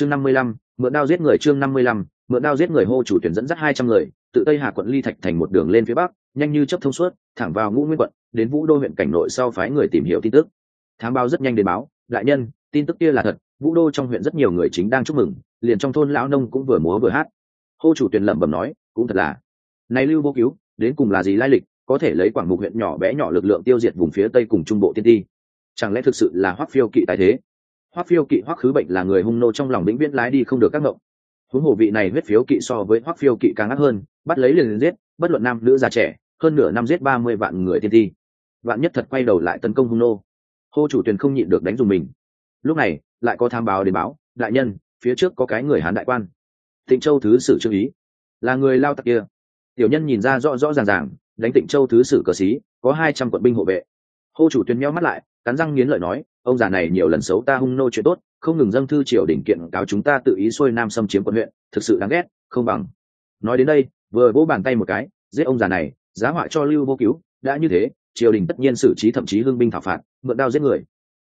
chương năm mươi lăm, mượn đao giết người chương năm mươi lăm, mượn đao giết người hô chủ tuyển dẫn dắt hai trăm người, tự tây hà quận ly thạch thành một đường lên phía bắc, nhanh như chấp thông suốt, thẳng vào ngũ nguyên quận, đến vũ đô huyện cảnh nội sau phái người tìm hiểu tin tức. Thám báo rất nhanh đến báo, đại nhân, tin tức kia là thật, vũ đô trong huyện rất nhiều người chính đang chúc mừng, liền trong thôn lão nông cũng vừa múa vừa hát. Hô chủ tuyển lẩm bẩm nói, cũng thật là. Này lưu vô cứu, đến cùng là gì lai lịch, có thể lấy quảng mục huyện nhỏ bé nhỏ lực lượng tiêu diệt vùng phía tây cùng trung bộ tiên ti? Chẳng lẽ thực sự là hoắc phiêu kỵ tài thế? Hoắc phiêu kỵ hoắc khứ bệnh là người hung nô trong lòng vĩnh viễn lái đi không được các ngộng. Huống hồ vị này huyết phiếu kỵ so với hoắc phiêu kỵ càng ác hơn bắt lấy liền giết bất luận nam nữ già trẻ hơn nửa năm giết ba mươi vạn người tiên thi, vạn nhất thật quay đầu lại tấn công hung nô hô chủ tuyền không nhịn được đánh dùng mình. Lúc này lại có tham báo đến báo đại nhân phía trước có cái người hán đại quan. Tịnh châu thứ sử trương ý. Là người lao tặc kia. Tiểu nhân nhìn ra rõ rõ ràng ràng đánh tịnh châu thứ sử cờ xí có hai trăm quận binh hộ vệ. Hô chủ tuyền meo mắt lại cắn răng nghiến lợi nói ông già này nhiều lần xấu ta hung nô chuyện tốt, không ngừng dâng thư triều đỉnh kiện cáo chúng ta tự ý xuôi nam xâm chiếm quận huyện, thực sự đáng ghét, không bằng. Nói đến đây, vừa vỗ bàn tay một cái, giết ông già này, giá họa cho lưu vô cứu, đã như thế, triều đình tất nhiên xử trí thậm chí hưng binh thảo phạt, mượn đao giết người.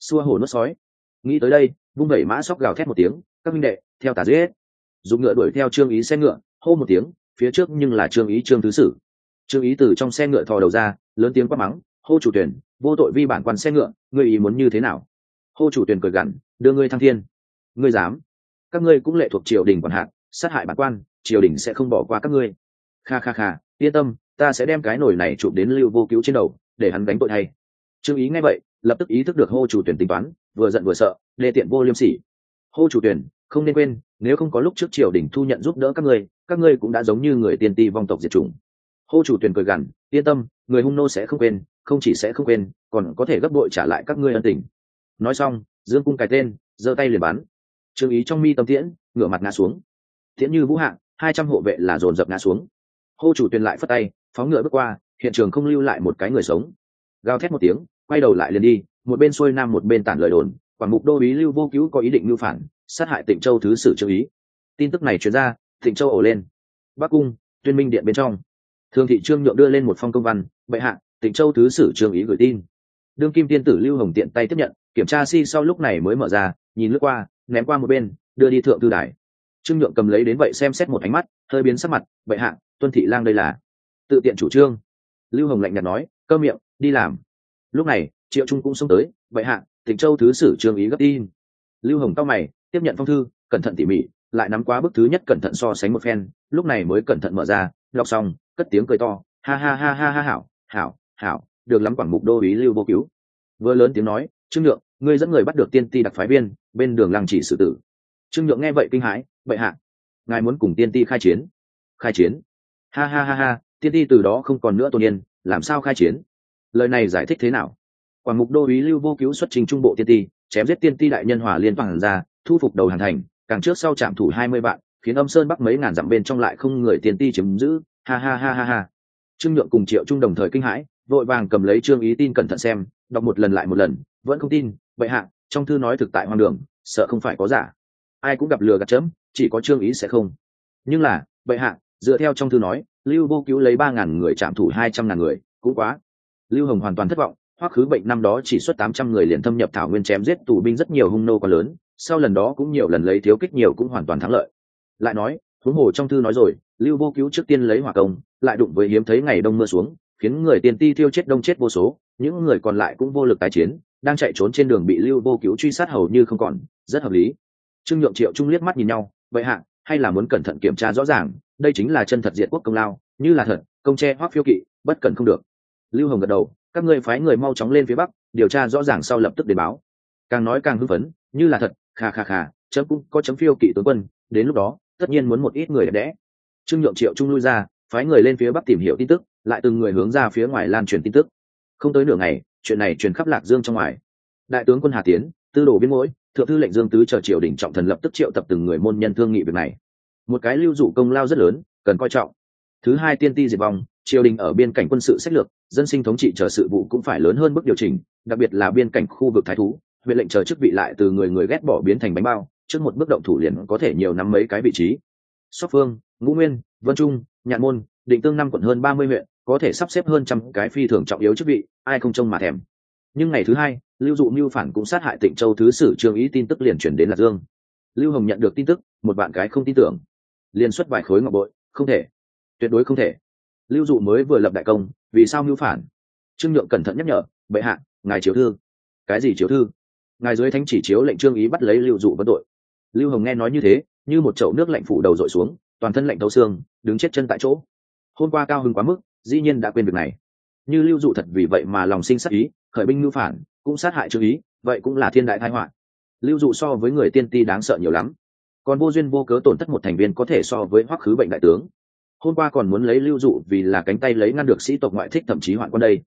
Xua hổ nuốt sói. Nghĩ tới đây, vung đẩy mã sóc gào thét một tiếng, các minh đệ, theo tà giết. Dùng ngựa đuổi theo trương ý xe ngựa, hô một tiếng, phía trước nhưng là trương ý trương thứ sử. Trương ý từ trong xe ngựa thò đầu ra, lớn tiếng quát mắng, hô chủ tuyển, vô tội vi bản quan xe ngựa người ý muốn như thế nào? Hô chủ tuyển cười gằn, đưa ngươi thăng thiên. Ngươi dám. Các ngươi cũng lệ thuộc triều đình quản hạt, sát hại bản quan, triều đình sẽ không bỏ qua các ngươi. Kha kha kha, yên tâm, ta sẽ đem cái nổi này chụp đến lưu vô cứu trên đầu, để hắn đánh tội hay. Trương ý nghe vậy, lập tức ý thức được hô chủ tuyển tính toán, vừa giận vừa sợ, đê tiện vô liêm sỉ. Hô chủ tuyển, không nên quên, nếu không có lúc trước triều đình thu nhận giúp đỡ các ngươi các ngươi cũng đã giống như người tiên ti vong tộc diệt chủng. Hô chủ tuyển cười gằn, yên tâm, người hung nô sẽ không quên, không chỉ sẽ không quên, còn có thể gấp đội trả lại các ngươi ân tình nói xong, dương cung cài tên, giơ tay liền bắn. Trương ý trong mi tâm tiễn, ngửa mặt ngã xuống. Tiễn như vũ hạng, hai trăm hộ vệ là dồn dập ngã xuống. Hô chủ tuyền lại phất tay, phóng ngựa bước qua, hiện trường không lưu lại một cái người sống. Gào thét một tiếng, quay đầu lại liền đi, một bên xuôi nam một bên tản lời đồn quản mục đô ý lưu vô cứu có ý định lưu phản, sát hại tịnh châu thứ sử trương ý. Tin tức này truyền ra, tịnh châu ổ lên. Bắc cung, tuyên minh điện bên trong. Thường thị trương nhượng đưa lên một phong công văn, bệ hạ, tịnh châu thứ sử trương ý gửi tin. Đương kim tiên tử lưu hồng tiện tay tiếp nhận kiểm tra si sau lúc này mới mở ra, nhìn lướt qua, ném qua một bên, đưa đi thượng thư đài. Trương nhượng cầm lấy đến vậy xem xét một ánh mắt, hơi biến sắc mặt, bệ hạ, tuân thị lang đây là tự tiện chủ trương. Lưu hồng lạnh nhạt nói, cơ miệng, đi làm. Lúc này, triệu trung cũng xông tới, bệ hạ, tịnh châu thứ sử trương ý gấp tin lưu hồng cao mày, tiếp nhận phong thư, cẩn thận tỉ mỉ, lại nắm quá bức thứ nhất cẩn thận so sánh một phen, lúc này mới cẩn thận mở ra lọc xong, cất tiếng cười to, ha ha ha ha ha, hảo hảo hảo, được lắm quảng mục đô ý lưu vô cứu. Vừa lớn tiếng nói trương nhượng, ngươi dẫn người bắt được tiên ti đặc phái viên, bên đường làng chỉ xử tử. Trương nhượng nghe vậy kinh hãi vậy hạ, ngài muốn cùng tiên ti khai chiến? Khai chiến? Ha ha ha ha, tiên ti từ đó không còn nữa tôn nhiên làm sao khai chiến? Lời này giải thích thế nào? Quảng mục đô ý lưu vô cứu xuất trình trung bộ tiên ti, chém giết tiên ti đại nhân hòa liên toàn ra thu phục đầu hàng thành, càng trước sau trạm thủ hai mươi vạn, khiến âm sơn bắc mấy ngàn dặm bên trong lại không người tiên ti chiếm giữ. Ha ha ha ha ha. Trương nhượng cùng triệu trung đồng thời kinh hãi, vội vàng cầm lấy trương ý tin cẩn thận xem, đọc một lần lại một lần vẫn không tin vậy hạ, trong thư nói thực tại hoang đường, sợ không phải có giả. Ai cũng gặp lừa gạt chấm, chỉ có trương ý sẽ không. Nhưng là vậy hạ, dựa theo trong thư nói, lưu vô cứu lấy ba ngàn người trạm thủ hai trăm ngàn người, cũng quá. Lưu hồng hoàn toàn thất vọng, hoắc khứ bệnh năm đó chỉ xuất tám trăm người liền thâm nhập thảo nguyên chém giết tù binh rất nhiều hung nô quá lớn, sau lần đó cũng nhiều lần lấy thiếu kích nhiều cũng hoàn toàn thắng lợi. Lại nói, huống hồ trong thư nói rồi, lưu vô cứu trước tiên lấy hỏa công, lại đụng với hiếm thấy ngày đông mưa xuống khiến người tiền ti thiêu chết đông chết vô số, những người còn lại cũng vô lực tái chiến, đang chạy trốn trên đường bị lưu vô cứu truy sát hầu như không còn, rất hợp lý. Trương nhượng triệu trung liếc mắt nhìn nhau, vậy hạ, hay là muốn cẩn thận kiểm tra rõ ràng, đây chính là chân thật diện quốc công lao, như là thật, công tre hoác phiêu kỵ, bất cần không được. Lưu hồng gật đầu, các ngươi phái người mau chóng lên phía bắc, điều tra rõ ràng sau lập tức để báo. Càng nói càng hưng phấn, như là thật khà khà khà chấm cũng có chấm phiêu kỵ tướng quân, đến lúc đó, tất nhiên muốn một ít người đẹp đẽ. Trương nhượng triệu trung lui ra, phái người lên phía bắc tìm hiểu tin tức lại từng người hướng ra phía ngoài lan truyền tin tức. Không tới nửa ngày, chuyện này truyền khắp lạc dương trong ngoài. Đại tướng quân hà tiến, tư đồ biên mỗi, thượng thư lệnh dương tứ chờ triều đình trọng thần lập tức triệu tập từng người môn nhân thương nghị việc này. Một cái lưu dụ công lao rất lớn, cần coi trọng. Thứ hai tiên ti diệt vong, triều đình ở biên cảnh quân sự sách lược, dân sinh thống trị chờ sự vụ cũng phải lớn hơn mức điều chỉnh, đặc biệt là biên cảnh khu vực thái thú, huyện lệnh chờ chức vị lại từ người người ghét bỏ biến thành bánh bao, trước một bước động thủ liền có thể nhiều năm mấy cái vị trí. Sóc phương, ngũ nguyên, vân trung, nhạn môn, định tương năm quận hơn ba mươi huyện có thể sắp xếp hơn trăm cái phi thường trọng yếu chức vị, ai không trông mà thèm. Nhưng ngày thứ hai, lưu dụ mưu phản cũng sát hại tịnh châu thứ sử trương ý tin tức liền chuyển đến lạc dương. Lưu hồng nhận được tin tức, một bạn cái không tin tưởng. Liền xuất vài khối ngọc bội, không thể. Tuyệt đối không thể. Lưu dụ mới vừa lập đại công, vì sao mưu phản? Trương nhượng cẩn thận nhắc nhở, bệ hạ, ngài chiếu thư. Cái gì chiếu thư? Ngài dưới thánh chỉ chiếu lệnh trương ý bắt lấy lưu dụ vấn tội. Lưu hồng nghe nói như thế, như một chậu nước lạnh phủ đầu dội xuống, toàn thân lạnh thấu xương, đứng chết chân tại chỗ. Hôm qua cao hưng quá mức dĩ nhiên đã quên việc này. Như lưu dụ thật vì vậy mà lòng sinh sát ý, khởi binh ngưu phản, cũng sát hại chữ ý, vậy cũng là thiên đại thái họa. Lưu dụ so với người tiên ti đáng sợ nhiều lắm. Còn vô duyên vô cớ tổn thất một thành viên có thể so với hoắc khứ bệnh đại tướng. Hôm qua còn muốn lấy lưu dụ vì là cánh tay lấy ngăn được sĩ tộc ngoại thích thậm chí hoạn quân đây.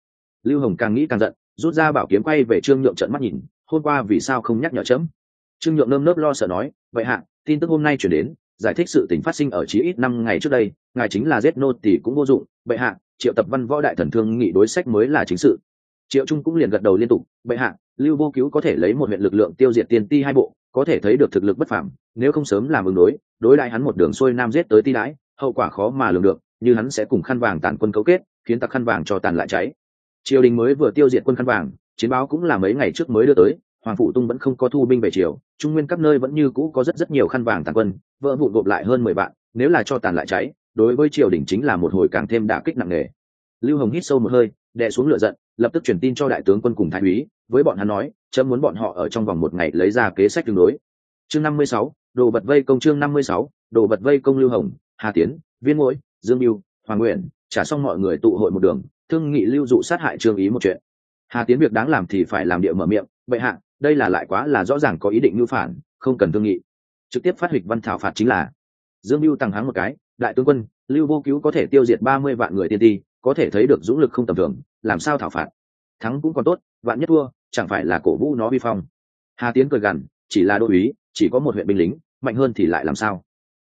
Lưu hồng càng nghĩ càng giận, rút ra bảo kiếm quay về trương nhượng trận mắt nhìn, hôm qua vì sao không nhắc nhở chấm? Trương nhượng nơm nớp lo sợ nói, vậy hạ, tin tức hôm nay chuyển đến giải thích sự tình phát sinh ở chí ít năm ngày trước đây, ngài chính là giết nô tỷ cũng vô dụng, bệ hạ, triệu tập văn võ đại thần thương nghị đối sách mới là chính sự. Triệu trung cũng liền gật đầu liên tục, bệ hạ, lưu vô cứu có thể lấy một huyện lực lượng tiêu diệt tiền ti hai bộ, có thể thấy được thực lực bất phàm, nếu không sớm làm ứng đối đối đại hắn một đường xuôi nam giết tới ti đãi, hậu quả khó mà lường được, như hắn sẽ cùng khăn vàng tàn quân cấu kết, khiến tặc khăn vàng cho tàn lại cháy. Triều đình mới vừa tiêu diệt quân khăn vàng, chiến báo cũng là mấy ngày trước mới đưa tới hoàng phụ tung vẫn không có thu binh về triều trung nguyên các nơi vẫn như cũ có rất rất nhiều khăn vàng tàn quân vỡ vụn gộp lại hơn mười vạn nếu là cho tàn lại cháy đối với triều đình chính là một hồi càng thêm đả kích nặng nề. Lưu hồng hít sâu một hơi đè xuống lửa giận lập tức truyền tin cho đại tướng quân cùng thái úy với bọn hắn nói chấm muốn bọn họ ở trong vòng một ngày lấy ra kế sách tương đối. Chương năm mươi sáu đồ bật vây công chương năm mươi sáu đồ bật vây công lưu hồng hà tiến viên Ngũ, dương mưu hoàng nguyện trả xong mọi người tụ hội một đường thương nghị lưu dụ sát hại trương ý một chuyện. Hà tiến việc đáng làm thì phải làm địa mở miệng bệ hạ đây là lại quá là rõ ràng có ý định mưu phản, không cần thương nghị. Trực tiếp phát hịch văn thảo phạt chính là, dương mưu tăng hắng một cái, đại tướng quân, lưu vô cứu có thể tiêu diệt ba mươi vạn người tiên ti, có thể thấy được dũng lực không tầm thường, làm sao thảo phạt? Thắng cũng còn tốt, vạn nhất thua, chẳng phải là cổ vũ nó vi phong. Hà tiến cười gằn, chỉ là đô uý chỉ có một huyện binh lính, mạnh hơn thì lại làm sao?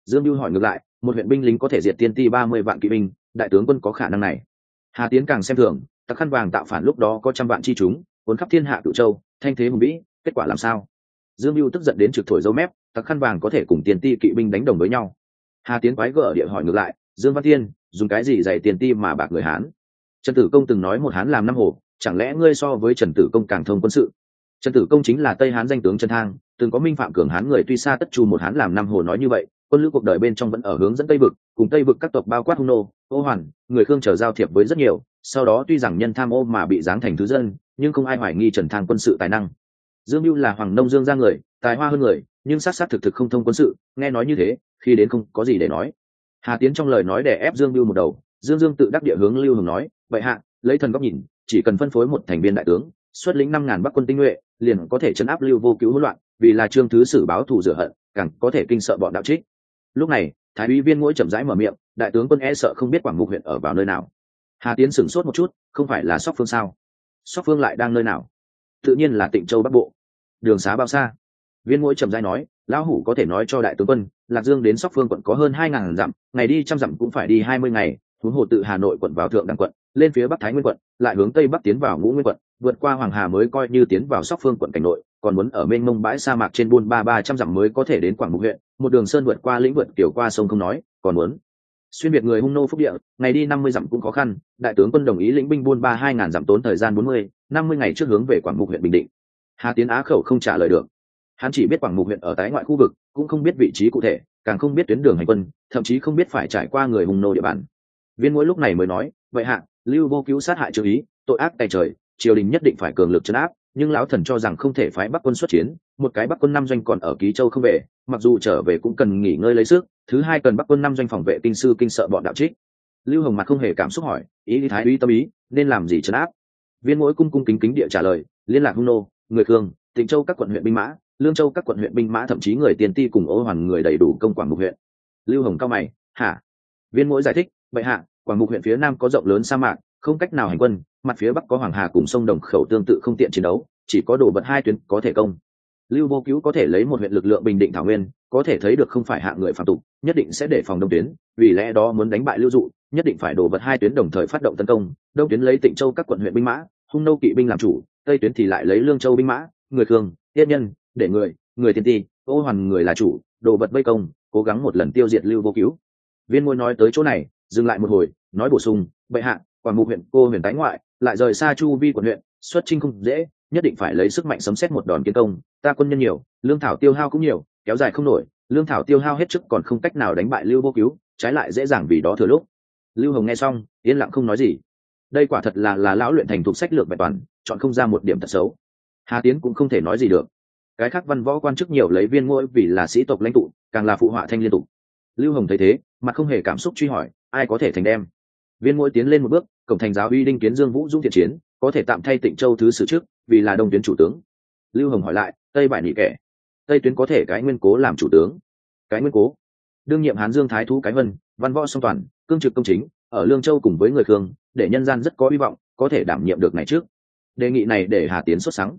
Dương mưu hỏi ngược lại, một huyện binh lính có thể diệt tiên ti ba mươi vạn kỵ binh, đại tướng quân có khả năng này? Hà tiến càng xem thường, tặc khăn vàng tạo phản lúc đó có trăm vạn chi chúng cuốn khắp thiên hạ cựu châu, thanh thế hùng vĩ, kết quả làm sao? Dương mưu tức giận đến trực thổi dấu mép, tặc khăn vàng có thể cùng tiền ti kỵ binh đánh đồng với nhau. Hà tiến quái gở địa hỏi ngược lại, dương văn thiên, dùng cái gì dạy tiền ti mà bạc người hán? Trần tử công từng nói một hán làm năm hồ, chẳng lẽ ngươi so với trần tử công càng thông quân sự? Trần tử công chính là tây hán danh tướng trần thang, từng có minh phạm cường hán người tuy xa tất chu một hán làm năm hồ nói như vậy, quân lữ cuộc đời bên trong vẫn ở hướng dẫn tây vực, cùng tây vực các tộc bao quát hung nô, ô hoàn, người khương chờ giao thiệp với rất nhiều, sau đó tuy rằng nhân tham ô mà bị giáng thành thứ dân nhưng không ai hoài nghi trần thang quân sự tài năng. Dương mưu là hoàng nông dương ra người, tài hoa hơn người, nhưng sát sát thực thực không thông quân sự, nghe nói như thế, khi đến không có gì để nói. Hà tiến trong lời nói để ép dương mưu một đầu, dương dương tự đắc địa hướng lưu hồng nói, vậy hạ, lấy thần góc nhìn, chỉ cần phân phối một thành viên đại tướng, xuất lĩnh năm ngàn bắc quân tinh nhuệ, liền có thể chấn áp lưu vô cứu hỗn loạn, vì là trương thứ sử báo thù rửa hận, càng có thể kinh sợ bọn đạo trích. Lúc này, thái úy viên mỗi chậm rãi mở miệng, đại tướng quân e sợ không biết quảng mục huyện ở vào nơi nào. Hà tiến sửng sốt một chút, không phải là sóc phương sao? Sóc phương lại đang nơi nào? Tự nhiên là tịnh châu bắc bộ. Đường xá bao xa? Viên Mũi trầm dai nói, lão hủ có thể nói cho đại tướng quân, lạc dương đến sóc phương quận có hơn hai ngàn dặm, ngày đi trăm dặm cũng phải đi hai mươi ngày. Huống hồ tự hà nội quận vào thượng đẳng quận, lên phía bắc thái nguyên quận, lại hướng tây bắc tiến vào ngũ nguyên quận, vượt qua hoàng hà mới coi như tiến vào sóc phương quận cảnh nội, còn muốn ở mênh mông bãi sa mạc trên buôn ba ba trăm dặm mới có thể đến quảng mục huyện. Một đường sơn vượt qua lĩnh vượt kiểu qua sông không nói, còn muốn xuyên biệt người hung nô phúc địa, ngày đi năm mươi dặm cũng khó khăn, đại tướng quân đồng ý lĩnh binh buôn ba hai ngàn dặm tốn thời gian bốn mươi, năm mươi ngày trước hướng về quảng mục huyện bình định. Hà tiến á khẩu không trả lời được. Hắn chỉ biết quảng mục huyện ở tái ngoại khu vực, cũng không biết vị trí cụ thể, càng không biết tuyến đường hành quân, thậm chí không biết phải trải qua người hung nô địa bàn. Viên mỗi lúc này mới nói, vậy hạ, lưu vô cứu sát hại trương ý, tội ác tay trời, triều đình nhất định phải cường lực chấn áp nhưng lão thần cho rằng không thể phái bắc quân xuất chiến, một cái bắc quân năm doanh còn ở ký châu không về, mặc dù trở về cũng cần nghỉ ngơi lấy sức, thứ hai cần bắc quân năm doanh phòng vệ kinh sư kinh sợ bọn đạo trích. Lưu hồng mặt không hề cảm xúc hỏi, ý lý thái uy tâm ý, nên làm gì chấn áp? Viên mỗi cung cung kính kính địa trả lời, liên lạc hung nô, người khương, tịnh châu các quận huyện binh mã, lương châu các quận huyện binh mã, thậm chí người tiền ti cùng ô hoàn người đầy đủ công quản mục huyện. Lưu hồng cao mày, hả? Viên mỗi giải thích, bệ hạ, quảng mục huyện phía nam có rộng lớn sa mạc, không cách nào hành quân mặt phía bắc có hoàng hà cùng sông đồng khẩu tương tự không tiện chiến đấu, chỉ có đồ vật hai tuyến có thể công. Lưu vô cứu có thể lấy một huyện lực lượng bình định thảo nguyên, có thể thấy được không phải hạ người phạm tục, nhất định sẽ đề phòng đông tuyến, vì lẽ đó muốn đánh bại lưu dụ, nhất định phải đổ vật hai tuyến đồng thời phát động tấn công, đông tuyến lấy tịnh châu các quận huyện binh mã, hung nâu kỵ binh làm chủ, tây tuyến thì lại lấy lương châu binh mã, người thường tiết nhân, để người người tiên ti, ô hoàn người là chủ, đồ vật vây công, cố gắng một lần tiêu diệt lưu vô cứu. Viên ngôi nói tới chỗ này, dừng lại một hồi, nói bổ sung, bệ hạ quảng mục huyện, cô huyện tái ngoại, lại rời xa chu vi quận huyện, xuất trinh không dễ, nhất định phải lấy sức mạnh sấm xét một đòn kiến công. Ta quân nhân nhiều, lương thảo tiêu hao cũng nhiều, kéo dài không nổi, lương thảo tiêu hao hết chức còn không cách nào đánh bại lưu vô cứu, trái lại dễ dàng vì đó thừa lúc. Lưu hồng nghe xong, yên lặng không nói gì. Đây quả thật là là lão luyện thành thục sách lược bài toàn, chọn không ra một điểm thật xấu. Hà tiến cũng không thể nói gì được. Cái khác văn võ quan chức nhiều lấy viên ngôi vì là sĩ tộc lãnh tụ, càng là phụ họa thanh liên tục. Lưu hồng thấy thế, mặt không hề cảm xúc truy hỏi, ai có thể thành đem? Viên mỗi tiến lên một bước, cổng thành giáo uy đinh kiến dương vũ dung thiện chiến, có thể tạm thay tịnh châu thứ sử trước, vì là đông tuyến chủ tướng. Lưu hồng hỏi lại, tây bại nhị kẻ, tây tuyến có thể cái nguyên cố làm chủ tướng? Cái nguyên cố? Đương nhiệm hán dương thái thú cái vân, văn võ song toàn, cương trực công chính, ở lương châu cùng với người khương, để nhân gian rất có hy vọng, có thể đảm nhiệm được này trước. Đề nghị này để hà tiến xuất sáng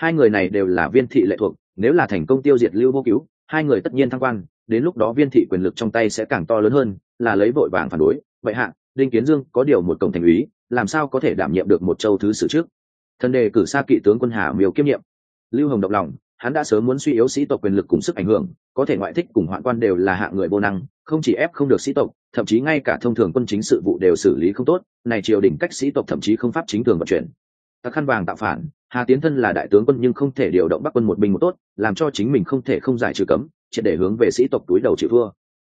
hai người này đều là viên thị lệ thuộc, nếu là thành công tiêu diệt lưu vô cứu, hai người tất nhiên thăng quan, đến lúc đó viên thị quyền lực trong tay sẽ càng to lớn hơn, là lấy vội vàng phản đối. Vậy hạ đinh kiến dương có điều một cổng thành úy làm sao có thể đảm nhiệm được một châu thứ sử trước? Thần đề cử xa kỵ tướng quân hà miều kiêm nhiệm. Lưu hồng động lòng, hắn đã sớm muốn suy yếu sĩ tộc quyền lực cùng sức ảnh hưởng, có thể ngoại thích cùng hoạn quan đều là hạng người vô năng, không chỉ ép không được sĩ tộc, thậm chí ngay cả thông thường quân chính sự vụ đều xử lý không tốt, này triều đình cách sĩ tộc thậm chí không pháp chính thường vận chuyển. Tặc khăn vàng tạo phản, hà tiến thân là đại tướng quân nhưng không thể điều động bắc quân một binh một tốt, làm cho chính mình không thể không giải trừ cấm, triệt để hướng về sĩ tộc túi đầu chịu thua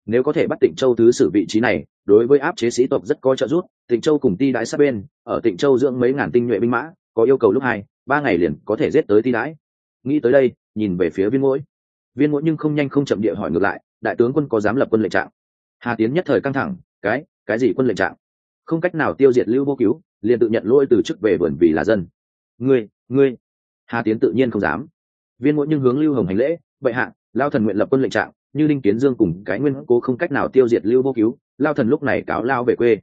nếu có thể bắt tịnh châu thứ sử vị trí này, đối với áp chế sĩ tộc rất có trợ giúp, tịnh châu cùng ti đãi sát bên, ở tịnh châu dưỡng mấy ngàn tinh nhuệ binh mã, có yêu cầu lúc hai, ba ngày liền có thể giết tới ti đãi. Nghĩ tới đây, nhìn về phía viên mũi viên mũi nhưng không nhanh không chậm địa hỏi ngược lại, đại tướng quân có dám lập quân lệnh trạng? Hà tiến nhất thời căng thẳng, cái cái gì quân lệnh trạng? Không cách nào tiêu diệt lưu vô cứu, liền tự nhận lỗi từ chức về vườn vì là dân. Ngươi ngươi? Hà tiến tự nhiên không dám. Viên mũi nhưng hướng lưu hồng hành lễ, bệ hạ, lao thần nguyện lập quân lệnh trạng như linh kiến dương cùng cái nguyên cố không cách nào tiêu diệt lưu vô cứu, lao thần lúc này cáo lao về quê.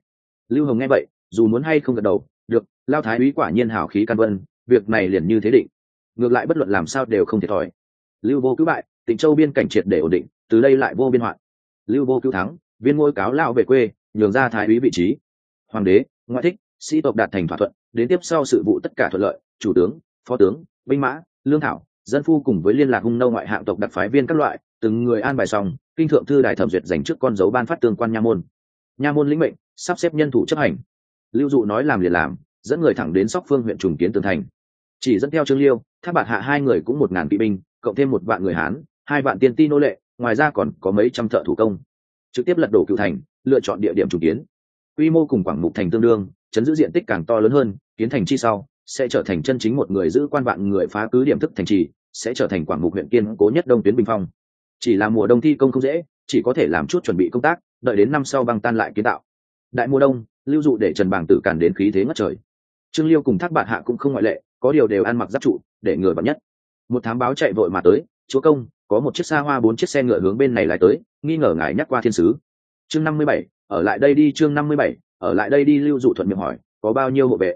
Lưu hồng nghe vậy, dù muốn hay không gật đầu, được, lao thái úy quả nhiên hào khí căn vân, việc này liền như thế định. Ngược lại bất luận làm sao đều không thiệt thòi. Lưu vô cứu bại, tịnh châu biên cảnh triệt để ổn định, từ đây lại vô biên hoạn. Lưu vô cứu thắng, viên ngôi cáo lao về quê, nhường ra thái úy vị trí. Hoàng đế, ngoại thích, sĩ tộc đạt thành thỏa thuận, đến tiếp sau sự vụ tất cả thuận lợi, chủ tướng, phó tướng, binh mã, lương thảo, dân phu cùng với liên lạc hung nâu ngoại hạng tộc đặc phái viên các loại từng người an bài xong, kinh thượng thư đại thẩm duyệt dành trước con dấu ban phát tương quan nha môn. Nha môn lĩnh mệnh, sắp xếp nhân thủ chấp hành. Lưu dụ nói làm liền làm, dẫn người thẳng đến sóc phương huyện trùng kiến tường thành. Chỉ dẫn theo trương liêu tháp bạt hạ hai người cũng một ngàn kỵ binh, cộng thêm một vạn người hán, hai vạn tiên ti nô lệ, ngoài ra còn có mấy trăm thợ thủ công. Trực tiếp lật đổ cựu thành, lựa chọn địa điểm trùng kiến. Quy mô cùng quảng mục thành tương đương, chấn giữ diện tích càng to lớn hơn, kiến thành chi sau, sẽ trở thành chân chính một người giữ quan vạn người phá cứ điểm thức thành trì, sẽ trở thành quảng mục huyện kiên cố nhất đông tuyến bình phong chỉ là mùa đông thi công không dễ, chỉ có thể làm chút chuẩn bị công tác, đợi đến năm sau băng tan lại kiến tạo. Đại mùa đông, lưu dụ để trần bàng tử càn đến khí thế ngất trời. Trương liêu cùng thác bạn hạ cũng không ngoại lệ, có điều đều ăn mặc giáp trụ, để người bật nhất. Một thám báo chạy vội mà tới, chúa công, có một chiếc xa hoa bốn chiếc xe ngựa hướng bên này lại tới, nghi ngờ ngài nhắc qua thiên sứ. Chương năm mươi bảy, ở lại đây đi. Chương năm mươi bảy, ở lại đây đi. Lưu dụ thuận miệng hỏi, có bao nhiêu hộ vệ?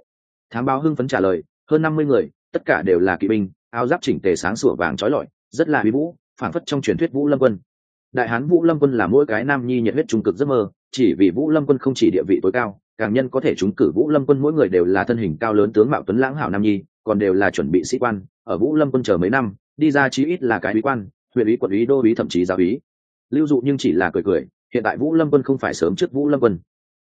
Thám báo hưng phấn trả lời, hơn năm mươi người, tất cả đều là kỵ binh, áo giáp chỉnh tề sáng sủa vàng trói lọi, rất là bí vũ phản phất trong truyền thuyết vũ lâm quân. Đại hán vũ lâm quân là mỗi cái nam nhi nhiệt huyết trung cực giấc mơ, chỉ vì vũ lâm quân không chỉ địa vị tối cao, càng nhân có thể trúng cử vũ lâm quân mỗi người đều là thân hình cao lớn tướng mạo tuấn lãng hảo nam nhi, còn đều là chuẩn bị sĩ quan, ở vũ lâm quân chờ mấy năm, đi ra chí ít là cái bí quan, huyện ý quận ý đô ý thậm chí giáo ý lưu dụ nhưng chỉ là cười cười, hiện tại vũ lâm quân không phải sớm trước vũ lâm quân.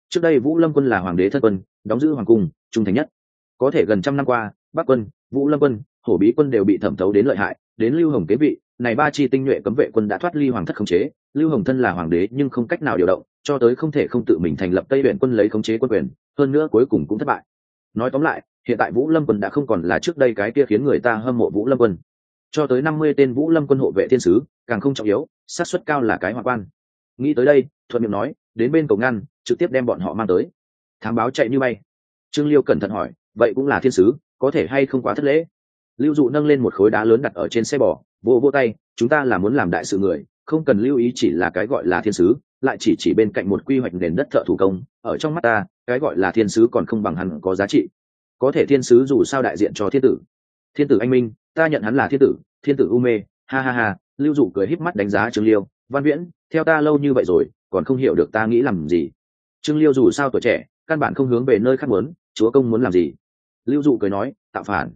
Trước đây vũ lâm quân là hoàng đế thân quân, đóng giữ hoàng cung, trung thành nhất. Có thể gần trăm năm qua, bắc quân, vũ lâm quân, hổ bí quân đều bị thẩm thấu đến lợi hại, đến lưu hồng kế vị này ba chi tinh nhuệ cấm vệ quân đã thoát ly hoàng thất khống chế, lưu hồng thân là hoàng đế nhưng không cách nào điều động, cho tới không thể không tự mình thành lập tây huyện quân lấy khống chế quân quyền, hơn nữa cuối cùng cũng thất bại. Nói tóm lại, hiện tại vũ lâm quân đã không còn là trước đây cái kia khiến người ta hâm mộ vũ lâm quân. Cho tới năm mươi tên vũ lâm quân hộ vệ thiên sứ, càng không trọng yếu sát suất cao là cái hoa quan. Nghĩ tới đây, thuận miệng nói, đến bên cầu ngăn, trực tiếp đem bọn họ mang tới. Thám báo chạy như bay. Trương liêu cẩn thận hỏi, vậy cũng là thiên sứ, có thể hay không quá thất lễ? Lưu dụ nâng lên một khối đá lớn đặt ở trên xe bò vô vô tay, chúng ta là muốn làm đại sự người, không cần lưu ý chỉ là cái gọi là thiên sứ, lại chỉ chỉ bên cạnh một quy hoạch nền đất thợ thủ công, ở trong mắt ta, cái gọi là thiên sứ còn không bằng hắn có giá trị. Có thể thiên sứ dù sao đại diện cho thiên tử. Thiên tử anh minh, ta nhận hắn là thiên tử thiên tử u mê ha ha ha. Lưu dụ cười híp mắt đánh giá trương liêu, văn viễn, theo ta lâu như vậy rồi, còn không hiểu được ta nghĩ làm gì. Trương liêu dù sao tuổi trẻ, căn bản không hướng về nơi khác muốn, chúa công muốn làm gì? Lưu dụ cười nói, tạo phản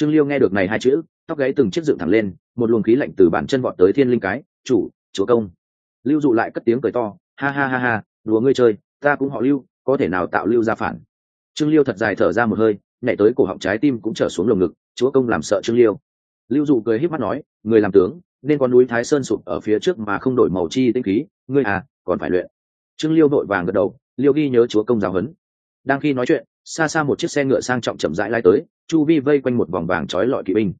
trương liêu nghe được này hai chữ, tóc gáy từng chiếc dựng thẳng lên, một luồng khí lạnh từ bản chân vọt tới thiên linh cái, chủ, chúa công. Lưu dụ lại cất tiếng cười to, ha ha ha ha, đùa ngươi chơi, ta cũng họ lưu, có thể nào tạo lưu ra phản? Trương liêu thật dài thở ra một hơi, nhảy tới cổ họng trái tim cũng trở xuống lồng ngực, chúa công làm sợ trương liêu. Lưu dụ cười híp mắt nói, người làm tướng, nên con núi thái sơn sụp ở phía trước mà không đổi màu chi tinh khí, ngươi à còn phải luyện. Trương liêu vội vàng gật đầu, liêu ghi nhớ chúa công giáo huấn. Đang khi nói chuyện xa xa một chiếc xe ngựa sang trọng chậm rãi lai tới, chu vi vây quanh một vòng vàng trói lọi kỵ binh.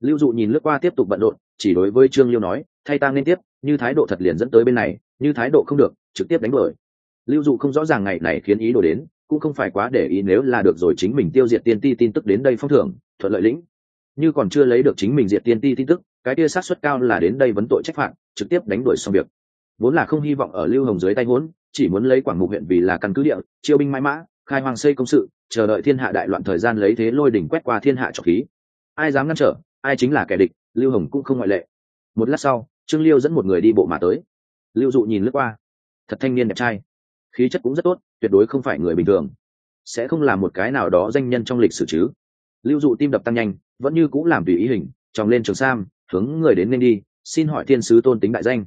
Lưu dụ nhìn lướt qua tiếp tục bận rộn, chỉ đối với trương liêu nói, thay ta nên tiếp, như thái độ thật liền dẫn tới bên này, như thái độ không được, trực tiếp đánh đuổi. Lưu dụ không rõ ràng ngày này khiến ý đồ đến, cũng không phải quá để ý nếu là được rồi chính mình tiêu diệt tiên ti tin tức đến đây phong thưởng, thuận lợi lĩnh. Như còn chưa lấy được chính mình diệt tiên ti tin tức, cái kia sát suất cao là đến đây vấn tội trách phạt, trực tiếp đánh đuổi xong việc. Vốn là không hy vọng ở lưu hồng dưới tay vốn, chỉ muốn lấy quảng mục huyện vì là căn cứ địa, chiêu binh mãi mã khai hoàng xây công sự, chờ đợi thiên hạ đại loạn thời gian lấy thế lôi đỉnh quét qua thiên hạ trọc khí. Ai dám ngăn trở, ai chính là kẻ địch, lưu hồng cũng không ngoại lệ. Một lát sau, trương liêu dẫn một người đi bộ mà tới. Lưu dụ nhìn lướt qua, thật thanh niên đẹp trai. Khí chất cũng rất tốt, tuyệt đối không phải người bình thường. Sẽ không là một cái nào đó danh nhân trong lịch sử chứ. Lưu dụ tim đập tăng nhanh, vẫn như cũng làm tùy ý hình, tròng lên trường sam, hướng người đến nên đi, xin hỏi thiên sứ tôn tính đại danh.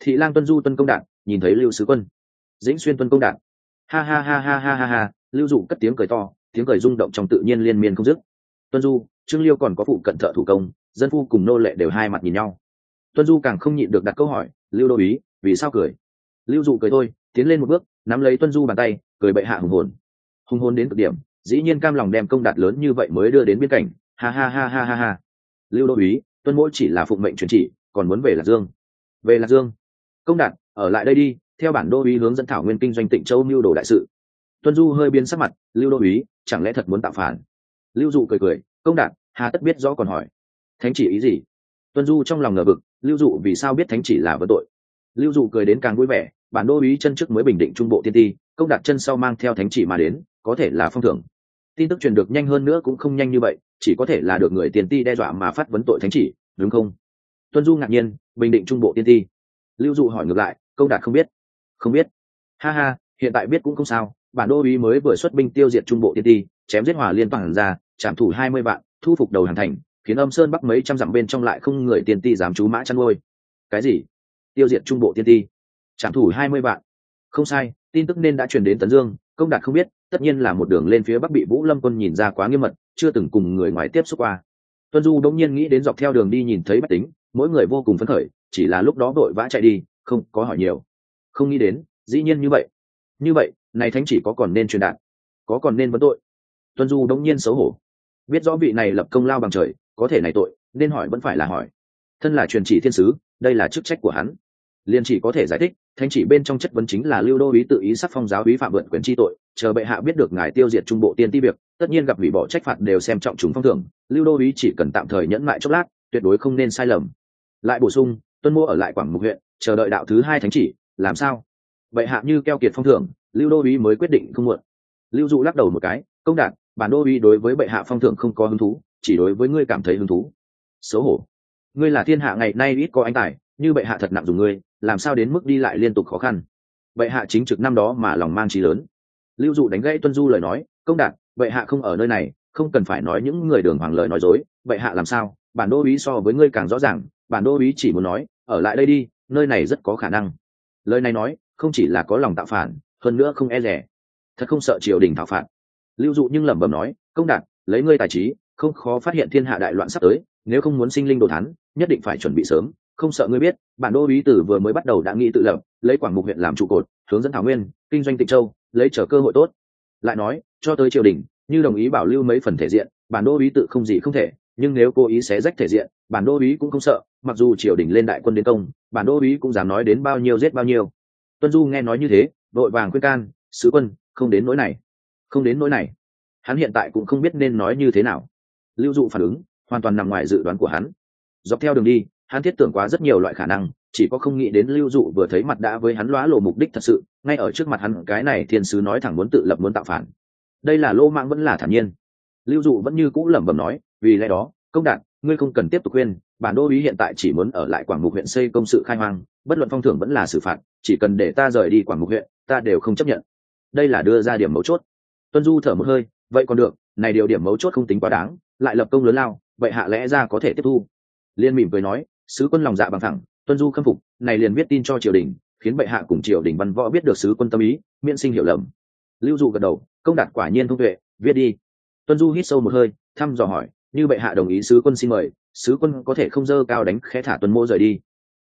Thị lang tuân du tuân công đạt nhìn thấy lưu sứ quân. Dĩnh xuyên tuân công đạt ha ha ha ha ha ha ha. Lưu dụ cất tiếng cười to, tiếng cười rung động trong tự nhiên liên miên không dứt. Tuân du, trương liêu còn có phụ cận thợ thủ công, dân phu cùng nô lệ đều hai mặt nhìn nhau. Tuân du càng không nhịn được đặt câu hỏi, lưu đô ý vì sao cười? Lưu dụ cười thôi, tiến lên một bước, nắm lấy tuân du bàn tay, cười bệ hạ hùng hồn. Hùng hồn đến cực điểm, dĩ nhiên cam lòng đem công đạt lớn như vậy mới đưa đến biên cảnh ha ha ha ha ha ha. Lưu đô ý tuân mỗi chỉ là phụng mệnh truyền chỉ, còn muốn về lạc dương. Về lạc dương. Công đạt, ở lại đây đi theo bản đô uý hướng dẫn thảo nguyên kinh doanh tịnh châu mưu đồ đại sự. Tuân du hơi biến sắc mặt, lưu đô uý, chẳng lẽ thật muốn tạo phản? Lưu dụ cười cười, công đạt hà tất biết rõ còn hỏi. Thánh chỉ ý gì? Tuân du trong lòng ngờ vực, lưu dụ vì sao biết thánh chỉ là vấn tội? Lưu dụ cười đến càng vui vẻ, bản đô uý chân trước mới bình định trung bộ tiên ti, công đạt chân sau mang theo thánh chỉ mà đến, có thể là phong thưởng. Tin tức truyền được nhanh hơn nữa cũng không nhanh như vậy, chỉ có thể là được người tiền ti đe dọa mà phát vấn tội thánh chỉ, đúng không? Tuân du ngạc nhiên, bình định trung bộ tiên ti? Lưu dụ hỏi ngược lại, công đạt không biết không biết. Ha ha, hiện tại biết cũng không sao, bản đô uý mới vừa xuất binh tiêu diệt trung bộ tiên ti, chém giết hòa liên toàn ra, trảm thủ hai mươi vạn, thu phục đầu hàng thành, khiến âm sơn bắc mấy trăm dặm bên trong lại không người tiên ti dám chú mã chăn ngôi cái gì? Tiêu diệt trung bộ tiên ti? Trảm thủ hai mươi vạn. Không sai, tin tức nên đã truyền đến tấn dương, công đạt không biết, tất nhiên là một đường lên phía bắc bị vũ lâm quân nhìn ra quá nghiêm mật, chưa từng cùng người ngoài tiếp xúc qua. Tuân du đông nhiên nghĩ đến dọc theo đường đi nhìn thấy bách tính, mỗi người vô cùng phấn khởi, chỉ là lúc đó vội vã chạy đi, không có hỏi nhiều không nghĩ đến, dĩ nhiên như vậy. Như vậy, này thánh chỉ có còn nên truyền đạt, có còn nên vấn tội. Tuân du đông nhiên xấu hổ. Biết rõ vị này lập công lao bằng trời, có thể này tội, nên hỏi vẫn phải là hỏi. Thân là truyền chỉ thiên sứ, đây là chức trách của hắn. Liền chỉ có thể giải thích, thánh chỉ bên trong chất vấn chính là lưu đô ý tự ý sắc phong giáo ý phạm vượn quyền tri tội, chờ bệ hạ biết được ngài tiêu diệt trung bộ tiên ti việc, tất nhiên gặp hủy bỏ trách phạt đều xem trọng chúng phong thưởng, lưu đô ý chỉ cần tạm thời nhẫn mại chốc lát, tuyệt đối không nên sai lầm. Lại bổ sung, tuân mô ở lại quảng mục huyện, chờ đợi đạo thứ hai thánh chỉ làm sao? Bệ hạ như keo kiệt phong thưởng, lưu đô uý mới quyết định không muộn. Lưu dụ lắc đầu một cái, công đạt bản đô uý đối với bệ hạ phong thưởng không có hứng thú, chỉ đối với ngươi cảm thấy hứng thú. Xấu hổ. Ngươi là thiên hạ ngày nay ít có anh tài, như bệ hạ thật nặng dùng ngươi, làm sao đến mức đi lại liên tục khó khăn? Bệ hạ chính trực năm đó mà lòng mang trí lớn. Lưu dụ đánh gãy tuân du lời nói, công đạt bệ hạ không ở nơi này, không cần phải nói những người đường hoàng lời nói dối, bệ hạ làm sao? Bản đô uý so với ngươi càng rõ ràng, bản đô uý chỉ muốn nói, ở lại đây đi, nơi này rất có khả năng lời này nói, không chỉ là có lòng tạo phản, hơn nữa không e rẻ. Thật không sợ triều đình thảo phạt. Lưu dụ nhưng lẩm bẩm nói, công đạt lấy ngươi tài trí, không khó phát hiện thiên hạ đại loạn sắp tới, nếu không muốn sinh linh đồ thắn nhất định phải chuẩn bị sớm. Không sợ ngươi biết, bản đô bí tử vừa mới bắt đầu đã nghĩ tự lập, lấy quảng mục huyện làm trụ cột, hướng dẫn thảo nguyên, kinh doanh tịnh châu, lấy trở cơ hội tốt. Lại nói, cho tới triều đình, như đồng ý bảo lưu mấy phần thể diện, bản đô bí tự không gì không thể, nhưng nếu cố ý xé rách thể diện, bản đô bí cũng không sợ mặc dù triều đình lên đại quân đến công, bản đô uý cũng dám nói đến bao nhiêu giết bao nhiêu. Tuân du nghe nói như thế, đội vàng khuyên can, sứ quân, không đến nỗi này, không đến nỗi này. Hắn hiện tại cũng không biết nên nói như thế nào. Lưu dụ phản ứng, hoàn toàn nằm ngoài dự đoán của hắn. Dọc theo đường đi, hắn thiết tưởng quá rất nhiều loại khả năng, chỉ có không nghĩ đến lưu dụ vừa thấy mặt đã với hắn lóa lộ mục đích thật sự, ngay ở trước mặt hắn, cái này thiên sứ nói thẳng muốn tự lập muốn tạo phản. Đây là lô mạng vẫn là thản nhiên. Lưu dụ vẫn như cũ lẩm bẩm nói, vì lẽ đó, công đạt ngươi không cần tiếp tục khuyên bản đô ý hiện tại chỉ muốn ở lại quảng mục huyện xây công sự khai hoang, bất luận phong thưởng vẫn là xử phạt, chỉ cần để ta rời đi quảng mục huyện, ta đều không chấp nhận. Đây là đưa ra điểm mấu chốt. Tuân du thở một hơi, vậy còn được, này điều điểm mấu chốt không tính quá đáng, lại lập công lớn lao, vậy hạ lẽ ra có thể tiếp thu. Liên mỉm cười nói, sứ quân lòng dạ bằng thẳng, tuân du khâm phục, này liền viết tin cho triều đình, khiến bệ hạ cùng triều đình văn võ biết được sứ quân tâm ý, miễn sinh hiểu lầm. Lưu dụ gật đầu, công đạt quả nhiên thông tuệ, viết đi. Tuân du hít sâu một hơi, thăm dò hỏi, như bệ hạ đồng ý sứ quân xin mời sứ quân có thể không dơ cao đánh khẽ thả tuân mô rời đi.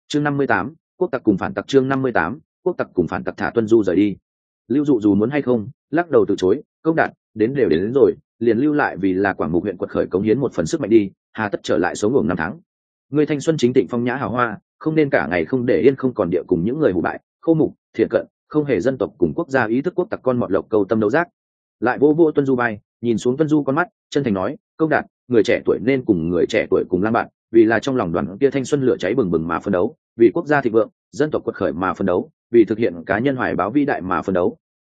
Chương năm mươi tám quốc tặc cùng phản tặc chương năm mươi tám quốc tặc cùng phản tặc thả tuân du rời đi. Lưu dụ dù muốn hay không lắc đầu từ chối công đạt đến đều đến, đến rồi liền lưu lại vì là quảng mục huyện quật khởi cống hiến một phần sức mạnh đi hà tất trở lại số ngủ năm tháng. Người thanh xuân chính tịnh phong nhã hào hoa không nên cả ngày không để yên không còn địa cùng những người hủ bại khâu mục thiện cận không hề dân tộc cùng quốc gia ý thức quốc tặc con mọt lộc câu tâm đấu giác. Lại vô vô tuân du bay nhìn xuống tuân du con mắt chân thành nói công đạt người trẻ tuổi nên cùng người trẻ tuổi cùng làm bạn, vì là trong lòng đoàn kia thanh xuân lửa cháy bừng bừng mà phân đấu, vì quốc gia thịnh vượng, dân tộc quật khởi mà phân đấu, vì thực hiện cá nhân hoài báo vĩ đại mà phân đấu.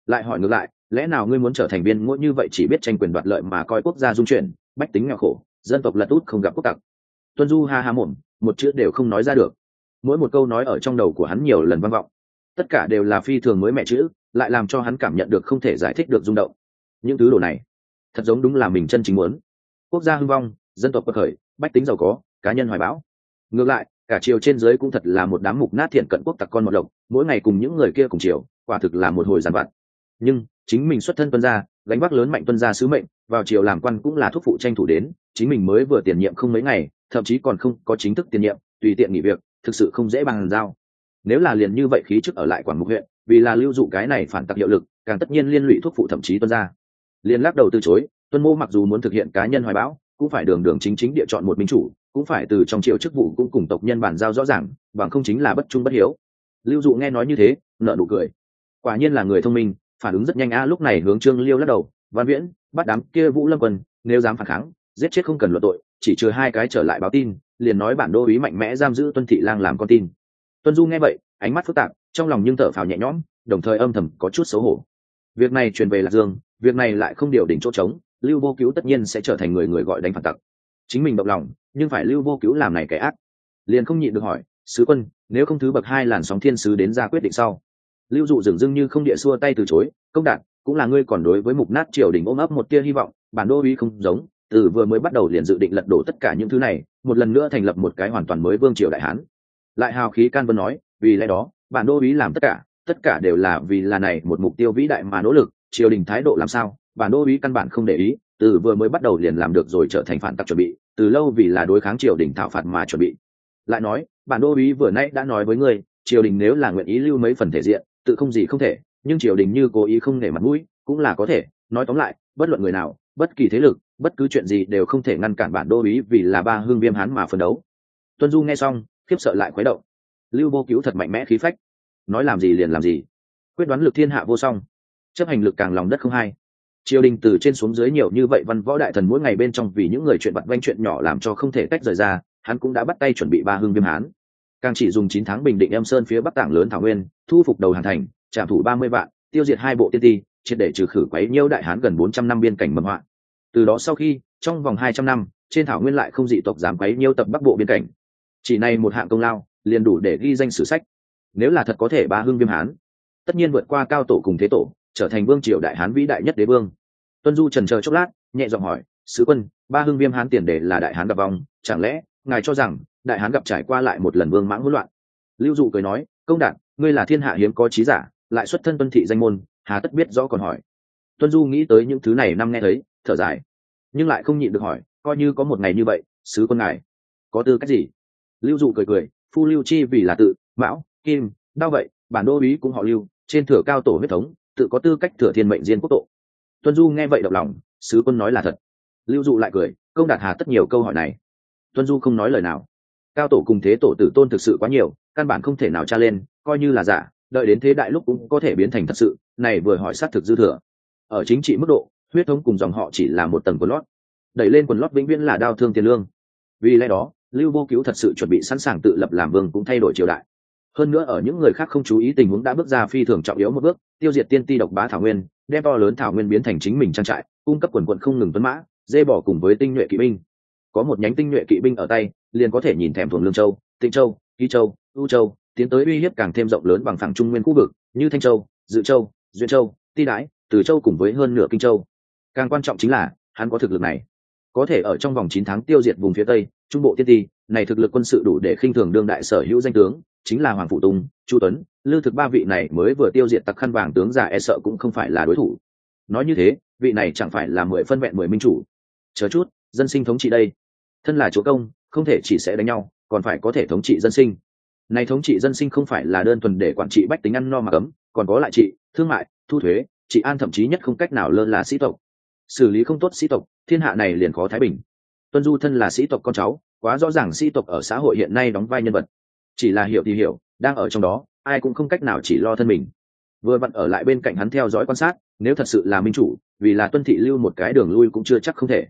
Lại hỏi ngược lại, lẽ nào ngươi muốn trở thành viên ngỗ như vậy chỉ biết tranh quyền đoạt lợi mà coi quốc gia dung chuyển, bách tính nghèo khổ, dân tộc lật út không gặp quốc tặc? Tuân du ha ha mồm, một chữ đều không nói ra được. Mỗi một câu nói ở trong đầu của hắn nhiều lần vang vọng. Tất cả đều là phi thường mới mẹ chữ, lại làm cho hắn cảm nhận được không thể giải thích được rung động. Những thứ đồ này, thật giống đúng là mình chân chính muốn quốc gia hưng vong, dân tộc bất khởi, bách tính giàu có, cá nhân hoài bão. Ngược lại, cả triều trên dưới cũng thật là một đám mục nát thiện cận quốc tặc con một lộc, mỗi ngày cùng những người kia cùng triều, quả thực là một hồi giàn vặt. Nhưng, chính mình xuất thân tuân gia, gánh vác lớn mạnh tuân gia sứ mệnh, vào triều làm quan cũng là thúc phụ tranh thủ đến, chính mình mới vừa tiền nhiệm không mấy ngày, thậm chí còn không có chính thức tiền nhiệm, tùy tiện nghỉ việc, thực sự không dễ bằng giao. Nếu là liền như vậy khí chức ở lại quảng mục huyện, vì là lưu dụ cái này phản tặc hiệu lực, càng tất nhiên liên lụy thuốc phụ thậm chí tuân gia. Liền lắc đầu từ chối tuân mô mặc dù muốn thực hiện cá nhân hoài bão, cũng phải đường đường chính chính địa chọn một minh chủ, cũng phải từ trong triệu chức vụ cũng cùng tộc nhân bản giao rõ ràng, bằng không chính là bất trung bất hiếu. Lưu dụ nghe nói như thế nợ nụ cười. Quả nhiên là người thông minh, phản ứng rất nhanh a lúc này hướng trương liêu lắc đầu, văn viễn, bắt đám kia vũ lâm quân, nếu dám phản kháng, giết chết không cần luận tội, chỉ trừ hai cái trở lại báo tin, liền nói bản đô ý mạnh mẽ giam giữ tuân thị lang làm con tin. Tuân du nghe vậy, ánh mắt phức tạp, trong lòng nhưng thở phào nhẹ nhõm, đồng thời âm thầm có chút xấu hổ. Việc này truyền về lạc dương, việc này lại không điều đỉnh chỗ trống lưu vô cứu tất nhiên sẽ trở thành người người gọi đánh phản tặc. Chính mình động lòng, nhưng phải lưu vô cứu làm này kẻ ác. Liền không nhịn được hỏi, sứ quân, nếu không thứ bậc hai làn sóng thiên sứ đến ra quyết định sau? Lưu dụ dường dưng như không địa xua tay từ chối, công đạt cũng là ngươi còn đối với mục nát triều đình ôm ấp một tia hy vọng, bản đô uy không giống, từ vừa mới bắt đầu liền dự định lật đổ tất cả những thứ này, một lần nữa thành lập một cái hoàn toàn mới vương triều đại hán. Lại hào khí can vân nói, vì lẽ đó, bản đô uy làm tất cả tất cả đều là vì là này một mục tiêu vĩ đại mà nỗ lực, triều đình thái độ làm sao? Bản đô uý căn bản không để ý, từ vừa mới bắt đầu liền làm được rồi trở thành phản tặc chuẩn bị, từ lâu vì là đối kháng triều đình thảo phạt mà chuẩn bị. Lại nói, bản đô uý vừa nãy đã nói với ngươi, triều đình nếu là nguyện ý lưu mấy phần thể diện, tự không gì không thể, nhưng triều đình như cố ý không nể mặt mũi, cũng là có thể. Nói tóm lại, bất luận người nào, bất kỳ thế lực, bất cứ chuyện gì đều không thể ngăn cản bản đô uý vì là ba hương viêm hán mà phấn đấu. Tuân du nghe xong, khiếp sợ lại khuấy động. Lưu vô cứu thật mạnh mẽ khí phách. Nói làm gì liền làm gì. Quyết đoán lực thiên hạ vô song. Chấp hành lực càng lòng đất không hay triều đình từ trên xuống dưới nhiều như vậy văn võ đại thần mỗi ngày bên trong vì những người chuyện vặt vanh chuyện nhỏ làm cho không thể tách rời ra, hắn cũng đã bắt tay chuẩn bị ba hương viêm hán. Càng chỉ dùng chín tháng bình định em sơn phía bắc tảng lớn thảo nguyên, thu phục đầu hàng thành trạm thủ ba mươi vạn, tiêu diệt hai bộ tiên ti, triệt để trừ khử quấy nhiêu đại hán gần bốn trăm năm biên cảnh mầm họa từ đó sau khi, trong vòng hai trăm năm, trên thảo nguyên lại không dị tộc dám quấy nhiêu tập bắc bộ biên cảnh. Chỉ này một hạng công lao, liền đủ để ghi danh sử sách. Nếu là thật có thể ba hương viêm hán, tất nhiên vượt qua cao tổ cùng thế tổ trở thành vương triều đại hán vĩ đại nhất đế vương. Tuân du trần chờ chốc lát, nhẹ giọng hỏi, sứ quân, ba hưng viêm hán tiền đề là đại hán gặp vong, chẳng lẽ ngài cho rằng đại hán gặp trải qua lại một lần vương mãng hỗn loạn? Lưu dụ cười nói, công đạt ngươi là thiên hạ hiếm có trí giả, lại xuất thân tuân thị danh môn, hà tất biết rõ còn hỏi. Tuân du nghĩ tới những thứ này năm nghe thấy, thở dài, nhưng lại không nhịn được hỏi, coi như có một ngày như vậy, sứ quân ngài có tư cách gì? Lưu dụ cười cười, phu lưu chi vì là tự, mão, kim đau vậy, bản đô ý cũng họ lưu, trên thửa cao tổ huyết thống tự có tư cách thừa thiên mệnh diên quốc độ. tuân du nghe vậy động lòng, sứ quân nói là thật. Lưu dụ lại cười, công đạt hà tất nhiều câu hỏi này. Tuân du không nói lời nào. Cao tổ cùng thế tổ tử tôn thực sự quá nhiều, căn bản không thể nào tra lên, coi như là giả, đợi đến thế đại lúc cũng có thể biến thành thật sự, này vừa hỏi xác thực dư thừa. Ở chính trị mức độ, huyết thống cùng dòng họ chỉ là một tầng quần lót. Đẩy lên quần lót vĩnh viễn là đau thương tiền lương. Vì lẽ đó, lưu vô cứu thật sự chuẩn bị sẵn sàng tự lập làm vương cũng thay đổi triều đại hơn nữa ở những người khác không chú ý tình huống đã bước ra phi thường trọng yếu một bước, tiêu diệt tiên ti độc bá thảo nguyên, đem to lớn thảo nguyên biến thành chính mình trang trại, cung cấp quần quận không ngừng tuấn mã, dê bỏ cùng với tinh nhuệ kỵ binh. Có một nhánh tinh nhuệ kỵ binh ở tay, liền có thể nhìn thèm thuồng lương châu, tịnh châu, ký châu, u châu, tiến tới uy hiếp càng thêm rộng lớn bằng phẳng trung nguyên khu vực, như thanh châu, dự châu, duyên châu, ti đái, từ châu cùng với hơn nửa kinh châu. Càng quan trọng chính là, hắn có thực lực này. Có thể ở trong vòng chín tháng tiêu diệt vùng phía tây, trung bộ tiên ti, này thực lực quân sự đủ để khinh thường đương đại sở hữu danh tướng chính là hoàng phụ tùng, chu tuấn, lư thực ba vị này mới vừa tiêu diệt tặc khăn vàng tướng giả e sợ cũng không phải là đối thủ. Nói như thế, vị này chẳng phải là mười phân vẹn mười minh chủ. Chờ chút, dân sinh thống trị đây. Thân là chúa công, không thể chỉ sẽ đánh nhau, còn phải có thể thống trị dân sinh. Này thống trị dân sinh không phải là đơn thuần để quản trị bách tính ăn no mà cấm, còn có lại trị, thương mại, thu thuế, trị an thậm chí nhất không cách nào lơ là sĩ tộc. Xử lý không tốt sĩ tộc, thiên hạ này liền khó thái bình. Tuân du thân là sĩ tộc con cháu, quá rõ ràng sĩ tộc ở xã hội hiện nay đóng vai nhân vật chỉ là hiểu thì hiểu, đang ở trong đó, ai cũng không cách nào chỉ lo thân mình. Vừa vặn ở lại bên cạnh hắn theo dõi quan sát, nếu thật sự là minh chủ, vì là tuân thị lưu một cái đường lui cũng chưa chắc không thể.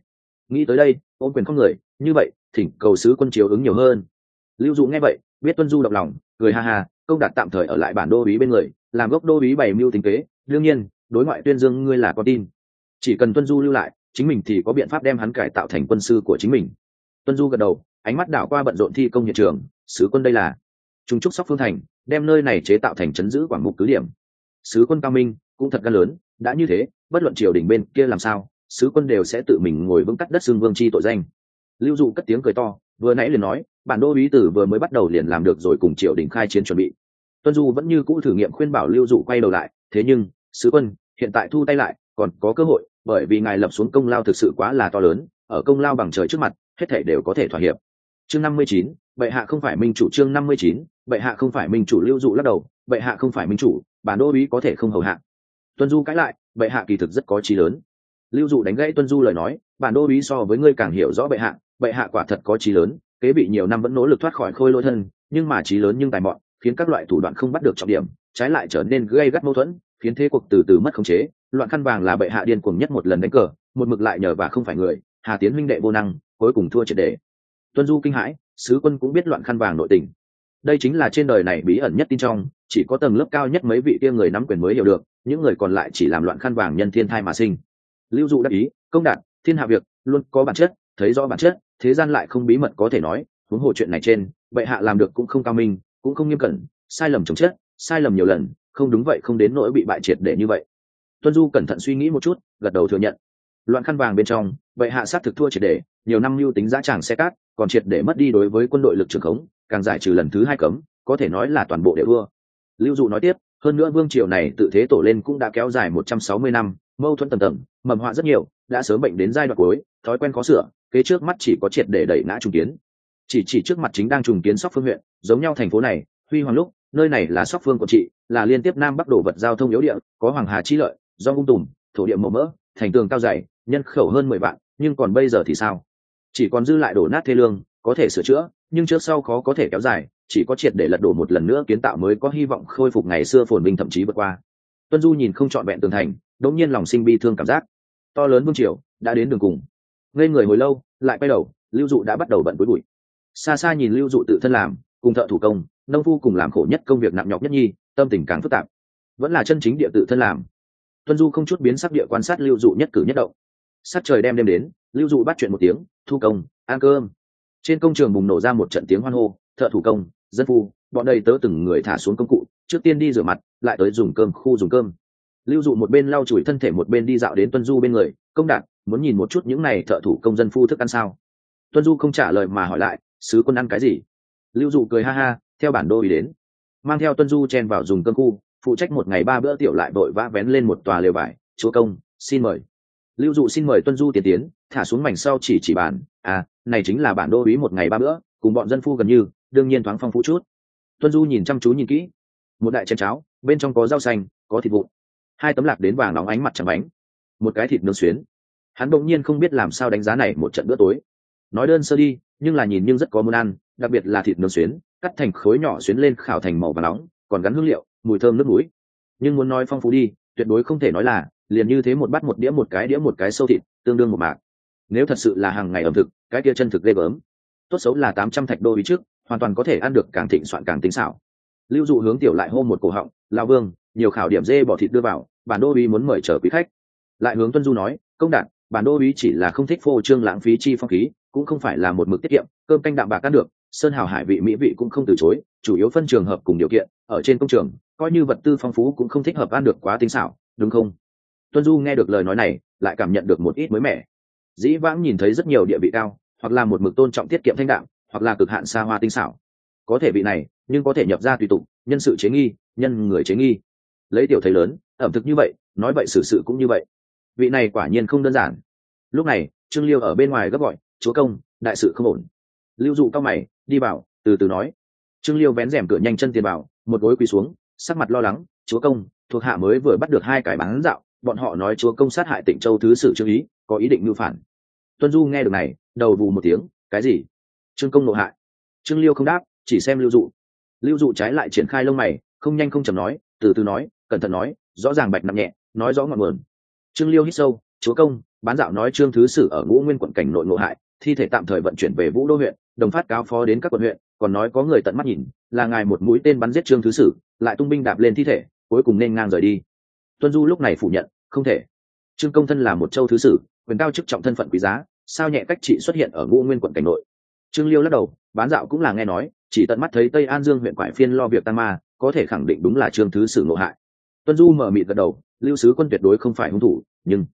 Nghĩ tới đây, ôm quyền không người, như vậy, thỉnh cầu sứ quân chiếu ứng nhiều hơn. Lưu dụ nghe vậy, biết tuân du động lòng, cười ha ha, công đạt tạm thời ở lại bản đô ý bên người, làm gốc đô ý bày mưu tính kế, đương nhiên, đối ngoại tuyên dương ngươi là con tin. Chỉ cần tuân du lưu lại, chính mình thì có biện pháp đem hắn cải tạo thành quân sư của chính mình. Tuân du gật đầu, ánh mắt đảo qua bận rộn thi công hiện trường sứ quân đây là. Trung trúc sóc phương thành, đem nơi này chế tạo thành chấn giữ quảng mục cứ điểm. Sứ quân cao minh, cũng thật gan lớn, đã như thế, bất luận triều đình bên kia làm sao, sứ quân đều sẽ tự mình ngồi vững cắt đất xương vương chi tội danh. Lưu dụ cất tiếng cười to, vừa nãy liền nói, bản đô bí tử vừa mới bắt đầu liền làm được rồi cùng triều đình khai chiến chuẩn bị. Tuân du vẫn như cũ thử nghiệm khuyên bảo lưu dụ quay đầu lại, thế nhưng, sứ quân, hiện tại thu tay lại, còn có cơ hội, bởi vì ngài lập xuống công lao thực sự quá là to lớn, ở công lao bằng trời trước mặt, hết thể đều có thể thỏa hiệp. Chương năm mươi chín bệ hạ không phải minh chủ chương năm mươi chín, bệ hạ không phải minh chủ lưu dụ lắc đầu, bệ hạ không phải minh chủ, bản đô bí có thể không hầu hạ. Tuân du cãi lại, bệ hạ kỳ thực rất có trí lớn. Lưu dụ đánh gãy tuân du lời nói, bản đô bí so với ngươi càng hiểu rõ bệ hạ bệ hạ quả thật có trí lớn, kế bị nhiều năm vẫn nỗ lực thoát khỏi khôi lỗi thân, nhưng mà trí lớn nhưng tài mọn, khiến các loại thủ đoạn không bắt được trọng điểm, trái lại trở nên gây gắt mâu thuẫn, khiến thế cuộc từ từ mất khống chế. Loạn khăn vàng là bệ hạ điên cuồng nhất một lần đánh cờ, một mực lại nhờ và không phải người, hà tiến huynh đệ vô năng, cuối cùng thua triệt đề tuân du kinh hãi sứ quân cũng biết loạn khăn vàng nội tình. Đây chính là trên đời này bí ẩn nhất tin trong, chỉ có tầng lớp cao nhất mấy vị kia người nắm quyền mới hiểu được, những người còn lại chỉ làm loạn khăn vàng nhân thiên thai mà sinh. Lưu dụ đắc ý, công đạt, thiên hạ việc, luôn có bản chất, thấy rõ bản chất, thế gian lại không bí mật có thể nói, huống hồ chuyện này trên, bệ hạ làm được cũng không cao minh, cũng không nghiêm cẩn, sai lầm chồng chết sai lầm nhiều lần, không đúng vậy không đến nỗi bị bại triệt để như vậy. Tuân du cẩn thận suy nghĩ một chút, gật đầu thừa nhận. Loạn khăn vàng bên trong, bệ hạ sát thực thua triệt để, nhiều năm lưu tính giá tràng xe cát còn triệt để mất đi đối với quân đội lực trường khống, càng giải trừ lần thứ hai cấm, có thể nói là toàn bộ đệ vua. lưu dụ nói tiếp, hơn nữa vương triều này tự thế tổ lên cũng đã kéo dài một trăm sáu mươi năm, mâu thuẫn tầm tầm, mầm họa rất nhiều, đã sớm bệnh đến giai đoạn cuối, thói quen khó sửa, kế trước mắt chỉ có triệt để đẩy ngã trùng kiến chỉ chỉ trước mặt chính đang trùng kiến sóc phương huyện, giống nhau thành phố này, huy hoàng lúc, nơi này là sóc phương của chị là liên tiếp nam bắc đổ vật giao thông yếu địa, có hoàng hà chi lợi, do ung tùm, thổ địa màu mỡ, thành tường cao dày, nhân khẩu hơn mười vạn, nhưng còn bây giờ thì sao chỉ còn dư lại đổ nát thê lương, có thể sửa chữa, nhưng trước sau khó có thể kéo dài, chỉ có triệt để lật đổ một lần nữa kiến tạo mới có hy vọng khôi phục ngày xưa phồn vinh thậm chí vượt qua. Tuân du nhìn không trọn vẹn tường thành đống nhiên lòng sinh bi thương cảm giác. To lớn vương triều đã đến đường cùng. Ngây người hồi lâu, lại quay đầu, lưu dụ đã bắt đầu bận với bụi. Xa xa nhìn lưu dụ tự thân làm, cùng thợ thủ công, nông phu cùng làm khổ nhất công việc nặng nhọc nhất nhi, tâm tình càng phức tạp. Vẫn là chân chính địa tự thân làm. Tuân du không chút biến sắc địa quan sát lưu dụ nhất cử nhất động. Sát trời đem đêm đến, lưu dụ bắt chuyện một tiếng thu công, ăn cơm. Trên công trường bùng nổ ra một trận tiếng hoan hô, thợ thủ công, dân phu, bọn đây tớ từng người thả xuống công cụ, trước tiên đi rửa mặt, lại tới dùng cơm, khu dùng cơm. Lưu dụ một bên lau chùi thân thể một bên đi dạo đến tuân du bên người, công đạt muốn nhìn một chút những này thợ thủ công dân phu thức ăn sao? Tuân du không trả lời mà hỏi lại, sứ quân ăn cái gì? Lưu dụ cười ha ha, theo bản đô ý đến. Mang theo tuân du chen vào dùng cơm khu, phụ trách một ngày ba bữa tiểu lại vội vã vén lên một tòa lều vải, chúa công, xin mời. Lưu dụ xin mời tuân du tiền tiến thả xuống mảnh sau chỉ chỉ bản à này chính là bản đô uý một ngày ba bữa, cùng bọn dân phu gần như, đương nhiên thoáng phong phú chút. Tuân du nhìn chăm chú nhìn kỹ. Một đại chén cháo, bên trong có rau xanh, có thịt vụn. Hai tấm lạc đến vàng nóng ánh mặt chẳng bánh. Một cái thịt nướng xuyến. Hắn bỗng nhiên không biết làm sao đánh giá này một trận bữa tối. Nói đơn sơ đi, nhưng là nhìn nhưng rất có muốn ăn, đặc biệt là thịt nướng xuyến, cắt thành khối nhỏ xuyến lên khảo thành màu và nóng, còn gắn hương liệu, mùi thơm nước núi. Nhưng muốn nói phong phú đi, tuyệt đối không thể nói là, liền như thế một bát một đĩa một cái đĩa một cái sâu thịt, tương đương một mạc nếu thật sự là hàng ngày ẩm thực, cái kia chân thực ghê gớm. Tốt xấu là tám trăm thạch đô ý trước, hoàn toàn có thể ăn được càng thịnh soạn càng tính xảo. Lưu dụ hướng tiểu lại hô một cổ họng lao vương, nhiều khảo điểm dê bỏ thịt đưa vào, bản đô uý muốn mời chở quý khách. Lại hướng tuân du nói, công đạt bản đô uý chỉ là không thích phô trương lãng phí chi phong khí, cũng không phải là một mực tiết kiệm, cơm canh đạm bạc ăn được, sơn hào hải vị mỹ vị cũng không từ chối, chủ yếu phân trường hợp cùng điều kiện, ở trên công trường, coi như vật tư phong phú cũng không thích hợp ăn được quá tinh xảo, đúng không? Tuân du nghe được lời nói này, lại cảm nhận được một ít mới mẻ dĩ vãng nhìn thấy rất nhiều địa vị cao, hoặc là một mực tôn trọng tiết kiệm thanh đạm, hoặc là cực hạn xa hoa tinh xảo. Có thể vị này, nhưng có thể nhập ra tùy tục, nhân sự chế nghi, nhân người chế nghi. Lấy tiểu thấy lớn, ẩm thực như vậy, nói vậy xử sự cũng như vậy. Vị này quả nhiên không đơn giản. Lúc này, trương liêu ở bên ngoài gấp gọi, chúa công, đại sự không ổn. Lưu dụ cao mày, đi vào, từ từ nói. Trương liêu vén rèm cửa nhanh chân tiền vào, một gối quỳ xuống, sắc mặt lo lắng, chúa công, thuộc hạ mới vừa bắt được hai cái bán dạo, bọn họ nói chúa công sát hại tịnh châu thứ sử trương ý, có ý định mưu phản tuân du nghe được này, đầu vù một tiếng, cái gì? Trương công nộ hại. Trương liêu không đáp, chỉ xem lưu dụ. Lưu dụ trái lại triển khai lông mày, không nhanh không chầm nói, từ từ nói, cẩn thận nói, rõ ràng bạch nặng nhẹ, nói rõ ngọn nguồn. Trương liêu hít sâu, chúa công, bán dạo nói trương thứ sử ở ngũ nguyên quận cảnh nội ngộ hại, thi thể tạm thời vận chuyển về vũ đô huyện, đồng phát cáo phó đến các quận huyện, còn nói có người tận mắt nhìn, là ngài một mũi tên bắn giết trương thứ sử, lại tung binh đạp lên thi thể, cuối cùng nên ngang rời đi. Tuân du lúc này phủ nhận, không thể. Trương công thân là một châu thứ sử, quyền cao chức trọng thân phận quý giá sao nhẹ cách trị xuất hiện ở ngũ nguyên quận cảnh nội. Trương liêu lắc đầu, bán dạo cũng là nghe nói, chỉ tận mắt thấy tây an dương huyện quải phiên lo việc tăng ma, có thể khẳng định đúng là trương thứ sử ngộ hại. Tuân du mở mịt gật đầu, lưu sứ quân tuyệt đối không phải hung thủ, nhưng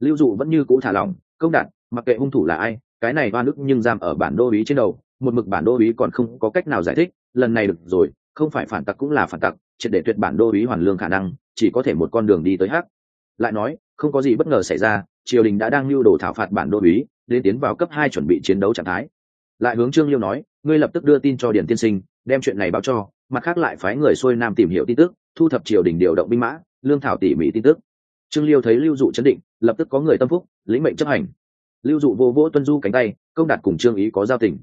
lưu dụ vẫn như cũ thả lỏng, công đạt mặc kệ hung thủ là ai, cái này oan ức nhưng giam ở bản đô ý trên đầu, một mực bản đô ý còn không có cách nào giải thích, lần này được rồi, không phải phản tặc cũng là phản tặc, triệt để tuyệt bản đô ý hoàn lương khả năng, chỉ có thể một con đường đi tới hắc. Lại nói, không có gì bất ngờ xảy ra, triều đình đã đang lưu đồ thảo phạt bản đô ý đến tiến vào cấp hai chuẩn bị chiến đấu trạng thái. Lại hướng trương liêu nói, ngươi lập tức đưa tin cho điển tiên sinh, đem chuyện này báo cho, mặt khác lại phái người xuôi nam tìm hiểu tin tức, thu thập triều đình điều động binh mã, lương thảo tỉ mỉ tin tức. Trương liêu thấy lưu dụ chấn định, lập tức có người tâm phúc, lĩnh mệnh chấp hành. Lưu dụ vô vỗ tuân du cánh tay, công đạt cùng trương ý có giao tình.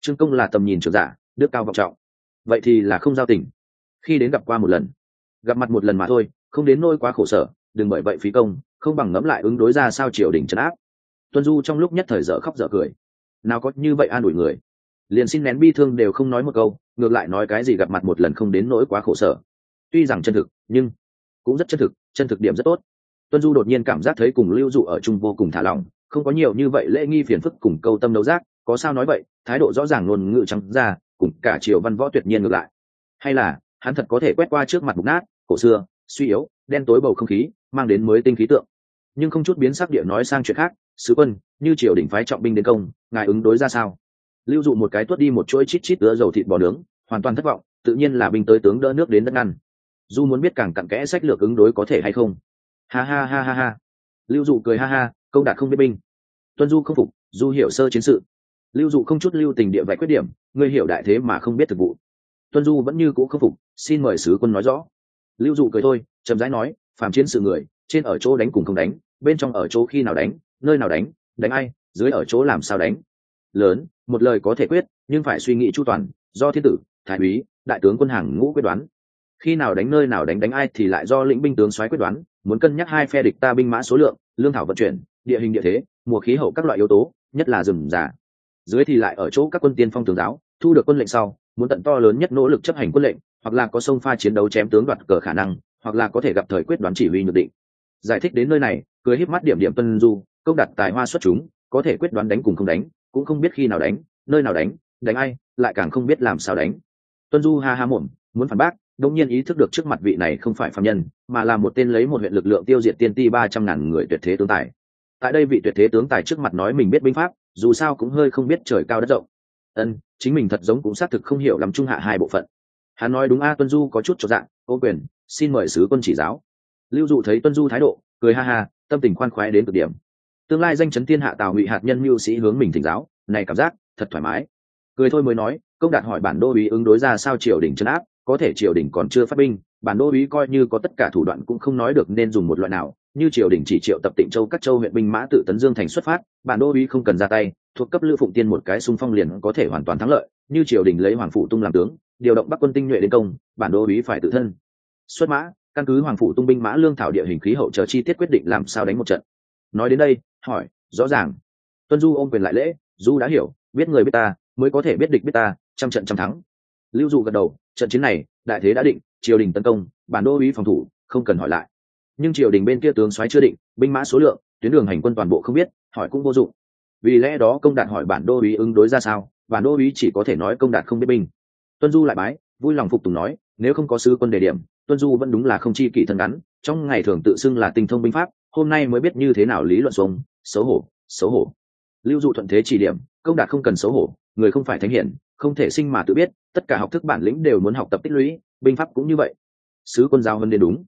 Trương công là tầm nhìn trưởng giả, đức cao vọng trọng. Vậy thì là không giao tình. Khi đến gặp qua một lần, gặp mặt một lần mà thôi, không đến nôi quá khổ sở, đừng bởi vậy phí công, không bằng ngẫm lại ứng đối ra sao triều đình trấn áp tuân du trong lúc nhất thời dở khóc dở cười. Nào có như vậy an ủi người. Liền xin nén bi thương đều không nói một câu, ngược lại nói cái gì gặp mặt một lần không đến nỗi quá khổ sở. Tuy rằng chân thực, nhưng cũng rất chân thực chân thực điểm rất tốt. Tuân du đột nhiên cảm giác thấy cùng lưu dụ ở chung vô cùng thả lỏng, không có nhiều như vậy lễ nghi phiền phức cùng câu tâm đấu giác, có sao nói vậy, thái độ rõ ràng ngôn ngữ trắng ra, cùng cả triều văn võ tuyệt nhiên ngược lại. Hay là, hắn thật có thể quét qua trước mặt mục nát, cổ xưa, suy yếu, đen tối bầu không khí, mang đến mới tinh khí tượng. Nhưng không chút biến sắc địa nói sang chuyện khác sứ quân, như triều đình phái trọng binh đến công, ngài ứng đối ra sao? Lưu dụ một cái tuốt đi một chuỗi chít chít ứa dầu thịt bò nướng, hoàn toàn thất vọng, tự nhiên là binh tới tướng đỡ nước đến đất ngăn. Du muốn biết càng cặn kẽ sách lược ứng đối có thể hay không. Ha ha ha ha ha. Lưu dụ cười ha ha, công đạt không biết binh. Tuân du không phục, du hiểu sơ chiến sự. Lưu dụ không chút lưu tình địa vạch khuyết điểm, ngươi hiểu đại thế mà không biết thực vụ. Tuân du vẫn như cũ không phục, xin mời sứ quân nói rõ. Lưu dụ cười thôi, chậm rãi nói, phàm chiến sự người, trên ở chỗ đánh cùng không đánh, bên trong ở chỗ khi nào đánh nơi nào đánh đánh ai, dưới ở chỗ làm sao đánh. Lớn, một lời có thể quyết, nhưng phải suy nghĩ chu toàn, do thiên tử, thái úy, đại tướng quân hàng ngũ quyết đoán. Khi nào đánh nơi nào đánh đánh ai thì lại do lĩnh binh tướng soái quyết đoán, muốn cân nhắc hai phe địch ta binh mã số lượng, lương thảo vận chuyển, địa hình địa thế, mùa khí hậu các loại yếu tố, nhất là rừng già. Dưới thì lại ở chỗ các quân tiên phong tướng giáo, thu được quân lệnh sau, muốn tận to lớn nhất nỗ lực chấp hành quân lệnh, hoặc là có sông pha chiến đấu chém tướng đoạt cờ khả năng, hoặc là có thể gặp thời quyết đoán chỉ huy nhược định. Giải thích đến nơi này, cười híp mắt điểm điểm tuân du công đặt tài hoa xuất chúng, có thể quyết đoán đánh cùng không đánh, cũng không biết khi nào đánh, nơi nào đánh đánh ai, lại càng không biết làm sao đánh. Tuân du ha ha muộn muốn phản bác đông nhiên ý thức được trước mặt vị này không phải phạm nhân, mà là một tên lấy một huyện lực lượng tiêu diệt tiên ti ba trăm ngàn người tuyệt thế tướng tài. Tại đây vị tuyệt thế tướng tài trước mặt nói mình biết binh pháp, dù sao cũng hơi không biết trời cao đất rộng. Ân, chính mình thật giống cũng xác thực không hiểu làm trung hạ hai bộ phận. Hắn nói đúng a, tuân du có chút cho dạng ô quyền, xin mời sứ quân chỉ giáo. Lưu dụ thấy tuân du thái độ, cười ha ha, tâm tình khoan khoái đến cực điểm tương lai danh chấn thiên hạ tào ngụy hạt nhân mưu sĩ hướng mình thỉnh giáo, này cảm giác thật thoải mái. Cười thôi mới nói, công đạt hỏi bản đô uý ứng đối ra sao triều đình chấn áp, có thể triều đình còn chưa phát binh, bản đô uý coi như có tất cả thủ đoạn cũng không nói được nên dùng một loại nào, như triều đình chỉ triệu tập tịnh châu, các châu huyện binh mã tự tấn dương thành xuất phát, bản đô uý không cần ra tay, thuộc cấp lữ phụng tiên một cái xung phong liền có thể hoàn toàn thắng lợi, như triều đình lấy hoàng phủ tung làm tướng, điều động bắc quân tinh nhuệ đến công, bản đô uý phải tự thân. Xuất mã, căn cứ hoàng phủ tung binh mã lương thảo địa hình khí hậu chờ chi tiết quyết định làm sao đánh một trận. Nói đến đây hỏi, rõ ràng. Tuân du ôm quyền lại lễ, du đã hiểu, biết người biết ta, mới có thể biết địch biết ta, trăm trận trăm thắng. Lưu dụ gật đầu, trận chiến này, đại thế đã định, triều đình tấn công, bản đô uý phòng thủ, không cần hỏi lại. Nhưng triều đình bên kia tướng soái chưa định, binh mã số lượng, tuyến đường hành quân toàn bộ không biết, hỏi cũng vô dụng. Vì lẽ đó công đạt hỏi bản đô uý ứng đối ra sao, bản đô uý chỉ có thể nói công đạt không biết binh. Tuân du lại bái, vui lòng phục tùng nói, nếu không có sứ quân đề điểm, tuân du vẫn đúng là không chi kỷ thân ngắn, trong ngày thường tự xưng là tinh thông binh pháp hôm nay mới biết như thế nào lý luận xuống, xấu hổ xấu hổ. Lưu dụ thuận thế chỉ điểm, công đạt không cần xấu hổ, người không phải thánh hiển, không thể sinh mà tự biết, tất cả học thức bản lĩnh đều muốn học tập tích lũy, binh pháp cũng như vậy. Sứ quân giao hơn đến đúng.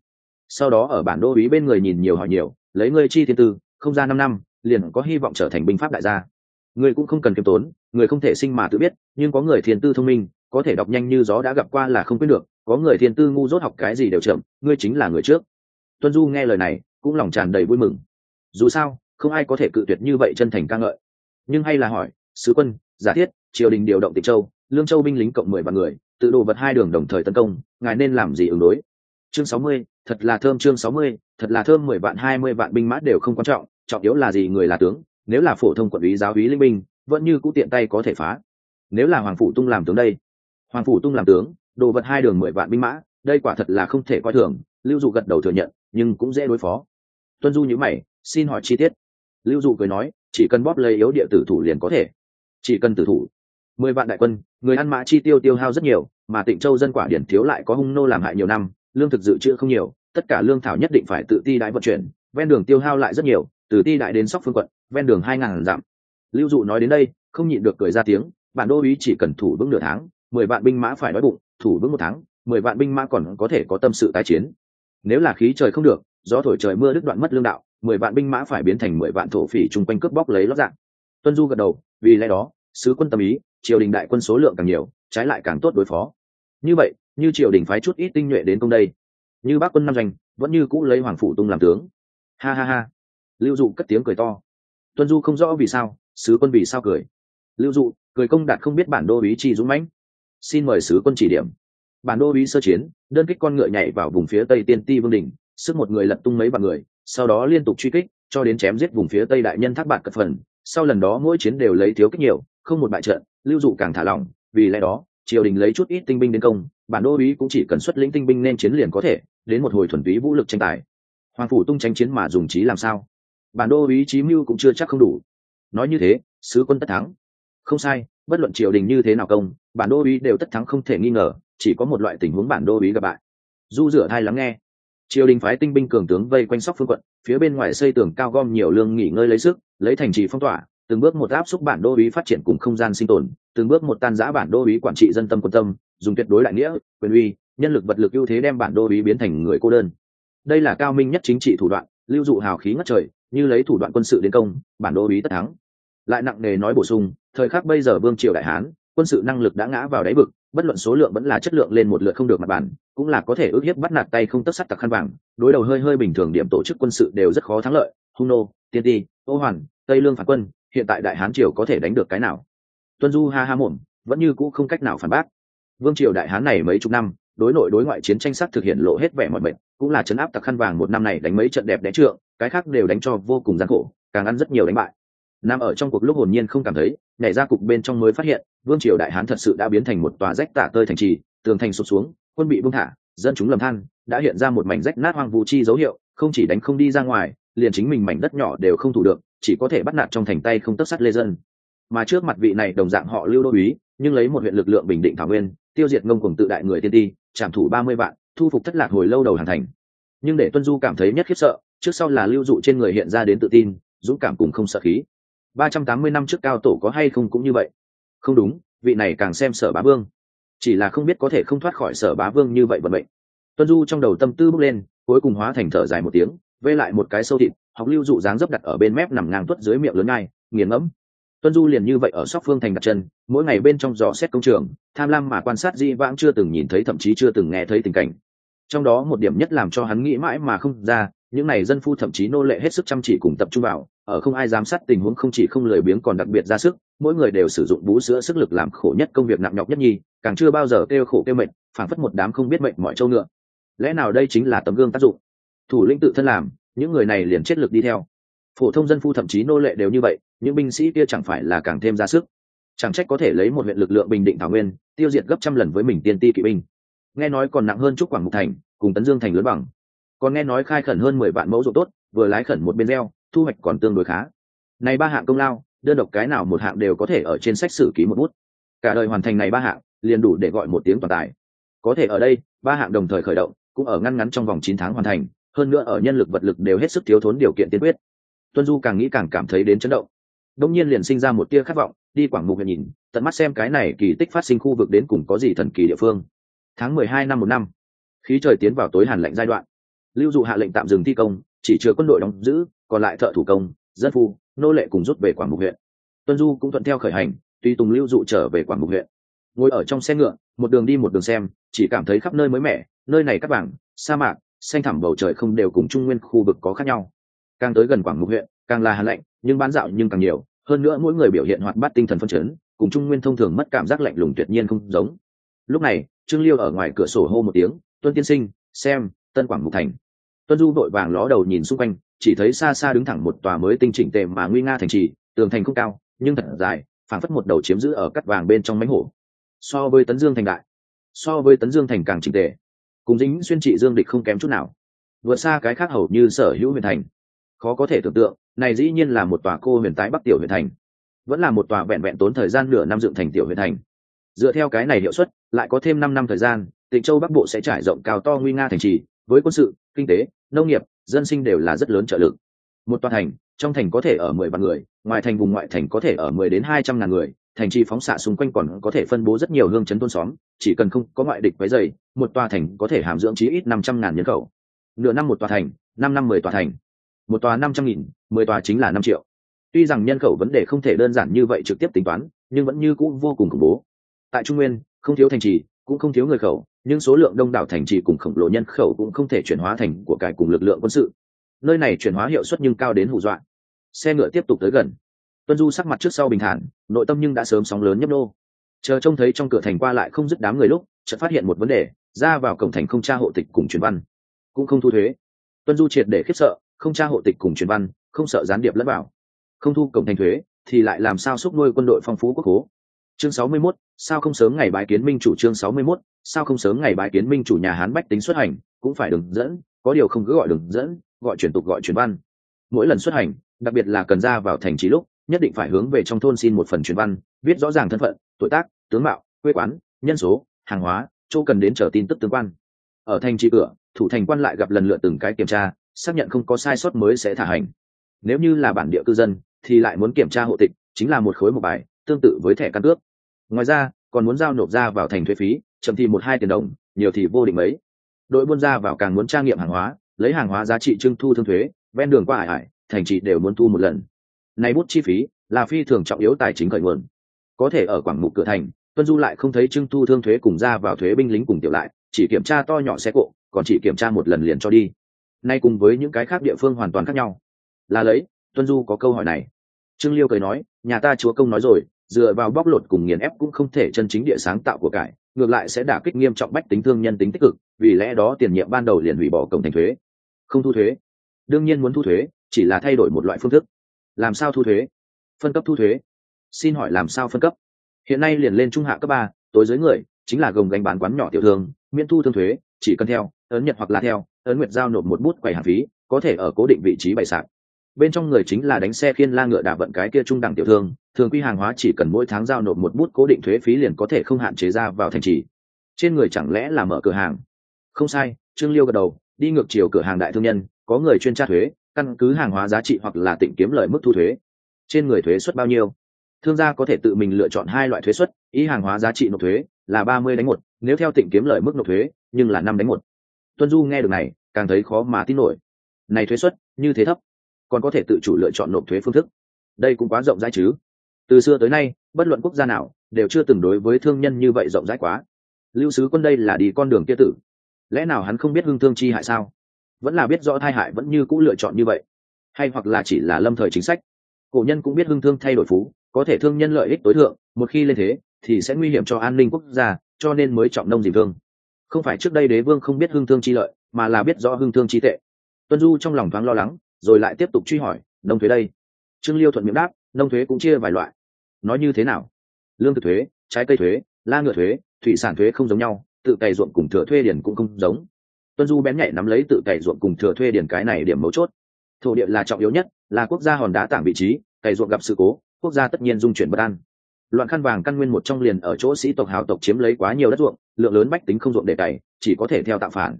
Sau đó ở bản đô ý bên người nhìn nhiều hỏi nhiều, lấy ngươi chi thiên tư, không ra năm năm, liền có hy vọng trở thành binh pháp đại gia. Ngươi cũng không cần kiêm tốn, người không thể sinh mà tự biết, nhưng có người thiên tư thông minh, có thể đọc nhanh như gió đã gặp qua là không quyết được, có người thiên tư ngu dốt học cái gì đều chậm, ngươi chính là người trước. Tuân du nghe lời này cũng lòng tràn đầy vui mừng. Dù sao, không ai có thể cự tuyệt như vậy chân thành ca ngợi. Nhưng hay là hỏi, sứ quân, giả thiết, triều đình điều động tịch châu, lương châu binh lính cộng mười vạn người, tự đồ vật hai đường đồng thời tấn công, ngài nên làm gì ứng đối? Chương sáu mươi, thật là thơm chương sáu mươi, thật là thơm mười vạn, hai mươi vạn binh mã đều không quan trọng trọng yếu là gì người là tướng, nếu là phổ thông quận lý giáo úy linh binh, vẫn như cũ tiện tay có thể phá. Nếu là hoàng phủ tung làm tướng đây, hoàng phủ tung làm tướng, đồ vật hai đường mười vạn binh mã, đây quả thật là không thể coi thường, lưu dụ gật đầu thừa nhận, nhưng cũng dễ đối phó tuân du nhữ mày, xin hỏi chi tiết. Lưu dụ cười nói, chỉ cần bóp lấy yếu địa tử thủ liền có thể. Chỉ cần tử thủ. Mười vạn đại quân, người ăn mã chi tiêu tiêu hao rất nhiều, mà tịnh châu dân quả điển thiếu lại có hung nô làm hại nhiều năm, lương thực dự trữ không nhiều, tất cả lương thảo nhất định phải tự ti đại vận chuyển, ven đường tiêu hao lại rất nhiều, từ ti đại đến sóc phương quận, ven đường hai ngàn dặm. Lưu dụ nói đến đây, không nhịn được cười ra tiếng, bản đô ý chỉ cần thủ vững nửa tháng, mười vạn binh mã phải đói bụng, thủ vững một tháng, mười vạn binh mã còn có thể có tâm sự tái chiến nếu là khí trời không được, gió thổi trời mưa đứt đoạn mất lương đạo, mười vạn binh mã phải biến thành mười vạn thổ phỉ chung quanh cướp bóc lấy lót dạng. Tuân du gật đầu, vì lẽ đó, sứ quân tâm ý, triều đình đại quân số lượng càng nhiều, trái lại càng tốt đối phó. Như vậy, như triều đình phái chút ít tinh nhuệ đến công đây, như bác quân năm doanh vẫn như cũ lấy hoàng phủ tung làm tướng. Ha ha ha. Lưu dụ cất tiếng cười to. Tuân du không rõ vì sao, sứ quân vì sao cười. Lưu dụ, cười công đạt không biết bản đô ý chi dũng mãnh. Xin mời sứ quân chỉ điểm bản đô uý sơ chiến, đơn kích con ngựa nhảy vào vùng phía tây tiên ti vương đình sức một người lật tung mấy vạn người, sau đó liên tục truy kích, cho đến chém giết vùng phía tây đại nhân thác bạc cật phần. Sau lần đó mỗi chiến đều lấy thiếu kích nhiều, không một bại trận, lưu dụ càng thả lỏng, vì lẽ đó, triều đình lấy chút ít tinh binh đến công, bản đô uý cũng chỉ cần xuất lĩnh tinh binh nên chiến liền có thể, đến một hồi thuần túy vũ lực tranh tài. Hoàng phủ tung tranh chiến mà dùng trí làm sao? Bản đô uý chí mưu cũng chưa chắc không đủ. Nói như thế, sứ quân tất thắng. Không sai, bất luận triều đình như thế nào công, bản đô uý đều tất thắng không thể nghi ngờ chỉ có một loại tình huống bản đô ý gặp bạn, du rửa thai lắng nghe. Triều đình phái tinh binh cường tướng vây quanh sóc phương quận phía bên ngoài xây tường cao gom nhiều lương nghỉ ngơi lấy sức lấy thành trì phong tỏa từng bước một áp xúc bản đô ý phát triển cùng không gian sinh tồn từng bước một tan giã bản đô ý quản trị dân tâm quân tâm dùng tuyệt đối đại nghĩa quyền uy nhân lực vật lực ưu thế đem bản đô ý biến thành người cô đơn. Đây là cao minh nhất chính trị thủ đoạn lưu dụ hào khí ngất trời như lấy thủ đoạn quân sự đến công bản đô ý tất thắng. Lại nặng nề nói bổ sung thời khắc bây giờ vương triều đại hán quân sự năng lực đã ngã vào đáy vực bất luận số lượng vẫn là chất lượng lên một lượt không được mặt bản cũng là có thể ước hiếp bắt nạt tay không tất sắt tặc khăn vàng. Đối đầu hơi hơi bình thường điểm tổ chức quân sự đều rất khó thắng lợi. Hung nô, tiên ti, ô hoàn, tây lương phản quân, hiện tại đại hán triều có thể đánh được cái nào? Tuân du ha ha mồm, vẫn như cũ không cách nào phản bác. Vương triều đại hán này mấy chục năm, đối nội đối ngoại chiến tranh sát thực hiện lộ hết vẻ mọi mệnh cũng là chấn áp tặc khăn vàng một năm này đánh mấy trận đẹp đẽ trượng, cái khác đều đánh cho vô cùng gian khổ, càng ăn rất nhiều đánh bại nằm ở trong cuộc lúc hồn nhiên không cảm thấy, nhảy ra cục bên trong mới phát hiện, vương triều đại hán thật sự đã biến thành một tòa rách tả tơi thành trì, tường thành sụp xuống, quân bị buông thả, dân chúng lầm than, đã hiện ra một mảnh rách nát hoang vu chi dấu hiệu, không chỉ đánh không đi ra ngoài, liền chính mình mảnh đất nhỏ đều không thủ được, chỉ có thể bắt nạt trong thành tay không tất sắt lê dân. Mà trước mặt vị này đồng dạng họ lưu đô úy, nhưng lấy một huyện lực lượng bình định thảo nguyên, tiêu diệt ngông cùng tự đại người tiên ti, trảm thủ ba mươi vạn, thu phục thất lạc hồi lâu đầu hàng thành. Nhưng để tuân du cảm thấy nhất khiếp sợ, trước sau là lưu dụ trên người hiện ra đến tự tin, dũng cảm cùng không sợ khí ba trăm tám mươi năm trước cao tổ có hay không cũng như vậy. Không đúng, vị này càng xem sở bá vương. Chỉ là không biết có thể không thoát khỏi sở bá vương như vậy vận mệnh. Tuân du trong đầu tâm tư bước lên, cuối cùng hóa thành thở dài một tiếng vê lại một cái sâu thịt, học lưu dụ dáng dấp đặt ở bên mép nằm ngang tuất dưới miệng lớn ngay nghiền ngẫm. Tuân du liền như vậy ở sóc phương thành đặt chân, mỗi ngày bên trong dò xét công trường, tham lam mà quan sát gì vãng chưa từng nhìn thấy, thậm chí chưa từng nghe thấy tình cảnh. Trong đó một điểm nhất làm cho hắn nghĩ mãi mà không ra những này dân phu thậm chí nô lệ hết sức chăm chỉ cùng tập trung vào, ở không ai giám sát tình huống không chỉ không lười biếng còn đặc biệt ra sức, mỗi người đều sử dụng bú sữa sức lực làm khổ nhất công việc nặng nhọc nhất nhi càng chưa bao giờ kêu khổ kêu mệnh phảng phất một đám không biết mệnh mọi châu ngựa. Lẽ nào đây chính là tấm gương tác dụng? Thủ lĩnh tự thân làm, những người này liền chết lực đi theo. Phổ thông dân phu thậm chí nô lệ đều như vậy, những binh sĩ kia chẳng phải là càng thêm ra sức? Chẳng trách có thể lấy một huyện lực lượng bình định thảo nguyên, tiêu diệt gấp trăm lần với mình tiên ti kỵ binh. Nghe nói còn nặng hơn chúc quảng mục thành, cùng tấn dương thành lớn bằng còn nghe nói khai khẩn hơn mười vạn mẫu ruộng tốt, vừa lái khẩn một bên gieo, thu hoạch còn tương đối khá. Này ba hạng công lao, đơn độc cái nào một hạng đều có thể ở trên sách sử ký một bút. Cả đời hoàn thành này ba hạng, liền đủ để gọi một tiếng toàn tài. Có thể ở đây, ba hạng đồng thời khởi động, cũng ở ngăn ngắn trong vòng chín tháng hoàn thành, hơn nữa ở nhân lực vật lực đều hết sức thiếu thốn điều kiện tiên quyết. Tuân du càng nghĩ càng cảm thấy đến chấn động. Đông nhiên liền sinh ra một tia khát vọng, đi quảng mục nhìn, tận mắt xem cái này kỳ tích phát sinh khu vực đến cùng có gì thần kỳ địa phương. Tháng mười hai năm một năm, khí trời tiến vào tối hàn lạnh giai đoạn lưu dụ hạ lệnh tạm dừng thi công chỉ chứa quân đội đóng giữ còn lại thợ thủ công dân phu nô lệ cùng rút về quảng mục huyện. Tuân du cũng thuận theo khởi hành tuy tùng lưu dụ trở về quảng mục huyện. Ngồi ở trong xe ngựa một đường đi một đường xem chỉ cảm thấy khắp nơi mới mẻ nơi này cắt bảng, sa mạc xanh thẳm bầu trời không đều cùng trung nguyên khu vực có khác nhau. Càng tới gần quảng mục huyện càng là hàn lạnh nhưng bán dạo nhưng càng nhiều hơn nữa mỗi người biểu hiện hoạt bát tinh thần phân chấn cùng trung nguyên thông thường mất cảm giác lạnh lùng tuyệt nhiên không giống. Lúc này trương liêu ở ngoài cửa sổ hô một tiếng tuân tiên sinh xem tân quảng mục thành. Tuân du vội vàng ló đầu nhìn xung quanh, chỉ thấy xa xa đứng thẳng một tòa mới tinh chỉnh tề mà nguy nga thành trì, tường thành không cao, nhưng thật dài, phảng phất một đầu chiếm giữ ở cắt vàng bên trong mánh hổ. So với tấn dương thành đại, so với tấn dương thành càng chỉnh tề. Cùng dính xuyên trị dương địch không kém chút nào. Vượt xa cái khác hầu như sở hữu huyền thành. Khó có thể tưởng tượng, này dĩ nhiên là một tòa cô huyền tái bắc tiểu huyền thành. Vẫn là một tòa vẹn vẹn tốn thời gian nửa năm dựng thành tiểu huyền thành. Dựa theo cái này hiệu suất, lại có thêm năm năm thời gian, tịnh châu bắc bộ sẽ trải rộng cao to nguy nga thành trì với quân sự, kinh tế, nông nghiệp, dân sinh đều là rất lớn trợ lực. Một toàn thành, trong thành có thể ở mười vạn người, ngoài thành vùng ngoại thành có thể ở mười đến hai trăm ngàn người, thành trì phóng xạ xung quanh còn có thể phân bố rất nhiều hương chấn thôn xóm, chỉ cần không có ngoại địch với dày một tòa thành có thể hàm dưỡng chí ít năm trăm ngàn nhân khẩu. Nửa năm một tòa thành, năm năm mười tòa thành. Một tòa năm trăm nghìn, mười tòa chính là năm triệu. Tuy rằng nhân khẩu vấn đề không thể đơn giản như vậy trực tiếp tính toán, nhưng vẫn như cũ vô cùng khủng bố. Tại trung nguyên, không thiếu thành trì, cũng không thiếu người khẩu nhưng số lượng đông đảo thành trì cùng khổng lồ nhân khẩu cũng không thể chuyển hóa thành của cải cùng lực lượng quân sự. Nơi này chuyển hóa hiệu suất nhưng cao đến hù dọa. Xe ngựa tiếp tục tới gần. Tuân du sắc mặt trước sau bình thản nội tâm nhưng đã sớm sóng lớn nhấp nô. Chờ trông thấy trong cửa thành qua lại không dứt đám người lúc chợt phát hiện một vấn đề ra vào cổng thành không tra hộ tịch cùng truyền văn. Cũng không thu thuế. Tuân du triệt để khiếp sợ không tra hộ tịch cùng truyền văn không sợ gián điệp lẫn vào. Không thu cổng thành thuế thì lại làm sao xúc nuôi quân đội phong phú quốc hố chương sáu mươi 61, sao không sớm ngày bái kiến minh chủ chương sáu mươi 61, sao không sớm ngày bái kiến minh chủ nhà hán bách tính xuất hành, cũng phải đường dẫn, có điều không cứ gọi đường dẫn, gọi truyền tục gọi truyền văn. Mỗi lần xuất hành, đặc biệt là cần ra vào thành trì lúc, nhất định phải hướng về trong thôn xin một phần truyền văn, viết rõ ràng thân phận, tuổi tác, tướng mạo, quê quán, nhân số, hàng hóa, chỗ cần đến chờ tin tức tương quan. Ở thành trì cửa, thủ thành quan lại gặp lần lượt từng cái kiểm tra, xác nhận không có sai sót mới sẽ thả hành. Nếu như là bản địa cư dân, thì lại muốn kiểm tra hộ tịch, chính là một khối một bài, tương tự với thẻ căn cước. Ngoài ra, còn muốn giao nộp ra vào thành thuế phí chậm thì một hai tiền đồng, nhiều thì vô định mấy. Đội buôn ra vào càng muốn trang nghiệm hàng hóa, lấy hàng hóa giá trị trưng thu thương thuế, ven đường qua hải hải thành trị đều muốn thu một lần. Này bút chi phí là phi thường trọng yếu tài chính khởi nguồn. Có thể ở quảng mục cửa thành, tuân du lại không thấy trưng thu thương thuế cùng ra vào thuế binh lính cùng tiểu lại, chỉ kiểm tra to nhỏ xe cộ, còn chỉ kiểm tra một lần liền cho đi. Nay cùng với những cái khác địa phương hoàn toàn khác nhau. Là lấy, tuân du có câu hỏi này. Trương liêu cười nói, nhà ta chúa công nói rồi, dựa vào bóc lột cùng nghiền ép cũng không thể chân chính địa sáng tạo của cải ngược lại sẽ đả kích nghiêm trọng bách tính thương nhân tính tích cực, vì lẽ đó tiền nhiệm ban đầu liền hủy bỏ cổng thành thuế. Không thu thuế. Đương nhiên muốn thu thuế, chỉ là thay đổi một loại phương thức. Làm sao thu thuế? Phân cấp thu thuế. Xin hỏi làm sao phân cấp? Hiện nay liền lên trung hạ cấp ba, tối dưới người, chính là gồng gánh bán quán nhỏ tiểu thương, miễn thu thương thuế, chỉ cần theo, ấn nhật hoặc là theo, ấn nguyệt giao nộp một bút quầy hàng phí, có thể ở cố định vị trí bày sạc bên trong người chính là đánh xe khiên la ngựa đà vận cái kia trung đẳng tiểu thương, thường quy hàng hóa chỉ cần mỗi tháng giao nộp một bút cố định thuế phí liền có thể không hạn chế ra vào thành trì. Trên người chẳng lẽ là mở cửa hàng? Không sai, trương liêu gật đầu, đi ngược chiều cửa hàng đại thương nhân, có người chuyên tra thuế, căn cứ hàng hóa giá trị hoặc là tịnh kiếm lợi mức thu thuế. Trên người thuế suất bao nhiêu? Thương gia có thể tự mình lựa chọn hai loại thuế suất, ý hàng hóa giá trị nộp thuế là ba mươi đánh một, nếu theo tịnh kiếm lợi mức nộp thuế, nhưng là năm đánh một. Tuân du nghe được này, càng thấy khó mà tin nổi. Này thuế suất, như thế thấp còn có thể tự chủ lựa chọn nộp thuế phương thức. Đây cũng quá rộng rãi chứ. Từ xưa tới nay, bất luận quốc gia nào đều chưa từng đối với thương nhân như vậy rộng rãi quá. Lưu sứ quân đây là đi con đường kia tử. Lẽ nào hắn không biết hương thương chi hại sao? Vẫn là biết rõ thai hại vẫn như cũ lựa chọn như vậy. Hay hoặc là chỉ là lâm thời chính sách. Cổ nhân cũng biết hương thương thay đổi phú, có thể thương nhân lợi ích tối thượng, một khi lên thế, thì sẽ nguy hiểm cho an ninh quốc gia, cho nên mới trọng nông dìm thương. Không phải trước đây đế vương không biết hương thương chi lợi, mà là biết rõ hương thương chi tệ. Tuân du trong lòng thoáng lo lắng rồi lại tiếp tục truy hỏi, nông thuế đây? Trương liêu thuận miệng đáp, nông thuế cũng chia vài loại. Nói như thế nào? Lương thực thuế, trái cây thuế, la ngựa thuế, thủy sản thuế không giống nhau, tự cày ruộng cùng thừa thuê điển cũng không giống. Tuân du bén nhạy nắm lấy tự cày ruộng cùng thừa thuê điển cái này điểm mấu chốt. Thổ địa là trọng yếu nhất, là quốc gia hòn đá tảng vị trí, cày ruộng gặp sự cố, quốc gia tất nhiên dung chuyển bất an. Loạn khăn vàng căn nguyên một trong liền ở chỗ sĩ tộc, hào tộc chiếm lấy quá nhiều đất ruộng, lượng lớn bách tính không ruộng để cày, chỉ có thể theo tạo phản.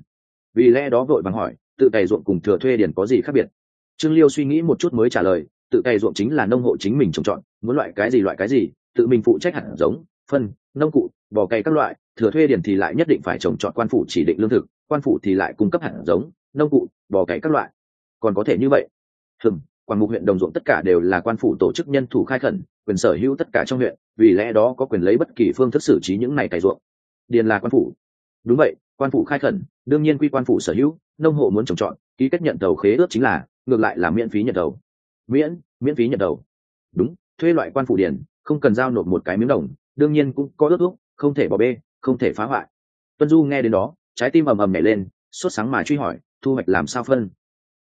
Vì lẽ đó vội vàng hỏi, tự cày ruộng cùng thừa thuê điển có gì khác biệt? Trương liêu suy nghĩ một chút mới trả lời, tự cày ruộng chính là nông hộ chính mình trồng trọt, muốn loại cái gì loại cái gì, tự mình phụ trách hạt giống, phân, nông cụ, bò cày các loại, thừa thuê điển thì lại nhất định phải trồng trọt quan phủ chỉ định lương thực, quan phủ thì lại cung cấp hạt giống, nông cụ, bò cày các loại. Còn có thể như vậy. Hừm, quảng mục huyện đồng ruộng tất cả đều là quan phủ tổ chức nhân thủ khai khẩn, quyền sở hữu tất cả trong huyện, vì lẽ đó có quyền lấy bất kỳ phương thức xử trí những này cày ruộng. Điền là quan phủ. Đúng vậy, quan phủ khai khẩn, đương nhiên quy quan phủ sở hữu, nông hộ muốn trồng trọt, ký kết nhận tàu khế ước chính là ngược lại là miễn phí nhận đầu, miễn miễn phí nhận đầu. đúng thuê loại quan phủ điền không cần giao nộp một cái miếng đồng đương nhiên cũng có ước ước không thể bỏ bê không thể phá hoại. Tuân du nghe đến đó trái tim ầm ầm nhảy lên sốt sáng mà truy hỏi thu hoạch làm sao phân?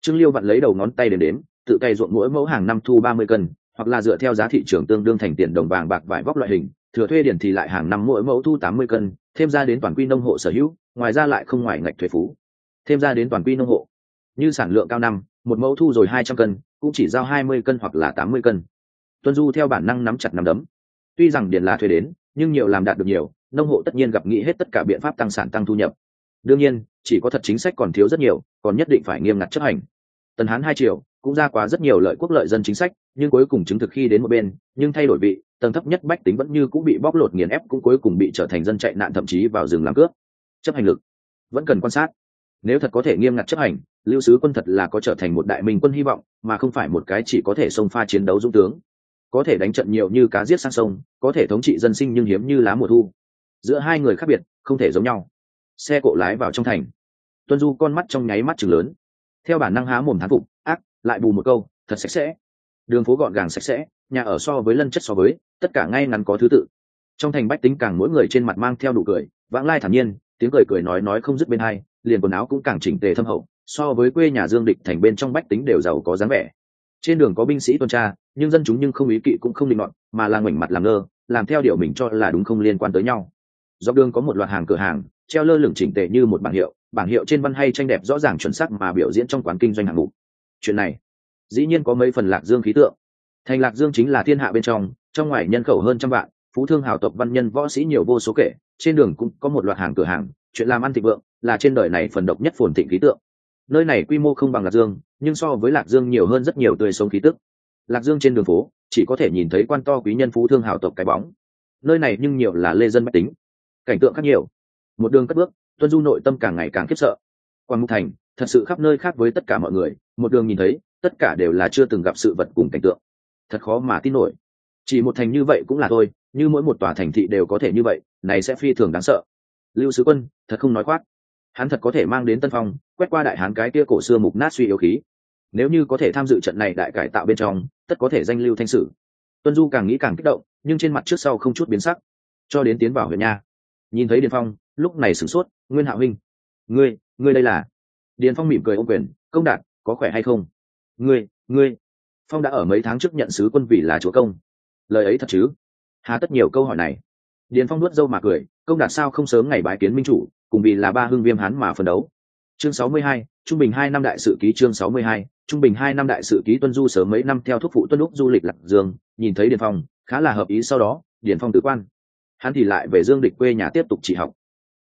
Trương liêu vặn lấy đầu ngón tay đến đếm tự cày ruộng mỗi mẫu hàng năm thu ba mươi cân hoặc là dựa theo giá thị trường tương đương thành tiền đồng vàng bạc vải vóc loại hình thừa thuê điển thì lại hàng năm mỗi mẫu thu tám mươi cân thêm ra đến toàn quy nông hộ sở hữu ngoài ra lại không ngoài ngạch thuế phú. Thêm ra đến toàn quy nông hộ. Như sản lượng cao năm một mẫu thu rồi hai trăm cân, cũng chỉ giao hai mươi cân hoặc là tám mươi cân. Tuân du theo bản năng nắm chặt nắm đấm. Tuy rằng điển là thuê đến, nhưng nhiều làm đạt được nhiều, nông hộ tất nhiên gặp nghĩ hết tất cả biện pháp tăng sản tăng thu nhập. Đương nhiên, chỉ có thật chính sách còn thiếu rất nhiều, còn nhất định phải nghiêm ngặt chấp hành. Tần hán hai triệu cũng ra quá rất nhiều lợi quốc lợi dân chính sách, nhưng cuối cùng chứng thực khi đến một bên, nhưng thay đổi vị, tầng thấp nhất bách tính vẫn như cũng bị bóc lột nghiền ép cũng cuối cùng bị trở thành dân chạy nạn thậm chí vào rừng làm cướp. Chấp hành lực vẫn cần quan sát. Nếu thật có thể nghiêm ngặt chấp hành lưu sứ quân thật là có trở thành một đại minh quân hy vọng, mà không phải một cái chỉ có thể xông pha chiến đấu dũng tướng. Có thể đánh trận nhiều như cá giết sang sông, có thể thống trị dân sinh nhưng hiếm như lá mùa thu. Giữa hai người khác biệt, không thể giống nhau. Xe cộ lái vào trong thành. Tuân du con mắt trong nháy mắt chừng lớn. Theo bản năng há mồm thán phục, ác, lại bù một câu, thật sạch sẽ. Đường phố gọn gàng sạch sẽ, nhà ở so với lân chất so với, tất cả ngay ngắn có thứ tự. Trong thành bách tính càng mỗi người trên mặt mang theo đủ cười, vãng lai thản nhiên, tiếng cười cười nói nói không dứt bên hai, liền quần áo cũng càng chỉnh tề thâm hậu so với quê nhà dương địch thành bên trong bách tính đều giàu có dáng vẻ. Trên đường có binh sĩ tuần tra, nhưng dân chúng nhưng không ý kỵ cũng không định luận mà là ngoảnh mặt làm ngơ, làm theo điều mình cho là đúng không liên quan tới nhau. Dọc đường có một loạt hàng cửa hàng, treo lơ lửng chỉnh tề như một bảng hiệu bảng hiệu trên văn hay tranh đẹp rõ ràng chuẩn xác mà biểu diễn trong quán kinh doanh hạng mục. Chuyện này, dĩ nhiên có mấy phần lạc dương khí tượng. Thành lạc dương chính là thiên hạ bên trong trong ngoài nhân khẩu hơn trăm vạn, phú thương hào tộc văn nhân võ sĩ nhiều vô số kể, trên đường cũng có một loạt hàng cửa hàng, chuyện làm ăn thịnh vượng là trên đời này phần độc nhất phồn thịnh khí tượng nơi này quy mô không bằng lạc dương, nhưng so với lạc dương nhiều hơn rất nhiều tươi sống khí tức. Lạc dương trên đường phố, chỉ có thể nhìn thấy quan to quý nhân phú thương hào tộc cái bóng. Nơi này nhưng nhiều là lê dân mách tính. Cảnh tượng khác nhiều. Một đường cất bước, tuân du nội tâm càng ngày càng khiếp sợ. Quan mục thành, thật sự khắp nơi khác với tất cả mọi người, một đường nhìn thấy, tất cả đều là chưa từng gặp sự vật cùng cảnh tượng. Thật khó mà tin nổi. Chỉ một thành như vậy cũng là thôi, như mỗi một tòa thành thị đều có thể như vậy, này sẽ phi thường đáng sợ. Lưu sứ quân, thật không nói khoác hắn thật có thể mang đến tân phong, quét qua đại hán cái kia cổ xưa mục nát suy yếu khí. Nếu như có thể tham dự trận này đại cải tạo bên trong, tất có thể danh lưu thanh sử. Tuân du càng nghĩ càng kích động, nhưng trên mặt trước sau không chút biến sắc. Cho đến tiến vào huyện nha, nhìn thấy điền phong, lúc này sửng sốt, nguyên hạ huynh, ngươi ngươi đây là? Điền phong mỉm cười ô quyền, công đạt, có khỏe hay không? Ngươi ngươi. Phong đã ở mấy tháng trước nhận sứ quân vị là chúa công. Lời ấy thật chứ? Hà tất nhiều câu hỏi này. Điền phong nuốt dâu mà cười công đạt sao không sớm ngày bái kiến minh chủ cùng vì là ba hưng viêm hán mà phấn đấu. Chương sáu mươi hai, trung bình hai năm đại sự ký chương sáu mươi hai, trung bình hai năm đại sự ký tuân du sớm mấy năm theo thúc phụ tuân lúc du lịch lạc dương nhìn thấy điền phong khá là hợp ý sau đó điền phong tự quan. Hắn thì lại về dương địch quê nhà tiếp tục chỉ học.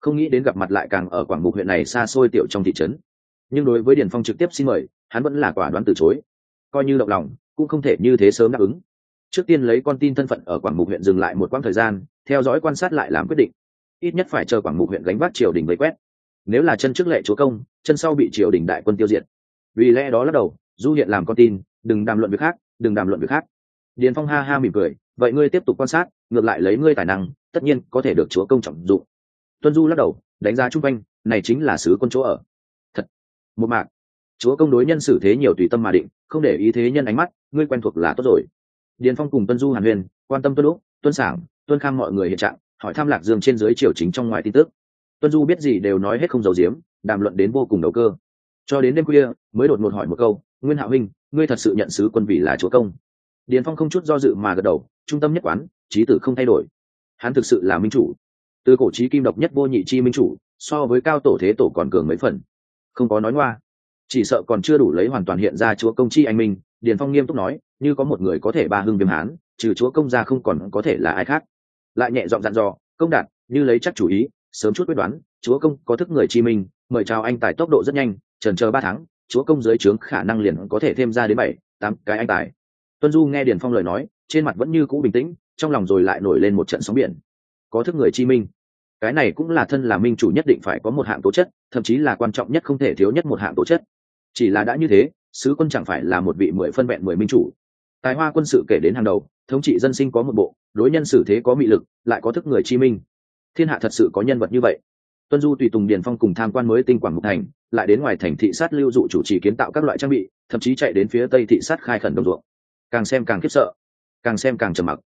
Không nghĩ đến gặp mặt lại càng ở quảng mục huyện này xa xôi tiểu trong thị trấn. Nhưng đối với điền phong trực tiếp xin mời hắn vẫn là quả đoán từ chối. Coi như động lòng cũng không thể như thế sớm đáp ứng. Trước tiên lấy con tin thân phận ở quảng mục huyện dừng lại một quãng thời gian theo dõi quan sát lại làm quyết định ít nhất phải chờ quảng mục huyện gánh vác triều đình vây quét. Nếu là chân trước lệ chúa công, chân sau bị triều đình đại quân tiêu diệt. Vì lẽ đó lắc đầu, du hiện làm con tin, đừng đàm luận việc khác, đừng đàm luận việc khác. Điền phong ha ha mỉm cười, vậy ngươi tiếp tục quan sát, ngược lại lấy ngươi tài năng, tất nhiên có thể được chúa công trọng dụng. Tuân du lắc đầu, đánh giá chung quanh, này chính là sứ quân chỗ ở. Thật, một mạng chúa công đối nhân xử thế nhiều tùy tâm mà định, không để ý thế nhân ánh mắt, ngươi quen thuộc là tốt rồi. Điền phong cùng tuân du hàn huyền quan tâm tuân lúc tuân sảng, tuân khang mọi người hiện trạng hỏi tham lạc dương trên dưới triều chính trong ngoài tin tức. Tuân du biết gì đều nói hết không giấu giếm, đàm luận đến vô cùng đầu cơ. Cho đến đêm khuya, mới đột ngột hỏi một câu, nguyên hạo huynh, ngươi thật sự nhận sứ quân vị là chúa công? Điền phong không chút do dự mà gật đầu, trung tâm nhất quán trí tử không thay đổi. Hắn thực sự là minh chủ. Từ cổ trí kim độc nhất vô nhị chi minh chủ, so với cao tổ thế tổ còn cường mấy phần. Không có nói ngoa. Chỉ sợ còn chưa đủ lấy hoàn toàn hiện ra chúa công chi anh minh, điền phong nghiêm túc nói, như có một người có thể ba hưng viêm hán, trừ chúa công ra không còn có thể là ai khác lại nhẹ giọng dặn dò, công đạt, như lấy chắc chủ ý, sớm chút quyết đoán, chúa công có thức người chi minh, mời chào anh tài tốc độ rất nhanh, trần chờ ba tháng, chúa công dưới trướng khả năng liền có thể thêm ra đến bảy, tám cái anh tài. Tuân du nghe điền phong lời nói, trên mặt vẫn như cũ bình tĩnh, trong lòng rồi lại nổi lên một trận sóng biển. Có thức người chi minh. Cái này cũng là thân là minh chủ nhất định phải có một hạng tố chất, thậm chí là quan trọng nhất không thể thiếu nhất một hạng tố chất. Chỉ là đã như thế, sứ quân chẳng phải là một vị mười phân vẹn mười minh chủ. Tài hoa quân sự kể đến hàng đầu, thống trị dân sinh có một bộ đối nhân xử thế có mị lực, lại có thức người chi minh. Thiên hạ thật sự có nhân vật như vậy. Tuân du tùy tùng điền phong cùng tham quan mới tinh quảng mục thành, lại đến ngoài thành thị sát lưu dụ chủ trì kiến tạo các loại trang bị, thậm chí chạy đến phía tây thị sát khai khẩn đồng ruộng. Càng xem càng khiếp sợ, càng xem càng trầm mặc.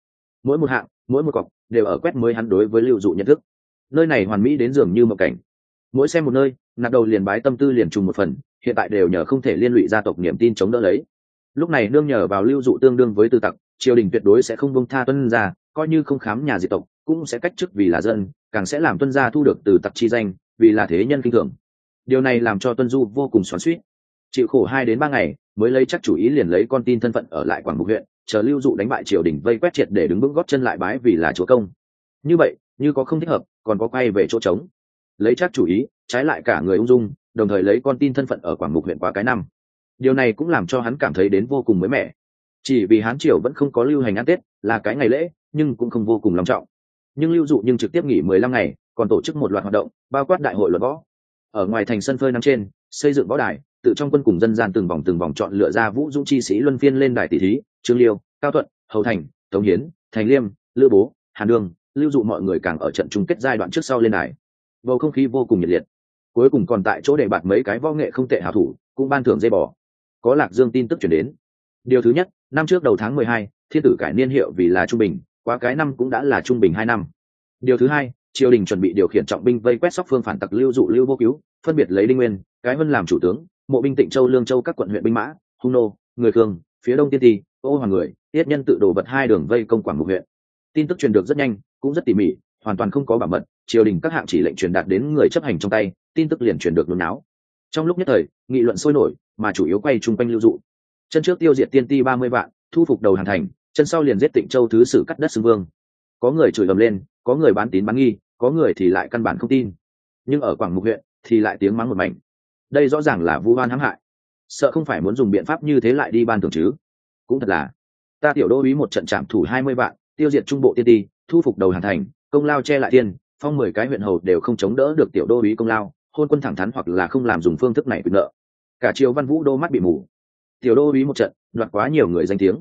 Mỗi một hạng, mỗi một cọc, đều ở quét mới hắn đối với lưu dụ nhận thức. Nơi này hoàn mỹ đến dường như một cảnh. Mỗi xem một nơi, nạp đầu liền bái tâm tư liền trùng một phần, hiện tại đều nhờ không thể liên lụy gia tộc niềm tin chống đỡ lấy. Lúc này nương nhờ vào lưu dụ tương đương với tư tặc triều đình tuyệt đối sẽ không bông tha tuân gia, coi như không khám nhà diệt tộc, cũng sẽ cách chức vì là dân, càng sẽ làm tuân gia thu được từ tặc chi danh, vì là thế nhân kinh thường. Điều này làm cho tuân du vô cùng xoắn suýt chịu khổ hai đến ba ngày, mới lấy chắc chủ ý liền lấy con tin thân phận ở lại quảng mục huyện, chờ lưu dụ đánh bại triều đình vây quét triệt để đứng vững góp chân lại bái vì là chúa công. Như vậy, như có không thích hợp, còn có quay về chỗ trống. Lấy chắc chủ ý, trái lại cả người ung dung, đồng thời lấy con tin thân phận ở quảng mục huyện qua cái năm. Điều này cũng làm cho hắn cảm thấy đến vô cùng mới mẻ chỉ vì hán triều vẫn không có lưu hành ăn tết là cái ngày lễ, nhưng cũng không vô cùng long trọng. Nhưng lưu dụ nhưng trực tiếp nghỉ mười lăm ngày, còn tổ chức một loạt hoạt động, bao quát đại hội luận võ. Ở ngoài thành sân phơi nắng trên, xây dựng võ đài, tự trong quân cùng dân gian từng vòng từng vòng chọn lựa ra vũ dũng chi sĩ luân phiên lên đài tỷ thí, trương liêu, cao thuận, hầu thành, tống hiến, thành liêm, lữ bố hàn đương lưu dụ mọi người càng ở trận chung kết giai đoạn trước sau lên đài. Bầu không khí vô cùng nhiệt liệt. Cuối cùng còn tại chỗ để bạt mấy cái võ nghệ không tệ hảo thủ, cũng ban thưởng dây bò. Có lạc dương tin tức chuyển đến điều thứ nhất, năm trước đầu tháng mười hai, thiên tử cải niên hiệu vì là trung bình qua cái năm cũng đã là trung bình hai năm. Điều thứ hai, triều đình chuẩn bị điều khiển trọng binh vây quét sóc phương phản tặc lưu dụ, lưu vô cứu, phân biệt lấy đinh nguyên, cái vân làm chủ tướng, mộ binh tịnh châu, lương châu các quận huyện binh mã, hung nô, người khương, phía đông tiên ti, ô hoàng người, tiết nhân tự đổ vật hai đường vây công quảng mục huyện. Tin tức truyền được rất nhanh, cũng rất tỉ mỉ, hoàn toàn không có bảo mật, triều đình các hạng chỉ lệnh truyền đạt đến người chấp hành trong tay, tin tức liền truyền được nôn não trong lúc nhất thời, nghị luận sôi nổi, mà chủ yếu quay chung quanh lưu dụ chân trước tiêu diệt tiên ti ba mươi vạn, thu phục đầu hàn thành, chân sau liền giết tịnh châu thứ sử cắt đất xưng vương. Có người chửi ầm lên, có người bán tín bán nghi, có người thì lại căn bản không tin. Nhưng ở quảng mục huyện thì lại tiếng mắng một mảnh. Đây rõ ràng là vu oan hãm hại. Sợ không phải muốn dùng biện pháp như thế lại đi ban thường chứ. Cũng thật là. Ta tiểu đô ý một trận trạm thủ hai mươi vạn, tiêu diệt trung bộ tiên ti, thu phục đầu hàn thành, công lao che lại tiên, phong mười cái huyện hầu đều không chống đỡ được tiểu đô ý công lao, hôn quân thẳng thắn hoặc là không làm dùng phương thức này quyền nợ. Cả triều văn vũ đô mắt bị mù tiểu đô uý một trận, đoạt quá nhiều người danh tiếng.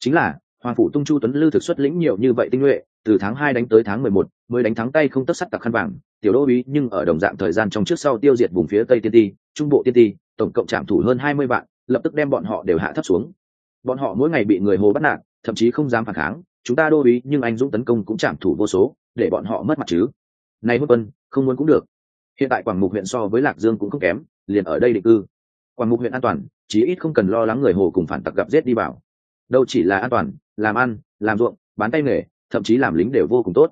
Chính là, hoàng phủ tung chu tuấn lư thực xuất lĩnh nhiều như vậy tinh nhuệ, từ tháng hai đánh tới tháng mười một, mới đánh thắng tay không tất sắt tặc khăn vàng. Tiểu đô uý nhưng ở đồng dạng thời gian trong trước sau tiêu diệt vùng phía tây tiên ti, trung bộ tiên ti, tổng cộng trảm thủ hơn hai mươi vạn, lập tức đem bọn họ đều hạ thấp xuống. Bọn họ mỗi ngày bị người hồ bắt nạt, thậm chí không dám phản kháng, chúng ta đô uý nhưng anh dũng tấn công cũng trảm thủ vô số, để bọn họ mất mặt chứ. Này hốt quân, không muốn cũng được. Hiện tại quảng mục huyện so với lạc dương cũng không kém, liền ở đây định cư quảng mục huyện an toàn, chí ít không cần lo lắng người hồ cùng phản tặc gặp giết đi vào. Đâu chỉ là an toàn, làm ăn, làm ruộng, bán tay nghề, thậm chí làm lính đều vô cùng tốt.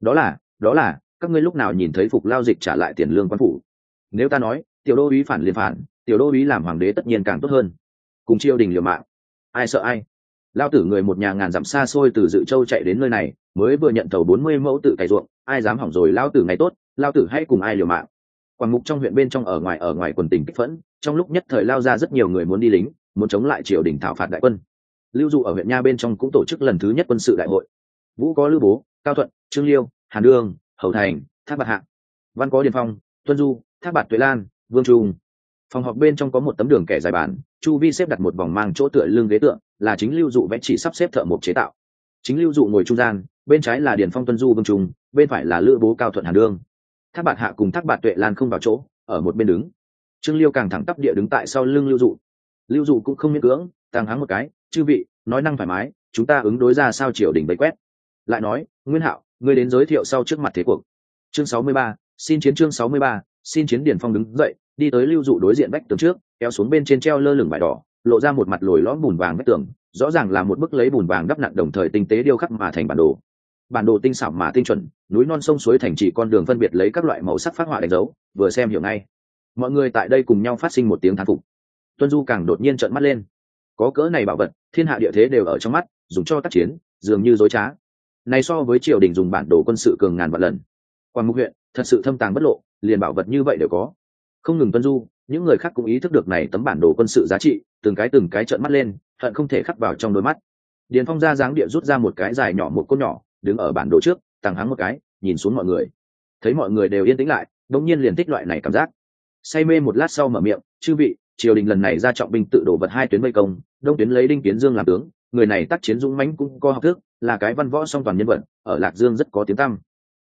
Đó là đó là, các ngươi lúc nào nhìn thấy phục lao dịch trả lại tiền lương quan phủ? Nếu ta nói, tiểu đô uý phản liền phản, tiểu đô uý làm hoàng đế tất nhiên càng tốt hơn. Cùng triều đình liều mạng. Ai sợ ai? Lao tử người một nhà ngàn dặm xa xôi từ dự châu chạy đến nơi này, mới vừa nhận thầu bốn mươi mẫu tự cày ruộng, ai dám hỏng rồi lao tử ngày tốt, lao tử hãy cùng ai liều mạng. Quảng mục trong huyện bên trong ở ngoài ở ngoài quần tỉnh kích phẫn trong lúc nhất thời lao ra rất nhiều người muốn đi lính, muốn chống lại triều đình thảo phạt đại quân. Lưu dụ ở huyện nha bên trong cũng tổ chức lần thứ nhất quân sự đại hội. Vũ có lưu bố, cao thuận, trương liêu, hàn đương hầu thành, thác bạc hạ. Văn có điền phong, tuân du, thác bạc tuệ lan, vương trung. Phòng họp bên trong có một tấm đường kẻ dài bàn chu vi xếp đặt một vòng mang chỗ tựa lưng ghế tượng là chính lưu dụ vẽ chỉ sắp xếp thợ một chế tạo. Chính lưu dụ ngồi trung gian, bên trái là điền phong, tuân du, vương trung, bên phải là lữ bố, cao thuận, hàn đương thác bạc hạ cùng thác bạc tuệ lan không vào chỗ, ở một bên đứng trương liêu càng thẳng tắp địa đứng tại sau lưng lưu dụ. Lưu dụ cũng không miễn cưỡng tăng háng một cái, chư vị, nói năng thoải mái, chúng ta ứng đối ra sao triều đình bấy quét? Lại nói, nguyên hạo, ngươi đến giới thiệu sau trước mặt thế cuộc. Chương sáu mươi ba, xin chiến chương sáu mươi ba, xin chiến điển phong đứng dậy, đi tới lưu dụ đối diện vách tường trước, kéo xuống bên trên treo lơ lửng vải đỏ, lộ ra một mặt lồi lõm bùn vàng vách tường, rõ ràng là một bức lấy bùn vàng đắp nặn đồng thời tinh tế điêu khắc mà thành bản đồ. Bản đồ tinh xảo mà tinh chuẩn, núi non sông suối thành chỉ con đường phân biệt lấy các loại màu sắc phát họa đánh dấu, vừa xem hiểu ngay mọi người tại đây cùng nhau phát sinh một tiếng thán phục. Tuân du càng đột nhiên trợn mắt lên. Có cỡ này bảo vật, thiên hạ địa thế đều ở trong mắt, dùng cho tác chiến, dường như dối trá. Này so với triều đình dùng bản đồ quân sự cường ngàn vạn lần. Quan mục huyện, thật sự thâm tàng bất lộ, liền bảo vật như vậy đều có. Không ngừng tuân du, những người khác cũng ý thức được này tấm bản đồ quân sự giá trị, từng cái từng cái trợn mắt lên, hận không thể khắc vào trong đôi mắt. Điền phong ra dáng địa rút ra một cái dài nhỏ một cốt nhỏ, đứng ở bản đồ trước tàng hắng một cái, nhìn xuống mọi người. Thấy mọi người đều yên tĩnh lại đống nhiên liền thích loại này cảm giác say mê một lát sau mở miệng, chư vị, triều đình lần này ra trọng binh tự đổ vật hai tuyến vây công, đông tuyến lấy đinh kiến dương làm tướng, người này tác chiến dũng mãnh cũng có học thức, là cái văn võ song toàn nhân vật, ở lạc dương rất có tiếng tăm.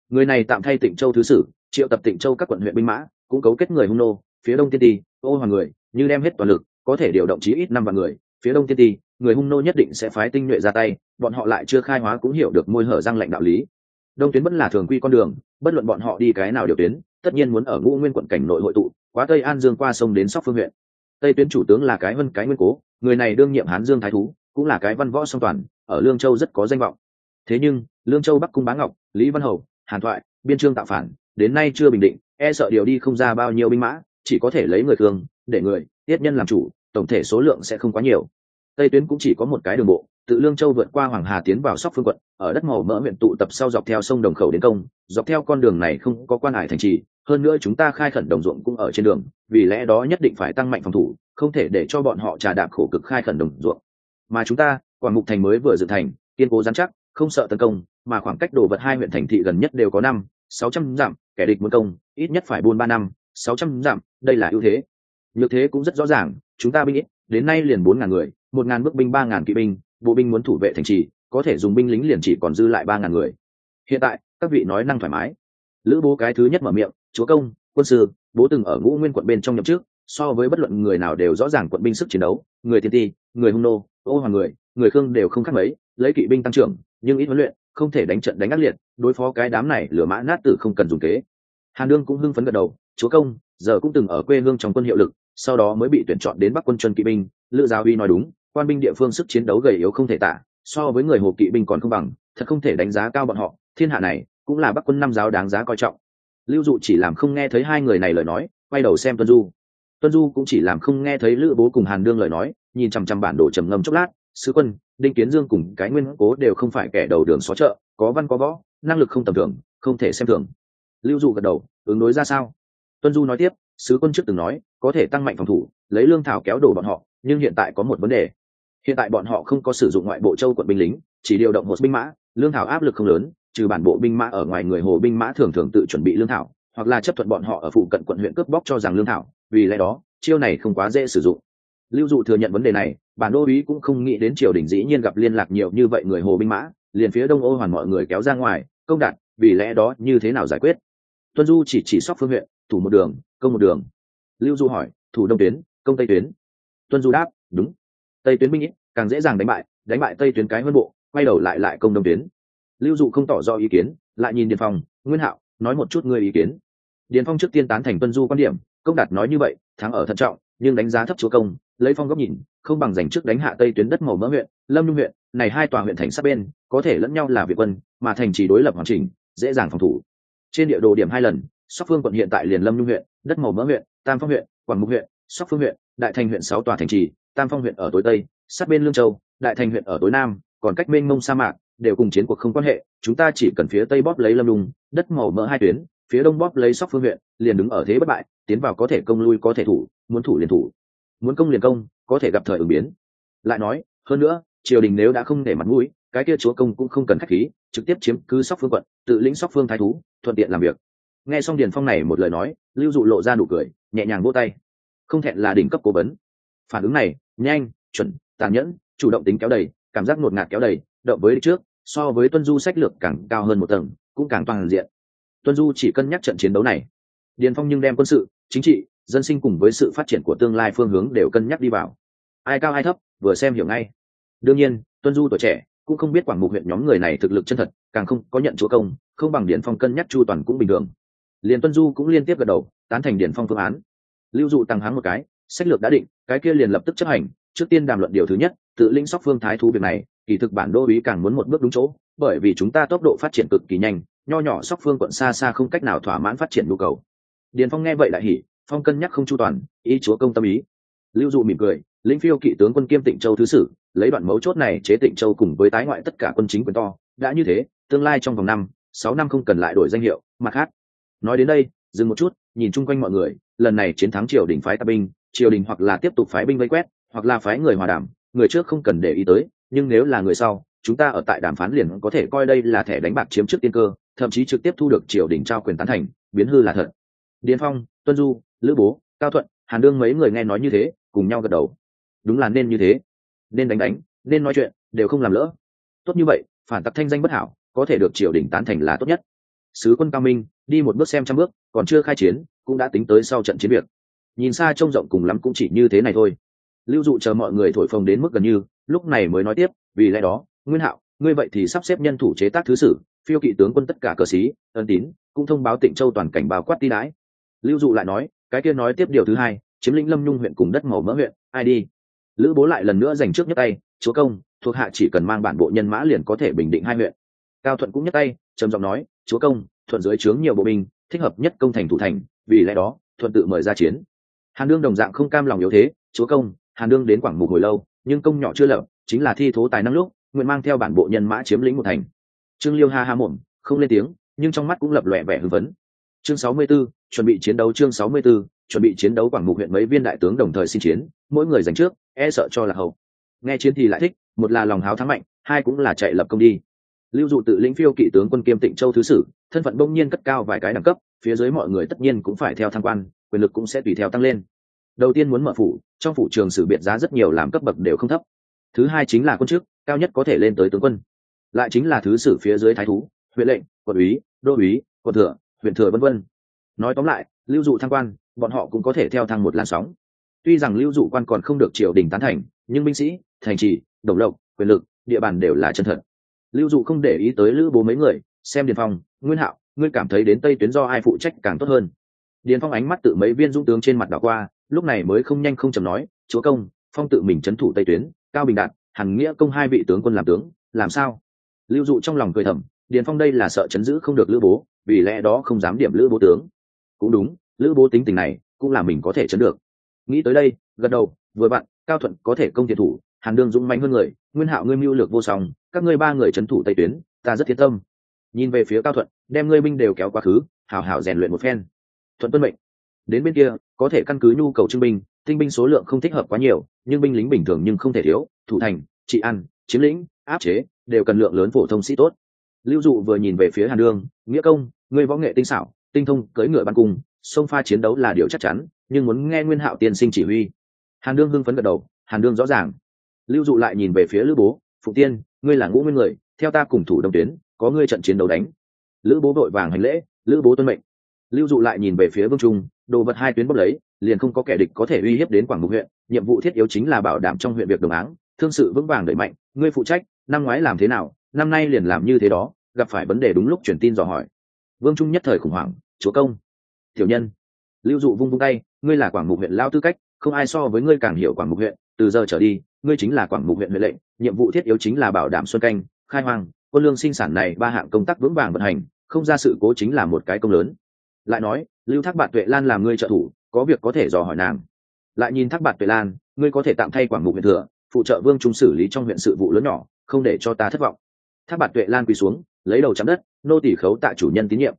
Người này tạm thay tịnh châu thứ sử, triệu tập tịnh châu các quận huyện binh mã, cũng cấu kết người hung nô, phía đông tiên ti, ô hoàng người, như đem hết toàn lực, có thể điều động chí ít năm vạn người, phía đông tiên ti, người hung nô nhất định sẽ phái tinh nhuệ ra tay, bọn họ lại chưa khai hóa cũng hiểu được môi hở răng lệnh đạo lý. Đông tuyến vẫn là thường quy con đường, bất luận bọn họ đi cái nào điều tuyến, tất nhiên muốn ở ngũ nguyên quận cảnh nội hội tụ quá tây an dương qua sông đến sóc phương huyện tây tuyến chủ tướng là cái vân cái nguyên cố người này đương nhiệm hán dương thái thú cũng là cái văn võ song toàn ở lương châu rất có danh vọng thế nhưng lương châu bắc cung bá ngọc lý văn hầu hàn thoại biên trương tạo phản đến nay chưa bình định e sợ điều đi không ra bao nhiêu binh mã chỉ có thể lấy người thường để người tiết nhân làm chủ tổng thể số lượng sẽ không quá nhiều tây tuyến cũng chỉ có một cái đường bộ, tự lương châu vượt qua hoàng hà tiến vào sóc phương quận, ở đất màu mỡ huyện tụ tập sau dọc theo sông đồng khẩu đến công, dọc theo con đường này không có quan hải thành trì, hơn nữa chúng ta khai khẩn đồng ruộng cũng ở trên đường, vì lẽ đó nhất định phải tăng mạnh phòng thủ, không thể để cho bọn họ trà đạp khổ cực khai khẩn đồng ruộng. Mà chúng ta, quảng mục thành mới vừa dựng thành, kiên cố giám chắc, không sợ tấn công, mà khoảng cách đồ vật hai huyện thành thị gần nhất đều có năm, sáu trăm dặm, kẻ địch muốn công, ít nhất phải buôn ba năm, sáu trăm dặm, đây là ưu thế. Nhược thế cũng rất rõ ràng, chúng ta binh ít, đến nay liền bốn ngàn người một ngàn bước binh, ba ngàn kỵ binh, bộ binh muốn thủ vệ thành trì, có thể dùng binh lính liền chỉ còn dư lại ba ngàn người. Hiện tại, các vị nói năng thoải mái. Lữ bố cái thứ nhất mở miệng, chúa công, quân sư, bố từng ở ngũ nguyên quận bên trong nhậm trước so với bất luận người nào đều rõ ràng quận binh sức chiến đấu, người thiên ti, người hung nô, ô hoàng người người khương đều không khác mấy, lấy kỵ binh tăng trưởng, nhưng ít huấn luyện, không thể đánh trận đánh ác liệt, đối phó cái đám này lửa mã nát tử không cần dùng kế. Hàn đương cũng hưng phấn gật đầu, chúa công, giờ cũng từng ở quê hương trong quân hiệu lực, sau đó mới bị tuyển chọn đến bắc quân chuân kỵ binh, lữ giáo uy nói đúng quan binh địa phương sức chiến đấu gầy yếu không thể tả, so với người hồ kỵ binh còn không bằng, thật không thể đánh giá cao bọn họ, thiên hạ này cũng là bắc quân năm giáo đáng giá coi trọng. Lưu dụ chỉ làm không nghe thấy hai người này lời nói, quay đầu xem tuân du. Tuân du cũng chỉ làm không nghe thấy lữ bố cùng hàn đương lời nói, nhìn chằm chằm bản đồ trầm ngâm chốc lát, sứ quân, đinh kiến dương cùng cái nguyên cố đều không phải kẻ đầu đường xó chợ, có văn có võ, năng lực không tầm thường, không thể xem thường. Lưu dụ gật đầu, ứng đối ra sao? Tuân du nói tiếp, sứ quân trước từng nói, có thể tăng mạnh phòng thủ, lấy lương thảo kéo đổ bọn họ, nhưng hiện tại có một vấn đề hiện tại bọn họ không có sử dụng ngoại bộ châu quận binh lính, chỉ điều động một binh mã, lương thảo áp lực không lớn, trừ bản bộ binh mã ở ngoài người hồ binh mã thường thường tự chuẩn bị lương thảo, hoặc là chấp thuận bọn họ ở phụ cận quận huyện cướp bóc cho rằng lương thảo, vì lẽ đó, chiêu này không quá dễ sử dụng. Lưu dụ thừa nhận vấn đề này, bản đô uý cũng không nghĩ đến triều đình dĩ nhiên gặp liên lạc nhiều như vậy người hồ binh mã, liền phía đông ô hoàn mọi người kéo ra ngoài, công đạt, vì lẽ đó như thế nào giải quyết? Tuân du chỉ chỉ sóc phương huyện, thủ một đường, công một đường. Lưu du hỏi, thủ đông tuyến, công tây tuyến. Tuân du đáp, đúng tây tuyến binh ít, càng dễ dàng đánh bại đánh bại tây tuyến cái hơn bộ, quay đầu lại lại công đông tuyến. Lưu dụ không tỏ rõ ý kiến, lại nhìn điền phong, nguyên hạo, nói một chút ngươi ý kiến. Điền phong trước tiên tán thành tuân du quan điểm, công đạt nói như vậy, thắng ở thận trọng, nhưng đánh giá thấp chúa công, lấy phong góc nhìn, không bằng giành trước đánh hạ tây tuyến đất màu mỡ huyện, lâm nhung huyện, này hai tòa huyện thành sát bên, có thể lẫn nhau là việt quân, mà thành chỉ đối lập hoàn chỉnh, dễ dàng phòng thủ. Trên địa đồ điểm hai lần, sóc phương quận hiện tại liền lâm nhung huyện, đất màu mỡ huyện, tam phong huyện, quảng mục huyện, sóc phương huyện, đại thành huyện sáu tòa thành trì tam phong huyện ở tối tây, sát bên lương châu, đại thành huyện ở tối nam, còn cách mênh mông sa mạc, đều cùng chiến cuộc không quan hệ, chúng ta chỉ cần phía tây bóp lấy lâm đùng đất màu mỡ hai tuyến, phía đông bóp lấy sóc phương huyện, liền đứng ở thế bất bại, tiến vào có thể công lui, có thể thủ, muốn thủ liền thủ. Muốn công liền công, có thể gặp thời ứng biến. Lại nói, hơn nữa, triều đình nếu đã không để mặt mũi, cái kia chúa công cũng không cần khách khí, trực tiếp chiếm cứ sóc phương quận, tự lĩnh sóc phương thái thú, thuận tiện làm việc. Nghe xong điền phong này một lời nói, lưu dụ lộ ra nụ cười, nhẹ nhàng vỗ tay. Không thẹn là đỉnh cấp cố vấn phản ứng này, nhanh, chuẩn, tàn nhẫn, chủ động tính kéo đầy, cảm giác ngột ngạt kéo đầy, động với trước, so với tuân du sách lược càng cao hơn một tầng, cũng càng toàn diện. Tuân du chỉ cân nhắc trận chiến đấu này. Điền phong nhưng đem quân sự, chính trị, dân sinh cùng với sự phát triển của tương lai phương hướng đều cân nhắc đi vào. Ai cao ai thấp, vừa xem hiểu ngay. Đương nhiên, tuân du tuổi trẻ, cũng không biết quảng mục huyện nhóm người này thực lực chân thật, càng không có nhận chúa công, không bằng điển phong cân nhắc chu toàn cũng bình thường. Liền tuân du cũng liên tiếp gật đầu, tán thành điển phong phương án. Lưu dụ tăng háng một cái sách lược đã định, cái kia liền lập tức chấp hành, trước tiên đàm luận điều thứ nhất, tự linh sóc phương thái thú việc này, kỳ thực bản đô ý càng muốn một bước đúng chỗ, bởi vì chúng ta tốc độ phát triển cực kỳ nhanh, nho nhỏ sóc phương quận xa xa không cách nào thỏa mãn phát triển nhu cầu. Điền phong nghe vậy lại hỉ, phong cân nhắc không chu toàn, ý chúa công tâm ý. Lưu dụ mỉm cười, lĩnh phiêu kỵ tướng quân kiêm tịnh châu thứ sử, lấy đoạn mấu chốt này chế tịnh châu cùng với tái ngoại tất cả quân chính quyền to, đã như thế, tương lai trong vòng năm, sáu năm không cần lại đổi danh hiệu, mặt khác. Nói đến đây, dừng một chút, nhìn chung quanh mọi người, lần này chiến thắng triều đình phái tà binh triều đình hoặc là tiếp tục phái binh vây quét, hoặc là phái người hòa đàm, người trước không cần để ý tới, nhưng nếu là người sau, chúng ta ở tại đàm phán liền có thể coi đây là thẻ đánh bạc chiếm trước tiên cơ, thậm chí trực tiếp thu được triều đình trao quyền tán thành, biến hư là thật. Điền phong, tuân du, lữ bố, cao thuận, hàn đương mấy người nghe nói như thế, cùng nhau gật đầu. Đúng là nên như thế. Nên đánh đánh, nên nói chuyện, đều không làm lỡ. Tốt như vậy, phản tặc thanh danh bất hảo, có thể được triều đình tán thành là tốt nhất. Sứ quân cao minh, đi một bước xem trăm bước, còn chưa khai chiến, cũng đã tính tới sau trận chiến việc nhìn xa trông rộng cùng lắm cũng chỉ như thế này thôi. Lưu dụ chờ mọi người thổi phồng đến mức gần như, lúc này mới nói tiếp, vì lẽ đó, nguyên hạo, ngươi vậy thì sắp xếp nhân thủ chế tác thứ sử, phiêu kỵ tướng quân tất cả cờ sĩ, ân tín, cũng thông báo tịnh châu toàn cảnh bao quát ti đái. Lưu dụ lại nói, cái kia nói tiếp điều thứ hai, chiếm lĩnh lâm nhung huyện cùng đất màu mỡ huyện, ai đi? Lữ bố lại lần nữa giành trước nhất tay, chúa công, thuộc hạ chỉ cần mang bản bộ nhân mã liền có thể bình định hai huyện. Cao thuận cũng nhấc tay, trầm giọng nói, chúa công, thuận dưới trướng nhiều bộ binh, thích hợp nhất công thành thủ thành, vì lẽ đó, thuận tự mời ra chiến hàn đương đồng dạng không cam lòng yếu thế chúa công hàn đương đến quảng mục hồi lâu nhưng công nhỏ chưa lập chính là thi thố tài năng lúc nguyện mang theo bản bộ nhân mã chiếm lĩnh một thành. Trương liêu ha ha mồm không lên tiếng nhưng trong mắt cũng lập lòe vẻ hưng vấn chương 64, chuẩn bị chiến đấu chương 64, chuẩn bị chiến đấu quảng mục huyện mấy viên đại tướng đồng thời xin chiến mỗi người giành trước e sợ cho là hậu. Nghe chiến thì lại thích một là lòng háo thắng mạnh hai cũng là chạy lập công đi. Lưu dụ tự lĩnh phiêu kỵ tướng quân kiêm tịnh châu thứ sử thân phận bỗng nhiên cất cao vài cái đẳng cấp phía dưới mọi người tất nhiên cũng phải theo tham quan quyền lực cũng sẽ tùy theo tăng lên. Đầu tiên muốn mở phủ, trong phủ trường sử biệt giá rất nhiều làm cấp bậc đều không thấp. Thứ hai chính là quân chức, cao nhất có thể lên tới tướng quân. Lại chính là thứ sử phía dưới thái thú, huyện lệnh, quận úy, đô úy, quận thừa, huyện thừa vân vân. Nói tóm lại, lưu dụ thăng quan, bọn họ cũng có thể theo thăng một làn sóng. Tuy rằng lưu dụ quan còn không được triều đình tán thành, nhưng binh sĩ, thành trì, đồng lộc, quyền lực, địa bàn đều là chân thật. Lưu dụ không để ý tới lữ bố mấy người, xem điền phong, nguyên hạo, ngươi cảm thấy đến tây tuyến do ai phụ trách càng tốt hơn? Điền phong ánh mắt tự mấy viên dũng tướng trên mặt đảo qua, lúc này mới không nhanh không chầm nói, chúa công, phong tự mình c thủ tây tuyến, cao bình đạt hẳn nghĩa công hai vị tướng quân làm tướng, làm sao? Lưu dụ trong lòng cười thầm, điền phong đây là sợ chấn giữ không được lữ bố, vì lẽ đó không dám điểm lữ bố tướng. Cũng đúng, lữ bố tính tình này cũng là mình có thể chấn được. Nghĩ tới đây, gật đầu, vừa bạn cao thuận có thể công thiện thủ, hàn đương dũng mạnh hơn người, nguyên hạo ngươi mưu lược vô song, các ngươi ba người c thủ tây tuyến, ta rất thiết tâm. Nhìn về phía cao thuận, đem ngươi binh đều kéo quá khứ, hào hào rèn luyện một phen thuận tuân mệnh. Đến bên kia, có thể căn cứ nhu cầu trưng binh, tinh binh số lượng không thích hợp quá nhiều, nhưng binh lính bình thường nhưng không thể thiếu, thủ thành, trị ăn chiếm lĩnh, áp chế, đều cần lượng lớn phổ thông sĩ tốt. Lưu dụ vừa nhìn về phía hàn đương nghĩa công, ngươi võ nghệ tinh xảo, tinh thông cưỡi ngựa bắn cung, sông pha chiến đấu là điều chắc chắn, nhưng muốn nghe nguyên hạo tiên sinh chỉ huy. Hàn đương hưng phấn gật đầu, hàn đương rõ ràng. Lưu dụ lại nhìn về phía lữ bố phụ tiên, ngươi là ngũ nguyên người, theo ta cùng thủ đồng tuyến, có ngươi trận chiến đấu đánh. Lữ bố vội vàng hành lễ, lữ bố tuân mệnh lưu dụ lại nhìn về phía vương trung, đồ vật hai tuyến bốc lấy, liền không có kẻ địch có thể uy hiếp đến quảng mục huyện, nhiệm vụ thiết yếu chính là bảo đảm trong huyện việc đồng áng, thương sự vững vàng đẩy mạnh, ngươi phụ trách, năm ngoái làm thế nào, năm nay liền làm như thế đó, gặp phải vấn đề đúng lúc truyền tin dò hỏi. Vương trung nhất thời khủng hoảng, chúa công, tiểu nhân. Lưu dụ vung vung tay, ngươi là quảng mục huyện lao tư cách, không ai so với ngươi càng hiểu quảng mục huyện, từ giờ trở đi, ngươi chính là quảng mục huyện huyện lệnh, nhiệm vụ thiết yếu chính là bảo đảm xuân canh, khai hoang, quân lương sinh sản này ba hạng công tác vững vàng vận hành, không ra sự cố chính là một cái công lớn lại nói, lưu thác bạn tuệ lan làm ngươi trợ thủ, có việc có thể dò hỏi nàng. Lại nhìn thác bạn tuệ lan, ngươi có thể tạm thay quảng mục huyện thừa, phụ trợ vương trung xử lý trong huyện sự vụ lớn nhỏ, không để cho ta thất vọng. Thác bạn tuệ lan quỳ xuống, lấy đầu chạm đất, nô tỷ khấu tạ chủ nhân tín nhiệm.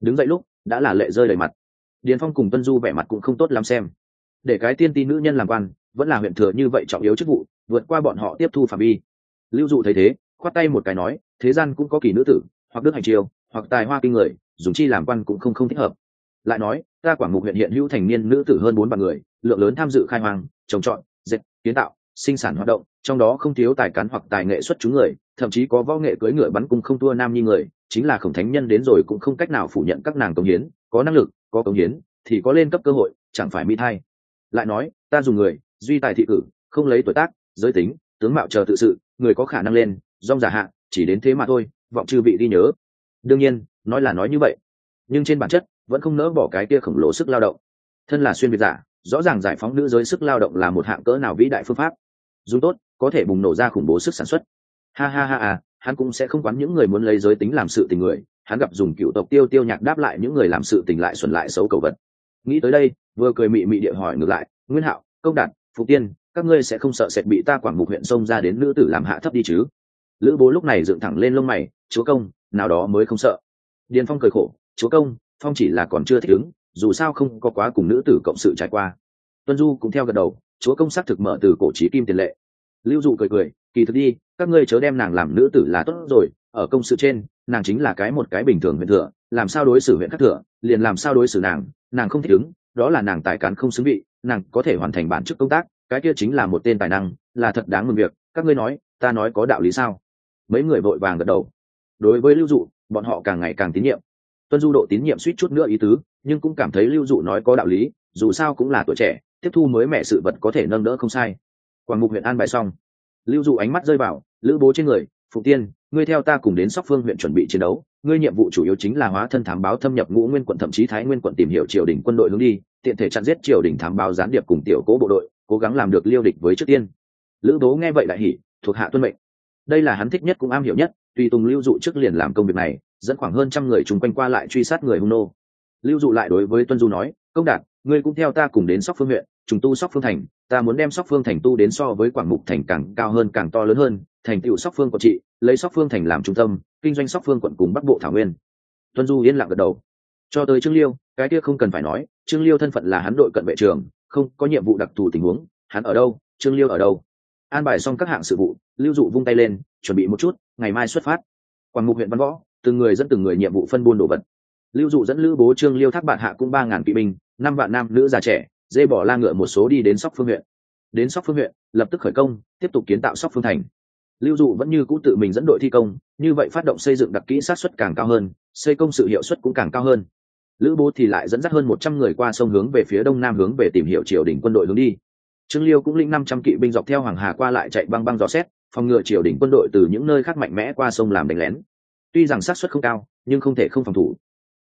Đứng dậy lúc, đã là lệ rơi đầy mặt. Điền phong cùng tuân du vẻ mặt cũng không tốt lắm xem. Để cái tiên ti nữ nhân làm quan, vẫn là huyện thừa như vậy trọng yếu chức vụ, vượt qua bọn họ tiếp thu phạm vi. Lưu dụ thấy thế, khoát tay một cái nói, thế gian cũng có kỳ nữ tử, hoặc đức hành triều, hoặc tài hoa kinh người dùng chi làm quan cũng không không thích hợp. Lại nói, ta quảng mục huyện hiện hữu thành niên nữ tử hơn bốn vạn người, lượng lớn tham dự khai hoang, trồng trọt, dệt, kiến tạo, sinh sản hoạt động, trong đó không thiếu tài cán hoặc tài nghệ xuất chúng người, thậm chí có võ nghệ cưỡi ngựa bắn cung không thua nam nhi người, chính là khổng thánh nhân đến rồi cũng không cách nào phủ nhận các nàng công hiến, có năng lực, có công hiến, thì có lên cấp cơ hội, chẳng phải mỹ thay. Lại nói, ta dùng người, duy tài thị cử, không lấy tuổi tác, giới tính, tướng mạo chờ tự sự, người có khả năng lên rong giả hạ, chỉ đến thế mà thôi, vọng chư vị đi nhớ đương nhiên, nói là nói như vậy. Nhưng trên bản chất, vẫn không nỡ bỏ cái kia khổng lồ sức lao động. Thân là xuyên việt giả, rõ ràng giải phóng nữ giới sức lao động là một hạng cỡ nào vĩ đại phương pháp. Dùng tốt, có thể bùng nổ ra khủng bố sức sản xuất. Ha ha ha à hắn cũng sẽ không quán những người muốn lấy giới tính làm sự tình người, hắn gặp dùng cựu tộc tiêu tiêu nhạc đáp lại những người làm sự tình lại xuẩn lại xấu cầu vật. Nghĩ tới đây, vừa cười mị mị địa hỏi ngược lại, nguyên hạo, công đạt phụ tiên, các ngươi sẽ không sợ sệt bị ta quảng mục huyện sông ra đến nữ tử làm hạ thấp đi chứ? Lữ bố lúc này dựng thẳng lên lông mày, chúa công nào đó mới không sợ. Điền phong cười khổ, chúa công, phong chỉ là còn chưa thích ứng, dù sao không có quá cùng nữ tử cộng sự trải qua. Tuân du cũng theo gật đầu, chúa công xác thực mở từ cổ trí kim tiền lệ. Lưu dụ cười cười, kỳ thực đi, các ngươi chớ đem nàng làm nữ tử là tốt rồi, ở công sự trên, nàng chính là cái một cái bình thường huyện thừa, làm sao đối xử huyện khắc thừa, liền làm sao đối xử nàng nàng không thích ứng, đó là nàng tài cán không xứng vị, nàng có thể hoàn thành bản chức công tác, cái kia chính là một tên tài năng, là thật đáng mừng việc, các ngươi nói, ta nói có đạo lý sao? Mấy người vội vàng gật đầu đối với lưu dụ, bọn họ càng ngày càng tín nhiệm. Tuân du độ tín nhiệm suýt chút nữa ý tứ, nhưng cũng cảm thấy lưu dụ nói có đạo lý, dù sao cũng là tuổi trẻ, tiếp thu mới mẻ sự vật có thể nâng đỡ không sai. Quảng mục huyện an bài xong. Lưu dụ ánh mắt rơi vào, lữ bố trên người phụ tiên, ngươi theo ta cùng đến sóc phương huyện chuẩn bị chiến đấu, ngươi nhiệm vụ chủ yếu chính là hóa thân thám báo thâm nhập ngũ nguyên quận thậm chí thái nguyên quận tìm hiểu triều đình quân đội hướng đi, tiện thể chặn giết triều đình thám báo gián điệp cùng tiểu cố bộ đội, cố gắng làm được liêu địch với trước tiên. Lữ bố nghe vậy lại hỉ, thuộc hạ tuân mệnh đây là hắn thích nhất cũng am hiểu nhất, tùy tùng lưu dụ trước liền làm công việc này, dẫn khoảng hơn trăm người chung quanh qua lại truy sát người hung nô. Lưu dụ lại đối với tuân du nói, công đạt ngươi cũng theo ta cùng đến sóc phương huyện, trùng tu sóc phương thành, ta muốn đem sóc phương thành tu đến so với quảng mục thành càng cao hơn càng to lớn hơn, thành tựu sóc phương quận trị, lấy sóc phương thành làm trung tâm, kinh doanh sóc phương quận cùng bắc bộ thảo nguyên. Tuân du yên lặng gật đầu. Cho tới trương liêu, cái kia không cần phải nói, trương liêu thân phận là hắn đội cận vệ trường, không có nhiệm vụ đặc thù tình huống, hắn ở đâu, trương liêu ở đâu. An bài xong các hạng sự vụ lưu dụ vung tay lên, chuẩn bị một chút, ngày mai xuất phát. Quảng mục huyện văn võ, từng người dẫn từng người nhiệm vụ phân buôn đồ vật. Lưu dụ dẫn lữ bố trương liêu thác bạn hạ cũng ba ngàn kỵ binh, năm vạn nam nữ già trẻ, dê bỏ la ngựa một số đi đến sóc phương huyện. Đến sóc phương huyện, lập tức khởi công, tiếp tục kiến tạo sóc phương thành. Lưu dụ vẫn như cũ tự mình dẫn đội thi công, như vậy phát động xây dựng đặc kỹ sát xuất càng cao hơn, xây công sự hiệu suất cũng càng cao hơn. Lữ bố thì lại dẫn dắt hơn một trăm người qua sông hướng về phía đông nam hướng về tìm hiểu triều đình quân đội hướng đi. Trương liêu cũng linh năm trăm kỵ binh dọc theo hoàng hà qua lại chạy băng băng dò xét phòng ngừa triều đình quân đội từ những nơi khác mạnh mẽ qua sông làm đánh lén. Tuy rằng xác suất không cao, nhưng không thể không phòng thủ.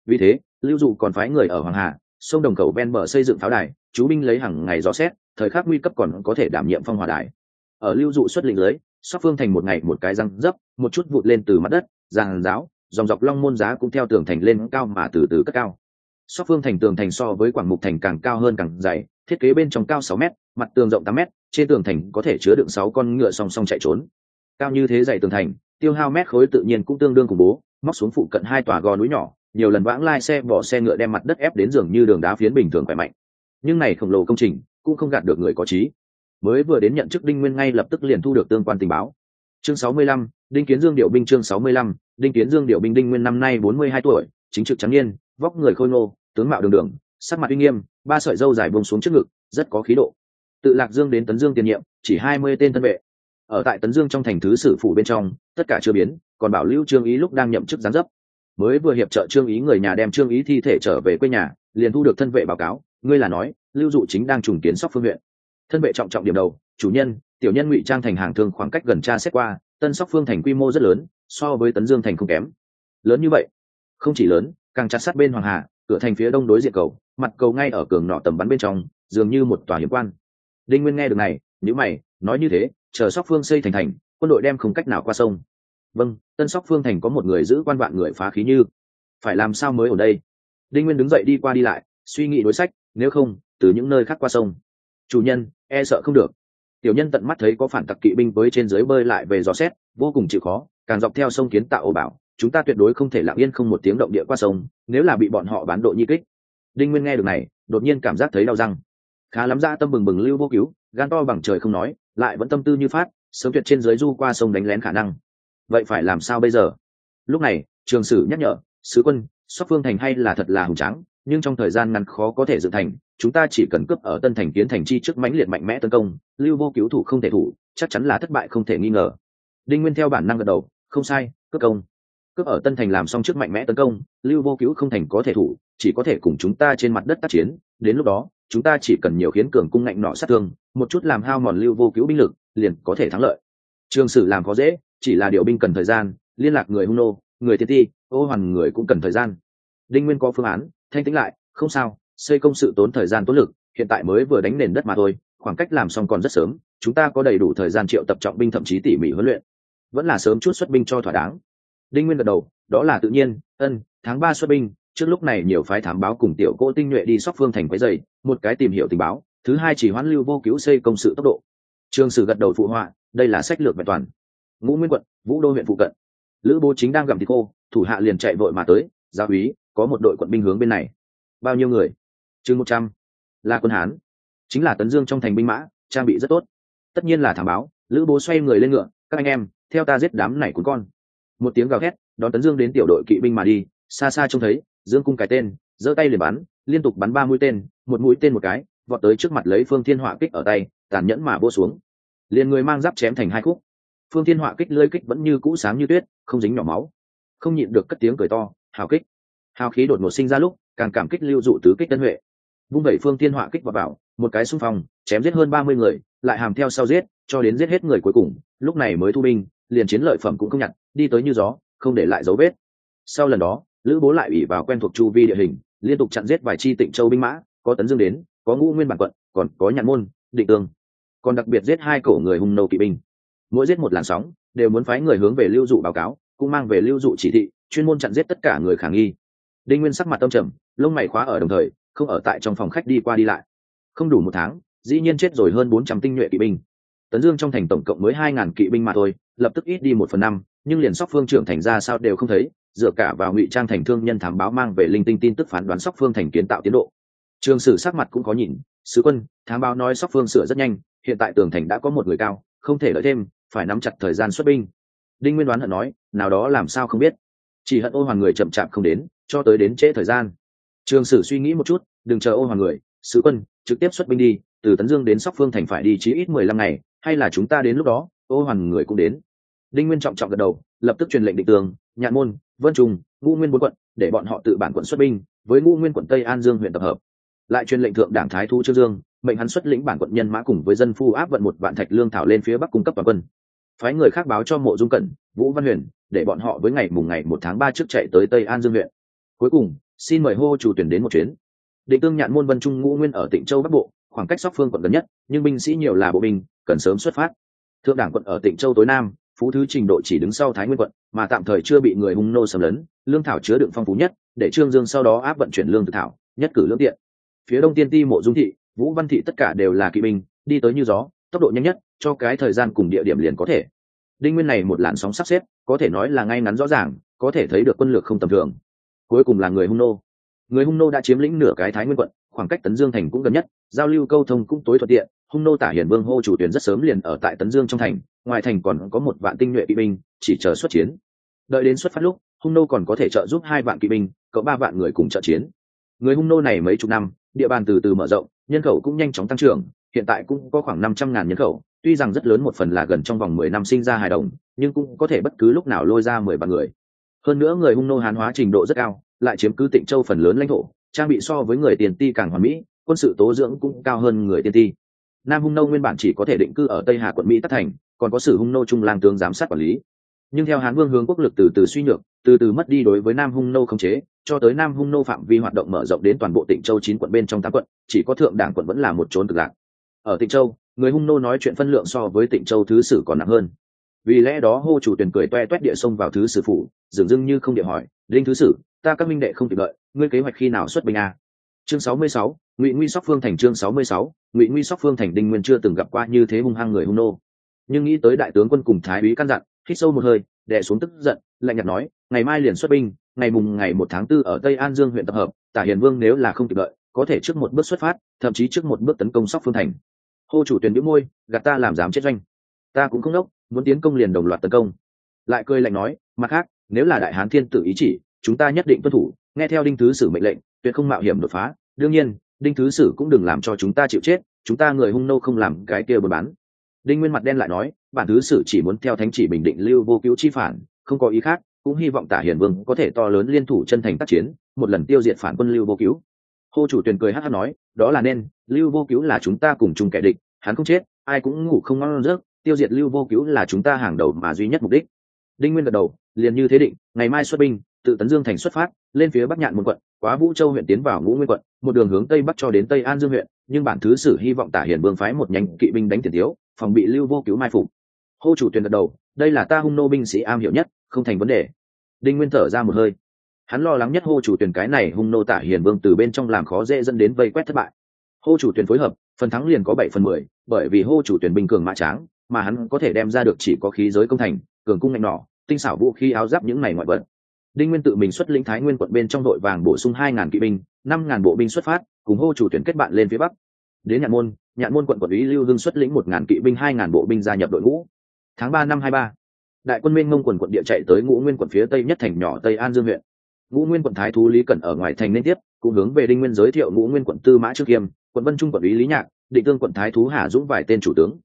Vì thế, lưu dụ còn phái người ở hoàng hà, sông đồng cầu ven bờ xây dựng pháo đài, chú binh lấy hàng ngày dò xét, thời khắc nguy cấp còn có thể đảm nhiệm phong hòa đài. Ở lưu dụ xuất lĩnh lưới sóc phương thành một ngày một cái răng dấp, một chút vụt lên từ mặt đất, giàn giáo, dòng dọc long môn giá cũng theo tường thành lên cao mà từ từ cất cao. Sóc phương thành tường thành so với quảng mục thành càng cao hơn càng dày, thiết kế bên trong cao sáu m mặt tường rộng tám m trên tường thành có thể chứa đựng sáu con ngựa song song chạy trốn. Cao như thế dày tường thành tiêu hao mét khối tự nhiên cũng tương đương khủng bố móc xuống phụ cận hai tòa gò núi nhỏ nhiều lần vãng lai xe bỏ xe ngựa đem mặt đất ép đến giường như đường đá phiến bình thường khỏe mạnh. Nhưng này khổng lồ công trình cũng không gạt được người có trí. Mới vừa đến nhận chức đinh nguyên ngay lập tức liền thu được tương quan tình báo. Chương 65, đinh kiến dương điệu binh chương 65, đinh kiến dương điệu binh đinh nguyên năm nay 42 tuổi chính trực trắng niên vóc người khôi ngô tướng mạo đường đường sắc mặt uy nghiêm ba sợi râu dài buông xuống trước ngực rất có khí độ tự lạc dương đến tấn dương tiền nhiệm, chỉ hai mươi tên thân vệ. Ở tại tấn dương trong thành thứ sử phủ bên trong, tất cả chưa biến, còn bảo lưu trương ý lúc đang nhậm chức gián dấp mới vừa hiệp trợ trương ý người nhà đem trương ý thi thể trở về quê nhà, liền thu được thân vệ báo cáo, ngươi là nói, lưu dụ chính đang trùng kiến sóc phương huyện. Thân vệ trọng trọng điểm đầu, chủ nhân, tiểu nhân ngụy trang thành hàng thương khoảng cách gần tra xét qua, tân sóc phương thành quy mô rất lớn, so với tấn dương thành không kém. Lớn như vậy? Không chỉ lớn, càng chặt sát bên hoàng hà, cửa thành phía đông đối diện cầu, mặt cầu ngay ở cường nọ tầm bắn bên trong, dường như một tòa hiểm quan đinh nguyên nghe được này nhữ mày, nói như thế, chờ sóc phương xây thành thành, quân đội đem không cách nào qua sông. Vâng tân sóc phương thành có một người giữ quan vạn người phá khí như. Phải làm sao mới ở đây? Đinh nguyên đứng dậy đi qua đi lại, suy nghĩ đối sách, nếu không, từ những nơi khác qua sông. Chủ nhân e sợ không được. Tiểu nhân tận mắt thấy có phản tặc kỵ binh với trên dưới bơi lại về dò xét, vô cùng chịu khó, càng dọc theo sông kiến tạo ổ bảo, chúng ta tuyệt đối không thể lặng yên không một tiếng động địa qua sông, nếu là bị bọn họ bán độ nhi kích. Đinh nguyên nghe được này, đột nhiên cảm giác thấy đau răng khá lắm ra tâm bừng bừng lưu vô cứu, gan to bằng trời không nói, lại vẫn tâm tư như phát, sớm tuyệt trên dưới du qua sông đánh lén khả năng. Vậy phải làm sao bây giờ? Lúc này, trường sử nhắc nhở, sứ quân, sóc phương thành hay là thật là hùng tráng, nhưng trong thời gian ngắn khó có thể dựng thành, chúng ta chỉ cần cướp ở tân thành kiến thành chi trước mãnh liệt mạnh mẽ tấn công, lưu vô cứu thủ không thể thủ, chắc chắn là thất bại không thể nghi ngờ. Đinh nguyên theo bản năng gật đầu, không sai, cướp công cướp ở tân thành làm xong trước mạnh mẽ tấn công, lưu vô cứu không thành có thể thủ, chỉ có thể cùng chúng ta trên mặt đất tác chiến. Đến lúc đó, chúng ta chỉ cần nhiều khiến cường cung ngạnh nọ sát thương, một chút làm hao mòn lưu vô cứu binh lực, liền có thể thắng lợi. Trường sử làm có dễ, chỉ là điều binh cần thời gian, liên lạc người hung nô, người thiên ti, ô hoàn người cũng cần thời gian. Đinh nguyên có phương án, thanh tĩnh lại, không sao, xây công sự tốn thời gian tốn lực, hiện tại mới vừa đánh nền đất mà thôi, khoảng cách làm xong còn rất sớm, chúng ta có đầy đủ thời gian triệu tập trọng binh thậm chí tỉ mỉ huấn luyện. Vẫn là sớm chút xuất binh cho thỏa đáng đinh nguyên gật đầu, đó là tự nhiên, ân, tháng ba xuất binh, trước lúc này nhiều phái thám báo cùng tiểu cỗ tinh nhuệ đi sóc phương thành quấy dày một cái tìm hiểu tình báo, thứ hai chỉ hoãn lưu vô cứu xây công sự tốc độ. Trường sử gật đầu phụ họa, đây là sách lược vẹn toàn. Ngũ nguyên quận, vũ đô huyện phụ cận. Lữ bố chính đang gặm thịt khô thủ hạ liền chạy vội mà tới, gia úy, có một đội quận binh hướng bên này. Bao nhiêu người? Chừng một trăm. Là quân hán. Chính là tấn dương trong thành binh mã, trang bị rất tốt. Tất nhiên là thảm báo. Lữ bố xoay người lên ngựa, các anh em, theo ta giết đám này cuốn con một tiếng gào thét, đón tấn dương đến tiểu đội kỵ binh mà đi, xa xa trông thấy, dương cung cái tên, giơ tay liền bắn, liên tục bắn ba mũi tên, một mũi tên một cái, vọt tới trước mặt lấy phương thiên họa kích ở tay, tàn nhẫn mà vô xuống. Liền người mang giáp chém thành hai khúc. Phương thiên họa kích lơi kích vẫn như cũ sáng như tuyết, không dính nhỏ máu. Không nhịn được cất tiếng cười to, hào kích. Hào khí đột ngột sinh ra lúc, càng cảm kích lưu dụ tứ kích tân huệ. Vung vẩy phương thiên họa kích vào bảo, một cái xung phong, chém giết hơn ba mươi người, lại hàm theo sau giết, cho đến giết hết người cuối cùng, lúc này mới thu binh liền chiến lợi phẩm cũng không nhặt, đi tới như gió, không để lại dấu vết. Sau lần đó, lữ bố lại ủy vào quen thuộc chu vi địa hình, liên tục chặn giết vài chi tịnh châu binh mã, có tấn dương đến, có ngũ nguyên bản quận, còn có nhạn môn, định tương. Còn đặc biệt giết hai cổ người hung nâu kỵ binh. Mỗi giết một làn sóng, đều muốn phái người hướng về lưu dụ báo cáo, cũng mang về lưu dụ chỉ thị, chuyên môn chặn giết tất cả người khả nghi. Đinh nguyên sắc mặt tâm trầm, lông mày khóa ở đồng thời, không ở tại trong phòng khách đi qua đi lại. Không đủ một tháng, dĩ nhiên chết rồi hơn bốn trăm tinh nhuệ kỵ binh tấn dương trong thành tổng cộng mới hai ngàn kỵ binh mà thôi, lập tức ít đi một phần năm, nhưng liền sóc phương trưởng thành ra sao đều không thấy, dựa cả vào ngụy trang thành thương nhân thám báo mang về linh tinh tin tức phán đoán sóc phương thành kiến tạo tiến độ. Trường sử sắc mặt cũng có nhìn, sứ quân, thám báo nói sóc phương sửa rất nhanh, hiện tại tường thành đã có một người cao, không thể đợi thêm, phải nắm chặt thời gian xuất binh. Đinh nguyên đoán hận nói, nào đó làm sao không biết? Chỉ hận ô hoàng người chậm chạp không đến, cho tới đến trễ thời gian. Trường sử suy nghĩ một chút, đừng chờ ô hoàng người, sứ quân, trực tiếp xuất binh đi, từ tấn dương đến sóc phương thành phải đi chí ít mười lăm ngày hay là chúng ta đến lúc đó, ô hoàn người cũng đến. Đinh nguyên trọng trọng gật đầu, lập tức truyền lệnh định tường, nhạn môn, vân trung, ngũ nguyên bốn quận, để bọn họ tự bản quận xuất binh, với ngũ nguyên quận tây an dương huyện tập hợp. Lại truyền lệnh thượng đảng thái thu trương dương, mệnh hắn xuất lĩnh bản quận nhân mã cùng với dân phu áp vận một vạn thạch lương thảo lên phía bắc cung cấp toàn quân. Phái người khác báo cho mộ dung cẩn, vũ văn huyền, để bọn họ với ngày mùng ngày một tháng ba trước chạy tới tây an dương huyện. Cuối cùng, xin mời hô chủ tuyển đến một chuyến. Định tương nhạn môn vân trung ngũ nguyên ở tỉnh châu bắc bộ, khoảng cách sóc phương quận gần nhất, nhưng binh sĩ nhiều là bộ binh cần sớm xuất phát. Thượng đảng quận ở tỉnh châu tối nam, phú thứ trình độ chỉ đứng sau thái nguyên quận, mà tạm thời chưa bị người hung nô xâm lấn, lương thảo chứa đựng phong phú nhất, để trương dương sau đó áp vận chuyển lương thực thảo, nhất cử lương tiện. Phía đông tiên ti mộ dung thị, vũ văn thị tất cả đều là kỵ binh, đi tới như gió, tốc độ nhanh nhất, cho cái thời gian cùng địa điểm liền có thể. Đinh nguyên này một làn sóng sắp xếp, có thể nói là ngay ngắn rõ ràng, có thể thấy được quân lược không tầm thường. Cuối cùng là người hung nô. Người hung nô đã chiếm lĩnh nửa cái thái nguyên quận, khoảng cách tấn dương thành cũng gần nhất, giao lưu câu thông cũng tối thuận tiện hung nô tả hiền vương hô chủ tuyển rất sớm liền ở tại tấn dương trong thành, ngoài thành còn có một vạn tinh nhuệ kỵ binh, chỉ chờ xuất chiến. Đợi đến xuất phát lúc, hung nô còn có thể trợ giúp hai vạn kỵ binh có ba vạn người cùng trợ chiến. Người hung nô này mấy chục năm, địa bàn từ từ mở rộng, nhân khẩu cũng nhanh chóng tăng trưởng, hiện tại cũng có khoảng năm trăm ngàn nhân khẩu, tuy rằng rất lớn một phần là gần trong vòng mười năm sinh ra hài đồng, nhưng cũng có thể bất cứ lúc nào lôi ra mười vạn người. Hơn nữa người hung nô hán hóa trình độ rất cao, lại chiếm cứ tịnh châu phần lớn lãnh thổ, trang bị so với người tiền ti càng hoàn mỹ, quân sự tố dưỡng cũng cao hơn người Tiền ti nam hung nô nguyên bản chỉ có thể định cư ở tây hà quận mỹ tất thành, còn có sử hung nô trung lang tướng giám sát quản lý. Nhưng theo hán vương hướng quốc lực từ từ suy nhược, từ từ mất đi đối với nam hung nô khống chế, cho tới nam hung nô phạm vi hoạt động mở rộng đến toàn bộ tỉnh châu chín quận bên trong tám quận, chỉ có thượng đảng quận vẫn là một trốn cực lạc. Ở tỉnh châu, người hung nô nói chuyện phân lượng so với tỉnh châu thứ sử còn nặng hơn. Vì lẽ đó hô chủ tuyển cười toe toét địa sông vào thứ sử phủ, dường dưng như không địa hỏi linh thứ sử, ta các minh đệ không kịp đợi, ngươi kế hoạch khi nào xuất binh à? Chương sáu mươi sáu, ngụy nguy sóc phương thành chương sáu mươi sáu, ngụy nguy sóc phương thành đinh nguyên chưa từng gặp qua như thế hung hăng người hung nô. Nhưng nghĩ tới đại tướng quân cùng thái úy căn dặn, hít sâu một hơi, đè xuống tức giận, lạnh nhạt nói, ngày mai liền xuất binh, ngày mùng ngày một tháng tư ở tây an dương huyện tập hợp, tả hiền vương nếu là không kịp đợi, có thể trước một bước xuất phát, thậm chí trước một bước tấn công sóc phương thành. Hô chủ tuyển biếu môi, gạt ta làm dám chết doanh. Ta cũng không đốc, muốn tiến công liền đồng loạt tấn công. Lại cười lạnh nói, mặt khác, nếu là đại hán thiên tử ý chỉ, chúng ta nhất định tuân thủ, nghe theo đinh thứ sử mệnh lệnh tuyệt không mạo hiểm đột phá. Đương nhiên, đinh thứ sử cũng đừng làm cho chúng ta chịu chết, chúng ta người hung nô không làm cái kia buôn bán. Đinh nguyên mặt đen lại nói, bản thứ sử chỉ muốn theo thánh chỉ bình định lưu vô cứu chi phản, không có ý khác, cũng hy vọng tả hiền vương có thể to lớn liên thủ chân thành tác chiến, một lần tiêu diệt phản quân lưu vô cứu. Hô chủ tuyền cười hát hát nói, đó là nên, lưu vô cứu là chúng ta cùng chung kẻ địch, hắn không chết, ai cũng ngủ không ngon giấc, tiêu diệt lưu vô cứu là chúng ta hàng đầu mà duy nhất mục đích. Đinh nguyên gật đầu, liền như thế định, ngày mai xuất binh, tự tấn dương thành xuất phát lên phía bắc nhạn một quận, quá vũ châu huyện tiến vào ngũ nguyên quận, một đường hướng tây bắc cho đến tây an dương huyện, nhưng bản thứ sử hy vọng tả hiển vương phái một nhánh kỵ binh đánh tiền thiếu phòng bị lưu vô cứu mai phục. Hô chủ tuyển gật đầu, đây là ta hung nô binh sĩ am hiểu nhất, không thành vấn đề. Đinh nguyên thở ra một hơi. Hắn lo lắng nhất hô chủ tuyển cái này hung nô tả hiền vương từ bên trong làm khó dễ dẫn đến vây quét thất bại. Hô chủ tuyển phối hợp, phần thắng liền có bảy phần mười, bởi vì hô chủ tuyển bình cường mã tráng, mà hắn có thể đem ra được chỉ có khí giới công thành, cường cung ngạnh nỏ, tinh xảo vũ khí áo giáp những này ngoại vật đinh nguyên tự mình xuất lĩnh thái nguyên quận bên trong đội vàng bổ sung hai ngàn kỵ binh, năm ngàn bộ binh xuất phát, cùng hô chủ tuyển kết bạn lên phía bắc. Đến nhạn môn nhạn môn quận quản lý lưu hưng xuất lĩnh một ngàn kỵ binh, hai ngàn bộ binh gia nhập đội ngũ. Tháng ba năm hai ba, đại quân minh ngông quần quận địa chạy tới ngũ nguyên quận phía tây nhất thành nhỏ tây an dương huyện. Ngũ nguyên quận thái thú lý cẩn ở ngoài thành liên tiếp, cũng hướng về đinh nguyên giới thiệu ngũ nguyên quận tư mã trước kiêm, quận vân trung quận lý lý nhạc, định tương quận thái thú hà dũng vài tên chủ tướng.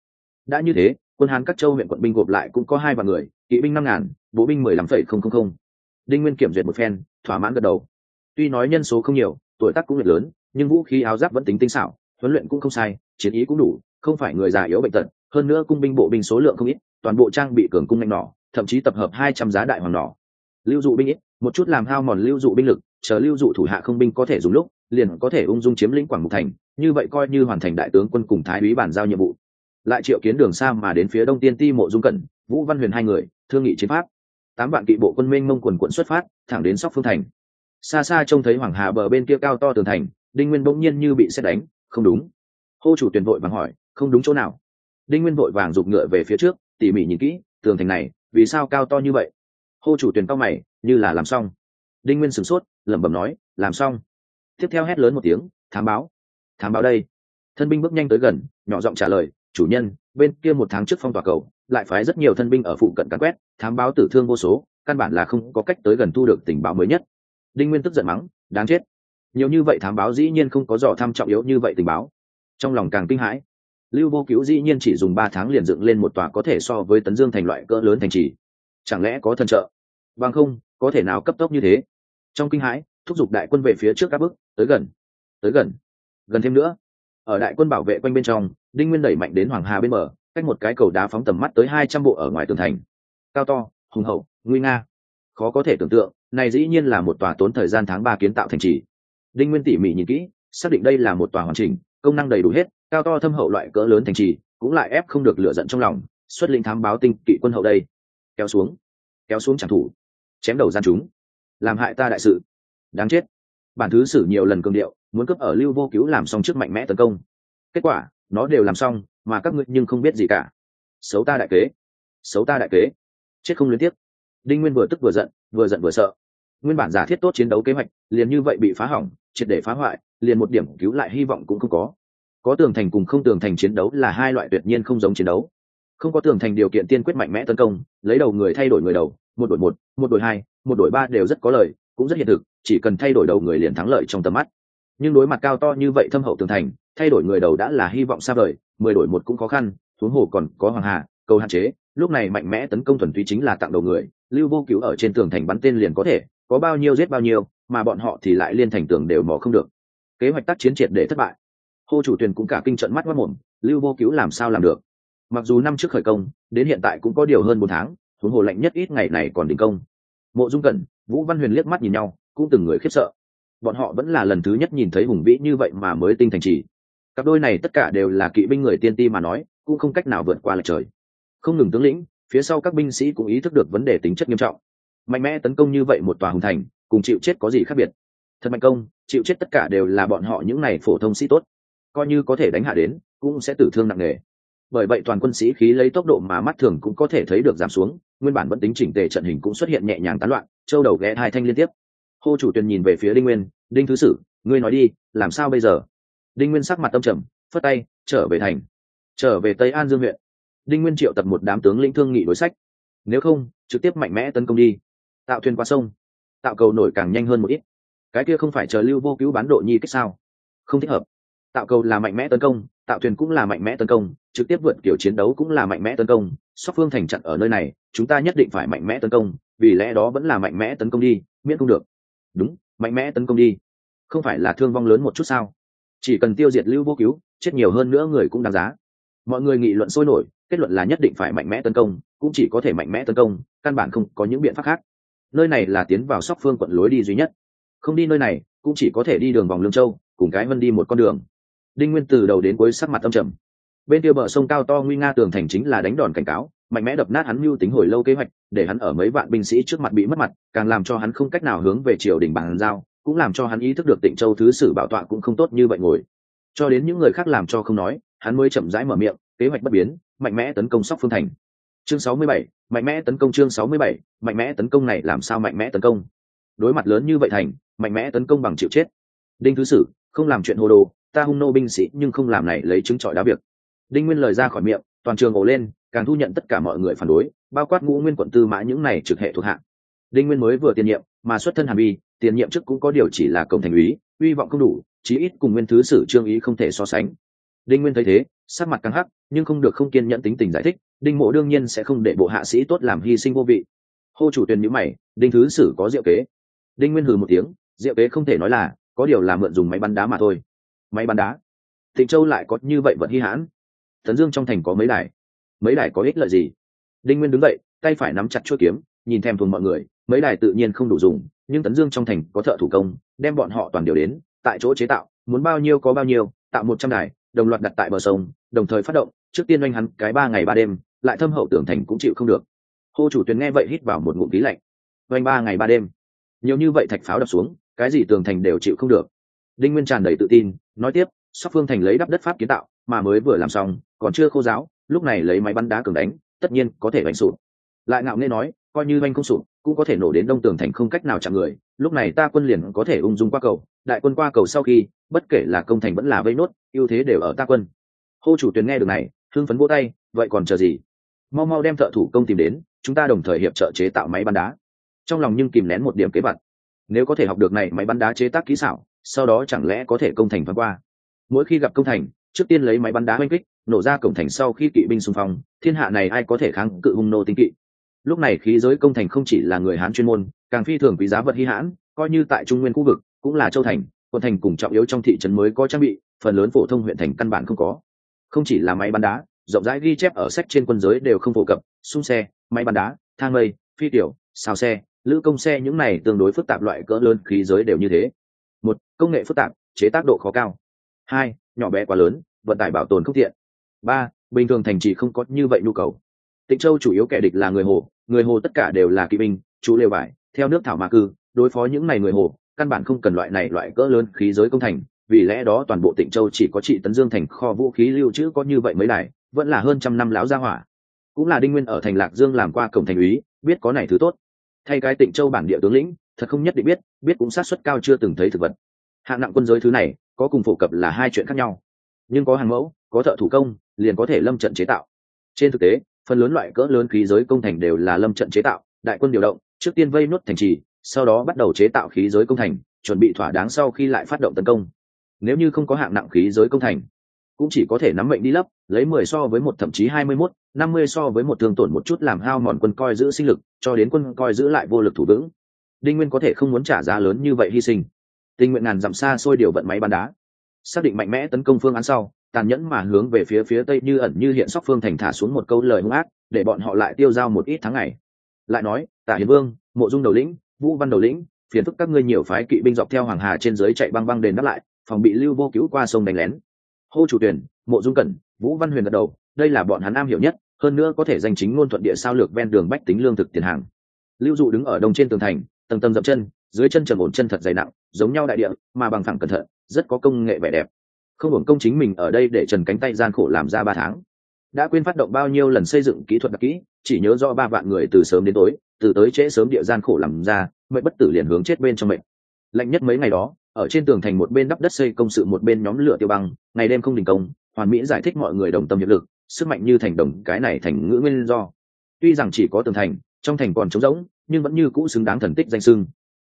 Đã như thế, quân hán các châu huyện quận binh gộp lại cũng có hai vạn người, kỵ binh năm ngàn, bộ binh mười lăm phẩy không không không đinh nguyên kiểm duyệt một phen, thỏa mãn gật đầu. Tuy nói nhân số không nhiều, tuổi tác cũng luyện lớn, nhưng vũ khí áo giáp vẫn tính tinh xảo, huấn luyện cũng không sai, chiến ý cũng đủ, không phải người già yếu bệnh tật, hơn nữa cung binh bộ binh số lượng không ít, toàn bộ trang bị cường cung nhanh nỏ, thậm chí tập hợp hai trăm giá đại hoàng nỏ. Lưu dụ binh ít, một chút làm hao mòn lưu dụ binh lực, chờ lưu dụ thủ hạ không binh có thể dùng lúc, liền có thể ung dung chiếm lĩnh quảng mục thành, như vậy coi như hoàn thành đại tướng quân cùng thái úy bàn giao nhiệm vụ. Lại triệu kiến đường xa mà đến phía đông tiên ti mộ dung cẩn, vũ văn huyền hai người, thương nghị chiến pháp tám vạn kỵ bộ quân minh mông quần quận xuất phát, thẳng đến sóc phương thành. Xa xa trông thấy hoàng hà bờ bên kia cao to tường thành, đinh nguyên bỗng nhiên như bị xét đánh, không đúng. Hô chủ tuyển vội vàng hỏi, không đúng chỗ nào? Đinh nguyên vội vàng giục ngựa về phía trước, tỉ mỉ nhìn kỹ, tường thành này, vì sao cao to như vậy? Hô chủ tuyển cao mày, như là làm xong. Đinh nguyên sửng sốt, lẩm bẩm nói, làm xong. Tiếp theo hét lớn một tiếng, thám báo. Thám báo đây. Thân binh bước nhanh tới gần, nhỏ giọng trả lời chủ nhân, bên kia một tháng trước phong tỏa cầu, lại phái rất nhiều thân binh ở phụ cận cắn quét, thám báo tử thương vô số, căn bản là không có cách tới gần thu được tình báo mới nhất. Đinh nguyên tức giận mắng, đáng chết. Nhiều như vậy thám báo dĩ nhiên không có dò thăm trọng yếu như vậy tình báo. Trong lòng càng kinh hãi. Lưu vô cứu dĩ nhiên chỉ dùng ba tháng liền dựng lên một tòa có thể so với tấn dương thành loại cỡ lớn thành trì. Chẳng lẽ có thần trợ? Bằng không, có thể nào cấp tốc như thế? Trong kinh hãi, thúc giục đại quân về phía trước các bước, tới gần tới gần. Gần thêm nữa, ở đại quân bảo vệ quanh bên trong đinh nguyên đẩy mạnh đến hoàng hà bên bờ, cách một cái cầu đá phóng tầm mắt tới hai trăm bộ ở ngoài tường thành. Cao to, hùng hậu, nguy nga. Khó có thể tưởng tượng, này dĩ nhiên là một tòa tốn thời gian tháng ba kiến tạo thành trì. Đinh nguyên tỉ mỉ nhìn kỹ, xác định đây là một tòa hoàn chỉnh, công năng đầy đủ hết, cao to thâm hậu loại cỡ lớn thành trì, cũng lại ép không được lựa giận trong lòng, xuất linh thám báo tinh kỵ quân hậu đây. Kéo xuống kéo xuống chẳng thủ, chém đầu gian chúng. Làm hại ta đại sự. Đáng chết. Bản thứ sử nhiều lần cường điệu, muốn cướp ở lưu vô cứu làm xong trước mạnh mẽ tấn công. Kết quả nó đều làm xong, mà các ngươi nhưng không biết gì cả. Xấu ta đại kế. Xấu ta đại kế. Chết không liên tiếp. Đinh nguyên vừa tức vừa giận vừa giận vừa sợ. Nguyên bản giả thiết tốt chiến đấu kế hoạch, liền như vậy bị phá hỏng, triệt để phá hoại, liền một điểm cứu lại hy vọng cũng không có. Có tường thành cùng không tường thành chiến đấu là hai loại tuyệt nhiên không giống chiến đấu. Không có tường thành điều kiện tiên quyết mạnh mẽ tấn công, lấy đầu người thay đổi người đầu, một đội một một đội hai, một đội ba đều rất có lời cũng rất hiện thực, chỉ cần thay đổi đầu người liền thắng lợi trong tầm mắt. Nhưng đối mặt cao to như vậy thâm hậu tường thành thay đổi người đầu đã là hy vọng xa vời, mười đổi một cũng khó khăn, huống hồ còn có hoàng hà câu hạn chế, lúc này mạnh mẽ tấn công thuần túy chính là tặng đầu người, lưu vô cứu ở trên tường thành bắn tên liền có thể, có bao nhiêu giết bao nhiêu, mà bọn họ thì lại liên thành tường đều mò không được. Kế hoạch tác chiến triệt để thất bại. Hô chủ tuyền cũng cả kinh trận mắt mất mồm, lưu vô cứu làm sao làm được? Mặc dù năm trước khởi công, đến hiện tại cũng có điều hơn bốn tháng, huống hồ lạnh nhất ít ngày này còn đình công. Mộ dung cẩn, vũ văn huyền liếc mắt nhìn nhau, cũng từng người khiếp sợ. Bọn họ vẫn là lần thứ nhất nhìn thấy hùng vĩ như vậy mà mới tinh thành trì cặp đôi này tất cả đều là kỵ binh người tiên ti mà nói, cũng không cách nào vượt qua lệch trời. Không ngừng tướng lĩnh, phía sau các binh sĩ cũng ý thức được vấn đề tính chất nghiêm trọng. Mạnh mẽ tấn công như vậy một tòa hùng thành, cùng chịu chết có gì khác biệt? Thật mạnh công, chịu chết tất cả đều là bọn họ những này phổ thông sĩ tốt. Coi như có thể đánh hạ đến, cũng sẽ tử thương nặng nề. Bởi vậy toàn quân sĩ khí lấy tốc độ mà mắt thường cũng có thể thấy được giảm xuống, nguyên bản vẫn tính chỉnh tề trận hình cũng xuất hiện nhẹ nhàng tán loạn, châu đầu ghé hai thanh liên tiếp. Hô chủ tuyền nhìn về phía đinh nguyên, đinh thứ sử, ngươi nói đi, làm sao bây giờ? Đinh nguyên sắc mặt tâm trầm, phất tay, trở về thành. Trở về tây an dương huyện. Đinh nguyên triệu tập một đám tướng lĩnh thương nghị đối sách. Nếu không, trực tiếp mạnh mẽ tấn công đi. Tạo thuyền qua sông. Tạo cầu nổi càng nhanh hơn một ít. Cái kia không phải chờ lưu vô cứu bán độ nhi cách sao? Không thích hợp. Tạo cầu là mạnh mẽ tấn công, tạo thuyền cũng là mạnh mẽ tấn công, trực tiếp vượt kiểu chiến đấu cũng là mạnh mẽ tấn công. Sóc phương thành trận ở nơi này, chúng ta nhất định phải mạnh mẽ tấn công, vì lẽ đó vẫn là mạnh mẽ tấn công đi, miễn không được. Đúng, mạnh mẽ tấn công đi. Không phải là thương vong lớn một chút sao? Chỉ cần tiêu diệt lưu vô cứu, chết nhiều hơn nữa người cũng đáng giá. Mọi người nghị luận sôi nổi, kết luận là nhất định phải mạnh mẽ tấn công, cũng chỉ có thể mạnh mẽ tấn công, căn bản không có những biện pháp khác. Nơi này là tiến vào sóc phương quận lối đi duy nhất. Không đi nơi này, cũng chỉ có thể đi đường vòng lương châu, cùng cái vân đi một con đường. Đinh nguyên từ đầu đến cuối sắc mặt âm trầm. Bên kia bờ sông cao to nguy nga tường thành chính là đánh đòn cảnh cáo, mạnh mẽ đập nát hắn mưu tính hồi lâu kế hoạch, để hắn ở mấy vạn binh sĩ trước mặt bị mất mặt, càng làm cho hắn không cách nào hướng về triều đình bàn giao cũng làm cho hắn ý thức được tịnh châu thứ sử bảo tọa cũng không tốt như vậy ngồi. Cho đến những người khác làm cho không nói hắn mới chậm rãi mở miệng kế hoạch bất biến mạnh mẽ tấn công sóc phương thành. Chương 67, mạnh mẽ tấn công chương 67, mạnh mẽ tấn công này làm sao mạnh mẽ tấn công? Đối mặt lớn như vậy thành mạnh mẽ tấn công bằng chịu chết. Đinh thứ sử không làm chuyện hồ đồ ta hung nô binh sĩ nhưng không làm này lấy chứng trọi đá việc. Đinh nguyên lời ra khỏi miệng toàn trường ổ lên càng thu nhận tất cả mọi người phản đối bao quát ngũ nguyên quận tư mã những này trực hệ thuộc hạng đinh nguyên mới vừa tiền nhiệm mà xuất thân hàm vi tiền nhiệm chức cũng có điều chỉ là công thành úy uy vọng không đủ, chí ít cùng nguyên thứ sử trương ý không thể so sánh. Đinh nguyên thấy thế, sắc mặt căng hắc, nhưng không được không kiên nhẫn tính tình giải thích, đinh mộ đương nhiên sẽ không để bộ hạ sĩ tốt làm hy sinh vô vị. Hô chủ tuyển nhữ mày, đinh thứ sử có diệu kế. Đinh nguyên hừ một tiếng, diệu kế không thể nói là, có điều là mượn dùng máy bắn đá mà thôi. Máy bắn đá? Thịnh châu lại có như vậy vật hy hãn? Tấn dương trong thành có mấy đài? Mấy đài có ích lợi gì? Đinh nguyên đứng dậy, tay phải nắm chặt chuôi kiếm, nhìn thèm thuồng mọi người, mấy đài tự nhiên không đủ dùng nhưng tấn dương trong thành có thợ thủ công, đem bọn họ toàn điều đến, tại chỗ chế tạo, muốn bao nhiêu có bao nhiêu, tạo một trăm đài, đồng loạt đặt tại bờ sông, đồng thời phát động, trước tiên oanh hắn cái ba ngày ba đêm, lại thâm hậu tưởng thành cũng chịu không được. Hô chủ tuyến nghe vậy hít vào một ngụm khí lạnh. Oanh ba ngày ba đêm. Nhiều như vậy thạch pháo đập xuống, cái gì tường thành đều chịu không được. Đinh nguyên tràn đầy tự tin, nói tiếp, sóc phương thành lấy đắp đất pháp kiến tạo, mà mới vừa làm xong, còn chưa khô giáo, lúc này lấy máy bắn đá cường đánh, tất nhiên có thể bành sụp. Lại ngạo nghe nói, coi như anh không sụp cũng có thể nổ đến đông tường thành không cách nào chặn người, lúc này ta quân liền có thể ung dung qua cầu, đại quân qua cầu sau khi, bất kể là công thành vẫn là vây nốt, ưu thế đều ở ta quân. Hô chủ tuyền nghe được này, hưng phấn vỗ tay, vậy còn chờ gì? Mau mau đem thợ thủ công tìm đến, chúng ta đồng thời hiệp trợ chế tạo máy bắn đá. Trong lòng nhưng kìm nén một điểm kế vật nếu có thể học được này máy bắn đá chế tác kỹ xảo, sau đó chẳng lẽ có thể công thành phán qua? Mỗi khi gặp công thành, trước tiên lấy máy bắn đá oanh kích, nổ ra cổng thành sau khi kỵ binh xung phong, thiên hạ này ai có thể kháng cự hung nô tinh kỵ? Lúc này khí giới công thành không chỉ là người hán chuyên môn, càng phi thường quý giá vật hy hãn, coi như tại trung nguyên khu vực, cũng là châu thành quận thành cùng trọng yếu trong thị trấn mới có trang bị, phần lớn phổ thông huyện thành căn bản không có. Không chỉ là máy bắn đá, rộng rãi ghi chép ở sách trên quân giới đều không phổ cập xung xe, máy bắn đá, thang mây, phi tiểu, xào xe, lữ công xe những này tương đối phức tạp loại cỡ lớn khí giới đều như thế. Một, công nghệ phức tạp, chế tác độ khó cao. Hai, nhỏ bé quá lớn, vận tải bảo tồn không thiện ba, bình thường thành trì không có như vậy nhu cầu tịnh châu chủ yếu kẻ địch là người hồ người hồ tất cả đều là kỵ binh chú lều vải, theo nước thảo mạc cư, đối phó những này người hồ, căn bản không cần loại này loại cỡ lớn khí giới công thành, vì lẽ đó toàn bộ tịnh châu chỉ có trị tấn dương thành kho vũ khí lưu trữ có như vậy mới đài, vẫn là hơn trăm năm lão gia hỏa. Cũng là đinh nguyên ở thành lạc dương làm qua cổng thành úy, biết có này thứ tốt. Thay cái tịnh châu bản địa tướng lĩnh, thật không nhất định biết biết cũng sát suất cao chưa từng thấy thực vật. Hạng nặng quân giới thứ này, có cùng phổ cập là hai chuyện khác nhau. Nhưng có hàng mẫu, có thợ thủ công, liền có thể lâm trận chế tạo. Trên thực tế phần lớn loại cỡ lớn khí giới công thành đều là lâm trận chế tạo, đại quân điều động, trước tiên vây nuốt thành trì, sau đó bắt đầu chế tạo khí giới công thành, chuẩn bị thỏa đáng sau khi lại phát động tấn công. Nếu như không có hạng nặng khí giới công thành, cũng chỉ có thể nắm mệnh đi lấp, lấy mười so với một, thậm chí hai mươi mốt, năm mươi so với một thương tổn một chút làm hao mòn quân coi giữ sinh lực, cho đến quân coi giữ lại vô lực thủ vững. Đinh nguyên có thể không muốn trả giá lớn như vậy hy sinh. Tình nguyện ngàn dặm xa xôi điều vận máy bắn đá. Xác định mạnh mẽ tấn công phương án sau tàn nhẫn mà hướng về phía phía tây như ẩn như hiện sóc phương thành thả xuống một câu lời hung ác, để bọn họ lại tiêu dao một ít tháng ngày. Lại nói, tả hiền vương, mộ dung đầu lĩnh, vũ văn đầu lĩnh, phiền phức các ngươi nhiều phái kỵ binh dọc theo hoàng hà trên dưới chạy băng băng đền đáp lại, phòng bị lưu vô cứu qua sông đánh lén. Hô chủ tuyển, mộ dung cẩn, vũ văn huyền gật đầu, đây là bọn hắn am hiểu nhất, hơn nữa có thể danh chính ngôn thuận địa sao lược ven đường bách tính lương thực tiền hàng. Lưu dụ đứng ở đông trên tường thành, tầng tầng dậm chân, dưới chân trầm ổn chân thật dày nặng, giống nhau đại địa, mà bằng phẳng cẩn thận, rất có công nghệ vẻ đẹp không hưởng công chính mình ở đây để trần cánh tay gian khổ làm ra ba tháng. Đã quên phát động bao nhiêu lần xây dựng kỹ thuật đặc kỹ, chỉ nhớ do ba vạn người từ sớm đến tối, từ tới trễ sớm địa gian khổ làm ra, mệnh bất tử liền hướng chết bên trong mệnh. Lạnh nhất mấy ngày đó, ở trên tường thành một bên đắp đất xây công sự một bên nhóm lửa tiêu băng, ngày đêm không đình công, hoàn mỹ giải thích mọi người đồng tâm hiệp lực, sức mạnh như thành đồng, cái này thành ngữ nguyên do. Tuy rằng chỉ có tường thành, trong thành còn trống rỗng, nhưng vẫn như cũ xứng đáng thần tích danh sưng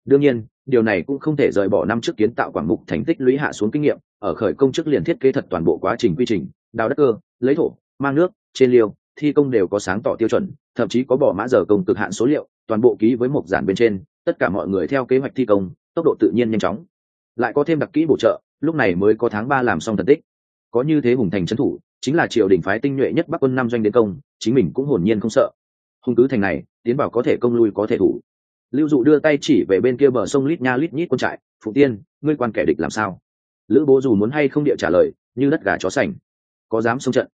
đương nhiên, điều này cũng không thể rời bỏ năm trước kiến tạo quảng mục thành tích lũy hạ xuống kinh nghiệm, ở khởi công trước liền thiết kế thật toàn bộ quá trình quy trình, đào đất cơ, lấy thổ, mang nước, trên liêu, thi công đều có sáng tỏ tiêu chuẩn, thậm chí có bỏ mã giờ công cực hạn số liệu, toàn bộ ký với một giản bên trên, tất cả mọi người theo kế hoạch thi công, tốc độ tự nhiên nhanh chóng. Lại có thêm đặc kỹ bổ trợ, lúc này mới có tháng ba làm xong thần tích. Có như thế hùng thành trấn thủ, chính là triều đình phái tinh nhuệ nhất bắc quân năm doanh đến công, chính mình cũng hồn nhiên không sợ. Hung cứ thành này, tiến bảo có thể công lui có thể thủ lưu dụ đưa tay chỉ về bên kia bờ sông lít nha lít nhít quân trại phụ tiên, ngươi quan kẻ địch làm sao? Lữ bố dù muốn hay không địa trả lời, như đất gà chó sành. Có dám xông trận?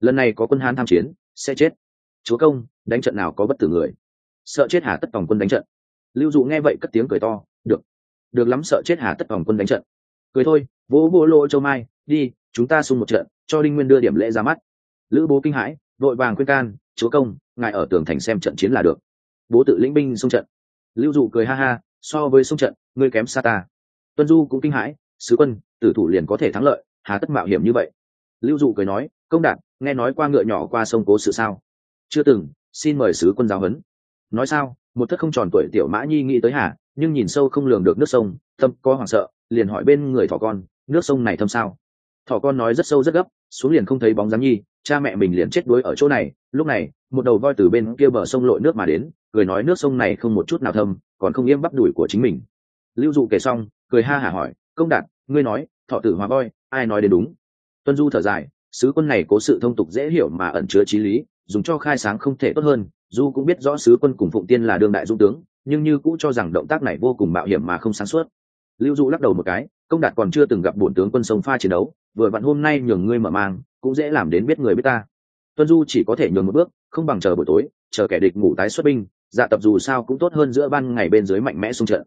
Lần này có quân hán tham chiến, sẽ chết. Chúa công, đánh trận nào có bất tử người? Sợ chết hà tất vòng quân đánh trận. Lưu dụ nghe vậy cất tiếng cười to, được. Được lắm sợ chết hà tất vòng quân đánh trận. Cười thôi, vỗ vỗ lỗ châu mai, đi, chúng ta xung một trận, cho đinh nguyên đưa điểm lễ ra mắt. Lữ bố kinh hãi, vội vàng khuyên can, chúa công, ngài ở tường thành xem trận chiến là được. Bố tự lĩnh binh xung trận lưu dụ cười ha ha, so với xung trận, ngươi kém xa ta. Tuân du cũng kinh hãi, sứ quân, tử thủ liền có thể thắng lợi, hà tất mạo hiểm như vậy. Lưu dụ cười nói, công đạt nghe nói qua ngựa nhỏ qua sông cố sự sao? Chưa từng, xin mời sứ quân giáo huấn. Nói sao, một thất không tròn tuổi tiểu mã nhi nghĩ tới hà, nhưng nhìn sâu không lường được nước sông, tâm có hoảng sợ, liền hỏi bên người thỏ con, nước sông này thâm sao? Thỏ con nói rất sâu rất gấp, xuống liền không thấy bóng dáng nhi, cha mẹ mình liền chết đuối ở chỗ này, lúc này một đầu voi từ bên kia bờ sông lội nước mà đến, cười nói nước sông này không một chút nào thâm, còn không yếm bắp đùi của chính mình. Lưu dụ kể xong, cười ha hả hỏi, công đạt, ngươi nói, thọ tử hóa voi, ai nói đến đúng? Tuân du thở dài, sứ quân này có sự thông tục dễ hiểu mà ẩn chứa trí lý, dùng cho khai sáng không thể tốt hơn, du cũng biết rõ sứ quân cùng phụng tiên là đương đại dung tướng, nhưng như cũ cho rằng động tác này vô cùng mạo hiểm mà không sáng suốt. Lưu dụ lắc đầu một cái, công đạt còn chưa từng gặp bổn tướng quân sông pha chiến đấu, vừa vặn hôm nay nhường ngươi mở mang, cũng dễ làm đến biết người biết ta tuân du chỉ có thể nhường một bước không bằng chờ buổi tối chờ kẻ địch ngủ tái xuất binh dạ tập dù sao cũng tốt hơn giữa ban ngày bên dưới mạnh mẽ xung trận.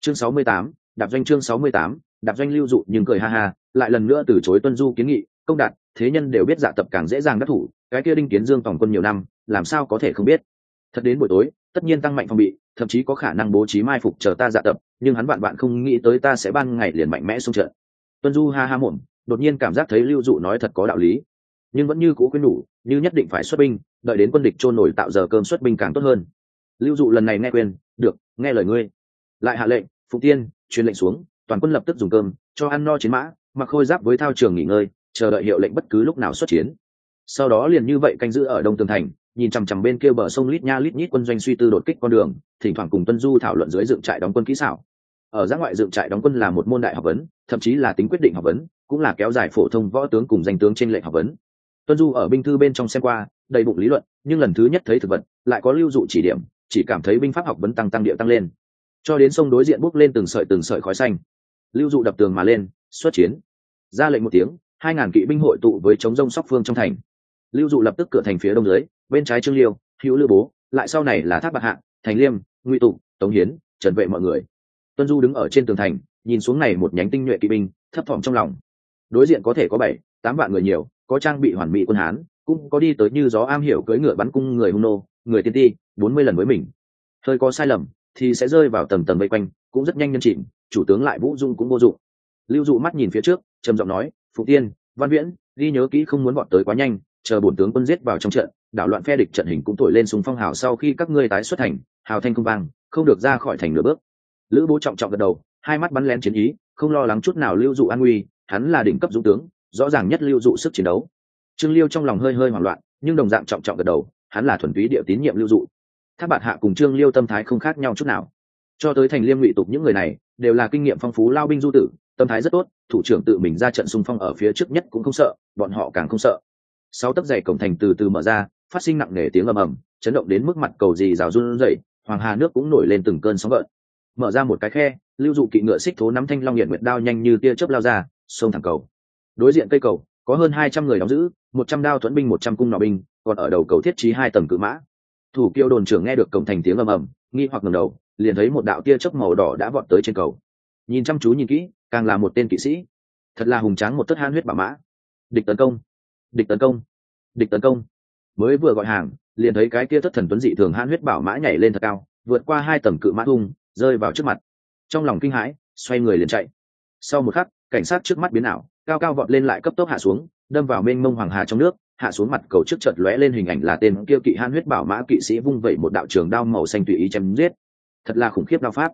Chương 68, đạp doanh chương 68, đạp doanh lưu dụ nhưng cười ha ha lại lần nữa từ chối tuân du kiến nghị công đạt thế nhân đều biết dạ tập càng dễ dàng đắc thủ cái kia đinh kiến dương tổng quân nhiều năm làm sao có thể không biết? Thật đến buổi tối tất nhiên tăng mạnh phòng bị thậm chí có khả năng bố trí mai phục chờ ta dạ tập nhưng hắn bạn bạn không nghĩ tới ta sẽ ban ngày liền mạnh mẽ xung trận. Tuân du ha ha muộn đột nhiên cảm giác thấy lưu dụ nói thật có đạo lý nhưng vẫn như cũ quyết đủ như nhất định phải xuất binh, đợi đến quân địch trôn nổi tạo giờ cơm xuất binh càng tốt hơn. Lưu dụ lần này nghe quyền được, nghe lời ngươi. Lại hạ lệnh phụ tiên, truyền lệnh xuống, toàn quân lập tức dùng cơm, cho ăn no chiến mã, mặc khôi giáp với thao trường nghỉ ngơi, chờ đợi hiệu lệnh bất cứ lúc nào xuất chiến. Sau đó liền như vậy canh giữ ở đông tường thành, nhìn chằm chằm bên kia bờ sông lít nha lít nhít quân doanh suy tư đột kích con đường, thỉnh thoảng cùng tuân du thảo luận dưới dựng trại đóng quân kỹ xảo. Ở giã ngoại dựng trại đóng quân là một môn đại học vấn, thậm chí là tính quyết định học vấn, cũng là kéo dài phổ thông võ tướng cùng danh tướng trên lệnh học vấn tuân du ở binh thư bên trong xem qua, đầy bụng lý luận, nhưng lần thứ nhất thấy thực vật, lại có lưu dụ chỉ điểm, chỉ cảm thấy binh pháp học vấn tăng tăng điệu tăng lên. Cho đến sông đối diện bốc lên từng sợi từng sợi khói xanh. Lưu dụ đập tường mà lên, xuất chiến. Ra lệnh một tiếng, hai ngàn kỵ binh hội tụ với chống rông sóc phương trong thành. Lưu dụ lập tức cửa thành phía đông dưới, bên trái trương liêu, hữu lưu bố, lại sau này là tháp bạc hạng thành liêm, ngụy tụ, tống hiến, trần vệ mọi người. Tuân du đứng ở trên tường thành, nhìn xuống này một nhánh tinh nhuệ kỵ binh, thấp thỏm trong lòng. Đối diện có thể có bảy, tám vạn người nhiều có trang bị hoàn mỹ quân hán, cũng có đi tới như gió am hiểu cưỡi ngựa bắn cung người hung nô, người tiên ti, bốn mươi lần với mình. Hơi có sai lầm thì sẽ rơi vào tầng tầng vây quanh, cũng rất nhanh nhân chìm, chủ tướng lại vũ dung cũng vô dụng. Lưu dụ mắt nhìn phía trước, trầm giọng nói phụ tiên, văn viễn, ghi nhớ kỹ không muốn bọn tới quá nhanh, chờ bổn tướng quân giết vào trong trận, đảo loạn phe địch trận hình cũng thổi lên súng phong hào sau khi các ngươi tái xuất thành hào thanh không vang, không được ra khỏi thành nửa bước. Lữ bố trọng trọng gật đầu, hai mắt bắn lén chiến ý, không lo lắng chút nào lưu dụ an nguy, hắn là đỉnh cấp dũng tướng rõ ràng nhất lưu dụ sức chiến đấu. Trương liêu trong lòng hơi hơi hoảng loạn, nhưng đồng dạng trọng trọng gật đầu, hắn là thuần túy địa tín nhiệm lưu dụ. Tháp bạt hạ cùng trương liêu tâm thái không khác nhau chút nào. Cho tới thành liêm ngụy tục những người này, đều là kinh nghiệm phong phú lao binh du tử, tâm thái rất tốt, thủ trưởng tự mình ra trận xung phong ở phía trước nhất cũng không sợ, bọn họ càng không sợ. Sáu tấc dày cổng thành từ từ mở ra, phát sinh nặng nề tiếng ầm ầm, chấn động đến mức mặt cầu gì rào run rẩy, hoàng hà nước cũng nổi lên từng cơn sóng gợn. Mở ra một cái khe, lưu dụ kỵ ngựa xích thố nắm thanh long hiển nguyệt đao nhanh như tia chớp lao ra sông thẳng cầu đối diện cây cầu, có hơn hai trăm người đóng giữ, một trăm đao thuẫn binh, một trăm cung nọ binh, còn ở đầu cầu thiết trí hai tầng cự mã. Thủ kiêu đồn trưởng nghe được cổng thành tiếng ầm ầm, nghi hoặc ngầm đầu, liền thấy một đạo tia chớp màu đỏ đã vọt tới trên cầu. Nhìn chăm chú nhìn kỹ, càng là một tên kỵ sĩ. Thật là hùng tráng một tất han huyết bảo mã. Địch tấn công, địch tấn công, địch tấn công. Mới vừa gọi hàng, liền thấy cái kia thất thần tuấn dị thường han huyết bảo mã nhảy lên thật cao, vượt qua hai tầng cự mã thung, rơi vào trước mặt. Trong lòng kinh hãi, xoay người liền chạy. Sau một khắc, cảnh sát trước mắt biến ảo cao cao vọt lên lại cấp tốc hạ xuống đâm vào mênh mông hoàng hà trong nước hạ xuống mặt cầu trước chợt lóe lên hình ảnh là tên kia kỵ han huyết bảo mã kỵ sĩ vung vẩy một đạo trường đao màu xanh tùy ý chém giết. Thật là khủng khiếp đao pháp.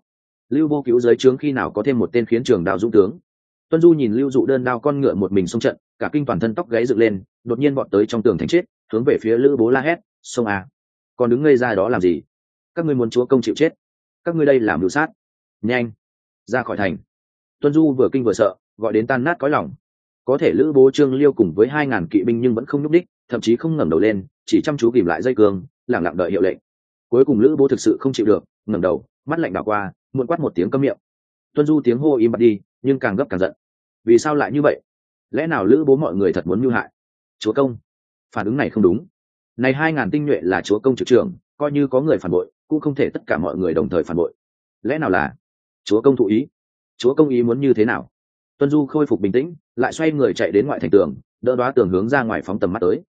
Lưu vô cứu dưới trướng khi nào có thêm một tên khiến trường đao dũng tướng. Tuân du nhìn lưu dụ đơn đao con ngựa một mình xông trận cả kinh toàn thân tóc gáy dựng lên đột nhiên bọn tới trong tường thành chết hướng về phía lữ bố la hét sông à, còn đứng ngây ra đó làm gì? Các ngươi muốn chúa công chịu chết. Các ngươi đây làm mưu sát. Nhanh ra khỏi thành. Tuân du vừa kinh vừa sợ gọi đến tan nát cõi lòng. Có thể lữ bố trương liêu cùng với hai ngàn kỵ binh nhưng vẫn không nhúc đích, thậm chí không ngẩng đầu lên, chỉ chăm chú kìm lại dây cương, lẳng lặng đợi hiệu lệnh. Cuối cùng lữ bố thực sự không chịu được, ngẩng đầu, mắt lạnh đảo qua, muộn quát một tiếng câm miệng. Tuân du tiếng hô im bặt đi, nhưng càng gấp càng giận. Vì sao lại như vậy? Lẽ nào lữ bố mọi người thật muốn mưu hại? Chúa công, phản ứng này không đúng. Này hai ngàn tinh nhuệ là chúa công trực trưởng, coi như có người phản bội, cũng không thể tất cả mọi người đồng thời phản bội. Lẽ nào là chúa công thụ ý? Chúa công ý muốn như thế nào? Tuân du khôi phục bình tĩnh, lại xoay người chạy đến ngoại thành tường, đỡ đoá tường hướng ra ngoài phóng tầm mắt tới.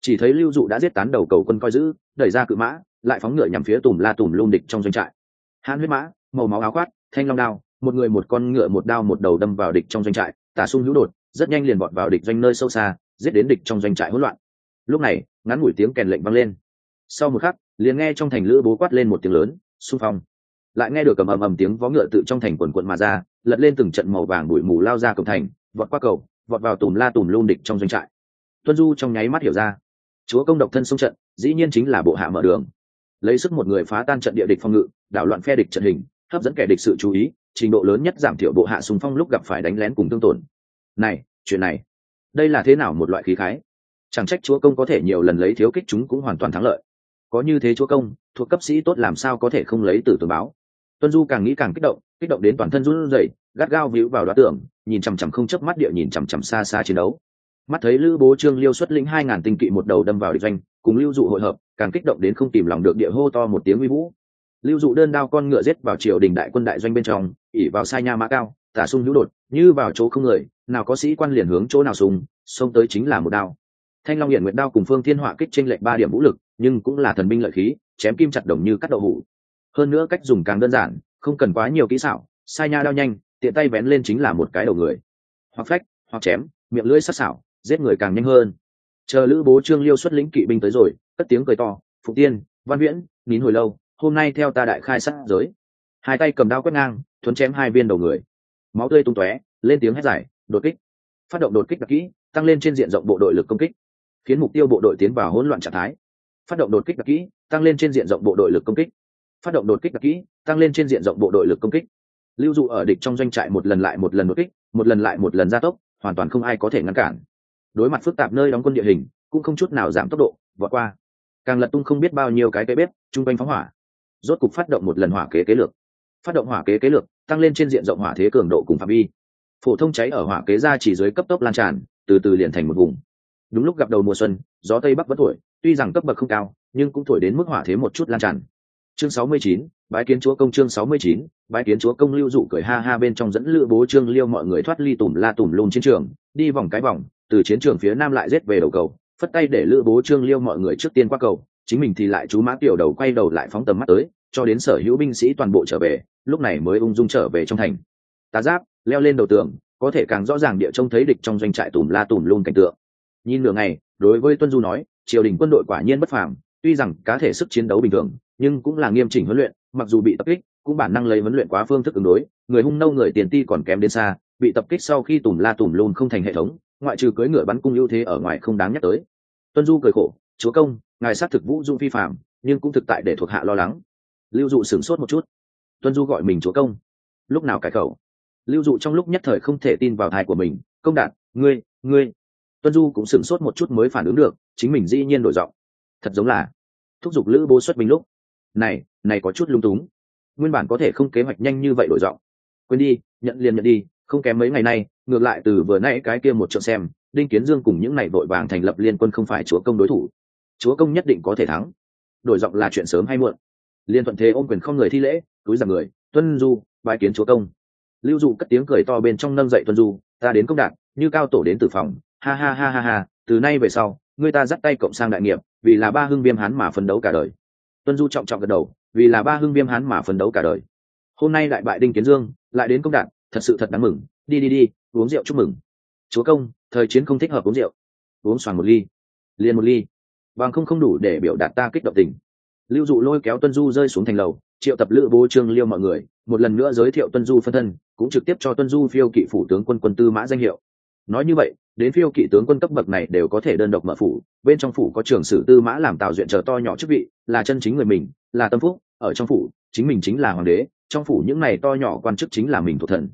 Chỉ thấy lưu dụ đã giết tán đầu cầu quân coi giữ, đẩy ra cự mã, lại phóng ngựa nhằm phía tùm la tùm lung địch trong doanh trại. Hãn huyết mã, màu máu áo khoát thanh long đao, một người một con ngựa một đao một đầu đâm vào địch trong doanh trại, tả sung hữu đột, rất nhanh liền bọt vào địch doanh nơi sâu xa, giết đến địch trong doanh trại hỗn loạn. Lúc này, ngắn ngủi tiếng kèn lệnh vang lên. Sau một khắc, liền nghe trong thành lữ bố quát lên một tiếng lớn, xung phong. Lại nghe được cầm ầm ầm tiếng vó ngựa tự trong thành quần quận mà ra lật lên từng trận màu vàng bụi mù lao ra cổng thành, vọt qua cầu, vọt vào tùm la tùm lôn địch trong doanh trại. Tuân du trong nháy mắt hiểu ra, chúa công độc thân xông trận, dĩ nhiên chính là bộ hạ mở đường. Lấy sức một người phá tan trận địa địch phòng ngự, đảo loạn phe địch trận hình, hấp dẫn kẻ địch sự chú ý, trình độ lớn nhất giảm thiểu bộ hạ sùng phong lúc gặp phải đánh lén cùng tương tổn. Này, chuyện này, đây là thế nào một loại khí khái? Chẳng trách chúa công có thể nhiều lần lấy thiếu kích chúng cũng hoàn toàn thắng lợi. Có như thế chúa công, thuộc cấp sĩ tốt làm sao có thể không lấy từ tường báo? Tuân du càng nghĩ càng kích động kích động đến toàn thân run rẩy gắt gao víu vào đoá tưởng, nhìn chằm chằm không chớp mắt địa nhìn chằm chằm xa xa chiến đấu. Mắt thấy lữ bố trương liêu xuất lĩnh hai ngàn tinh kỵ một đầu đâm vào địch doanh cùng lưu dụ hội hợp càng kích động đến không tìm lòng được địa hô to một tiếng uy vũ. Lưu dụ đơn đao con ngựa giết vào triều đình đại quân đại doanh bên trong ỉ vào sai nha mã cao tả sung hữu đột như vào chỗ không người nào có sĩ quan liền hướng chỗ nào sùng xông tới chính là một đao. Thanh long hiện nguyệt đao cùng phương thiên họa kích tranh lệnh ba điểm vũ lực nhưng cũng là thần binh lợi khí chém kim chặt đồng như cắt đậu hủ hơn nữa cách dùng càng đơn giản, không cần quá nhiều kỹ xảo, sai nha đao nhanh, tiện tay vén lên chính là một cái đầu người. Hoặc phách, hoặc chém, miệng lưỡi sắc xảo giết người càng nhanh hơn. Chờ lữ bố trương liêu xuất lĩnh kỵ binh tới rồi, cất tiếng cười to phụ tiên, văn viễn, nín hồi lâu, hôm nay theo ta đại khai sát giới. Hai tay cầm đao quét ngang, thuấn chém hai viên đầu người. Máu tươi tung tóe, lên tiếng hét giải đột kích. Phát động đột kích đặc kỹ, tăng lên trên diện rộng bộ đội lực công kích, khiến mục tiêu bộ đội tiến vào hỗn loạn trạng thái. Phát động đột kích đặc kỹ, tăng lên trên diện rộng bộ đội lực công kích phát động đột kích đặc kỹ, tăng lên trên diện rộng bộ đội lực công kích. Lưu dụ ở địch trong doanh trại một lần lại một lần đột kích, một lần lại một lần gia tốc, hoàn toàn không ai có thể ngăn cản. Đối mặt phức tạp nơi đóng quân địa hình, cũng không chút nào giảm tốc độ, vọt qua. Càng lật tung không biết bao nhiêu cái cây bếp, chung quanh phóng hỏa. Rốt cục phát động một lần hỏa kế kế lược. Phát động hỏa kế kế lược, tăng lên trên diện rộng hỏa thế cường độ cùng phạm vi. Phổ thông cháy ở hỏa kế ra chỉ dưới cấp tốc lan tràn, từ từ liền thành một vùng. Đúng lúc gặp đầu mùa xuân, gió tây bắc vẫn thổi, tuy rằng cấp bậc không cao, nhưng cũng thổi đến mức hỏa thế một chút lan tràn chương 69, bái kiến chúa công chương 69, bái kiến chúa công lưu dụ cười ha ha bên trong dẫn lựa bố trương liêu mọi người thoát ly tùm la tùm lùn chiến trường đi vòng cái vòng từ chiến trường phía nam lại rết về đầu cầu phất tay để lựa bố trương liêu mọi người trước tiên qua cầu chính mình thì lại chú mã tiểu đầu quay đầu lại phóng tầm mắt tới cho đến sở hữu binh sĩ toàn bộ trở về lúc này mới ung dung trở về trong thành. Tá giáp leo lên đầu tường có thể càng rõ ràng địa trông thấy địch trong doanh trại tùm la tùm luôn cảnh tượng. Nhìn nửa ngày đối với tuân du nói triều đình quân đội quả nhiên bất phàm tuy rằng cá thể sức chiến đấu bình thường, nhưng cũng là nghiêm chỉnh huấn luyện, mặc dù bị tập kích, cũng bản năng lấy huấn luyện quá phương thức ứng đối, người hung nâu người tiền ti còn kém đến xa, bị tập kích sau khi tùm la tùm lùn không thành hệ thống, ngoại trừ cưới ngựa bắn cung ưu thế ở ngoài không đáng nhắc tới. Tuân du cười khổ, chúa công, ngài sát thực vũ dung phi phạm nhưng cũng thực tại để thuộc hạ lo lắng. Lưu dụ sửng sốt một chút. Tuân du gọi mình chúa công. Lúc nào cải khẩu? Lưu dụ trong lúc nhất thời không thể tin vào thai của mình, công đạt ngươi ngươi. Tuân du cũng sửng sốt một chút mới phản ứng được, chính mình dĩ nhiên đổi giọng. Thật giống là thúc giục lữ bố xuất binh lúc. Này này có chút lung túng. Nguyên bản có thể không kế hoạch nhanh như vậy đổi giọng. Quên đi, nhận liền nhận đi, không kém mấy ngày nay, ngược lại từ vừa nãy cái kia một trận xem, đinh kiến dương cùng những này vội vàng thành lập liên quân không phải chúa công đối thủ. Chúa công nhất định có thể thắng. Đổi giọng là chuyện sớm hay muộn. Liên thuận thế ôm quyền không người thi lễ, túi rằng người, tuân du bài kiến chúa công. Lưu dụ cất tiếng cười to bên trong nâng dậy tuân du, ta đến công đạt như cao tổ đến từ phòng. Ha ha ha ha ha, từ nay về sau người ta dắt tay cộng sang đại nghiệp vì là ba hưng viêm hán mà phấn đấu cả đời. Tuân du trọng trọng gật đầu, vì là ba hưng viêm hán mà phấn đấu cả đời. Hôm nay đại bại đinh kiến dương, lại đến công đạt thật sự thật đáng mừng. Đi đi đi, uống rượu chúc mừng. Chúa công, thời chiến không thích hợp uống rượu. Uống xoàn một ly. Liền một ly. Bằng không không đủ để biểu đạt ta kích động tình. Lưu dụ lôi kéo tuân du rơi xuống thành lầu, triệu tập lữ bố trương liêu mọi người, một lần nữa giới thiệu tuân du phân thân, cũng trực tiếp cho tuân du phiêu kỵ phủ tướng quân quân tư mã danh hiệu. Nói như vậy đến phiêu kỵ tướng quân cấp bậc này đều có thể đơn độc mở phủ, bên trong phủ có trường sử tư mã làm tạo duyện chờ to nhỏ chức vị, là chân chính người mình, là tâm phúc, ở trong phủ, chính mình chính là hoàng đế, trong phủ những này to nhỏ quan chức chính là mình thuộc thần.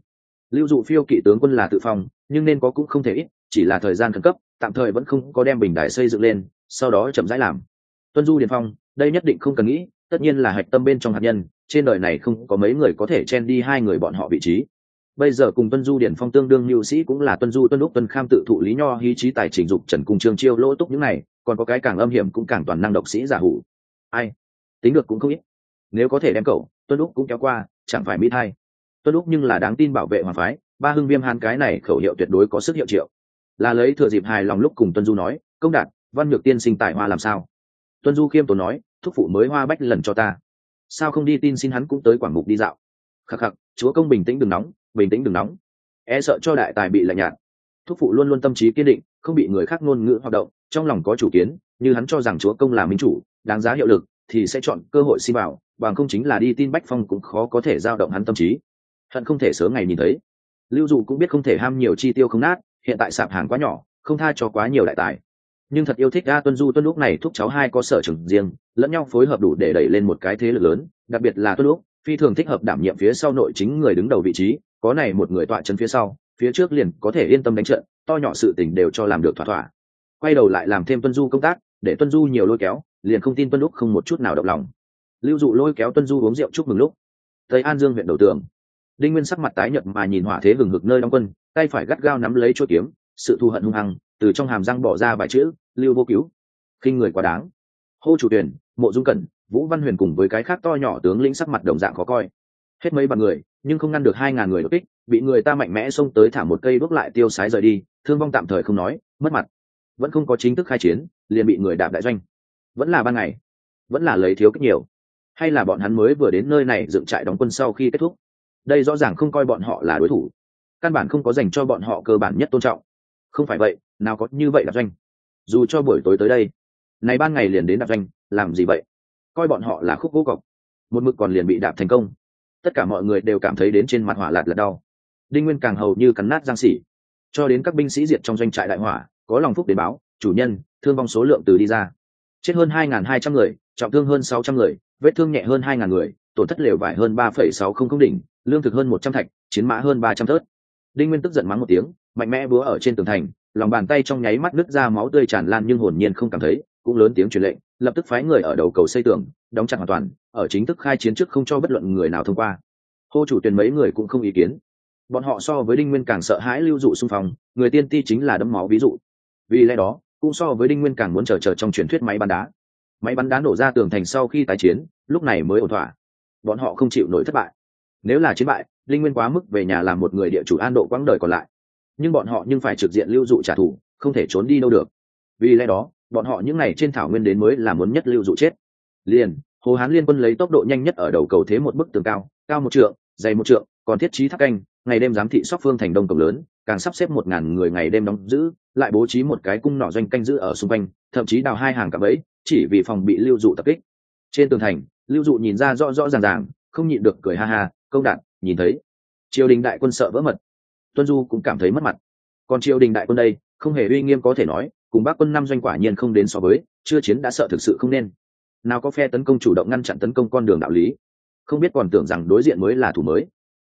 Lưu dụ phiêu kỵ tướng quân là tự phong, nhưng nên có cũng không thể ít, chỉ là thời gian khẩn cấp, tạm thời vẫn không có đem bình đài xây dựng lên, sau đó chậm rãi làm. Tuân du điền phong, đây nhất định không cần nghĩ, tất nhiên là hạch tâm bên trong hạt nhân, trên đời này không có mấy người có thể chen đi hai người bọn họ vị trí bây giờ cùng tuân du điển phong tương đương lưu sĩ cũng là tuân du, tuân lúc tuân kham tự thụ lý nho, hí trí tài trình dục trần cung trương chiêu lỗ túc những này, còn có cái càng âm hiểm cũng càng toàn năng độc sĩ giả hủ. Ai? Tính được cũng không ít. Nếu có thể đem cậu, tuân lúc cũng kéo qua, chẳng phải mỹ thay tuân lúc nhưng là đáng tin bảo vệ hoàng phái, ba hưng viêm hàn cái này khẩu hiệu tuyệt đối có sức hiệu triệu. Là lấy thừa dịp hài lòng lúc cùng tuân du nói, công đạt, văn nhược tiên sinh tài hoa làm sao? Tuân du khiêm tốn nói, thúc phụ mới hoa bách lần cho ta. Sao không đi tin xin hắn cũng tới quảng mục đi dạo? Khắc khắc, chúa công bình tĩnh đừng nóng bình tĩnh đừng nóng. E sợ cho đại tài bị lạnh nhạt. Thúc phụ luôn luôn tâm trí kiên định, không bị người khác ngôn ngữ hoạt động, trong lòng có chủ kiến, như hắn cho rằng chúa công là minh chủ, đáng giá hiệu lực, thì sẽ chọn cơ hội xin vào, bằng không chính là đi tin bách phong cũng khó có thể giao động hắn tâm trí. Hận không thể sớm ngày nhìn thấy. Lưu dụ cũng biết không thể ham nhiều chi tiêu không nát, hiện tại sạp hàng quá nhỏ, không tha cho quá nhiều đại tài. Nhưng thật yêu thích a tuân du tuân lúc này thúc cháu hai có sở trường riêng, lẫn nhau phối hợp đủ để đẩy lên một cái thế lực lớn, đặc biệt là tuân lúc phi thường thích hợp đảm nhiệm phía sau nội chính người đứng đầu vị trí, có này một người tọa chân phía sau, phía trước liền có thể yên tâm đánh trận, to nhỏ sự tình đều cho làm được thỏa thỏa. Quay đầu lại làm thêm tuân du công tác, để tuân du nhiều lôi kéo, liền không tin tuân lúc không một chút nào động lòng. Lưu dụ lôi kéo tuân du uống rượu chúc mừng lúc. Tây an dương huyện đầu tường. Đinh nguyên sắc mặt tái nhợt mà nhìn hỏa thế hừng hực nơi đóng quân, tay phải gắt gao nắm lấy chuôi kiếm, sự thù hận hung hăng, từ trong hàm răng bỏ ra vài chữ, lưu vô cứu. Khinh người quá đáng. Hô chủ tuyển, mộ dung cẩn vũ văn huyền cùng với cái khác to nhỏ tướng lĩnh sắc mặt đồng dạng khó coi. Hết mấy bằng người, nhưng không ngăn được hai ngàn người đột kích, bị người ta mạnh mẽ xông tới thả một cây bước lại tiêu sái rời đi, thương vong tạm thời không nói, mất mặt. Vẫn không có chính thức khai chiến, liền bị người đạp đại doanh. Vẫn là ban ngày, vẫn là lấy thiếu kích nhiều. Hay là bọn hắn mới vừa đến nơi này dựng trại đóng quân sau khi kết thúc. Đây rõ ràng không coi bọn họ là đối thủ. Căn bản không có dành cho bọn họ cơ bản nhất tôn trọng. Không phải vậy, nào có như vậy đạp doanh. Dù cho buổi tối tới đây, này ban ngày liền đến đạp doanh, làm gì vậy? Coi bọn họ là khúc gỗ cọc. Một mực còn liền bị đạp thành công. Tất cả mọi người đều cảm thấy đến trên mặt hỏa lạt lật đau. Đinh nguyên càng hầu như cắn nát giang xỉ. Cho đến các binh sĩ diệt trong doanh trại đại hỏa, có lòng phúc đến báo, chủ nhân, thương vong số lượng từ đi ra. Chết hơn hai hai trăm người, trọng thương hơn sáu trăm người, vết thương nhẹ hơn hai người, tổn thất lều vải hơn ba phẩy sáu không không đỉnh, lương thực hơn một trăm thạch, chiến mã hơn ba trăm thớt. Đinh nguyên tức giận mắng một tiếng, mạnh mẽ búa ở trên tường thành, lòng bàn tay trong nháy mắt nứt ra máu tươi tràn lan nhưng hồn nhiên không cảm thấy cũng lớn tiếng truyền lệnh, lập tức phái người ở đầu cầu xây tường, đóng chặt hoàn toàn, ở chính thức khai chiến trước không cho bất luận người nào thông qua. Hô chủ tuyển mấy người cũng không ý kiến. Bọn họ so với đinh nguyên càng sợ hãi lưu dụ xung phong, người tiên ti chính là đấm máu ví dụ. Vì lẽ đó, cũng so với đinh nguyên càng muốn chờ chờ trong truyền thuyết máy bắn đá. Máy bắn đá nổ ra tường thành sau khi tái chiến, lúc này mới ổn thỏa. Bọn họ không chịu nổi thất bại. Nếu là chiến bại linh nguyên quá mức về nhà làm một người địa chủ an độ quãng đời còn lại. Nhưng bọn họ nhưng phải trực diện lưu dụ trả thù, không thể trốn đi đâu được. Vì lẽ đó bọn họ những ngày trên thảo nguyên đến mới là muốn nhất lưu dụ chết. Liền, hồ hán liên quân lấy tốc độ nhanh nhất ở đầu cầu thế một bức tường cao cao một trượng, dày một trượng, còn thiết trí tháp canh, ngày đêm giám thị sóc phương thành đông cổng lớn, càng sắp xếp một ngàn người ngày đêm đóng giữ, lại bố trí một cái cung nỏ doanh canh giữ ở xung quanh, thậm chí đào hai hàng cặp ấy chỉ vì phòng bị lưu dụ tập kích. Trên tường thành, lưu dụ nhìn ra rõ rõ ràng ràng, không nhịn được cười ha ha, công đạn, nhìn thấy. Triều đình đại quân sợ vỡ mật. Tuân du cũng cảm thấy mất mặt. Còn triều đình đại quân đây, không hề uy nghiêm có thể nói cùng bác quân năm doanh quả nhiên không đến so với, chưa chiến đã sợ thực sự không nên. Nào có phe tấn công chủ động ngăn chặn tấn công con đường đạo lý. Không biết còn tưởng rằng đối diện mới là thủ mới.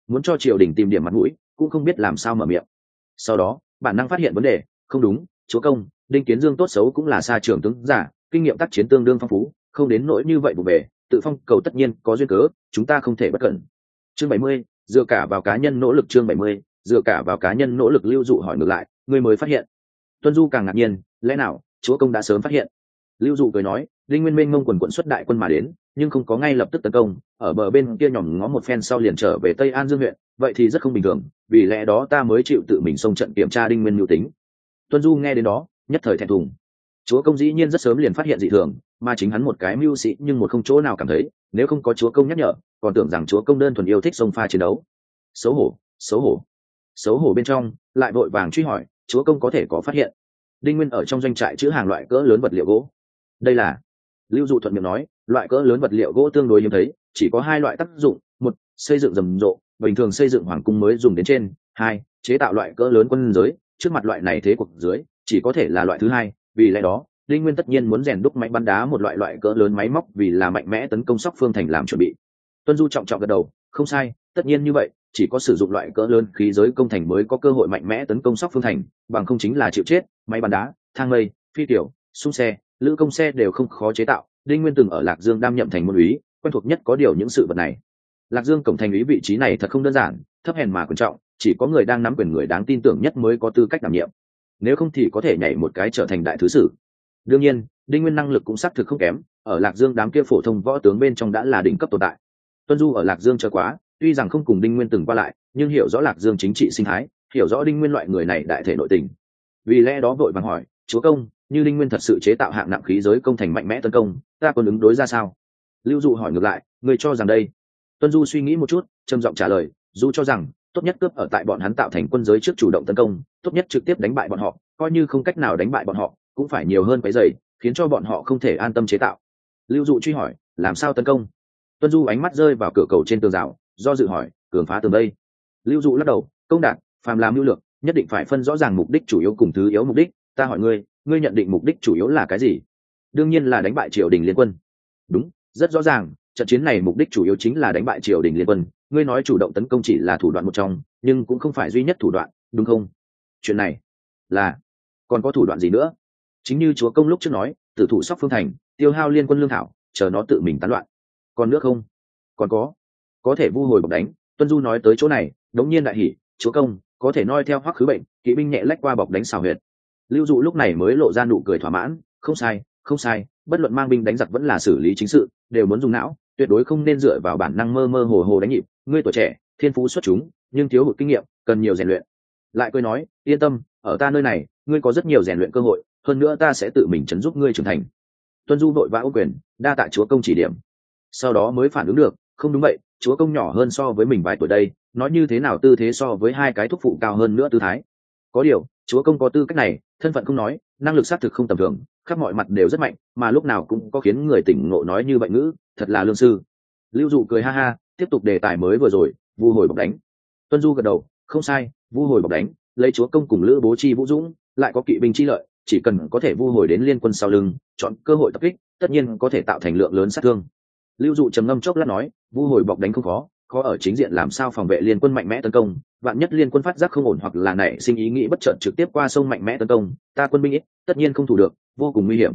Muốn cho triều đình tìm điểm mặt mũi, cũng không biết làm sao mở miệng. Sau đó, bản năng phát hiện vấn đề, không đúng, chúa công, đinh kiến dương tốt xấu cũng là xa trường tướng giả, kinh nghiệm tác chiến tương đương phong phú, không đến nỗi như vậy vụ về, tự phong cầu tất nhiên có duyên cớ, chúng ta không thể bất cẩn. Chương bảy mươi, dựa cả vào cá nhân nỗ lực chương bảy mươi, dựa cả vào cá nhân nỗ lực lưu dụ hỏi ngược lại, người mới phát hiện. Tuân du càng ngạc nhiên lẽ nào chúa công đã sớm phát hiện lưu dụ cười nói linh nguyên minh ngông quần quận xuất đại quân mà đến nhưng không có ngay lập tức tấn công ở bờ bên kia nhòm ngó một phen sau liền trở về tây an dương huyện vậy thì rất không bình thường vì lẽ đó ta mới chịu tự mình xông trận kiểm tra đinh nguyên mưu tính tuân du nghe đến đó nhất thời thẹn thùng chúa công dĩ nhiên rất sớm liền phát hiện dị thường mà chính hắn một cái mưu sĩ nhưng một không chỗ nào cảm thấy nếu không có chúa công nhắc nhở còn tưởng rằng chúa công đơn thuần yêu thích sông pha chiến đấu xấu hổ xấu hổ xấu hổ bên trong lại vội vàng truy hỏi chúa công có thể có phát hiện đinh nguyên ở trong doanh trại chữ hàng loại cỡ lớn vật liệu gỗ. Đây là, lưu dụ thuận miệng nói, loại cỡ lớn vật liệu gỗ tương đối hiếm thấy, chỉ có hai loại tác dụng, một, xây dựng rầm rộ, bình thường xây dựng hoàng cung mới dùng đến trên, hai, chế tạo loại cỡ lớn quân giới, trước mặt loại này thế cuộc dưới, chỉ có thể là loại thứ hai, vì lẽ đó linh nguyên tất nhiên muốn rèn đúc máy bắn đá một loại loại cỡ lớn máy móc vì là mạnh mẽ tấn công sóc phương thành làm chuẩn bị. Tuân du trọng trọng gật đầu, không sai, tất nhiên như vậy chỉ có sử dụng loại cỡ lớn khí giới công thành mới có cơ hội mạnh mẽ tấn công sóc phương thành, bằng không chính là chịu chết, máy bắn đá, thang lây phi tiểu xung xe, lữ công xe đều không khó chế tạo. Đinh nguyên từng ở lạc dương đam nhậm thành môn úy, quen thuộc nhất có điều những sự vật này. Lạc dương cổng thành úy vị trí này thật không đơn giản, thấp hèn mà quan trọng, chỉ có người đang nắm quyền người đáng tin tưởng nhất mới có tư cách đảm nhiệm. Nếu không thì có thể nhảy một cái trở thành đại thứ sử. Đương nhiên, đinh nguyên năng lực cũng xác thực không kém, ở lạc dương đám kia phổ thông võ tướng bên trong đã là đỉnh cấp tồn tại. Tuân du ở lạc dương chờ quá tuy rằng không cùng đinh nguyên từng qua lại, nhưng hiểu rõ lạc dương chính trị sinh thái, hiểu rõ đinh nguyên loại người này đại thể nội tình. Vì lẽ đó vội vàng hỏi, chúa công, như đinh nguyên thật sự chế tạo hạng nặng khí giới công thành mạnh mẽ tấn công, ta còn ứng đối ra sao? Lưu dụ hỏi ngược lại người cho rằng đây? Tuân du suy nghĩ một chút, trầm giọng trả lời du cho rằng, tốt nhất cướp ở tại bọn hắn tạo thành quân giới trước chủ động tấn công, tốt nhất trực tiếp đánh bại bọn họ, coi như không cách nào đánh bại bọn họ, cũng phải nhiều hơn cái giày, khiến cho bọn họ không thể an tâm chế tạo. Lưu dụ truy hỏi, làm sao tấn công? Tuân du ánh mắt rơi vào cửa cầu trên tường rào do dự hỏi, cường phá tường đây lưu dụ lắc đầu, công đạt phàm làm lưu lược, nhất định phải phân rõ ràng mục đích chủ yếu cùng thứ yếu mục đích. Ta hỏi ngươi ngươi nhận định mục đích chủ yếu là cái gì? Đương nhiên là đánh bại triều đình liên quân. Đúng, rất rõ ràng, trận chiến này mục đích chủ yếu chính là đánh bại triều đình liên quân. Ngươi nói chủ động tấn công chỉ là thủ đoạn một trong, nhưng cũng không phải duy nhất thủ đoạn, đúng không? Chuyện này là, còn có thủ đoạn gì nữa? Chính như chúa công lúc trước nói, tử thủ sóc phương thành, tiêu hao liên quân lương thảo, chờ nó tự mình tán loạn. Còn nữa không? Còn có có thể vu hồi bọc đánh, tuân du nói tới chỗ này, đống nhiên đại hỉ, chúa công, có thể noi theo hoắc khứ bệnh, kỵ binh nhẹ lách qua bọc đánh xào huyệt. Lưu dụ lúc này mới lộ ra nụ cười thỏa mãn, không sai không sai, bất luận mang binh đánh giặc vẫn là xử lý chính sự, đều muốn dùng não, tuyệt đối không nên dựa vào bản năng mơ mơ hồ hồ đánh nhịp. Ngươi tuổi trẻ, thiên phú xuất chúng, nhưng thiếu hụt kinh nghiệm, cần nhiều rèn luyện. Lại cười nói, yên tâm, ở ta nơi này, ngươi có rất nhiều rèn luyện cơ hội, hơn nữa ta sẽ tự mình chấn giúp ngươi trưởng thành. Tuân du vội vã ô quyền, đa tạ chúa công chỉ điểm. Sau đó mới phản ứng được, không đúng vậy chúa công nhỏ hơn so với mình vài tuổi đây, nói như thế nào tư thế so với hai cái thúc phụ cao hơn nữa tư thái? Có điều, chúa công có tư cách này, thân phận không nói, năng lực xác thực không tầm thường, khắp mọi mặt đều rất mạnh, mà lúc nào cũng có khiến người tỉnh ngộ nói như vậy ngữ, thật là lương sư. Lưu dụ cười ha ha, tiếp tục đề tài mới vừa rồi, vu hồi bọc đánh. Tuân du gật đầu, không sai, vu hồi bọc đánh, lấy chúa công cùng lữ bố chi vũ dũng, lại có kỵ binh chi lợi, chỉ cần có thể vu hồi đến liên quân sau lưng, chọn cơ hội tập kích, tất nhiên có thể tạo thành lượng lớn sát thương lưu dụ trầm ngâm chốc lát nói, vu hồi bọc đánh không khó khó ở chính diện làm sao phòng vệ liên quân mạnh mẽ tấn công, vạn nhất liên quân phát giác không ổn hoặc là nảy sinh ý nghĩ bất chợt trực tiếp qua sông mạnh mẽ tấn công, ta quân binh ít, tất nhiên không thủ được, vô cùng nguy hiểm.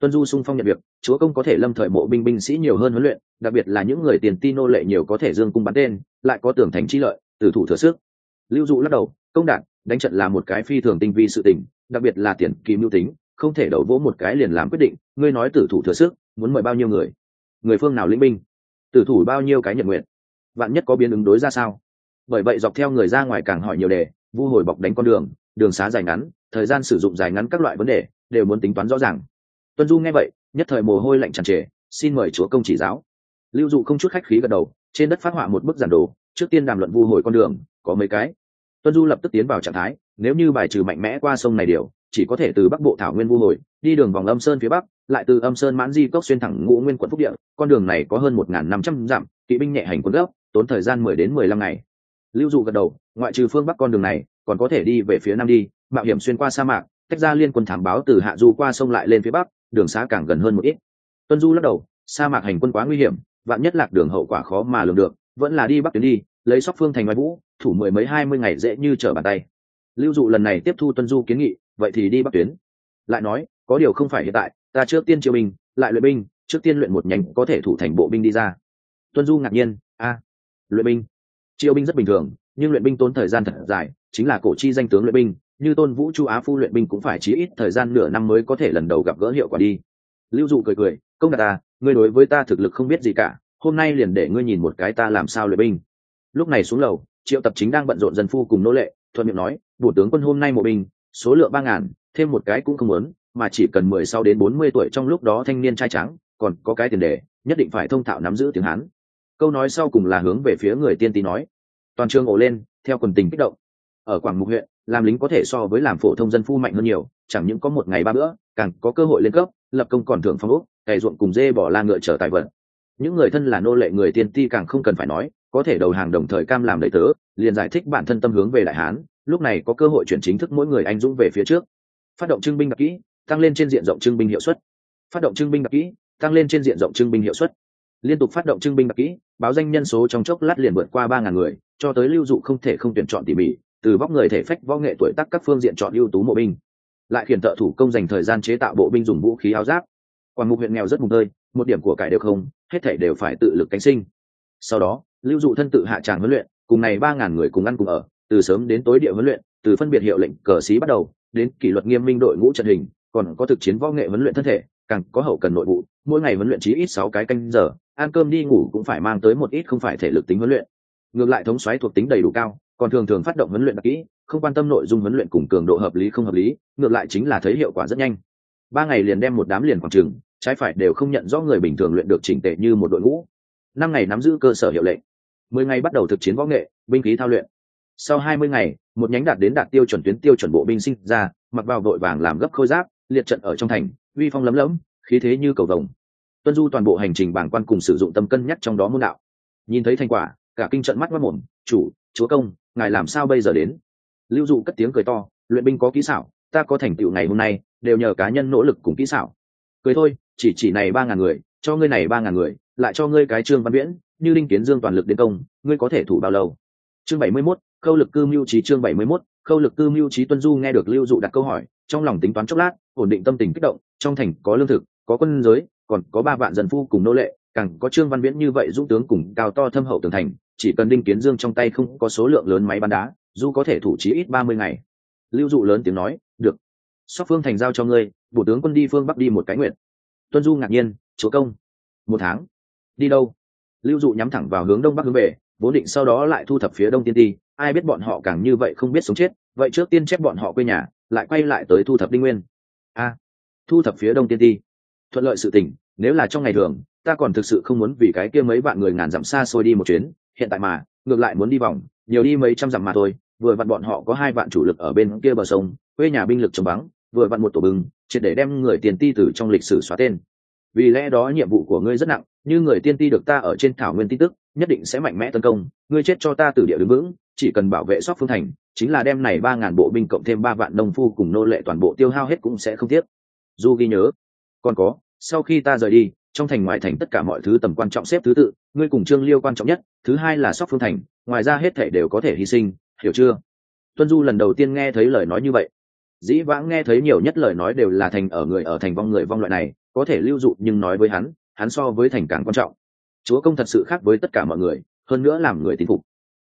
Tuân du sung phong nhận việc, chúa công có thể lâm thời mộ binh binh sĩ nhiều hơn huấn luyện, đặc biệt là những người tiền ti nô lệ nhiều có thể dương cung bắn tên, lại có tưởng thành chi lợi, từ thủ thừa sức. Lưu dụ lắc đầu, công đạt đánh trận là một cái phi thường tinh vi sự tình, đặc biệt là tiền kỳ mưu tính, không thể đầu vỗ một cái liền làm quyết định, ngươi nói tử thủ thừa sức, muốn mời bao nhiêu người? Người phương nào lĩnh binh, tử thủ bao nhiêu cái nhận nguyện, vạn nhất có biến ứng đối ra sao? Bởi vậy dọc theo người ra ngoài càng hỏi nhiều đề, vu hồi bọc đánh con đường đường xá dài ngắn, thời gian sử dụng dài ngắn các loại vấn đề, đều muốn tính toán rõ ràng. Tuân du nghe vậy, nhất thời mồ hôi lạnh tràn trề, xin mời chúa công chỉ giáo. Lưu dụ không chút khách khí gật đầu, trên đất phát họa một bức giản đồ, trước tiên đàm luận vu hồi con đường, có mấy cái. Tuân du lập tức tiến vào trạng thái, nếu như bài trừ mạnh mẽ qua sông này điều chỉ có thể từ bắc bộ thảo nguyên vu hồi, đi đường vòng âm sơn phía bắc, lại từ âm sơn mãn di cốc xuyên thẳng ngũ nguyên quận phúc địa, con đường này có hơn một n g h n năm trăm dặm, kỵ binh nhẹ hành quân gốc tốn thời gian mười đến mười lăm ngày. Lưu dụ gật đầu, ngoại trừ phương bắc con đường này, còn có thể đi về phía nam đi, mạo hiểm xuyên qua sa mạc, tách ra liên quân thảm báo từ hạ du qua sông lại lên phía bắc, đường xá càng gần hơn một ít. Tuân du lắc đầu, sa mạc hành quân quá nguy hiểm, vạn nhất lạc đường hậu quả khó mà lường được, vẫn là đi bắc tuyến đi, lấy sóc phương thành ngoài vũ, thủ mười mấy hai mươi ngày dễ như trở bàn tay. Lưu dụ lần này tiếp thu tuân du kiến nghị vậy thì đi bắc tuyến. Lại nói, có điều không phải hiện tại, ta trước tiên triều binh, lại luyện binh, trước tiên luyện một nhánh có thể thủ thành bộ binh đi ra. Tuân du ngạc nhiên, a, luyện binh. Triều binh rất bình thường, nhưng luyện binh tốn thời gian thật dài, chính là cổ chi danh tướng luyện binh, như tôn vũ chu á phu luyện binh cũng phải chí ít thời gian nửa năm mới có thể lần đầu gặp gỡ hiệu quả đi. Lưu dụ cười cười, công đạt ta, ngươi đối với ta thực lực không biết gì cả, hôm nay liền để ngươi nhìn một cái ta làm sao luyện binh. Lúc này xuống lầu, triệu tập chính đang bận rộn dân phu cùng nô lệ, thuận miệng nói, bộ tướng quân hôm nay mộ binh số lượng ba ngàn, thêm một cái cũng không muốn, mà chỉ cần mười sau đến bốn mươi tuổi trong lúc đó thanh niên trai trắng, còn có cái tiền đề, nhất định phải thông thạo nắm giữ tiếng hán. Câu nói sau cùng là hướng về phía người tiên tí nói. Toàn trường ổ lên, theo quần tình kích động. Ở quảng mục huyện, làm lính có thể so với làm phổ thông dân phu mạnh hơn nhiều, chẳng những có một ngày ba bữa, càng có cơ hội lên cấp, lập công còn thưởng phong úc cày ruộng cùng dê bỏ la ngựa trở tài vận những người thân là nô lệ người tiên ti càng không cần phải nói, có thể đầu hàng đồng thời cam làm đầy tớ, liền giải thích bản thân tâm hướng về đại hán lúc này có cơ hội chuyển chính thức mỗi người anh dũng về phía trước. Phát động trưng binh đặc kỹ, tăng lên trên diện rộng trưng binh hiệu suất. Phát động trưng binh đặc kỹ, tăng lên trên diện rộng trưng binh hiệu suất. Liên tục phát động trưng binh đặc kỹ, báo danh nhân số trong chốc lát liền vượt qua ba ngàn người, cho tới lưu dụ không thể không tuyển chọn tỉ mỉ, từ vóc người thể phách võ nghệ tuổi tác các phương diện chọn ưu tú mộ binh. Lại khiển thợ thủ công dành thời gian chế tạo bộ binh dùng vũ khí áo giáp. Quản mục huyện nghèo rất mùng tơi, một điểm của cải đều không, hết thể đều phải tự lực cánh sinh. Sau đó, lưu dụ thân tự hạ tràng huấn luyện, cùng này ba ngàn người cùng ăn cùng ở từ sớm đến tối địa huấn luyện, từ phân biệt hiệu lệnh cờ xí bắt đầu, đến kỷ luật nghiêm minh đội ngũ trận hình, còn có thực chiến võ nghệ huấn luyện thân thể, càng có hậu cần nội vụ, mỗi ngày huấn luyện chí ít sáu cái canh giờ, ăn cơm đi ngủ cũng phải mang tới một ít không phải thể lực tính huấn luyện. Ngược lại thống xoáy thuộc tính đầy đủ cao, còn thường thường phát động huấn luyện đặc kỹ, không quan tâm nội dung huấn luyện cùng cường độ hợp lý không hợp lý, ngược lại chính là thấy hiệu quả rất nhanh. Ba ngày liền đem một đám liền quảng trường, trái phải đều không nhận rõ người bình thường luyện được chỉnh tệ như một đội ngũ. Năm ngày nắm giữ cơ sở hiệu lệnh. Mười ngày bắt đầu thực chiến võ nghệ, binh khí thao luyện sau hai mươi ngày một nhánh đạt đến đạt tiêu chuẩn tuyến tiêu chuẩn bộ binh sinh ra mặc vào đội vàng làm gấp khôi giáp liệt trận ở trong thành uy phong lấm lấm khí thế như cầu vồng. Tuân du toàn bộ hành trình bảng quan cùng sử dụng tâm cân nhắc trong đó môn đạo. Nhìn thấy thành quả cả kinh trận mắt mất mồm chủ chúa công ngài làm sao bây giờ đến? Lưu dụ cất tiếng cười to luyện binh có kỹ xảo ta có thành tựu ngày hôm nay đều nhờ cá nhân nỗ lực cùng kỹ xảo. Cười thôi chỉ chỉ này ba ngàn người cho ngươi này ba ngàn người lại cho ngươi cái trương văn viễn như linh kiến dương toàn lực đến công ngươi có thể thủ bao lâu? Chương bảy mươi 71, khâu lực cư mưu trí chương bảy mươi 71, khâu lực cư mưu trí tuân du nghe được lưu dụ đặt câu hỏi trong lòng tính toán chốc lát ổn định tâm tình kích động trong thành có lương thực có quân giới còn có ba vạn dân phu cùng nô lệ càng có trương văn viễn như vậy dũng tướng cùng cao to thâm hậu tường thành chỉ cần đinh kiến dương trong tay không có số lượng lớn máy bắn đá du có thể thủ trí ít ba mươi ngày. Lưu dụ lớn tiếng nói được sóc phương thành giao cho ngươi bộ tướng quân đi phương bắc đi một cái nguyện. Tuân du ngạc nhiên chúa công một tháng đi đâu? Lưu dụ nhắm thẳng vào hướng đông bắc hướng về vốn định sau đó lại thu thập phía đông tiên ti ai biết bọn họ càng như vậy không biết sống chết, vậy trước tiên chép bọn họ quê nhà, lại quay lại tới thu thập đinh nguyên. A, thu thập phía đông tiên ti. Thuận lợi sự tình, nếu là trong ngày thường, ta còn thực sự không muốn vì cái kia mấy bạn người ngàn dặm xa xôi đi một chuyến, hiện tại mà, ngược lại muốn đi vòng, nhiều đi mấy trăm dặm mà thôi, vừa vặn bọn họ có hai vạn chủ lực ở bên kia bờ sông, quê nhà binh lực trống bắng vừa vặn một tổ bừng, triệt để đem người tiền ti từ trong lịch sử xóa tên. Vì lẽ đó nhiệm vụ của ngươi rất nặng, như người tiên ti được ta ở trên thảo nguyên tin tức, nhất định sẽ mạnh mẽ tấn công, ngươi chết cho ta từ địa đứng vững chỉ cần bảo vệ sóc phương thành, chính là đem này ba ngàn bộ binh cộng thêm ba vạn nông phu cùng nô lệ toàn bộ tiêu hao hết cũng sẽ không tiếc. Du ghi nhớ, còn có, sau khi ta rời đi, trong thành ngoài thành tất cả mọi thứ tầm quan trọng xếp thứ tự, ngươi cùng trương liêu quan trọng nhất, thứ hai là sóc phương thành, ngoài ra hết thể đều có thể hy sinh, hiểu chưa? Tuân du lần đầu tiên nghe thấy lời nói như vậy. Dĩ vãng nghe thấy nhiều nhất lời nói đều là thành ở người ở thành vong người vong loại này, có thể lưu dụ nhưng nói với hắn hắn so với thành càng quan trọng. Chúa công thật sự khác với tất cả mọi người, hơn nữa làm người tín phục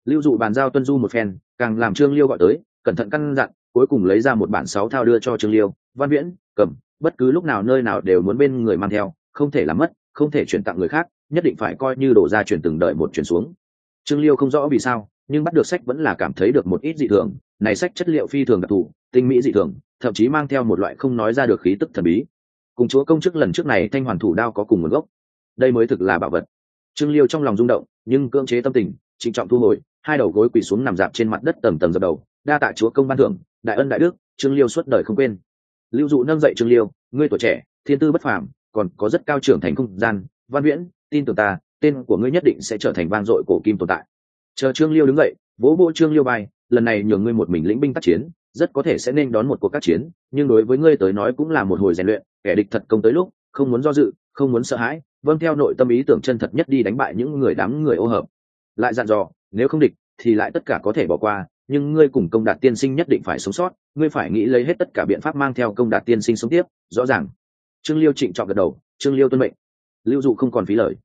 lưu dụ bàn giao tuân du một phen, càng làm trương liêu gọi tới, cẩn thận căn dặn, cuối cùng lấy ra một bản sáu thao đưa cho trương liêu, văn viễn, cầm, bất cứ lúc nào nơi nào đều muốn bên người mang theo, không thể làm mất, không thể chuyển tặng người khác, nhất định phải coi như đổ ra chuyển từng đợi một chuyển xuống. Trương liêu không rõ vì sao, nhưng bắt được sách vẫn là cảm thấy được một ít dị thường, này sách chất liệu phi thường đặc thù, tinh mỹ dị thường, thậm chí mang theo một loại không nói ra được khí tức thần bí. Cùng chúa công chức lần trước này thanh hoàn thủ đao có cùng nguồn gốc. Đây mới thực là bảo vật. Trương liêu trong lòng rung động, nhưng cưỡng chế tâm tình, trịnh trọng thu hồi hai đầu gối quỳ xuống nằm dạp trên mặt đất tầm tầm dập đầu, đa tạ chúa công ban thưởng, đại ân đại đức, trương liêu suốt đời không quên. Lưu dụ nâng dậy trương liêu, ngươi tuổi trẻ, thiên tư bất phàm, còn có rất cao trưởng thành không gian, văn viễn, tin tưởng ta, tên của ngươi nhất định sẽ trở thành vang dội cổ kim tồn tại. Chờ trương liêu đứng dậy, vỗ vỗ trương liêu bay lần này nhường ngươi một mình lĩnh binh tác chiến, rất có thể sẽ nên đón một cuộc các chiến, nhưng đối với ngươi tới nói cũng là một hồi rèn luyện, kẻ địch thật công tới lúc, không muốn do dự, không muốn sợ hãi vâng theo nội tâm ý tưởng chân thật nhất đi đánh bại những người đám người ô hợp. Lại dặn dò nếu không địch, thì lại tất cả có thể bỏ qua, nhưng ngươi cùng công đạt tiên sinh nhất định phải sống sót, ngươi phải nghĩ lấy hết tất cả biện pháp mang theo công đạt tiên sinh sống tiếp, rõ ràng. Trương liêu trịnh trọng gật đầu, trương liêu tuân mệnh. Lưu dụ không còn phí lời.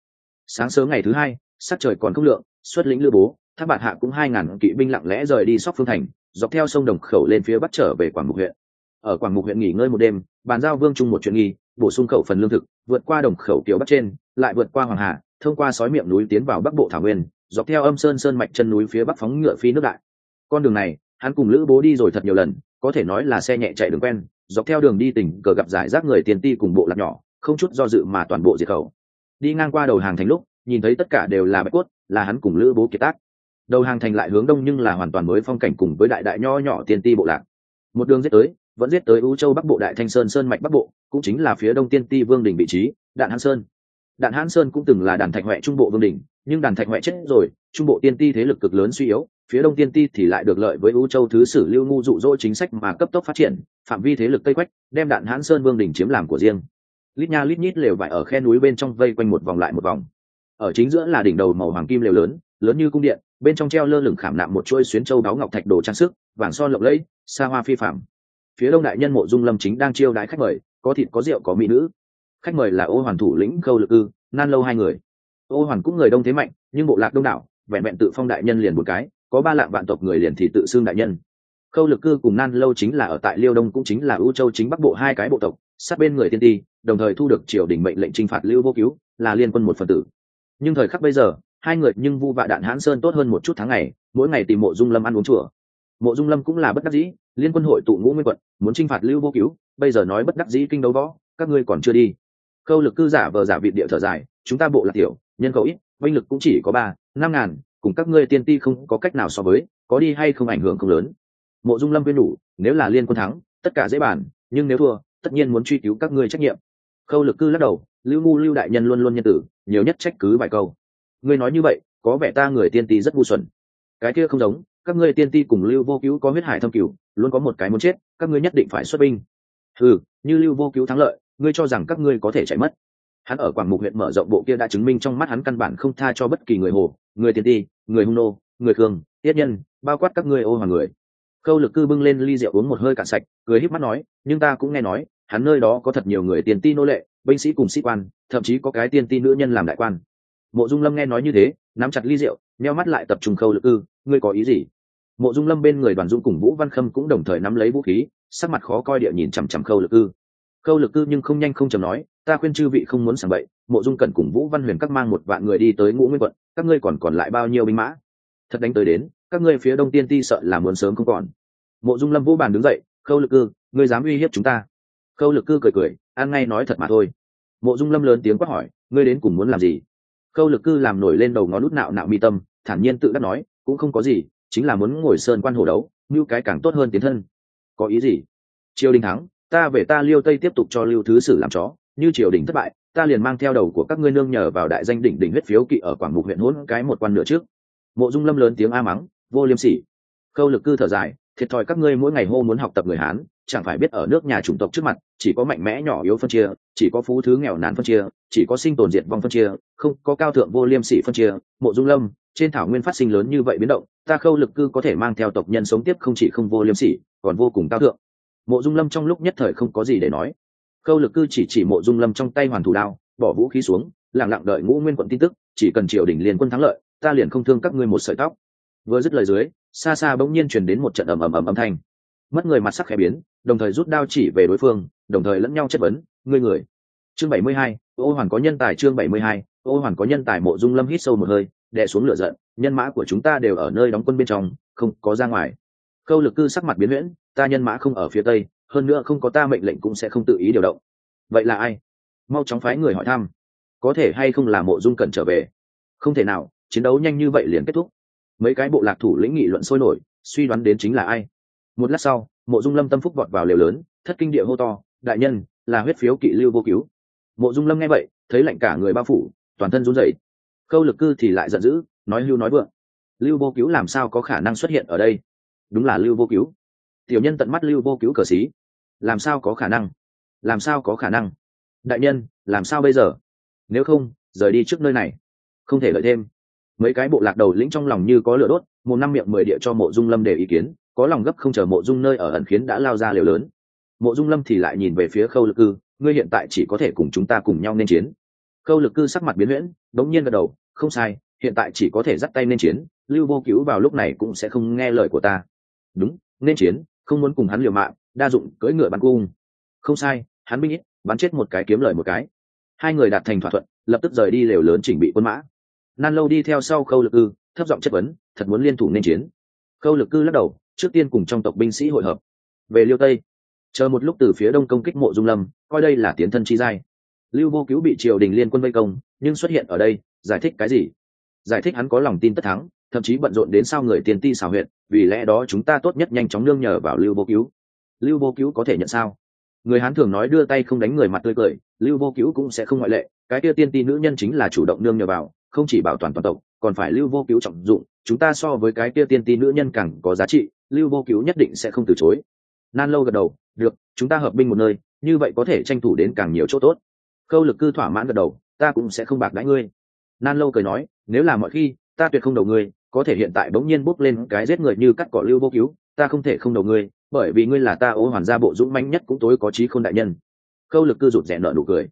Sáng sớm ngày thứ hai, sắc trời còn không lượng, xuất lĩnh lưu bố tháp bạt hạ cũng hai ngàn kỵ binh lặng lẽ rời đi sóc phương thành, dọc theo sông đồng khẩu lên phía bắc trở về quảng mục huyện. Ở quảng mục huyện nghỉ ngơi một đêm, bàn giao vương trung một chuyện nghi, bổ sung khẩu phần lương thực, vượt qua đồng khẩu kiều bắc trên, lại vượt qua hoàng hà, thông qua sói miệng núi tiến vào bắc bộ thảo nguyên dọc theo âm sơn sơn mạch chân núi phía bắc phóng ngựa phi nước đại. Con đường này, hắn cùng lữ bố đi rồi thật nhiều lần, có thể nói là xe nhẹ chạy đường quen, dọc theo đường đi tỉnh cờ gặp giải rác người tiền ti cùng bộ lạc nhỏ, không chút do dự mà toàn bộ diệt khẩu. Đi ngang qua đầu hàng thành lúc, nhìn thấy tất cả đều là bạch cốt, là hắn cùng lữ bố kiệt tác. Đầu hàng thành lại hướng đông nhưng là hoàn toàn mới phong cảnh cùng với đại đại nho nhỏ tiên ti bộ lạc. Một đường giết tới, vẫn giết tới ưu châu bắc bộ đại thanh sơn sơn mạch bắc bộ, cũng chính là phía đông tiên ti vương đình vị trí, đạn hán sơn. Đạn hán sơn cũng từng là đàn thạch huệ trung bộ vương đình nhưng đàn thạch huệ chết rồi, trung bộ tiên ti thế lực cực lớn suy yếu, phía đông tiên ti thì lại được lợi với ưu châu thứ sử lưu ngu dụ dỗ chính sách mà cấp tốc phát triển, phạm vi thế lực tây quách, đem đạn hãn sơn vương đình chiếm làm của riêng. Lít nha lít nhít lều vải ở khe núi bên trong vây quanh một vòng lại một vòng. Ở chính giữa là đỉnh đầu màu hoàng kim lều lớn lớn như cung điện, bên trong treo lơ lửng khảm nạm một chuỗi xuyến châu đáo ngọc thạch đồ trang sức, vàng son lộng lẫy, xa hoa phi phạm phía đông đại nhân mộ dung lâm chính đang chiêu đái khách mời, có thịt có rượu có mỹ nữ. Khách mời là ô hoàn thủ lĩnh khâu lực ư, nan lâu hai người ô hoàn cũng người đông thế mạnh, nhưng bộ lạc đông đảo, vẹn vẹn tự phong đại nhân liền một cái, có ba lạng vạn tộc người liền thì tự xưng đại nhân. Khâu lực cư cùng nan lâu chính là ở tại liêu đông cũng chính là ưu châu chính bắc bộ hai cái bộ tộc, sát bên người tiên ti, đồng thời thu được triều đình mệnh lệnh t r i n h phạt lưu vô cứu, là liên quân một phần tử. Nhưng thời khắc bây giờ, hai người nhưng vu vạ đạn hãn sơn tốt hơn một chút tháng ngày, mỗi ngày tìm mộ dung lâm ăn uống chùa. Mộ dung lâm cũng là bất đắc dĩ, liên quân hội tụ ngũ nguyên quận, muốn t r i n h phạt lưu vô cứu, bây giờ nói bất đắc dĩ kinh đấu võ, các ngươi còn chưa đi khâu lực cư giả vờ giả vị địa thở dài, chúng ta bộ là tiểu, nhân khẩu ít binh lực cũng chỉ có ba, năm ngàn, cùng các ngươi tiên ti không có cách nào so với, có đi hay không ảnh hưởng không lớn. Mộ dung lâm viên đủ, nếu là liên quân thắng, tất cả dễ bàn, nhưng nếu thua, tất nhiên muốn truy cứu các ngươi trách nhiệm. Khâu lực cư lắc đầu, lưu ngu lưu đại nhân luôn luôn nhân tử, nhiều nhất trách cứ vài câu. Ngươi nói như vậy, có vẻ ta người tiên ti rất ngu xuẩn. Cái kia không giống, các ngươi tiên ti cùng lưu vô cứu có huyết hải thâm cửu, luôn có một cái muốn chết, các ngươi nhất định phải xuất binh. Ừ như lưu vô cứu thắng lợi ngươi cho rằng các ngươi có thể chạy mất. Hắn ở quảng mục huyện mở rộng bộ kia đã chứng minh trong mắt hắn căn bản không tha cho bất kỳ người hồ, người tiền ti, người hung nô, người khương, tiết nhân, bao quát các ngươi ô hoàng người. Khâu lực cư bưng lên ly rượu uống một hơi cạn sạch, cười híp mắt nói, nhưng ta cũng nghe nói, hắn nơi đó có thật nhiều người tiền ti nô lệ, binh sĩ cùng sĩ quan, thậm chí có cái tiên ti nữ nhân làm đại quan. Mộ dung lâm nghe nói như thế, nắm chặt ly rượu neo mắt lại tập trung khâu lực cư, ngươi có ý gì? Mộ dung lâm bên người đoàn dung cùng vũ văn khâm cũng đồng thời nắm lấy vũ khí, sắc mặt khó coi địa nhìn chằm chằm khâu lực cư khâu lực cư nhưng không nhanh không chầm nói, ta khuyên chư vị không muốn sảng bậy, mộ dung cẩn cùng vũ văn huyền các mang một vạn người đi tới ngũ nguyên quận, các ngươi còn còn lại bao nhiêu binh mã? Thật đánh tới đến, các ngươi phía đông tiên ti sợ là muốn sớm không còn. Mộ dung lâm vũ bàn đứng dậy, khâu lực cư ngươi dám uy hiếp chúng ta? Khâu lực cư cười cười, an ngay nói thật mà thôi. Mộ dung lâm lớn tiếng quát hỏi, ngươi đến cùng muốn làm gì? Khâu lực cư làm nổi lên đầu ngón nút nạo nạo mi tâm, thản nhiên tự đắc nói, cũng không có gì, chính là muốn ngồi sơn quan hồ đấu, như cái càng tốt hơn tiến thân. Có ý gì? Triều đình thắng ta về ta liêu tây tiếp tục cho lưu thứ sử làm chó, như triều đình thất bại, ta liền mang theo đầu của các ngươi nương nhờ vào đại danh đỉnh đỉnh huyết phiếu kỵ ở quảng mục huyện hỗn cái một quan nửa trước. Mộ dung lâm lớn tiếng a mắng, vô liêm sỉ. Khâu lực cư thở dài, thiệt thòi các ngươi mỗi ngày hô muốn học tập người hán, chẳng phải biết ở nước nhà chủng tộc trước mặt, chỉ có mạnh mẽ nhỏ yếu phân chia, chỉ có phú thứ nghèo nàn phân chia, chỉ có sinh tồn diệt vong phân chia, không có cao thượng vô liêm sỉ phân chia. Mộ dung lâm, trên thảo nguyên phát sinh lớn như vậy biến động, ta khâu lực cư có thể mang theo tộc nhân sống tiếp không chỉ không vô liêm sỉ, còn vô cùng cao thượng mộ dung lâm trong lúc nhất thời không có gì để nói. Khâu lực cư chỉ chỉ mộ dung lâm trong tay hoàn thủ đao, bỏ vũ khí xuống lẳng lặng đợi ngũ nguyên quận tin tức, chỉ cần triều đình liên quân thắng lợi, ta liền không thương các ngươi một sợi tóc. Vừa dứt lời dưới, xa xa bỗng nhiên truyền đến một trận ầm ầm ầm âm thanh. Mất người mặt sắc khẽ biến, đồng thời rút đao chỉ về đối phương, đồng thời lẫn nhau chất vấn, ngươi người. Chương bảy mươi hai, ô hoàn có nhân tài chương bảy mươi hai, ô hoàn có nhân tài mộ dung lâm hít sâu một hơi, đè xuống lửa giận, nhân mã của chúng ta đều ở nơi đóng quân bên trong, không có ra ngoài. Câu lực cư sắc mặt biến huyễn ta nhân mã không ở phía tây, hơn nữa không có ta mệnh lệnh cũng sẽ không tự ý điều động. Vậy là ai? Mau chóng phái người hỏi thăm. Có thể hay không là mộ dung cần trở về? Không thể nào, chiến đấu nhanh như vậy liền kết thúc. Mấy cái bộ lạc thủ lĩnh nghị luận sôi nổi, suy đoán đến chính là ai? Một lát sau, mộ dung lâm tâm phúc vọt vào lều lớn, thất kinh địa hô to, đại nhân, là huyết phiếu kỵ lưu vô cứu. Mộ dung lâm nghe vậy, thấy lạnh cả người bao phủ, toàn thân run rẩy. Khâu lực cư thì lại giận dữ, nói lưu nói vượng. Lưu vô cứu làm sao có khả năng xuất hiện ở đây? Đúng là lưu vô cứu tiểu nhân tận mắt lưu vô cứu cờ xí. Làm sao có khả năng? Làm sao có khả năng? Đại nhân, làm sao bây giờ? Nếu không, rời đi trước nơi này. Không thể lợi thêm. Mấy cái bộ lạc đầu lĩnh trong lòng như có lửa đốt, một năm miệng mười địa cho mộ dung lâm để ý kiến, có lòng gấp không chờ mộ dung nơi ở ẩn khiến đã lao ra liều lớn. Mộ dung lâm thì lại nhìn về phía khâu lực cư, ngươi hiện tại chỉ có thể cùng chúng ta cùng nhau nên chiến. Khâu lực cư sắc mặt biến huyễn, đống nhiên gật đầu, không sai, hiện tại chỉ có thể dắt tay nên chiến, lưu vô cứu vào lúc này cũng sẽ không nghe lời của ta. Đúng, nên chiến không muốn cùng hắn liều mạng, đa dụng cưỡi ngựa bắn cung. Không sai, hắn binh ít, bắn chết một cái kiếm lời một cái. Hai người đạt thành thỏa thuận, lập tức rời đi lều lớn chỉnh bị quân mã. Nan lâu đi theo sau khâu lực cư, thấp giọng chất vấn, thật muốn liên thủ nên chiến. Khâu lực cư lắc đầu, trước tiên cùng trong tộc binh sĩ hội hợp. Về liêu tây, chờ một lúc từ phía đông công kích mộ dung lâm, coi đây là tiến thân chi giai. Lưu vô cứu bị triều đình liên quân vây công, nhưng xuất hiện ở đây, giải thích cái gì? Giải thích hắn có lòng tin tất thắng thậm chí bận rộn đến sao người tiền ti xào huyện vì lẽ đó chúng ta tốt nhất nhanh chóng nương nhờ vào lưu vô cứu. Lưu vô cứu có thể nhận sao? Người hán thường nói đưa tay không đánh người mặt tươi cười, lưu vô cứu cũng sẽ không ngoại lệ, cái kia tiên ti nữ nhân chính là chủ động nương nhờ vào, không chỉ bảo toàn toàn tộc, còn phải lưu vô cứu trọng dụng, chúng ta so với cái kia tiên ti nữ nhân càng có giá trị, lưu vô cứu nhất định sẽ không từ chối. Nan lâu gật đầu, được, chúng ta hợp binh một nơi, như vậy có thể tranh thủ đến càng nhiều chỗ tốt. Khâu lực cư thỏa mãn gật đầu, ta cũng sẽ không bạc đãi ngươi. Nan lâu cười nói, nếu là mọi khi, ta tuyệt không đầu ngươi có thể hiện tại bỗng nhiên bốc lên cái giết người như cắt cỏ lưu vô cứu, ta không thể không đầu ngươi, bởi vì ngươi là ta ô hoàn gia bộ dũng mãnh nhất cũng tối có trí không đại nhân. Khâu lực cư rụt rẽ nợ nụ cười.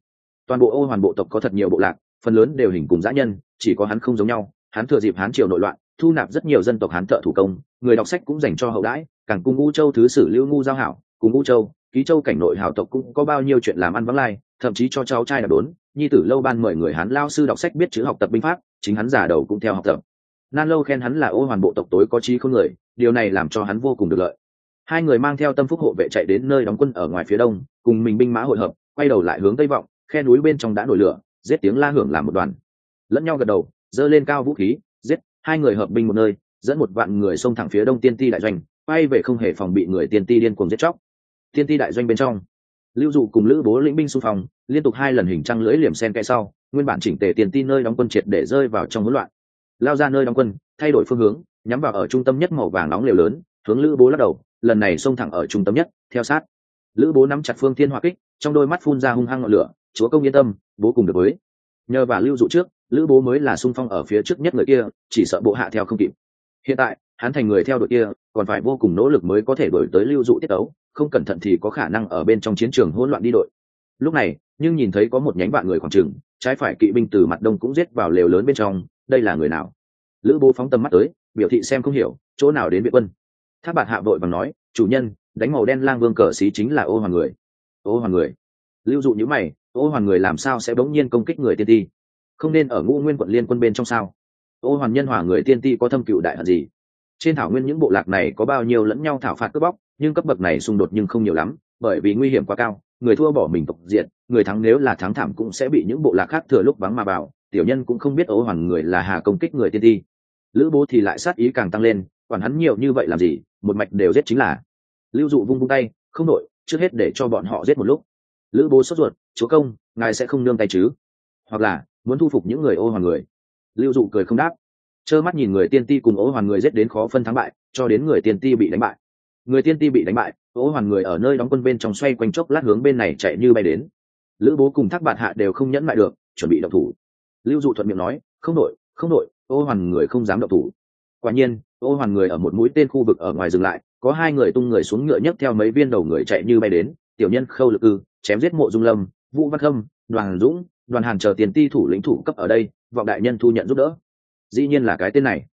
Toàn bộ ô hoàn bộ tộc có thật nhiều bộ lạc, phần lớn đều hình cùng dã nhân, chỉ có hắn không giống nhau, hắn thừa dịp hán triều nội loạn, thu nạp rất nhiều dân tộc hán thợ thủ công, người đọc sách cũng dành cho hậu đãi càng cùng u châu thứ sử lưu ngu giao hảo, cùng u châu, ký châu cảnh nội hảo tộc cũng có bao nhiêu chuyện làm ăn vắng lai, thậm chí cho cháu trai đạp đốn, nhi tử lâu ban mời người hán lao sư đọc sách biết chữ học tập binh pháp, chính hắn già đầu cũng theo học tập nan lâu khen hắn là ô hoàn bộ tộc tối có trí không người, điều này làm cho hắn vô cùng được lợi. Hai người mang theo tâm phúc hộ vệ chạy đến nơi đóng quân ở ngoài phía đông, cùng mình binh mã hội hợp, quay đầu lại hướng tây vọng, khe núi bên trong đã nổi lửa, giết tiếng la hưởng làm một đoàn. Lẫn nhau gật đầu, giơ lên cao vũ khí, giết, hai người hợp binh một nơi, dẫn một vạn người xông thẳng phía đông tiên ti đại doanh, quay về không hề phòng bị người tiên ti điên cuồng giết chóc. Tiên ti đại doanh bên trong, lưu dụ cùng lữ bố lĩnh binh xung phong, liên tục hai lần hình trăng lưỡi liềm sen kẽ sau, nguyên bản chỉnh tề tiền ti nơi đóng quân triệt để rơi vào trong hỗn loạn lao ra nơi đóng quân, thay đổi phương hướng, nhắm vào ở trung tâm nhất màu vàng nóng lều lớn, hướng lữ bố lắc đầu, lần này xông thẳng ở trung tâm nhất, theo sát. Lữ bố nắm chặt phương thiên hỏa kích, trong đôi mắt phun ra hung hăng ngọn lửa, chúa công yên tâm, bố cùng được với. Nhờ và lưu dụ trước, lữ bố mới là sung phong ở phía trước nhất người kia, chỉ sợ bộ hạ theo không kịp. Hiện tại, hắn thành người theo đội kia, còn phải vô cùng nỗ lực mới có thể đổi tới lưu dụ tiết ấu không cẩn thận thì có khả năng ở bên trong chiến trường hỗn loạn đi đội. Lúc này, nhưng nhìn thấy có một nhánh vạn người khoảng trừng trái phải kỵ binh từ mặt đông cũng giết vào lều lớn bên trong đây là người nào? Lữ bố phóng tầm mắt tới, biểu thị xem không hiểu, chỗ nào đến viện quân. Tháp bạt hạ vội bằng nói, chủ nhân, đánh màu đen lang vương cờ xí chính là ô hoàng người. Ô hoàng người? Lưu dụ những mày, ô hoàng người làm sao sẽ bỗng nhiên công kích người tiên ti? Không nên ở ngũ nguyên quận liên quân bên trong sao? Ô hoàng nhân hòa người tiên ti có thâm cựu đại hận gì? Trên thảo nguyên những bộ lạc này có bao nhiêu lẫn nhau thảo phạt cướp bóc, nhưng cấp bậc này xung đột nhưng không nhiều lắm, bởi vì nguy hiểm quá cao, người thua bỏ mình tộc diện người thắng nếu là thắng thảm cũng sẽ bị những bộ lạc khác thừa lúc vắng mà vào tiểu nhân cũng không biết ấu hoàng người là hà công kích người tiên ti. Lữ bố thì lại sát ý càng tăng lên còn hắn nhiều như vậy làm gì một mạch đều giết chính là. Lưu dụ vung vung tay không nội, trước hết để cho bọn họ giết một lúc. Lữ bố sốt ruột chúa công ngài sẽ không nương tay chứ? Hoặc là muốn thu phục những người ô hoàng người? Lưu dụ cười không đáp. Trơ mắt nhìn người tiên ti cùng ô hoàng người giết đến khó phân thắng bại cho đến người tiên ti bị đánh bại. Người tiên ti bị đánh bại ô hoàng người ở nơi đóng quân bên trong xoay quanh chốc lát hướng bên này chạy như bay đến. Lữ bố cùng thác bạn hạ đều không nhẫn lại được chuẩn bị động thủ lưu dụ thuận miệng nói, không đội không đội ô hoàn người không dám động thủ. Quả nhiên, ô hoàn người ở một mũi tên khu vực ở ngoài dừng lại, có hai người tung người xuống ngựa nhấc theo mấy viên đầu người chạy như bay đến, tiểu nhân khâu lực ư, chém giết mộ dung lâm, vũ văn khâm, đoàn dũng, đoàn hàn chờ tiền ti thủ lĩnh thủ cấp ở đây, vọng đại nhân thu nhận giúp đỡ. Dĩ nhiên là cái tên này.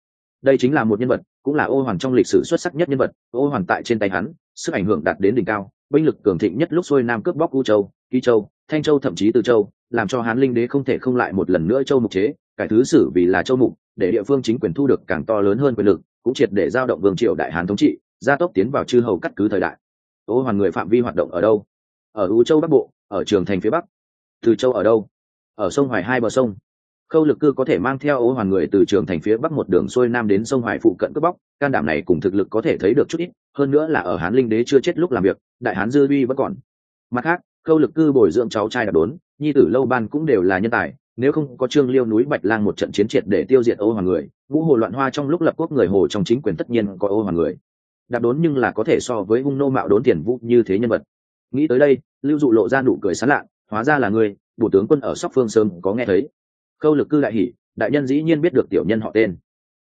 Đây chính là một nhân vật, cũng là ô hoàn trong lịch sử xuất sắc nhất nhân vật, ô hoàn tại trên tay hắn, sức ảnh hưởng đạt đến đỉnh cao, binh lực cường thịnh nhất lúc xuôi nam cướp bóc u châu, ký châu thanh châu thậm chí từ châu, làm cho hán linh đế không thể không lại một lần nữa châu mục chế, cải thứ sử vì là châu mục, để địa phương chính quyền thu được càng to lớn hơn quyền lực, cũng triệt để giao động vương triều đại hán thống trị, gia tốc tiến vào chư hầu cắt cứ thời đại. Ô hoàn người phạm vi hoạt động ở đâu? Ở u châu bắc bộ, ở trường thành phía bắc. Từ châu ở đâu? Ở sông hoài hai bờ sông. Khâu lực cư có thể mang theo ô hoàn người từ trường thành phía bắc một đường xuôi nam đến sông hoài phụ cận cướp bóc, can đảm này cùng thực lực có thể thấy được chút ít, hơn nữa là ở hán linh đế chưa chết lúc làm việc, đại hán dư uy vẫn còn. Mặt khác khâu lực cư bồi dưỡng cháu trai đạt đốn nhi tử lâu ban cũng đều là nhân tài nếu không có trương liêu núi bạch lang một trận chiến triệt để tiêu diệt ô hoàng người vũ hồ loạn hoa trong lúc lập quốc người hồ trong chính quyền tất nhiên có ô hoàng người. Đạp đốn nhưng là có thể so với hung nô mạo đốn tiền vũ như thế nhân vật. Nghĩ tới đây lưu dụ lộ ra nụ cười sán lạ hóa ra là người bộ tướng quân ở sóc phương sơn có nghe thấy. Khâu lực cư đại hỉ, đại nhân dĩ nhiên biết được tiểu nhân họ tên.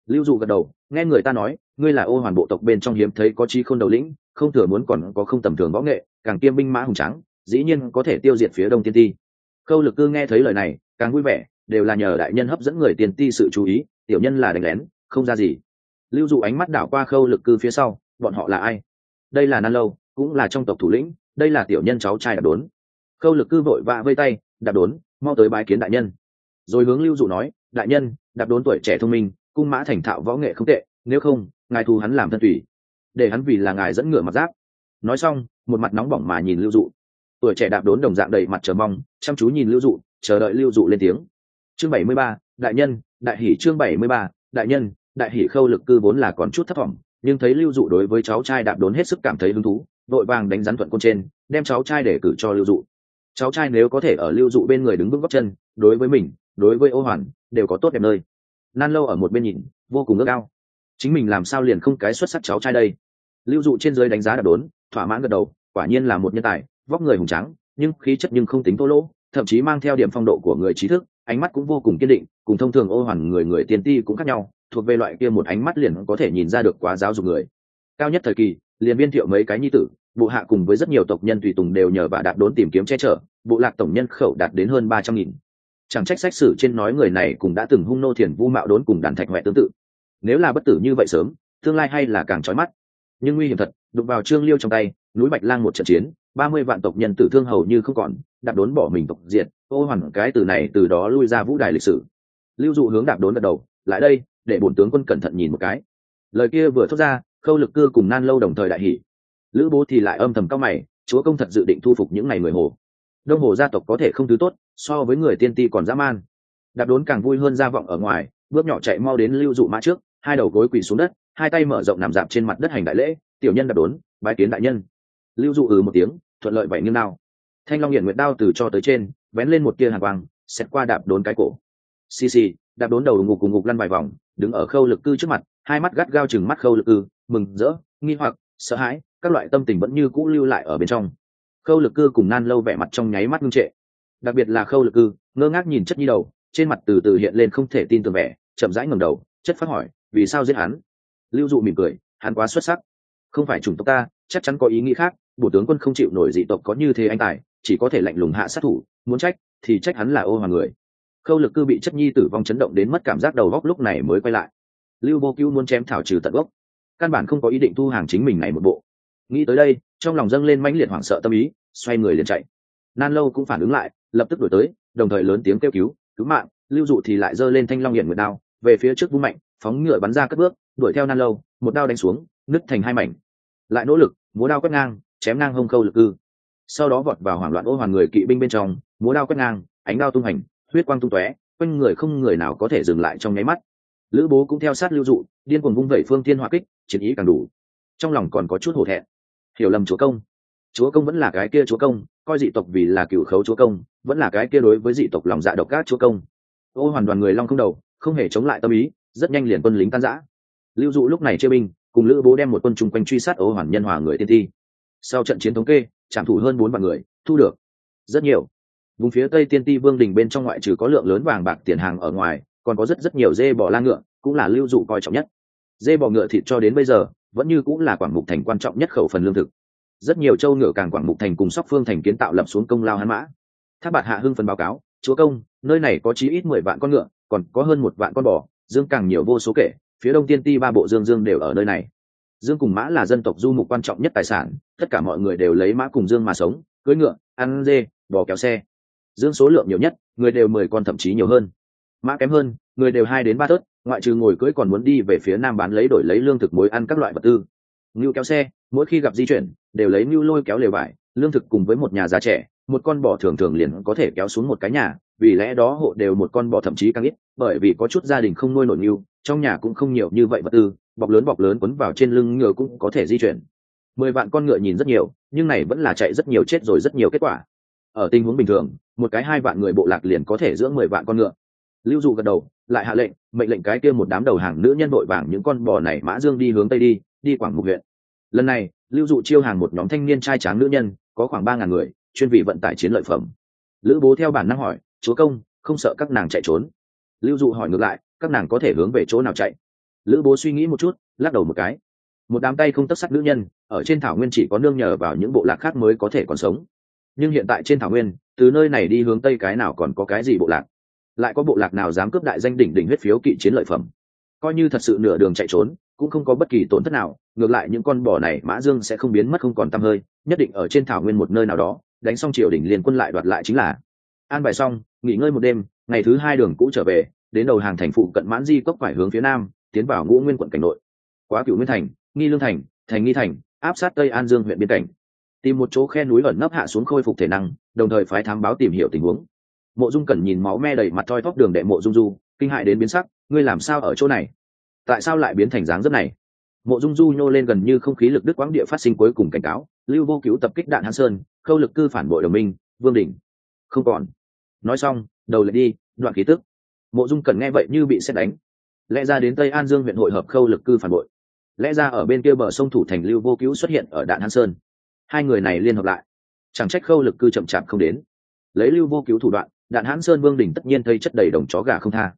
Lưu dụ gật đầu nghe người ta nói ngươi là ô hoàn bộ tộc bên trong hiếm thấy có trí khôn đầu lĩnh không thừa muốn còn có không tầm thường võ nghệ càng kiêm binh mã hùng trắng dĩ nhiên có thể tiêu diệt phía đông tiên ti. Khâu lực cư nghe thấy lời này, càng vui vẻ, đều là nhờ đại nhân hấp dẫn người tiên ti sự chú ý, tiểu nhân là đánh lén, không ra gì. Lưu dụ ánh mắt đảo qua khâu lực cư phía sau, bọn họ là ai? Đây là nan lâu, cũng là trong tộc thủ lĩnh, đây là tiểu nhân cháu trai đạp đốn. Khâu lực cư vội vã vây tay, đạp đốn, mau tới bái kiến đại nhân. Rồi hướng lưu dụ nói, đại nhân, đạp đốn tuổi trẻ thông minh, cung mã thành thạo võ nghệ không tệ, nếu không, ngài thu hắn làm thân tùy, để hắn vì là ngài dẫn ngựa mặt giáp. Nói xong, một mặt nóng bỏng mà nhìn lưu dụ tuổi trẻ đạp đốn đồng dạng đầy mặt chờ mong, chăm chú nhìn lưu dụ, chờ đợi lưu dụ lên tiếng. Chương bảy mươi ba, đại nhân, đại hỷ chương bảy mươi ba, đại nhân, đại hỷ khâu lực cư vốn là còn chút thất vọng nhưng thấy lưu dụ đối với cháu trai đạp đốn hết sức cảm thấy hứng thú, đội vàng đánh rắn thuận côn trên, đem cháu trai để cử cho lưu dụ. Cháu trai nếu có thể ở lưu dụ bên người đứng vững góc chân, đối với mình, đối với ô hoàn, đều có tốt đẹp nơi. Nan lâu ở một bên nhìn, vô cùng ước ao. Chính mình làm sao liền không cái xuất sắc cháu trai đây? Lưu dụ trên dưới đánh giá đạp đốn, thỏa mãn gật đầu, quả nhiên là một nhân tài vóc người hùng trắng nhưng khí chất nhưng không tính thô lỗ, thậm chí mang theo điểm phong độ của người trí thức, ánh mắt cũng vô cùng kiên định, cùng thông thường ô hoàn người người tiên ti cũng khác nhau, thuộc về loại kia một ánh mắt liền có thể nhìn ra được quá giáo dục người. Cao nhất thời kỳ, liền biên thiệu mấy cái nhi tử, bộ hạ cùng với rất nhiều tộc nhân tùy tùng đều nhờ bà đạt đốn tìm kiếm che chở, bộ lạc tổng nhân khẩu đạt đến hơn ba trăm nghìn. Chẳng trách sách sử trên nói người này cũng đã từng hung nô thiền vu mạo đốn cùng đàn thạch huệ tương tự. Nếu là bất tử như vậy sớm, tương lai hay là càng trói mắt. Nhưng nguy hiểm thật, đụng vào trương liêu trong tay, núi bạch lang một trận chiến ba mươi vạn tộc nhân tử thương hầu như không còn, đạp đốn bỏ mình tộc diệt, ô hoàn cái từ này từ đó lui ra vũ đài lịch sử. Lưu dụ hướng đạp đốn gật đầu, lại đây, để bổn tướng quân cẩn thận nhìn một cái. Lời kia vừa thốt ra, khâu lực cư cùng nan lâu đồng thời đại hỉ. lữ bố thì lại âm thầm cao mày, chúa công thật dự định thu phục những ngày người hồ. Đông hồ gia tộc có thể không thứ tốt, so với người tiên ti còn dã man. Đạp đốn càng vui hơn gia vọng ở ngoài, bước nhỏ chạy mau đến lưu dụ mã trước, hai đầu gối quỳ xuống đất, hai tay mở rộng nằm dạp trên mặt đất hành đại lễ, tiểu nhân đạp đốn, bái kiến đại nhân lưu dụ ừ một tiếng, thuận lợi vậy như nào thanh long hiện nguyệt đao từ cho tới trên vén lên một kia hàng quang xét qua đạp đốn cái cổ. Xì xì, đạp đốn đầu ngục cùng ngục lăn vài vòng, đứng ở khâu lực cư trước mặt, hai mắt gắt gao chừng mắt khâu lực cư, mừng, rỡ, nghi hoặc, sợ hãi, các loại tâm tình vẫn như cũ lưu lại ở bên trong. Khâu lực cư cùng nan lâu vẻ mặt trong nháy mắt ngưng trệ. Đặc biệt là khâu lực cư, ngơ ngác nhìn chất nhi đầu, trên mặt từ từ hiện lên không thể tin tưởng vẻ, chậm rãi ngầm đầu, chất phát hỏi, vì sao giết hắn? Lưu dụ mỉm cười, hắn quá xuất sắc. Không phải chủng tộc ta, chắc chắn có ý nghĩ khác bộ tướng quân không chịu nổi dị tộc có như thế anh tài, chỉ có thể lạnh lùng hạ sát thủ, muốn trách, thì trách hắn là ô hoàng người. Khâu lực cư bị chất nhi tử vong chấn động đến mất cảm giác đầu góc lúc này mới quay lại. Lưu vô cứu muốn chém thảo trừ tận gốc. Căn bản không có ý định thu hàng chính mình này một bộ. Nghĩ tới đây, trong lòng dâng lên mãnh liệt hoảng sợ tâm ý, xoay người liền chạy. Nan lâu cũng phản ứng lại, lập tức đổi tới, đồng thời lớn tiếng kêu cứu cứu mạng, lưu dụ thì lại giơ lên thanh long hiện nguyệt đao, về phía trước vung mạnh, phóng ngựa bắn ra cất bước, đuổi theo nan lâu, một đao đánh xuống, nứt thành hai mảnh. Lại nỗ lực, múa đao quét ngang chém ngang hông khâu lực cư. Sau đó vọt vào hoảng loạn ô hoàn người kỵ binh bên trong, múa đao quét ngang, ánh đao tung hành, huyết quang tung tóe, quanh người không người nào có thể dừng lại trong nháy mắt. Lữ bố cũng theo sát lưu dụ, điên cuồng vung vẩy phương thiên hỏa kích, chiến ý càng đủ. Trong lòng còn có chút hổ thẹn. Hiểu lầm chúa công. Chúa công vẫn là cái kia chúa công, coi dị tộc vì là cựu khấu chúa công, vẫn là cái kia đối với dị tộc lòng dạ độc các chúa công. Ô hoàn đoàn người long không đầu, không hề chống lại tâm ý, rất nhanh liền quân lính tan giã lưu dụ lúc này chơi binh, cùng lữ bố đem một quân chung quanh truy sát ô hoàn nhân hòa người tiên thi sau trận chiến thống kê, trảm thủ hơn bốn vạn người, thu được rất nhiều. Vùng phía tây tiên ti vương đình bên trong ngoại trừ có lượng lớn vàng bạc tiền hàng ở ngoài, còn có rất rất nhiều dê bò la ngựa, cũng là lưu dụ coi trọng nhất. Dê bò ngựa thịt cho đến bây giờ, vẫn như cũng là quảng mục thành quan trọng nhất khẩu phần lương thực. Rất nhiều châu ngựa càng quảng mục thành cùng sóc phương thành kiến tạo lập xuống công lao hắn mã. Tháp bạt hạ hưng phần báo cáo, chúa công, nơi này có chí ít mười vạn con ngựa, còn có hơn một vạn con bò, dương càng nhiều vô số kể, phía đông tiên ti ba bộ dương dương đều ở nơi này. Dương cùng mã là dân tộc du mục quan trọng nhất tài sản tất cả mọi người đều lấy mã cùng dương mà sống, cưỡi ngựa, ăn dê, bò kéo xe. Dương số lượng nhiều nhất, người đều mười con thậm chí nhiều hơn. Mã kém hơn, người đều hai đến ba tớt, ngoại trừ ngồi cưỡi còn muốn đi về phía nam bán lấy đổi lấy lương thực muối ăn các loại vật tư. Ngưu kéo xe, mỗi khi gặp di chuyển, đều lấy ngưu lôi kéo lều vải, lương thực cùng với một nhà già trẻ, một con bò thường thường liền có thể kéo xuống một cái nhà, vì lẽ đó hộ đều một con bò thậm chí càng ít, bởi vì có chút gia đình không nuôi nổi ngưu, trong nhà cũng không nhiều như vậy vật tư, bọc lớn bọc lớn quấn vào trên lưng ngựa cũng có thể di chuyển mười vạn con ngựa nhìn rất nhiều, nhưng này vẫn là chạy rất nhiều chết rồi rất nhiều kết quả. Ở tình huống bình thường, một cái hai vạn người bộ lạc liền có thể dưỡng mười vạn con ngựa. Lưu dụ gật đầu, lại hạ lệnh, mệnh lệnh cái kia một đám đầu hàng nữ nhân đội vàng những con bò này mã dương đi hướng tây đi đi quảng mục huyện. Lần này, lưu dụ chiêu hàng một nhóm thanh niên trai tráng nữ nhân, có khoảng ba ngàn người, chuyên vị vận tải chiến lợi phẩm. Lữ bố theo bản năng hỏi, chúa công, không sợ các nàng chạy trốn? Lưu dụ hỏi ngược lại, các nàng có thể hướng về chỗ nào chạy? Lữ bố suy nghĩ một chút, lắc đầu một cái một đám tay không tất sắt nữ nhân, ở trên thảo nguyên chỉ có nương nhờ vào những bộ lạc khác mới có thể còn sống. Nhưng hiện tại trên thảo nguyên, từ nơi này đi hướng tây cái nào còn có cái gì bộ lạc? Lại có bộ lạc nào dám cướp đại danh đỉnh đỉnh huyết phiếu kỵ chiến lợi phẩm? Coi như thật sự nửa đường chạy trốn, cũng không có bất kỳ tổn thất nào, ngược lại những con bò này, mã dương sẽ không biến mất không còn tăm hơi, nhất định ở trên thảo nguyên một nơi nào đó, đánh xong triều đình liền quân lại đoạt lại chính là. An bài xong, nghỉ ngơi một đêm, ngày thứ hai đường cũ trở về, đến đầu hàng thành phụ cận mãn di cốc phải hướng phía nam, tiến vào ngũ nguyên quận cảnh nội. Quá cựu nguyên thành nghi lương thành thành nghi thành, áp sát tây an dương huyện biên cảnh. Tìm một chỗ khe núi ẩn nấp hạ xuống khôi phục thể năng, đồng thời phái thám báo tìm hiểu tình huống. Mộ dung cẩn nhìn máu me đầy mặt thoi thóp đường đệ mộ dung du, kinh hại đến biến sắc, ngươi làm sao ở chỗ này? Tại sao lại biến thành dáng rất này? Mộ dung du nhô lên gần như không khí lực đức quãng địa phát sinh cuối cùng cảnh cáo, lưu vô cứu tập kích đạn hán sơn, khâu lực cư phản bội đồng minh, vương đình không còn. Nói xong, đầu lại đi, đoạn ký tức. Mộ dung cần nghe vậy như bị xét đánh. Lẽ ra đến tây an dương huyện hội hợp khâu lực cư phản bội lẽ ra ở bên kia bờ sông thủ thành lưu vô cứu xuất hiện ở đạn hán sơn. Hai người này liên hợp lại. Chẳng trách khâu lực cư chậm chạp không đến. Lấy lưu vô cứu thủ đoạn, đạn hán sơn vương đình tất nhiên thây chất đầy đồng chó gà không tha.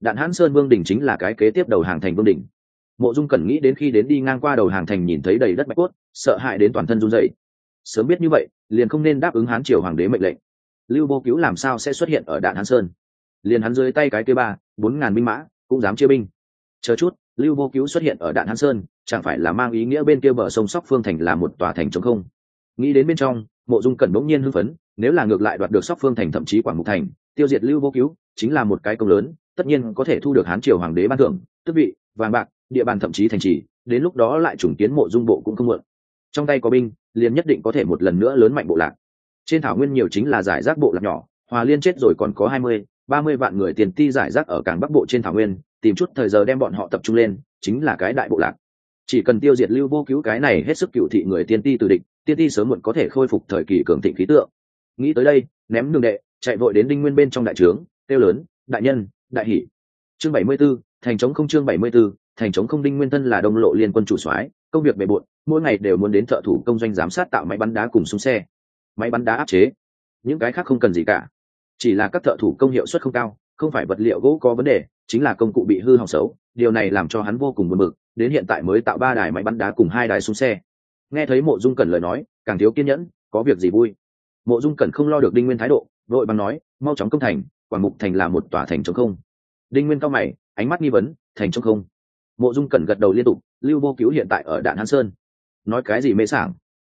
Đạn hán sơn vương đình chính là cái kế tiếp đầu hàng thành vương đình mộ dung cần nghĩ đến khi đến đi ngang qua đầu hàng thành nhìn thấy đầy đất bạch cốt, sợ hãi đến toàn thân run dậy sớm biết như vậy, liền không nên đáp ứng hán triều hoàng đế mệnh lệnh. Lưu vô cứu làm sao sẽ xuất hiện ở đạn hán sơn? Liền hắn dưới tay cái kia ba, bốn ngàn binh mã, cũng dám chia binh. Chờ chút lưu vô cứu xuất hiện ở đạn hán sơn, chẳng phải là mang ý nghĩa bên kia bờ sông sóc phương thành là một tòa thành chống không? Nghĩ đến bên trong, mộ dung cẩn bỗng nhiên hưng phấn, nếu là ngược lại đoạt được sóc phương thành thậm chí quảng mục thành, tiêu diệt lưu vô cứu chính là một cái công lớn, tất nhiên có thể thu được hán triều hoàng đế ban thưởng, tước vị, vàng bạc, địa bàn thậm chí thành trì, đến lúc đó lại trùng kiến mộ dung bộ cũng không mượn. Trong tay có binh, liền nhất định có thể một lần nữa lớn mạnh bộ lạc. Trên thảo nguyên nhiều chính là giải rác bộ lạc nhỏ, hòa liên chết rồi còn có hai mươi, ba mươi vạn người tiền ti giải rác ở cảng bắc bộ trên thảo nguyên tìm chút thời giờ đem bọn họ tập trung lên chính là cái đại bộ lạc. Chỉ cần tiêu diệt lưu vô cứu cái này hết sức cựu thị người tiên ti từ địch tiên ti sớm muộn có thể khôi phục thời kỳ cường thịnh khí tượng. Nghĩ tới đây ném đường đệ chạy vội đến đinh nguyên bên trong đại trướng tiêu lớn đại nhân đại hỷ. Chương bảy mươi 74, thành trống không chương bảy mươi 74, thành trống không đinh nguyên thân là đông lộ liên quân chủ soái công việc bề bộn mỗi ngày đều muốn đến thợ thủ công doanh giám sát tạo máy bắn đá cùng xuống xe. Máy bắn đá áp chế. Những cái khác không cần gì cả. Chỉ là các thợ thủ công hiệu suất không cao không phải vật liệu gỗ có vấn đề, chính là công cụ bị hư hỏng xấu, điều này làm cho hắn vô cùng buồn bực, đến hiện tại mới tạo ba đài máy bắn đá cùng hai đài xuống xe. Nghe thấy mộ dung cẩn lời nói, càng thiếu kiên nhẫn, có việc gì vui? Mộ dung cẩn không lo được đinh nguyên thái độ, vội bằng nói, mau chóng công thành, quảng mục thành là một tòa thành chống không. Đinh nguyên cao mày, ánh mắt nghi vấn, thành chống không? Mộ dung cẩn gật đầu liên tục, lưu vô cứu hiện tại ở đạn hán sơn. Nói cái gì mê sảng?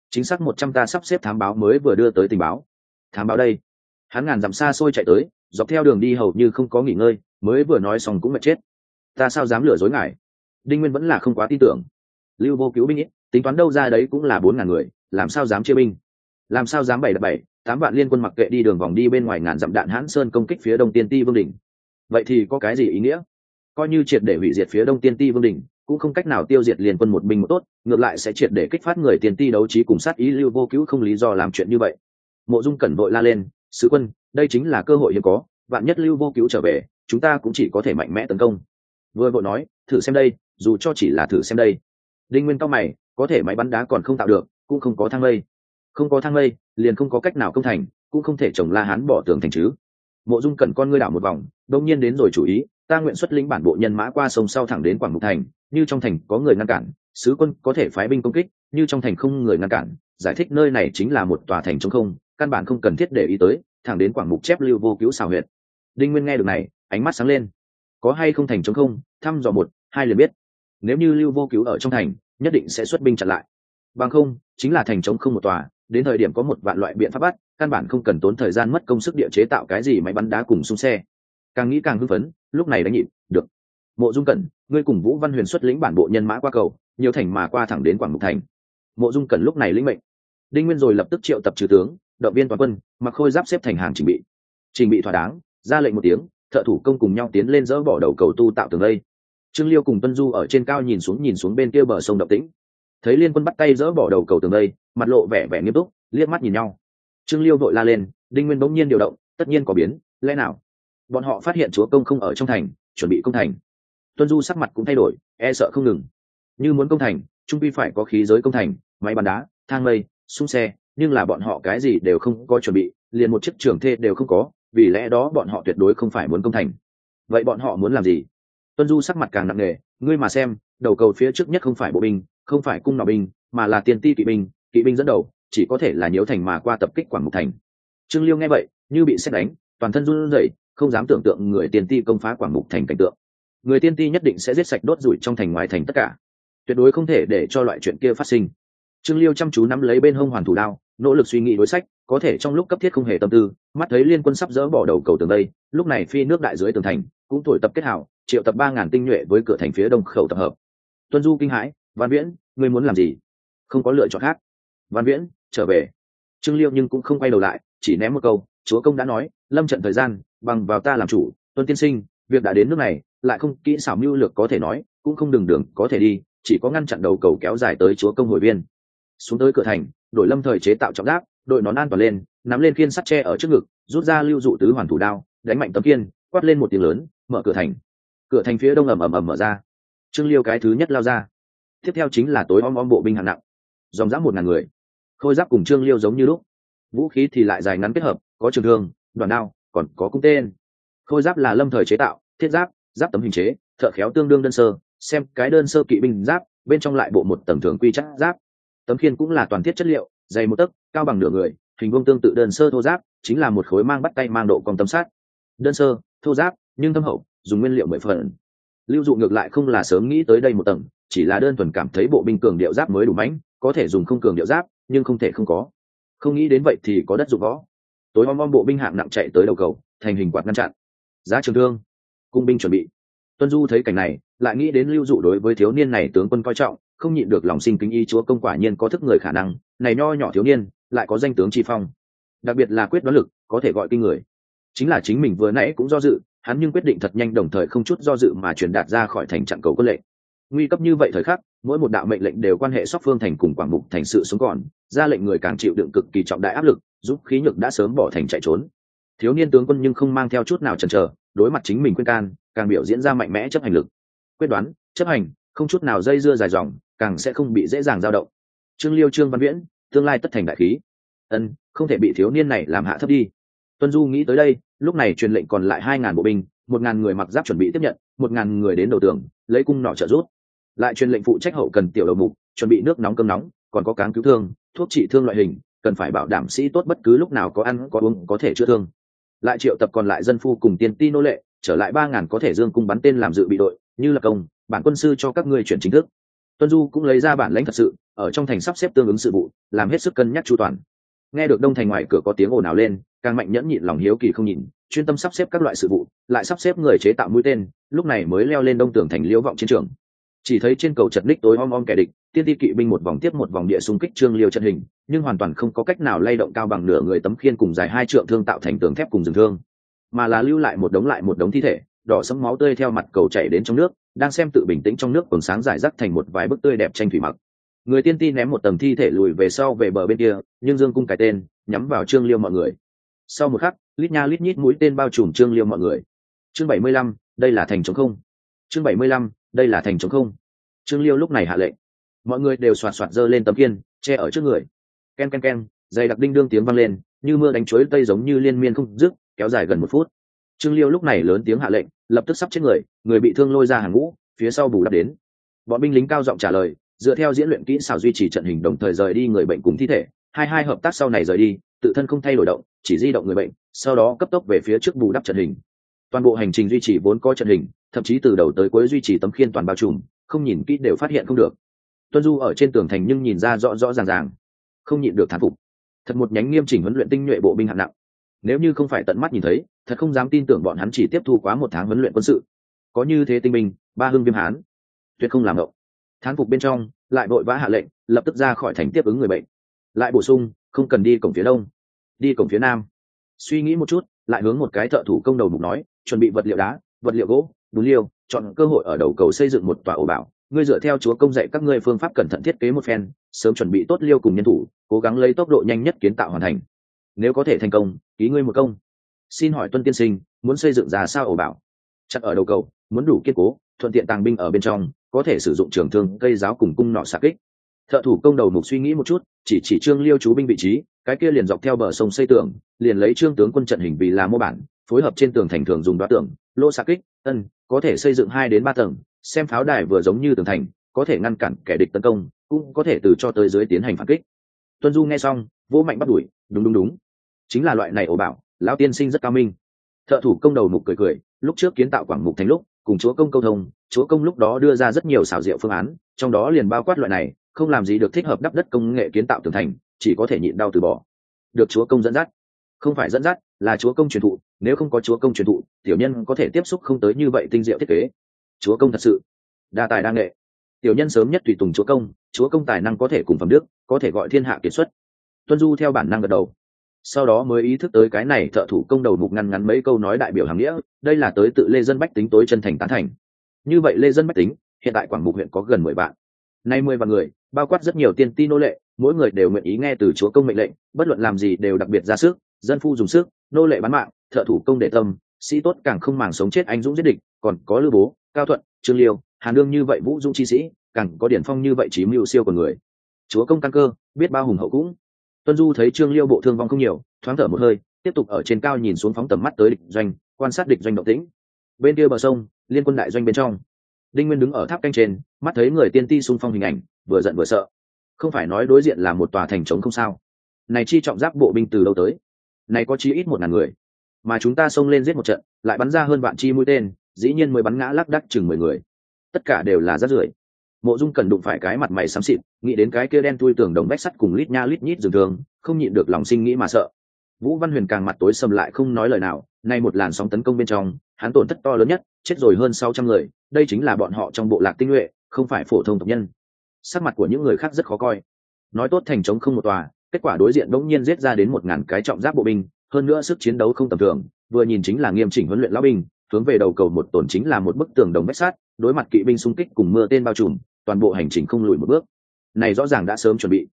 Chính xác một trăm ta sắp xếp thám báo mới vừa đưa tới tình báo. Thám báo đây? Hắn ngàn dặm xa xôi chạy tới dọc theo đường đi hầu như không có nghỉ ngơi, mới vừa nói xong cũng mệt chết. Ta sao dám lừa dối ngài? Đinh nguyên vẫn là không quá tin tưởng. Lưu vô cứu binh ít tính toán đâu ra đấy cũng là bốn ngàn người, làm sao dám chia binh? Làm sao dám bảy đập bảy, tám vạn liên quân mặc kệ đi đường vòng đi bên ngoài ngàn dặm đạn hãn sơn công kích phía đông tiên ti vương đình vậy thì có cái gì ý nghĩa? Coi như triệt để hủy diệt phía đông tiên ti vương đình cũng không cách nào tiêu diệt liên quân một binh một tốt, ngược lại sẽ triệt để kích phát người tiên ti đấu trí cùng sát ý lưu vô cứu không lý do làm chuyện như vậy. Mộ dung cẩn vội la lên, sứ quân đây chính là cơ hội hiếm có, vạn nhất lưu vô cứu trở về, chúng ta cũng chỉ có thể mạnh mẽ tấn công. Vừa vội nói, thử xem đây, dù cho chỉ là thử xem đây. Đinh nguyên cao mày, có thể máy bắn đá còn không tạo được, cũng không có thang lây không có thang lây liền không có cách nào công thành, cũng không thể chồng la hán bỏ tường thành chứ. Mộ dung cần con ngươi đảo một vòng đông nhiên đến rồi chủ ý, ta nguyện xuất lĩnh bản bộ nhân mã qua sông sau thẳng đến quảng mục thành, như trong thành có người ngăn cản, sứ quân có thể phái binh công kích, như trong thành không người ngăn cản, giải thích nơi này chính là một tòa thành chống không, căn bản không cần thiết để ý tới thẳng đến quảng mục chép lưu vô cứu xào huyệt. Đinh nguyên nghe được này, ánh mắt sáng lên. Có hay không thành chống không? Thăm dò một, hai liền biết. Nếu như lưu vô cứu ở trong thành, nhất định sẽ xuất binh chặn lại. Bằng không, chính là thành chống không một tòa, đến thời điểm có một vạn loại biện pháp bắt, căn bản không cần tốn thời gian mất công sức địa chế tạo cái gì máy bắn đá cùng xung xe. Càng nghĩ càng hưng phấn, lúc này đánh nhịp, được. Mộ dung cẩn, ngươi cùng vũ văn huyền xuất lĩnh bản bộ nhân mã qua cầu, nhiều thành mà qua thẳng đến quảng mục thành. Mộ dung cẩn lúc này lĩnh mệnh. Đinh nguyên rồi lập tức triệu tập trừ tướng động viên toàn quân, mặc khôi giáp xếp thành hàng trình bị. Trình bị thỏa đáng, ra lệnh một tiếng, thợ thủ công cùng nhau tiến lên dỡ bỏ đầu cầu tu tạo tường đây. Trương liêu cùng tuân du ở trên cao nhìn xuống nhìn xuống bên kia bờ sông độc tĩnh. Thấy liên quân bắt tay dỡ bỏ đầu cầu tường đây, mặt lộ vẻ vẻ nghiêm túc, liếc mắt nhìn nhau. Trương liêu vội la lên, đinh nguyên bỗng nhiên điều động, tất nhiên có biến, lẽ nào? Bọn họ phát hiện chúa công không ở trong thành, chuẩn bị công thành. Tuân du sắc mặt cũng thay đổi e sợ không ngừng. Như muốn công thành, trung pi phải có khí giới công thành, máy bắn đá, thang mây xung xe nhưng là bọn họ cái gì đều không có chuẩn bị, liền một chiếc trường thê đều không có, vì lẽ đó bọn họ tuyệt đối không phải muốn công thành. Vậy bọn họ muốn làm gì? Tuân du sắc mặt càng nặng nề, ngươi mà xem, đầu cầu phía trước nhất không phải bộ binh, không phải cung nỏ binh, mà là tiền ti kỵ binh kỵ binh dẫn đầu, chỉ có thể là nhiễu thành mà qua tập kích quảng mục thành. Trương liêu nghe vậy, như bị xét đánh, toàn thân run rẩy, không dám tưởng tượng người tiền ti công phá quảng mục thành cảnh tượng. Người tiên ti nhất định sẽ giết sạch đốt rủi trong thành ngoài thành tất cả. Tuyệt đối không thể để cho loại chuyện kia phát sinh. Trương liêu chăm chú nắm lấy bên hông hoàn thủ đao nỗ lực suy nghĩ đối sách, có thể trong lúc cấp thiết không hề tâm tư, mắt thấy liên quân sắp dỡ bỏ đầu cầu tường đây, lúc này phi nước đại dưới tường thành, cũng thổi tập kết hảo, triệu tập ba ngàn tinh nhuệ với cửa thành phía đông khẩu tập hợp. Tuân du kinh hãi, văn viễn, ngươi muốn làm gì? Không có lựa chọn khác. Văn viễn, trở về. Trương liêu nhưng cũng không quay đầu lại, chỉ ném một câu, chúa công đã nói, lâm trận thời gian, bằng vào ta làm chủ, tuân tiên sinh, việc đã đến nước này, lại không kỹ xảo mưu lược có thể nói, cũng không đường đường có thể đi, chỉ có ngăn chặn đầu cầu kéo dài tới chúa công hội viên xuống tới cửa thành đội lâm thời chế tạo trọng giáp, đội nón an toàn lên, nắm lên khiên sắt tre ở trước ngực, rút ra lưu dụ tứ hoàn thủ đao, đánh mạnh tấm kiên quát lên một tiếng lớn, mở cửa thành. Cửa thành phía đông ầm ầm ầm mở ra. Trương liêu cái thứ nhất lao ra. Tiếp theo chính là tối om om bộ binh hạng nặng. Dòng dã một ngàn người. Khôi giáp cùng trương liêu giống như lúc. Vũ khí thì lại dài ngắn kết hợp, có trường thương đoàn đao, còn có cung tên. Khôi giáp là lâm thời chế tạo, thiết giáp giáp tấm hình chế, thợ khéo tương đương đơn sơ, xem cái đơn sơ kỵ binh giáp, bên trong lại bộ một tầng thường quy chắc giáp tấm khiên cũng là toàn thiết chất liệu, dày một tấc, cao bằng nửa người, hình vuông tương tự đơn sơ thô giáp, chính là một khối mang bắt tay mang độ còn tấm sát đơn sơ, thô giáp, nhưng thâm hậu, dùng nguyên liệu mười phần. Lưu dụ ngược lại không là sớm nghĩ tới đây một tầng, chỉ là đơn thuần cảm thấy bộ binh cường điệu giáp mới đủ mãnh, có thể dùng không cường điệu giáp, nhưng không thể không có. Không nghĩ đến vậy thì có đất dụng võ. Tối om om bộ binh hạng nặng chạy tới đầu cầu, thành hình quạt ngăn chặn. Giá trường thương. Cung binh chuẩn bị. Tuân du thấy cảnh này, lại nghĩ đến lưu dụ đối với thiếu niên này tướng quân coi trọng không nhịn được lòng sinh kính y chúa công quả nhiên có thức người khả năng, này nho nhỏ thiếu niên, lại có danh tướng tri phong. Đặc biệt là quyết đoán lực, có thể gọi kinh người. Chính là chính mình vừa nãy cũng do dự, hắn nhưng quyết định thật nhanh đồng thời không chút do dự mà truyền đạt ra khỏi thành chặn cầu quân lệnh. Nguy cấp như vậy thời khắc, mỗi một đạo mệnh lệnh đều quan hệ sóc phương thành cùng quảng mục thành sự sống còn, ra lệnh người càng chịu đựng cực kỳ trọng đại áp lực, giúp khí nhược đã sớm bỏ thành chạy trốn. Thiếu niên tướng quân nhưng không mang theo chút nào chần chờ, đối mặt chính mình khuyên can, càng biểu diễn ra mạnh mẽ chấp hành lực. Quyết đoán, chấp hành, không chút nào dây dưa dài dòng càng sẽ không bị dễ dàng dao động. Trương liêu, trương văn viễn, tương lai tất thành đại khí. Ân, không thể bị thiếu niên này làm hạ thấp đi. Tuân du nghĩ tới đây, lúc này truyền lệnh còn lại hai ngàn bộ binh, một ngàn người mặc giáp chuẩn bị tiếp nhận, một ngàn người đến đầu tường, lấy cung nỏ trợ rút lại truyền lệnh phụ trách hậu cần tiểu đầu mục, chuẩn bị nước nóng cơm nóng, còn có cáng cứu thương, thuốc trị thương loại hình, cần phải bảo đảm sĩ tốt bất cứ lúc nào có ăn, có uống, có thể chữa thương. Lại triệu tập còn lại dân phu cùng tiên ti nô lệ, trở lại ba ngàn có thể dương cung bắn tên làm dự bị đội, như là công, bản quân sư cho các ngươi chuyển chính thức tuân du cũng lấy ra bản lãnh thật sự, ở trong thành sắp xếp tương ứng sự vụ, làm hết sức cân nhắc chu toàn. Nghe được đông thành ngoài cửa có tiếng ồn ào lên, càng mạnh nhẫn nhịn lòng hiếu kỳ không nhìn, chuyên tâm sắp xếp các loại sự vụ, lại sắp xếp người chế tạo mũi tên, lúc này mới leo lên đông tường thành liễu vọng chiến trường. Chỉ thấy trên cầu chật ních tối om om kẻ địch, tiên ti kỵ binh một vòng tiếp một vòng địa xung kích trương liêu trận hình, nhưng hoàn toàn không có cách nào lay động cao bằng nửa người tấm khiên cùng dài hai trượng thương tạo thành tường thép cùng rừng thương, mà là lưu lại một đống lại một đống thi thể đỏ sẫm máu tươi theo mặt cầu chảy đến trong nước, đang xem tự bình tĩnh trong nước còn sáng giải rác thành một vài bức tươi đẹp tranh thủy mặc. Người tiên ti ném một tầng thi thể lùi về sau về bờ bên kia, nhưng dương cung cái tên, nhắm vào trương liêu mọi người. Sau một khắc, lít nha lít nhít mũi tên bao trùm trương liêu mọi người. Chương bảy mươi lăm, đây là thành chống không. Chương bảy mươi lăm, đây là thành chống không. Trương liêu lúc này hạ lệnh. Mọi người đều soạt soạt giơ lên tấm kiên che ở trước người. K e n k e n k e n dày đặc đinh đương tiếng vang lên, như mưa đánh chuối tây giống như liên miên không dứt, kéo dài gần một phút trương liêu lúc này lớn tiếng hạ lệnh, lập tức sắp chết người người bị thương lôi ra hàng ngũ, phía sau bù đắp đến. Bọn binh lính cao giọng trả lời, dựa theo diễn luyện kỹ xảo duy trì trận hình đồng thời rời đi người bệnh cùng thi thể, hai hai hợp tác sau này rời đi, tự thân không thay đổi động, chỉ di động người bệnh, sau đó cấp tốc về phía trước bù đắp trận hình. Toàn bộ hành trình duy trì vốn có trận hình, thậm chí từ đầu tới cuối duy trì tấm khiên toàn bao trùm, không nhìn kỹ đều phát hiện không được. Tuân du ở trên tường thành nhưng nhìn ra rõ rõ ràng ràng, không nhịn được thán phục. Thật một nhánh nghiêm chỉnh huấn luyện tinh nhuệ bộ binh hạng nặng nếu như không phải tận mắt nhìn thấy thật không dám tin tưởng bọn hắn chỉ tiếp thu quá một tháng huấn luyện quân sự. Có như thế tinh minh, ba hưng viêm hán tuyệt không làm ngộ thán phục bên trong lại vội vã hạ lệnh lập tức ra khỏi thành tiếp ứng người bệnh. Lại bổ sung không cần đi cổng phía đông đi cổng phía nam. Suy nghĩ một chút lại hướng một cái thợ thủ công đầu mục nói chuẩn bị vật liệu đá vật liệu gỗ bún liêu chọn cơ hội ở đầu cầu xây dựng một tòa ổ bảo. Ngươi dựa theo chúa công dạy các ngươi phương pháp cẩn thận thiết kế một phen sớm chuẩn bị tốt liêu cùng nhân thủ cố gắng lấy tốc độ nhanh nhất kiến tạo hoàn thành nếu có thể thành công, ký ngươi một công. Xin hỏi tuân tiên sinh, muốn xây dựng ra sao ổ bảo? Chặt ở đầu cầu, muốn đủ kiên cố, thuận tiện tàng binh ở bên trong, có thể sử dụng trường thương, cây giáo cùng cung nọ xạ kích. Thợ thủ công đầu mục suy nghĩ một chút, chỉ chỉ trương liêu chú binh vị trí, cái kia liền dọc theo bờ sông xây tường, liền lấy trương tướng quân trận hình vì là mô bản, phối hợp trên tường thành thường dùng đoá tường lô xạ kích, ân, có thể xây dựng hai đến ba tầng, xem pháo đài vừa giống như tường thành, có thể ngăn cản kẻ địch tấn công, cũng có thể từ cho tới dưới tiến hành phản kích. Tuân du nghe xong, vỗ mạnh bắt đuổi, đúng đúng đúng chính là loại này ổ bảo, lão tiên sinh rất cao minh. Thợ thủ công đầu mục cười cười, lúc trước kiến tạo quảng mục thành lúc, cùng chúa công câu thông, chúa công lúc đó đưa ra rất nhiều xảo diệu phương án, trong đó liền bao quát loại này, không làm gì được thích hợp đắp đất công nghệ kiến tạo tường thành, chỉ có thể nhịn đau từ bỏ. Được chúa công dẫn dắt. Không phải dẫn dắt, là chúa công truyền thụ, nếu không có chúa công truyền thụ, tiểu nhân có thể tiếp xúc không tới như vậy tinh diệu thiết kế. Chúa công thật sự, đa tài đa nghệ. Tiểu nhân sớm nhất tùy tùng chúa công chúa công tài năng có thể cùng phẩm đức, có thể gọi thiên hạ kiệt xuất. Tuân du theo bản năng gật đầu sau đó mới ý thức tới cái này thợ thủ công đầu mục ngăn ngắn mấy câu nói đại biểu hàng nghĩa, đây là tới tự lê dân bách tính tối chân thành tán thành. Như vậy lê dân bách tính, hiện tại quảng mục huyện có gần mười vạn. Nay mười vạn người, bao quát rất nhiều tiên ti nô lệ, mỗi người đều nguyện ý nghe từ chúa công mệnh lệnh, bất luận làm gì đều đặc biệt ra sức, dân phu dùng sức, nô lệ bán mạng, thợ thủ công để tâm, sĩ tốt càng không màng sống chết anh dũng giết địch, còn có lưu bố, cao thuận, trương liêu hàn đương như vậy vũ dũng chi sĩ, càng có điển phong như vậy trí mưu siêu của người. Chúa công căn cơ, biết bao hùng hậu cũng tuân du thấy trương liêu bộ thương vong không nhiều, thoáng thở một hơi, tiếp tục ở trên cao nhìn xuống phóng tầm mắt tới địch doanh, quan sát địch doanh động tĩnh. Bên kia bờ sông, liên quân đại doanh bên trong. Đinh nguyên đứng ở tháp canh trên, mắt thấy người tiên ti xung phong hình ảnh, vừa giận vừa sợ. Không phải nói đối diện là một tòa thành trống không sao. Này chi trọng giáp bộ binh từ đâu tới? Này có chí ít một ngàn người. Mà chúng ta xông lên giết một trận, lại bắn ra hơn vạn chi mũi tên, dĩ nhiên mới bắn ngã lác đắc chừng mười người. Tất cả đều là rát rưởi mộ dung cần đụng phải cái mặt mày xám xịt, nghĩ đến cái kia đen tui tường đồng bách sắt cùng lít nha lít nhít dường thường, không nhịn được lòng sinh nghĩ mà sợ. Vũ văn huyền càng mặt tối sầm lại không nói lời nào, nay một làn sóng tấn công bên trong, hắn tổn thất to lớn nhất, chết rồi hơn sáu trăm người, đây chính là bọn họ trong bộ lạc tinh nhuệ, không phải phổ thông tộc nhân. Sắc mặt của những người khác rất khó coi. Nói tốt thành chống không một tòa, kết quả đối diện đống nhiên giết ra đến một ngàn cái trọng giáp bộ binh, hơn nữa sức chiến đấu không tầm thường, vừa nhìn chính là nghiêm chỉnh huấn luyện lão binh, hướng về đầu cầu một tổn chính là một bức tường đồng bách sát đối mặt kỵ binh xung kích cùng mưa tên bao trùm toàn bộ hành trình không lùi một bước. Này rõ ràng đã sớm chuẩn bị.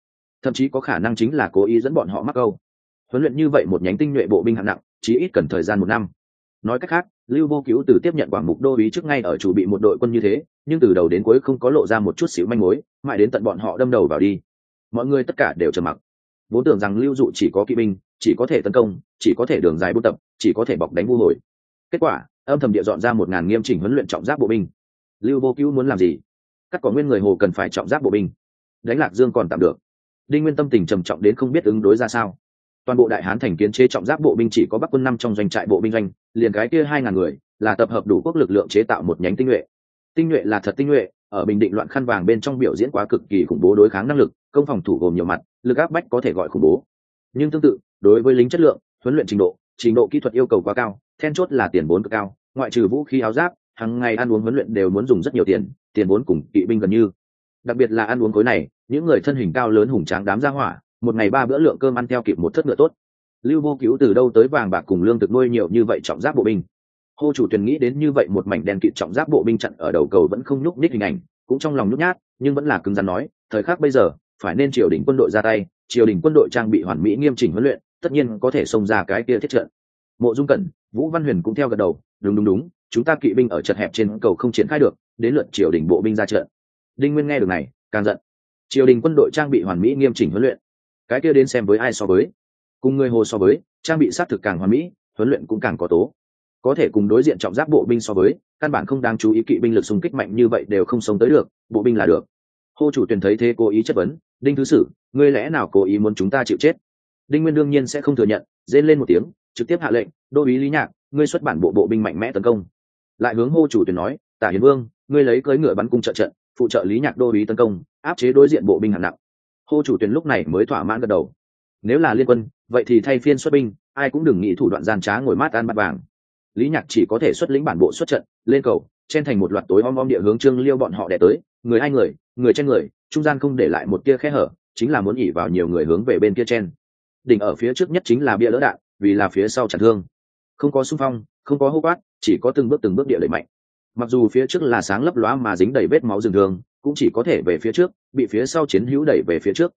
Thậm chí có khả năng chính là cố ý dẫn bọn họ mắc câu. Huấn luyện như vậy một nhánh tinh nhuệ bộ binh hạng nặng, chí ít cần thời gian một năm. Nói cách khác, lưu vô cứu từ tiếp nhận quảng mục đô ý trước ngay ở chủ bị một đội quân như thế, nhưng từ đầu đến cuối không có lộ ra một chút xíu manh mối, mãi đến tận bọn họ đâm đầu vào đi. Mọi người tất cả đều trầm mặc. Vốn tưởng rằng lưu dụ chỉ có kỵ binh, chỉ có thể tấn công, chỉ có thể đường dài buôn tập, chỉ có thể bọc đánh vu hồi. Kết quả, âm thầm địa dọn ra một ngàn nghiêm chỉnh huấn luyện trọng giáp bộ binh. Lưu vô cứu muốn làm gì? Cắt có nguyên người hồ cần phải trọng giáp bộ binh. Đánh lạc dương còn tạm được. Đinh nguyên tâm tình trầm trọng đến không biết ứng đối ra sao. Toàn bộ đại hán thành kiến chế trọng giáp bộ binh chỉ có bắc quân năm trong doanh trại bộ binh doanh, liền cái kia hai ngàn người là tập hợp đủ quốc lực lượng chế tạo một nhánh tinh nhuệ. Tinh nhuệ là thật tinh nhuệ, ở bình định loạn khăn vàng bên trong biểu diễn quá cực kỳ khủng bố đối kháng năng lực, công phòng thủ gồm nhiều mặt, lực áp bách có thể gọi khủng bố. Nhưng tương tự, đối với lính chất lượng, huấn luyện trình độ trình độ kỹ thuật yêu cầu quá cao, then chốt là tiền vốn cực cao, ngoại trừ vũ khí áo giáp, hàng ngày ăn uống huấn luyện đều muốn dùng rất nhiều tiền tiền vốn cùng kỵ binh gần như. Đặc biệt là ăn uống khối này, những người thân hình cao lớn hùng tráng đám ra hỏa, một ngày ba bữa lượng cơm ăn theo kịp một thất ngựa tốt. Lưu vô cứu từ đâu tới vàng bạc cùng lương thực nuôi nhiều như vậy trọng giáp bộ binh? Hô chủ tuyền nghĩ đến như vậy một mảnh đen kịt trọng giáp bộ binh chặn ở đầu cầu vẫn không nhúc nhích hình ảnh, cũng trong lòng nhút nhát, nhưng vẫn là cứng rắn nói, thời khắc bây giờ, phải nên triều đình quân đội ra tay, triều đình quân đội trang bị hoàn mỹ nghiêm chỉnh huấn luyện, tất nhiên có thể xông ra cái kia thiết trận. Mộ dung cẩn, vũ văn huyền cũng theo gật đầu, đúng đúng đúng chúng ta kỵ binh ở chật hẹp trên cầu không triển khai được, đến lượt triều đình bộ binh ra trận. Đinh nguyên nghe được này, càng giận. Triều đình quân đội trang bị hoàn mỹ nghiêm chỉnh huấn luyện. Cái kia đến xem với ai so với. Cùng người hồ so với, trang bị xác thực càng hoàn mỹ, huấn luyện cũng càng có tố. Có thể cùng đối diện trọng giáp bộ binh so với, căn bản không đang chú ý kỵ binh lực xung kích mạnh như vậy đều không sống tới được, bộ binh là được. Hô chủ tuyển thấy thế cố ý chất vấn, đinh thứ sử, ngươi lẽ nào cố ý muốn chúng ta chịu chết? Đinh nguyên đương nhiên sẽ không thừa nhận, rên lên một tiếng, trực tiếp hạ lệnh, đô ý lý nhạc, ngươi xuất bản bộ bộ binh mạnh mẽ tấn công lại hướng hô chủ tuyển nói, tả hiến vương, ngươi lấy cưới ngựa bắn cung trợ trận, phụ trợ lý nhạc đô ý tấn công, áp chế đối diện bộ binh hạng nặng. Hô chủ tuyển lúc này mới thỏa mãn gật đầu. Nếu là liên quân, vậy thì thay phiên xuất binh, ai cũng đừng nghĩ thủ đoạn gian trá ngồi mát ăn bát vàng. Lý nhạc chỉ có thể xuất lĩnh bản bộ xuất trận, lên cầu, chen thành một loạt tối om om địa hướng trương liêu bọn họ đẻ tới, người ai người người trên người, trung gian không để lại một tia khe hở, chính là muốn ỉ vào nhiều người hướng về bên kia chen. Đỉnh ở phía trước nhất chính là bia lỡ đạn, vì là phía sau chặn thương. Không có xung phong, không có hô quát chỉ có từng bước từng bước địa đẩy mạnh. Mặc dù phía trước là sáng lấp lóa mà dính đầy vết máu rừng thường, cũng chỉ có thể về phía trước, bị phía sau chiến hữu đẩy về phía trước.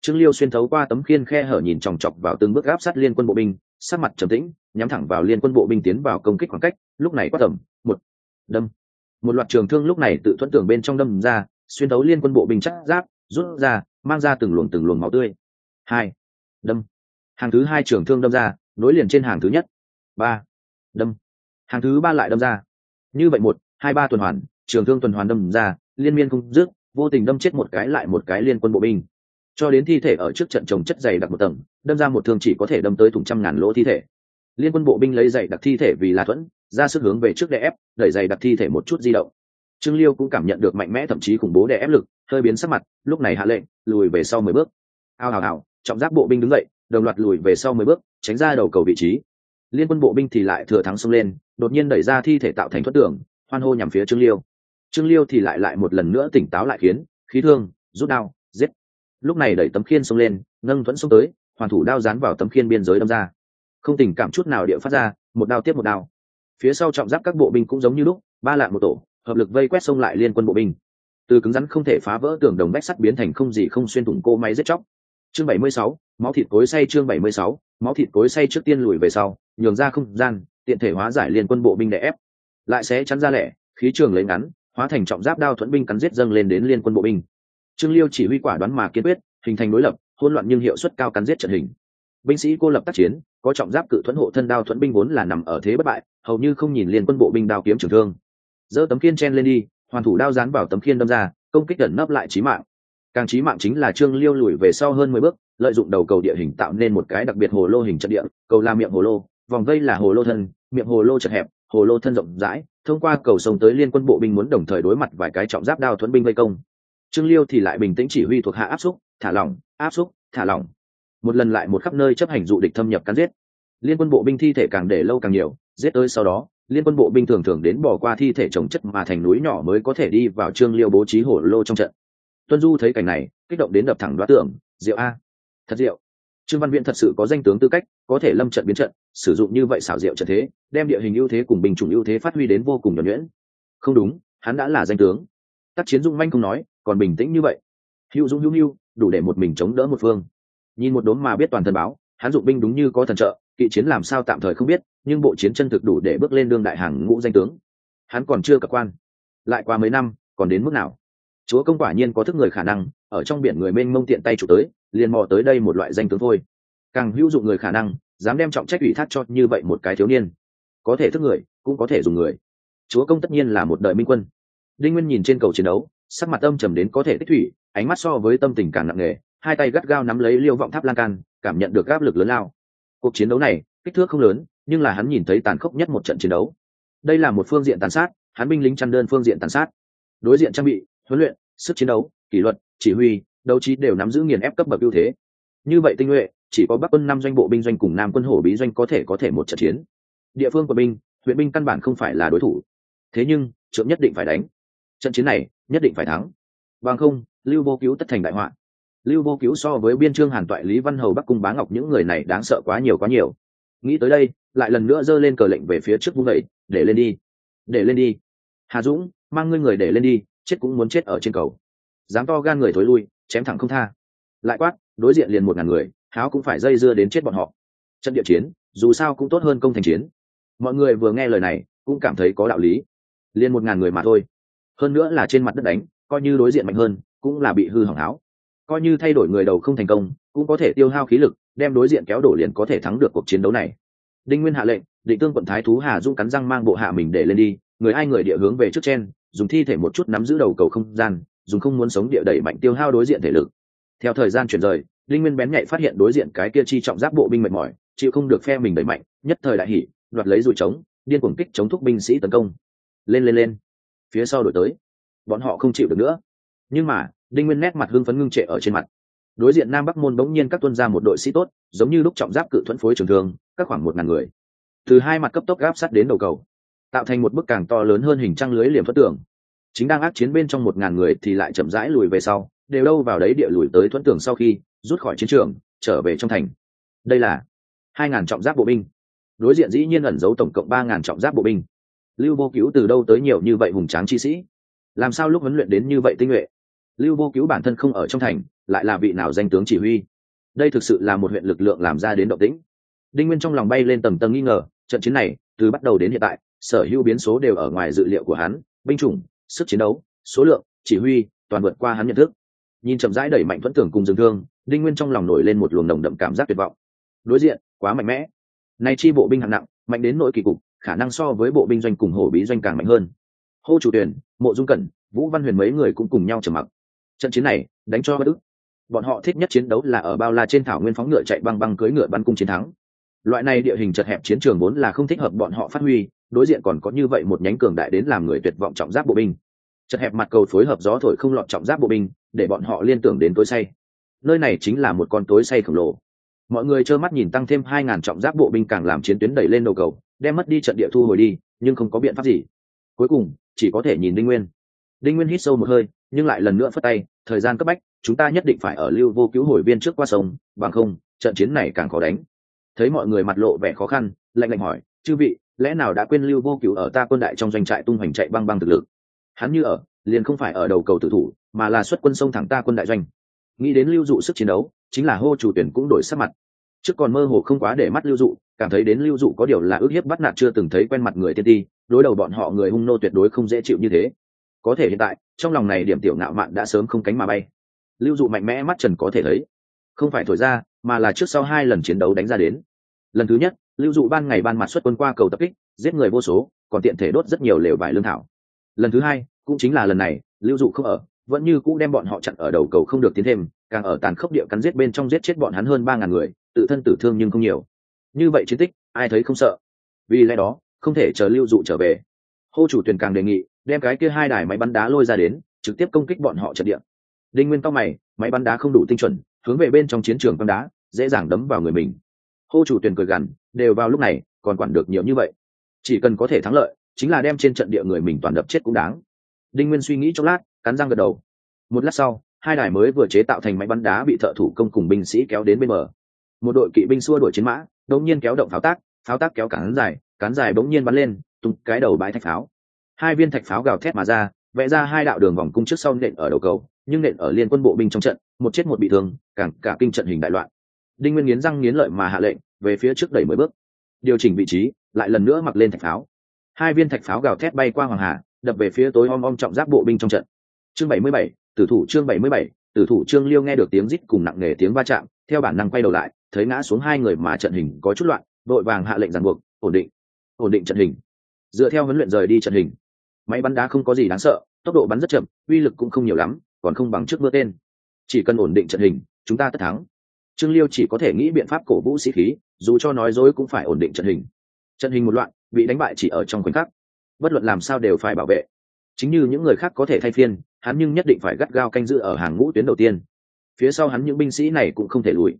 Trương liêu xuyên thấu qua tấm khiên khe hở nhìn chòng chọc vào từng bước áp sát liên quân bộ binh sát mặt trầm tĩnh, nhắm thẳng vào liên quân bộ binh tiến vào công kích khoảng cách, lúc này quát tầm, một, đâm. Một loạt trường thương lúc này tự thuận tưởng bên trong đâm ra, xuyên thấu liên quân bộ binh chắc giáp, rút ra, mang ra từng luồng từng luồng máu tươi. Hai, đâm. Hàng thứ hai trường thương đâm ra, nối liền trên hàng thứ nhất. Ba, đâm hàng thứ ba lại đâm ra. Như vậy một, hai ba tuần hoàn, trường thương tuần hoàn đâm ra, liên miên không dứt, vô tình đâm chết một cái lại một cái liên quân bộ binh. Cho đến thi thể ở trước trận trồng chất dày đặc một tầng, đâm ra một thương chỉ có thể đâm tới thùng trăm ngàn lỗ thi thể. Liên quân bộ binh lấy dày đặc thi thể vì là thuẫn, ra sức hướng về trước đè ép, đẩy dày đặc thi thể một chút di động. Trương liêu cũng cảm nhận được mạnh mẽ thậm chí khủng bố đè ép lực, hơi biến sắc mặt, lúc này hạ lệnh, lùi về sau mười bước. Ao hào hào trọng giáp bộ binh đứng dậy, đồng loạt lùi về sau mười bước, tránh ra đầu cầu vị trí liên quân bộ binh thì lại thừa thắng xông lên đột nhiên đẩy ra thi thể tạo thành thoát tưởng hoan hô nhằm phía trương liêu. Trương liêu thì lại lại một lần nữa tỉnh táo lại khiến khí thương rút đao giết. Lúc này đẩy tấm khiên xông lên nâng thuẫn xông tới hoàn thủ đao dán vào tấm khiên biên giới đâm ra. Không tình cảm chút nào địa phát ra một đao tiếp một đao. Phía sau trọng giáp các bộ binh cũng giống như lúc ba lạng một tổ hợp lực vây quét xông lại liên quân bộ binh. Từ cứng rắn không thể phá vỡ tường đồng bách sắt biến thành không gì không xuyên thủng cô máy giết chóc. Chương 76, máu thịt cối say chương 76, máu thịt cối say trước tiên lùi về sau nhường ra không gian, tiện thể hóa giải liên quân bộ binh đè ép. Lại sẽ chắn ra lẻ, khí trường lấy ngắn, hóa thành trọng giáp đao thuẫn binh cắn giết dâng lên đến liên quân bộ binh. Trương liêu chỉ huy quả đoán mà kiên quyết, hình thành đối lập, hỗn loạn nhưng hiệu suất cao cắn giết trận hình. Binh sĩ cô lập tác chiến, có trọng giáp cự thuẫn hộ thân đao thuẫn binh vốn là nằm ở thế bất bại, hầu như không nhìn liên quân bộ binh đao kiếm trường thương. Giơ tấm kiên chen lên đi, hoàn thủ đao dán vào tấm khiên đâm ra, công kích gần nấp lại trí mạng. Càng trí mạng chính là trương liêu lùi về sau hơn mười bước, lợi dụng đầu cầu địa hình tạo nên một cái đặc biệt hồ lô hình trận địa, cầu la miệng hồ lô vòng vây là hồ lô thân, miệng hồ lô chật hẹp, hồ lô thân rộng rãi, thông qua cầu sông tới liên quân bộ binh muốn đồng thời đối mặt vài cái trọng giáp đao thuẫn binh vây công. Trương liêu thì lại bình tĩnh chỉ huy thuộc hạ áp xúc, thả lỏng, áp xúc, thả lỏng. Một lần lại một khắp nơi chấp hành dụ địch thâm nhập cắn giết. Liên quân bộ binh thi thể càng để lâu càng nhiều, giết tới sau đó, liên quân bộ binh thường thường đến bỏ qua thi thể trồng chất mà thành núi nhỏ mới có thể đi vào trương liêu bố trí hổ lô trong trận. Tuân du thấy cảnh này, kích động đến đập thẳng đoá tưởng diệu a, thật diệu. Trương văn viễn thật sự có danh tướng tư cách, có thể lâm trận biến trận sử dụng như vậy xảo diệu trận thế, đem địa hình ưu thế cùng bình chủng ưu thế phát huy đến vô cùng nhuẩn nhuyễn. Không đúng, hắn đã là danh tướng. Tác chiến dung manh không nói, còn bình tĩnh như vậy. Hữu dũng hữu hữu, đủ để một mình chống đỡ một phương. Nhìn một đốm mà biết toàn thần báo, hắn dụng binh đúng như có thần trợ, kỵ chiến làm sao tạm thời không biết, nhưng bộ chiến chân thực đủ để bước lên đương đại hàng ngũ danh tướng. Hắn còn chưa cập quan. Lại qua mấy năm, còn đến mức nào? Chúa công quả nhiên có thức người khả năng, ở trong biển người mênh mông tiện tay chủ tới, liền mò tới đây một loại danh tướng thôi càng hữu dụng người khả năng, dám đem trọng trách ủy thác cho như vậy một cái thiếu niên. Có thể thức người, cũng có thể dùng người. Chúa công tất nhiên là một đời minh quân. Đinh nguyên nhìn trên cầu chiến đấu, sắc mặt âm trầm đến có thể tích thủy, ánh mắt so với tâm tình càng nặng nề, hai tay gắt gao nắm lấy liêu vọng tháp lan can, cảm nhận được áp lực lớn lao. Cuộc chiến đấu này, kích thước không lớn, nhưng là hắn nhìn thấy tàn khốc nhất một trận chiến đấu. Đây là một phương diện tàn sát, hắn binh lính chăn đơn phương diện tàn sát. Đối diện trang bị, huấn luyện, sức chiến đấu, kỷ luật, chỉ huy, đấu trí đều nắm giữ nghiền ép cấp bậc ưu thế. Như vậy tinh nhuệ chỉ có bắc quân năm doanh bộ binh doanh cùng nam quân hổ bí doanh có thể có thể một trận chiến. Địa phương của binh, huyện binh căn bản không phải là đối thủ. Thế nhưng, trượng nhất định phải đánh. Trận chiến này, nhất định phải thắng. Bằng không, lưu vô cứu tất thành đại họa. Lưu vô cứu so với biên trương hàn toại, lý văn hầu, bắc cung bá ngọc những người này đáng sợ quá nhiều quá nhiều. Nghĩ tới đây, lại lần nữa giơ lên cờ lệnh về phía trước vung vẩy để lên đi. Để lên đi. Hà dũng, mang ngươi người để lên đi, chết cũng muốn chết ở trên cầu. Dám to gan người thối lui, chém thẳng không tha. Lại quát, đối diện liền một ngàn người háo cũng phải dây dưa đến chết bọn họ. Trận địa chiến, dù sao cũng tốt hơn công thành chiến. Mọi người vừa nghe lời này, cũng cảm thấy có đạo lý. Liền một ngàn người mà thôi. Hơn nữa là trên mặt đất đánh, coi như đối diện mạnh hơn, cũng là bị hư hỏng háo. Coi như thay đổi người đầu không thành công, cũng có thể tiêu hao khí lực, đem đối diện kéo đổ liền có thể thắng được cuộc chiến đấu này. Đinh nguyên hạ lệnh, định tương quận thái thú hà dung cắn răng mang bộ hạ mình để lên đi, người ai người địa hướng về trước trên, dùng thi thể một chút nắm giữ đầu cầu không gian, dùng không muốn sống địa đẩy mạnh tiêu hao đối diện thể lực. Theo thời gian chuyển rời linh nguyên bén nhạy phát hiện đối diện cái kia chi trọng giáp bộ binh mệt mỏi, chịu không được phe mình đẩy mạnh, nhất thời đại hỉ, đoạt lấy rủi trống, điên cuồng kích chống thúc binh sĩ tấn công. Lên lên lên. Phía sau đổi tới. Bọn họ không chịu được nữa. Nhưng mà đinh nguyên nét mặt hưng phấn ngưng trệ ở trên mặt. Đối diện nam bắc môn bỗng nhiên các tuân ra một đội sĩ tốt, giống như lúc trọng giáp cự thuẫn phối trường thường các khoảng một ngàn người. Từ hai mặt cấp tốc gáp sát đến đầu cầu, tạo thành một bức càng to lớn hơn hình trăng lưới liềm phất tường. Chính đang ác chiến bên trong một ngàn người thì lại chậm rãi lùi về sau, đều đâu vào đấy địa lùi tới thuẫn tường sau khi rút khỏi chiến trường, trở về trong thành. Đây là hai ngàn trọng giáp bộ binh. Đối diện dĩ nhiên ẩn giấu tổng cộng ba ngàn trọng giáp bộ binh. Lưu vô cứu từ đâu tới nhiều như vậy hùng tráng chi sĩ? Làm sao lúc huấn luyện đến như vậy tinh nhuệ? Lưu vô cứu bản thân không ở trong thành, lại là vị nào danh tướng chỉ huy? Đây thực sự là một huyện lực lượng làm ra đến động tĩnh. Đinh nguyên trong lòng bay lên tầm tầng nghi ngờ, trận chiến này, từ bắt đầu đến hiện tại, sở hữu biến số đều ở ngoài dự liệu của hắn, binh chủng, sức chiến đấu, số lượng, chỉ huy, toàn vượt qua hắn nhận thức. Nhìn chậm rãi đẩy mạnh thuẫn tưởng cùng dừng thương đinh nguyên trong lòng nổi lên một luồng nồng đậm cảm giác tuyệt vọng. Đối diện, quá mạnh mẽ. Nay chi bộ binh hạng nặng, mạnh đến nội kỳ cục, khả năng so với bộ binh doanh cùng hổ bí doanh càng mạnh hơn. Hô chủ tuyển mộ dung cẩn, vũ văn huyền mấy người cũng cùng nhau trầm mặc. Trận chiến này, đánh cho bất ức. Bọn họ thích nhất chiến đấu là ở bao la trên thảo nguyên phóng ngựa chạy băng băng cưới ngựa bắn cung chiến thắng. Loại này địa hình chật hẹp chiến trường vốn là không thích hợp bọn họ phát huy, đối diện còn có như vậy một nhánh cường đại đến làm người tuyệt vọng trọng giáp bộ binh. Chật hẹp mặt cầu phối hợp gió thổi không lọt trọng giáp bộ binh, để bọn họ liên tưởng đến tối say nơi này chính là một con tối say khổng lồ. Mọi người trơ mắt nhìn tăng thêm hai ngàn trọng giáp bộ binh càng làm chiến tuyến đẩy lên đầu cầu, đem mất đi trận địa thu hồi đi, nhưng không có biện pháp gì. Cuối cùng, chỉ có thể nhìn đinh nguyên. Đinh nguyên hít sâu một hơi, nhưng lại lần nữa phất tay, thời gian cấp bách, chúng ta nhất định phải ở lưu vô cứu hồi viên trước qua sông, bằng không, trận chiến này càng khó đánh. Thấy mọi người mặt lộ vẻ khó khăn, lạnh lạnh hỏi, chư vị, lẽ nào đã quên lưu vô cứu ở ta quân đại trong doanh trại tung hoành chạy băng băng thực lực? Hắn như ở, liền không phải ở đầu cầu tử thủ, mà là xuất quân sông thẳng ta quân đại doanh nghĩ đến lưu dụ sức chiến đấu, chính là hô chủ tuyển cũng đổi sắc mặt. Trước còn mơ hồ không quá để mắt lưu dụ, cảm thấy đến lưu dụ có điều là ước hiếp bắt nạt chưa từng thấy quen mặt người tiên ti, đối đầu bọn họ người hung nô tuyệt đối không dễ chịu như thế. Có thể hiện tại, trong lòng này điểm tiểu ngạo mạn đã sớm không cánh mà bay. Lưu dụ mạnh mẽ mắt trần có thể thấy. Không phải thổi ra, mà là trước sau hai lần chiến đấu đánh ra đến. Lần thứ nhất, lưu dụ ban ngày ban mặt xuất quân qua cầu tập kích, giết người vô số, còn tiện thể đốt rất nhiều lều vải lương thảo. Lần thứ hai, cũng chính là lần này, lưu dụ không ở vẫn như cũ đem bọn họ chặn ở đầu cầu không được tiến thêm, càng ở tàn khốc địa cắn giết bên trong giết chết bọn hắn hơn ba ngàn người, tự thân tử thương nhưng không nhiều. Như vậy chiến tích, ai thấy không sợ? Vì lẽ đó, không thể chờ lưu dụ trở về. Hô chủ tuyển càng đề nghị, đem cái kia hai đài máy bắn đá lôi ra đến, trực tiếp công kích bọn họ trận địa. Đinh nguyên cao mày, máy bắn đá không đủ tinh chuẩn, hướng về bên trong chiến trường bắn đá, dễ dàng đấm vào người mình. Hô chủ tuyển cười gằn, đều vào lúc này, còn quản được nhiều như vậy. Chỉ cần có thể thắng lợi, chính là đem trên trận địa người mình toàn đập chết cũng đáng. Đinh nguyên suy nghĩ chốc lát cắn răng gật đầu. Một lát sau, hai đài mới vừa chế tạo thành máy bắn đá bị thợ thủ công cùng binh sĩ kéo đến bên bờ. Một đội kỵ binh xua đuổi chiến mã đột nhiên kéo động pháo tác pháo tác kéo cán dài cán dài bỗng nhiên bắn lên, tung cái đầu bãi thạch pháo. Hai viên thạch pháo gào thét mà ra, vẽ ra hai đạo đường vòng cung trước sau nện ở đầu cầu, nhưng nện ở liên quân bộ binh trong trận, một chết một bị thương, càng cả kinh trận hình đại loạn. Đinh nguyên nghiến răng nghiến lợi mà hạ lệnh, về phía trước đẩy mười bước. Điều chỉnh vị trí, lại lần nữa mặc lên thạch pháo. Hai viên thạch pháo gào thét bay qua hoàng hà, đập về phía tối om om trọng giáp bộ binh trong trận chương bảy mươi bảy, tử thủ chương bảy mươi bảy, tử thủ trương liêu nghe được tiếng rít cùng nặng nề tiếng va chạm, theo bản năng quay đầu lại, thấy ngã xuống hai người mà trận hình có chút loạn, đội vàng hạ lệnh ràng buộc, ổn định ổn định trận hình. Dựa theo huấn luyện rời đi trận hình, máy bắn đá không có gì đáng sợ, tốc độ bắn rất chậm, uy lực cũng không nhiều lắm, còn không bằng trước mưa tên. Chỉ cần ổn định trận hình, chúng ta tất thắng. Trương liêu chỉ có thể nghĩ biện pháp cổ vũ sĩ khí, dù cho nói dối cũng phải ổn định trận hình. Trận hình một loạn, bị đánh bại chỉ ở trong khoảnh khắc. Bất luận làm sao đều phải bảo vệ chính như những người khác có thể thay phiên, hắn nhưng nhất định phải gắt gao canh giữ ở hàng ngũ tuyến đầu tiên. Phía sau hắn những binh sĩ này cũng không thể lùi.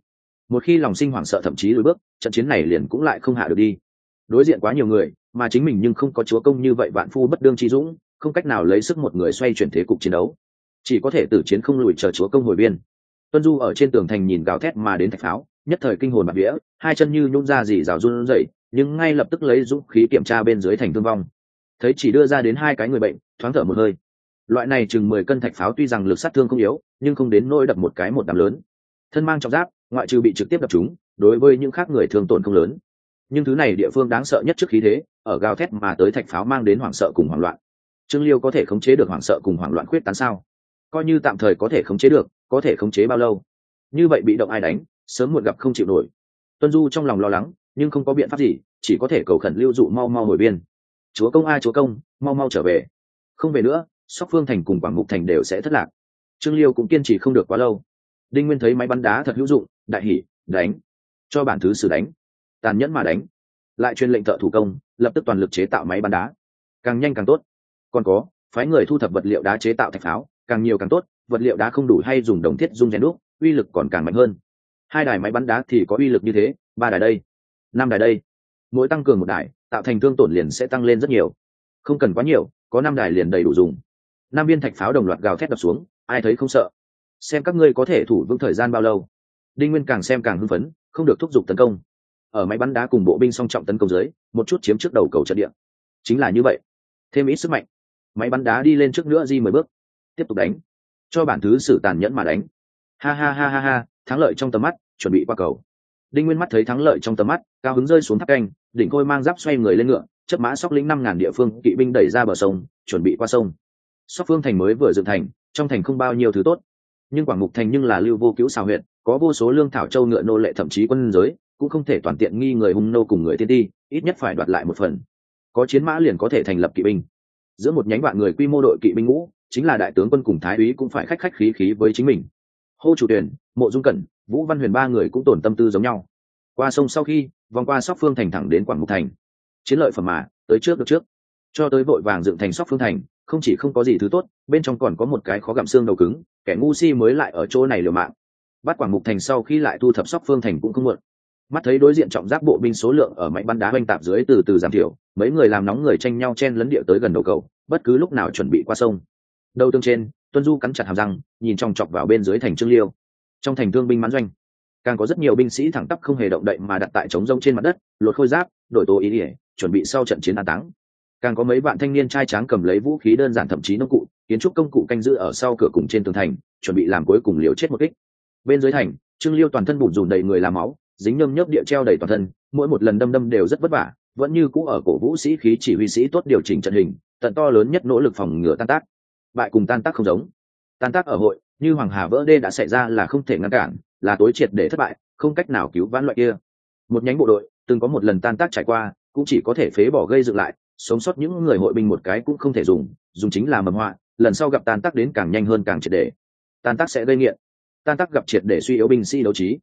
Một khi lòng sinh hoảng sợ thậm chí lùi bước, trận chiến này liền cũng lại không hạ được đi. Đối diện quá nhiều người, mà chính mình nhưng không có chúa công như vậy vạn phu bất đương chi dũng, không cách nào lấy sức một người xoay chuyển thế cục chiến đấu. Chỉ có thể tử chiến không lùi chờ chúa công hồi biên. Tuân du ở trên tường thành nhìn gào thét mà đến thạch pháo, nhất thời kinh hồn bạc vía, hai chân như nhún ra dì rào run rẩy, nhưng ngay lập tức lấy dũng khí kiểm tra bên dưới thành thương vong thấy chỉ đưa ra đến hai cái người bệnh, thoáng thở một hơi. Loại này chừng mười cân thạch pháo tuy rằng lực sát thương không yếu, nhưng không đến nỗi đập một cái một đám lớn. Thân mang trọng giáp, ngoại trừ bị trực tiếp đập chúng, đối với những khác người thường tổn không lớn. Nhưng thứ này địa phương đáng sợ nhất trước khí thế, ở gào thét mà tới thạch pháo mang đến hoảng sợ cùng hoảng loạn. Trương liêu có thể khống chế được hoảng sợ cùng hoảng loạn khuyết tán sao? Coi như tạm thời có thể khống chế được, có thể khống chế bao lâu? Như vậy bị động ai đánh, sớm muộn gặp không chịu nổi. Tuân du trong lòng lo lắng, nhưng không có biện pháp gì, chỉ có thể cầu khẩn lưu dụ mau mau hồi biên chúa công, a chúa công, mau mau trở về. Không về nữa, sóc phương thành cùng quảng mục thành đều sẽ thất lạc. Trương liêu cũng kiên trì không được quá lâu. Đinh nguyên thấy máy bắn đá thật hữu dụng, đại hỉ, đánh. Cho bản thứ sử đánh. Tàn nhẫn mà đánh. Lại truyền lệnh thợ thủ công, lập tức toàn lực chế tạo máy bắn đá. Càng nhanh càng tốt. Còn có, phái người thu thập vật liệu đá chế tạo thạch pháo, càng nhiều càng tốt, vật liệu đá không đủ hay dùng đồng thiết dung rèn đúc, uy lực còn càng mạnh hơn. Hai đài máy bắn đá thì có uy lực như thế, ba đài đây, năm đài đây. Mỗi tăng cường một đài tạo thành thương tổn liền sẽ tăng lên rất nhiều. Không cần quá nhiều, có năm đài liền đầy đủ dùng. Năm viên thạch pháo đồng loạt gào thét đập xuống, ai thấy không sợ? Xem các ngươi có thể thủ vững thời gian bao lâu. Đinh nguyên càng xem càng hưng phấn, không được thúc giục tấn công. Ở máy bắn đá cùng bộ binh song trọng tấn công dưới, một chút chiếm trước đầu cầu trận địa. Chính là như vậy. Thêm ít sức mạnh. Máy bắn đá đi lên trước nữa di mười bước. Tiếp tục đánh. Cho bản thứ sử tàn nhẫn mà đánh. Ha ha ha ha ha, thắng lợi trong tầm mắt, chuẩn bị qua cầu đinh nguyên mắt thấy thắng lợi trong tầm mắt, cao hứng rơi xuống tháp canh, đỉnh khôi mang giáp xoay người lên ngựa chấp mã sóc lĩnh năm ngàn địa phương, kỵ binh đẩy ra bờ sông, chuẩn bị qua sông. Sóc phương thành mới vừa dựng thành, trong thành không bao nhiêu thứ tốt. Nhưng quảng mục thành nhưng là lưu vô cứu xào huyện có vô số lương thảo châu ngựa nô lệ thậm chí quân giới, cũng không thể toàn tiện nghi người hung nô cùng người tiên ti, ít nhất phải đoạt lại một phần. Có chiến mã liền có thể thành lập kỵ binh. Giữa một nhánh bạn người quy mô đội kỵ binh ngũ, chính là đại tướng quân cùng thái úy cũng phải khách khách khí khí với chính mình hô chủ tuyển, mộ dung cẩn, vũ văn huyền ba người cũng tổn tâm tư giống nhau. Qua sông sau khi, vòng qua sóc phương thành thẳng đến quảng mục thành. Chiến lợi phẩm mà, tới trước được trước. Cho tới vội vàng dựng thành sóc phương thành, không chỉ không có gì thứ tốt, bên trong còn có một cái khó gặm xương đầu cứng, kẻ ngu si mới lại ở chỗ này liều mạng. Bắt quảng mục thành sau khi lại thu thập sóc phương thành cũng không muộn. Mắt thấy đối diện trọng giáp bộ binh số lượng ở mạnh bắn đá oanh tạp dưới từ từ giảm thiểu, mấy người làm nóng người tranh nhau chen lấn địa tới gần đầu cầu, bất cứ lúc nào chuẩn bị qua sông. Đầu tương trên tuân du cắn chặt hàm răng, nhìn trong chọc vào bên dưới thành trương liêu. Trong thành thương binh mãn doanh, càng có rất nhiều binh sĩ thẳng tắp không hề động đậy mà đặt tại trống rông trên mặt đất, lột khôi giáp, đổi tố ý ỉa, chuẩn bị sau trận chiến an táng. Càng có mấy bạn thanh niên trai tráng cầm lấy vũ khí đơn giản thậm chí nông cụ, kiến trúc công cụ canh giữ ở sau cửa cùng trên tường thành, chuẩn bị làm cuối cùng liều chết một kích. Bên dưới thành, trương liêu toàn thân bùn rùn đầy người làm máu, dính nhâm nhớp địa treo đầy toàn thân, mỗi một lần đâm đâm đều rất vất vả, vẫn như cũ ở cổ vũ sĩ khí chỉ huy sĩ tốt điều chỉnh trận hình, tận to lớn nhất nỗ lực phòng ngừa tan tác bại cùng tan tác không giống. Tan tác ở hội, như hoàng hà vỡ đê đã xảy ra là không thể ngăn cản, là tối triệt để thất bại, không cách nào cứu vãn loại kia. Một nhánh bộ đội, từng có một lần tan tác trải qua, cũng chỉ có thể phế bỏ gây dựng lại, sống sót những người hội binh một cái cũng không thể dùng dùng chính là mầm họa, lần sau gặp tan tác đến càng nhanh hơn càng triệt để. Tan tác sẽ gây nghiện. Tan tác gặp triệt để suy yếu binh sĩ đấu trí.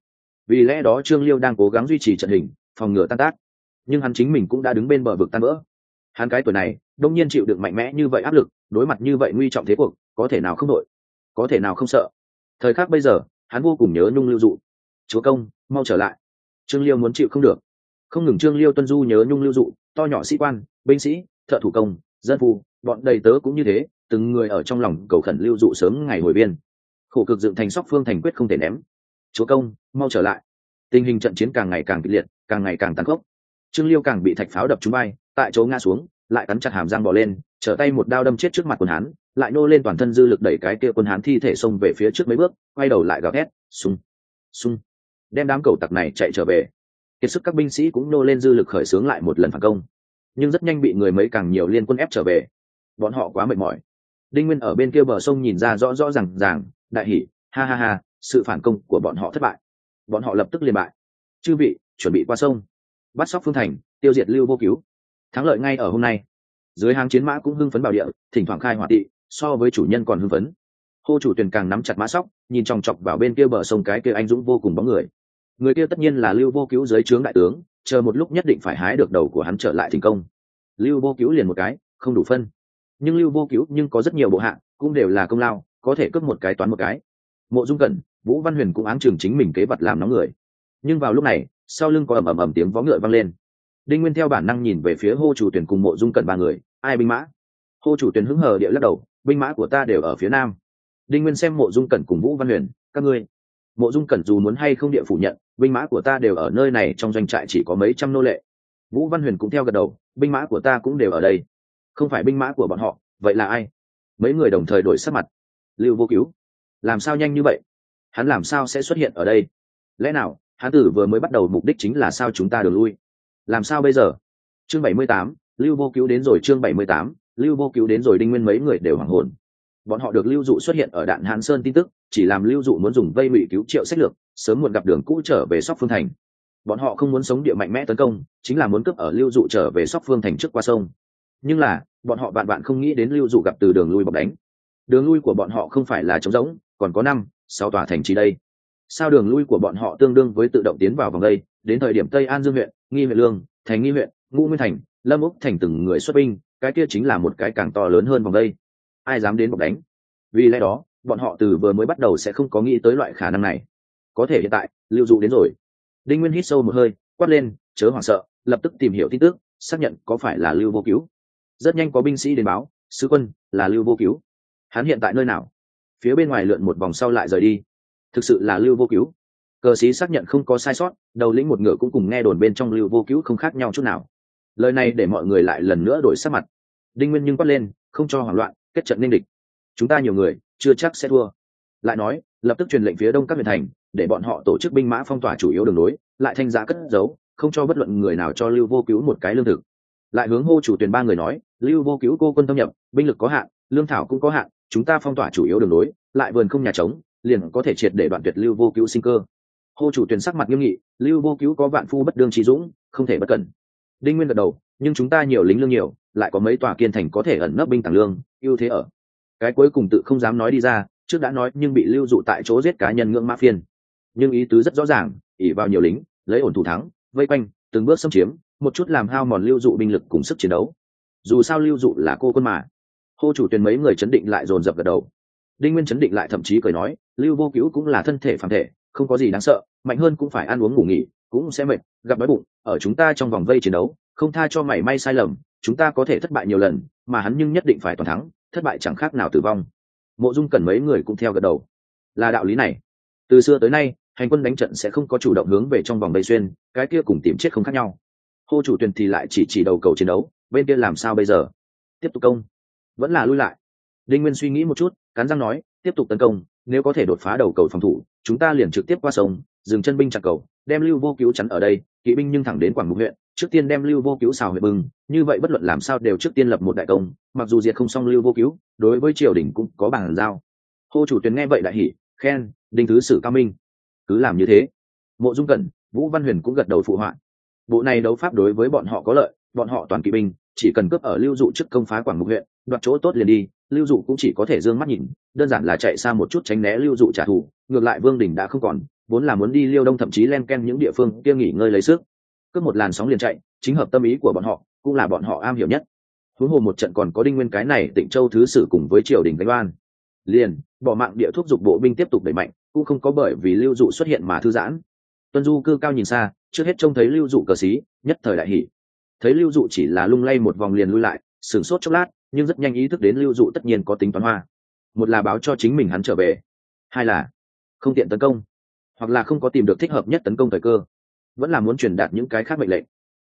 Vì lẽ đó trương liêu đang cố gắng duy trì trận hình, phòng ngừa tan tác. Nhưng hắn chính mình cũng đã đứng bên bờ vực tan vỡ hắn cái tuổi này, đông nhiên chịu được mạnh mẽ như vậy áp lực, đối mặt như vậy nguy trọng thế cuộc, có thể nào không đội? Có thể nào không sợ? Thời khắc bây giờ, hắn vô cùng nhớ nhung lưu dụ. Chúa công, mau trở lại. Trương liêu muốn chịu không được. Không ngừng trương liêu tuân du nhớ nhung lưu dụ, to nhỏ sĩ quan, binh sĩ, thợ thủ công, dân phu, bọn đầy tớ cũng như thế, từng người ở trong lòng cầu khẩn lưu dụ sớm ngày hồi biên. Khổ cực dựng thành sóc phương thành quyết không thể ném. Chúa công, mau trở lại. Tình hình trận chiến càng ngày càng kịch liệt, càng ngày càng tàn khốc trương liêu càng bị thạch pháo đập trúng bay tại chỗ ngã xuống, lại cắn chặt hàm răng bỏ lên, trở tay một đao đâm chết trước mặt quân hán, lại nô lên toàn thân dư lực đẩy cái kia quân hán thi thể xông về phía trước mấy bước, quay đầu lại gào thét sung sung đem đám cầu tặc này chạy trở về. Kiệt sức các binh sĩ cũng nô lên dư lực khởi xướng lại một lần phản công. Nhưng rất nhanh bị người mấy càng nhiều liên quân ép trở về. Bọn họ quá mệt mỏi. Đinh nguyên ở bên kia bờ sông nhìn ra rõ rõ r à n g ràng, đại hỉ, ha ha ha, sự phản công của bọn họ thất bại. Bọn họ lập tức liền bại. Chư vị, chuẩn bị qua sông bắt sóc phương thành, tiêu diệt lưu vô cứu. Thắng lợi ngay ở hôm nay. Dưới hàng chiến mã cũng hưng phấn bảo địa, thỉnh thoảng khai hỏa tị, so với chủ nhân còn hưng phấn. Hô chủ tuyền càng nắm chặt mã sóc, nhìn chòng chọc vào bên kia bờ sông cái kia anh dũng vô cùng bóng người. Người kia tất nhiên là lưu vô cứu dưới trướng đại tướng, chờ một lúc nhất định phải hái được đầu của hắn trở lại thành công. Lưu vô cứu liền một cái, không đủ phân. Nhưng lưu vô cứu nhưng có rất nhiều bộ hạng cũng đều là công lao, có thể cướp một cái toán một cái. Mộ dung cẩn, vũ văn huyền cũng áng chừng chính mình kế vật làm nóng người. Nhưng vào lúc này sau lưng có ầm ầm ầm tiếng vó ngựa vang lên. Đinh nguyên theo bản năng nhìn về phía hô chủ tuyển cùng mộ dung cẩn ba người, ai binh mã? Hô chủ tuyển hứng hờ địa lắc đầu, binh mã của ta đều ở phía nam. Đinh nguyên xem mộ dung cẩn cùng vũ văn huyền, các ngươi. Mộ dung cẩn dù muốn hay không địa phủ nhận, binh mã của ta đều ở nơi này trong doanh trại chỉ có mấy trăm nô lệ. Vũ văn huyền cũng theo gật đầu, binh mã của ta cũng đều ở đây. Không phải binh mã của bọn họ, vậy là ai? Mấy người đồng thời đổi sắc mặt. Lưu vô cứu. Làm sao nhanh như vậy? Hắn làm sao sẽ xuất hiện ở đây? Lẽ nào hán tử vừa mới bắt đầu mục đích chính là sao chúng ta được lui. Làm sao bây giờ? Chương bảy mươi tám, lưu vô cứu đến rồi chương bảy mươi tám, lưu vô cứu đến rồi đinh nguyên mấy người đều hoảng hồn. Bọn họ được lưu dụ xuất hiện ở đạn hàn sơn tin tức, chỉ làm lưu dụ muốn dùng vây ngụy cứu triệu sách lược, sớm muộn gặp đường cũ trở về sóc phương thành. Bọn họ không muốn sống địa mạnh mẽ tấn công, chính là muốn cướp ở lưu dụ trở về sóc phương thành trước qua sông. Nhưng là, bọn họ bạn bạn không nghĩ đến lưu dụ gặp từ đường lui bọc đánh. Đường lui của bọn họ không phải là trống rỗng, còn có năm, sáu tòa thành trì đây sao đường lui của bọn họ tương đương với tự động tiến vào vòng đây, đến thời điểm tây an dương huyện, nghi huyện lương, thành nghi huyện, ngũ nguyên thành, lâm úc thành từng người xuất binh, cái kia chính là một cái càng to lớn hơn vòng đây. Ai dám đến bọc đánh? Vì lẽ đó, bọn họ từ vừa mới bắt đầu sẽ không có nghĩ tới loại khả năng này. Có thể hiện tại, lưu dụ đến rồi. Đinh nguyên hít sâu một hơi, quát lên, chớ hoảng sợ, lập tức tìm hiểu tin tức, xác nhận có phải là lưu vô cứu. Rất nhanh có binh sĩ đến báo, sứ quân, là lưu vô cứu. Hắn hiện tại nơi nào? Phía bên ngoài lượn một vòng sau lại rời đi thực sự là lưu vô cứu. Cờ sĩ xác nhận không có sai sót, đầu lĩnh một ngựa cũng cùng nghe đồn bên trong lưu vô cứu không khác nhau chút nào. Lời này để mọi người lại lần nữa đổi sắc mặt. Đinh nguyên nhưng quát lên, không cho hoảng loạn, kết trận ninh địch. Chúng ta nhiều người, chưa chắc sẽ thua. Lại nói, lập tức truyền lệnh phía đông các huyện thành, để bọn họ tổ chức binh mã phong tỏa chủ yếu đường lối, lại thanh giá cất giấu, không cho bất luận người nào cho lưu vô cứu một cái lương thực. Lại hướng hô chủ tuyển ba người nói, lưu vô cứu cô quân thâm nhập, binh lực có hạn, lương thảo cũng có hạn, chúng ta phong tỏa chủ yếu đường lối, lại vườn không nhà trống liền có thể triệt để đoạn tuyệt lưu vô cứu sinh cơ. Hô chủ tuyển sắc mặt nghiêm nghị, lưu vô cứu có vạn phu bất đương trí dũng, không thể bất cẩn. Đinh nguyên gật đầu, nhưng chúng ta nhiều lính lương nhiều, lại có mấy tòa kiên thành có thể ẩn nấp binh tàng lương, ưu thế ở. Cái cuối cùng tự không dám nói đi ra, trước đã nói nhưng bị lưu dụ tại chỗ giết cá nhân ngưỡng mã phiên. Nhưng ý tứ rất rõ ràng ỉ vào nhiều lính, lấy ổn thủ thắng, vây quanh, từng bước xâm chiếm, một chút làm hao mòn lưu dụ binh lực cùng sức chiến đấu. Dù sao lưu dụ là cô quân mà. Hô chủ tuyển mấy người chấn định lại dồn dập gật đầu. Đinh nguyên chấn định lại thậm chí cười nói lưu vô cứu cũng là thân thể phản thể, không có gì đáng sợ, mạnh hơn cũng phải ăn uống ngủ nghỉ, cũng sẽ mệt, gặp đói bụng, ở chúng ta trong vòng vây chiến đấu, không tha cho mảy may sai lầm, chúng ta có thể thất bại nhiều lần, mà hắn nhưng nhất định phải toàn thắng, thất bại chẳng khác nào tử vong. Mộ dung cần mấy người cũng theo gật đầu. Là đạo lý này. Từ xưa tới nay, hành quân đánh trận sẽ không có chủ động hướng về trong vòng vây xuyên, cái kia cùng tìm chết không khác nhau. Hô chủ tuyển thì lại chỉ chỉ đầu cầu chiến đấu, bên kia làm sao bây giờ? Tiếp tục công. Vẫn là lui lại. Đinh nguyên suy nghĩ một chút, cắn răng nói, tiếp tục tấn công nếu có thể đột phá đầu cầu phòng thủ, chúng ta liền trực tiếp qua sông, dừng chân binh chặt cầu, đem lưu vô cứu chắn ở đây, kỵ binh nhưng thẳng đến quảng mục huyện, trước tiên đem lưu vô cứu xào huyện bừng như vậy bất luận làm sao đều trước tiên lập một đại công, mặc dù diệt không xong lưu vô cứu, đối với triều đình cũng có bàn giao. Hô chủ tuyển nghe vậy đại hỉ, khen, đinh thứ sử cao minh. Cứ làm như thế. Mộ dung cẩn, vũ văn huyền cũng gật đầu phụ họa. Bộ này đấu pháp đối với bọn họ có lợi, bọn họ toàn kỵ binh, chỉ cần cướp ở lưu dụ trước công phá quảng mục huyện, đoạt chỗ tốt liền đi, lưu dụ cũng chỉ có thể d ư ơ n g mắt nhìn đơn giản là chạy xa một chút tránh né lưu dụ trả thù, ngược lại vương đình đã không còn, vốn là muốn đi liêu đông thậm chí len ken những địa phương kia nghỉ ngơi lấy sức. Cướp một làn sóng liền chạy, chính hợp tâm ý của bọn họ, cũng là bọn họ am hiểu nhất. Huống hồ một trận còn có đinh nguyên cái này tỉnh châu thứ sử cùng với triều đình gánh oan. Liền, bỏ mạng địa thuốc dục bộ binh tiếp tục đẩy mạnh, cũng không có bởi vì lưu dụ xuất hiện mà thư giãn. Tuân du cư cao nhìn xa, trước hết trông thấy lưu dụ cờ xí, nhất thời đại hỷ thấy lưu dụ chỉ là lung lay một vòng liền lui lại, sửng sốt chốc lát, nhưng rất nhanh ý thức đến lưu dụ tất nhiên có tính toán hoa một là báo cho chính mình hắn trở về, hai là không tiện tấn công, hoặc là không có tìm được thích hợp nhất tấn công thời cơ, vẫn là muốn truyền đạt những cái khác mệnh lệnh.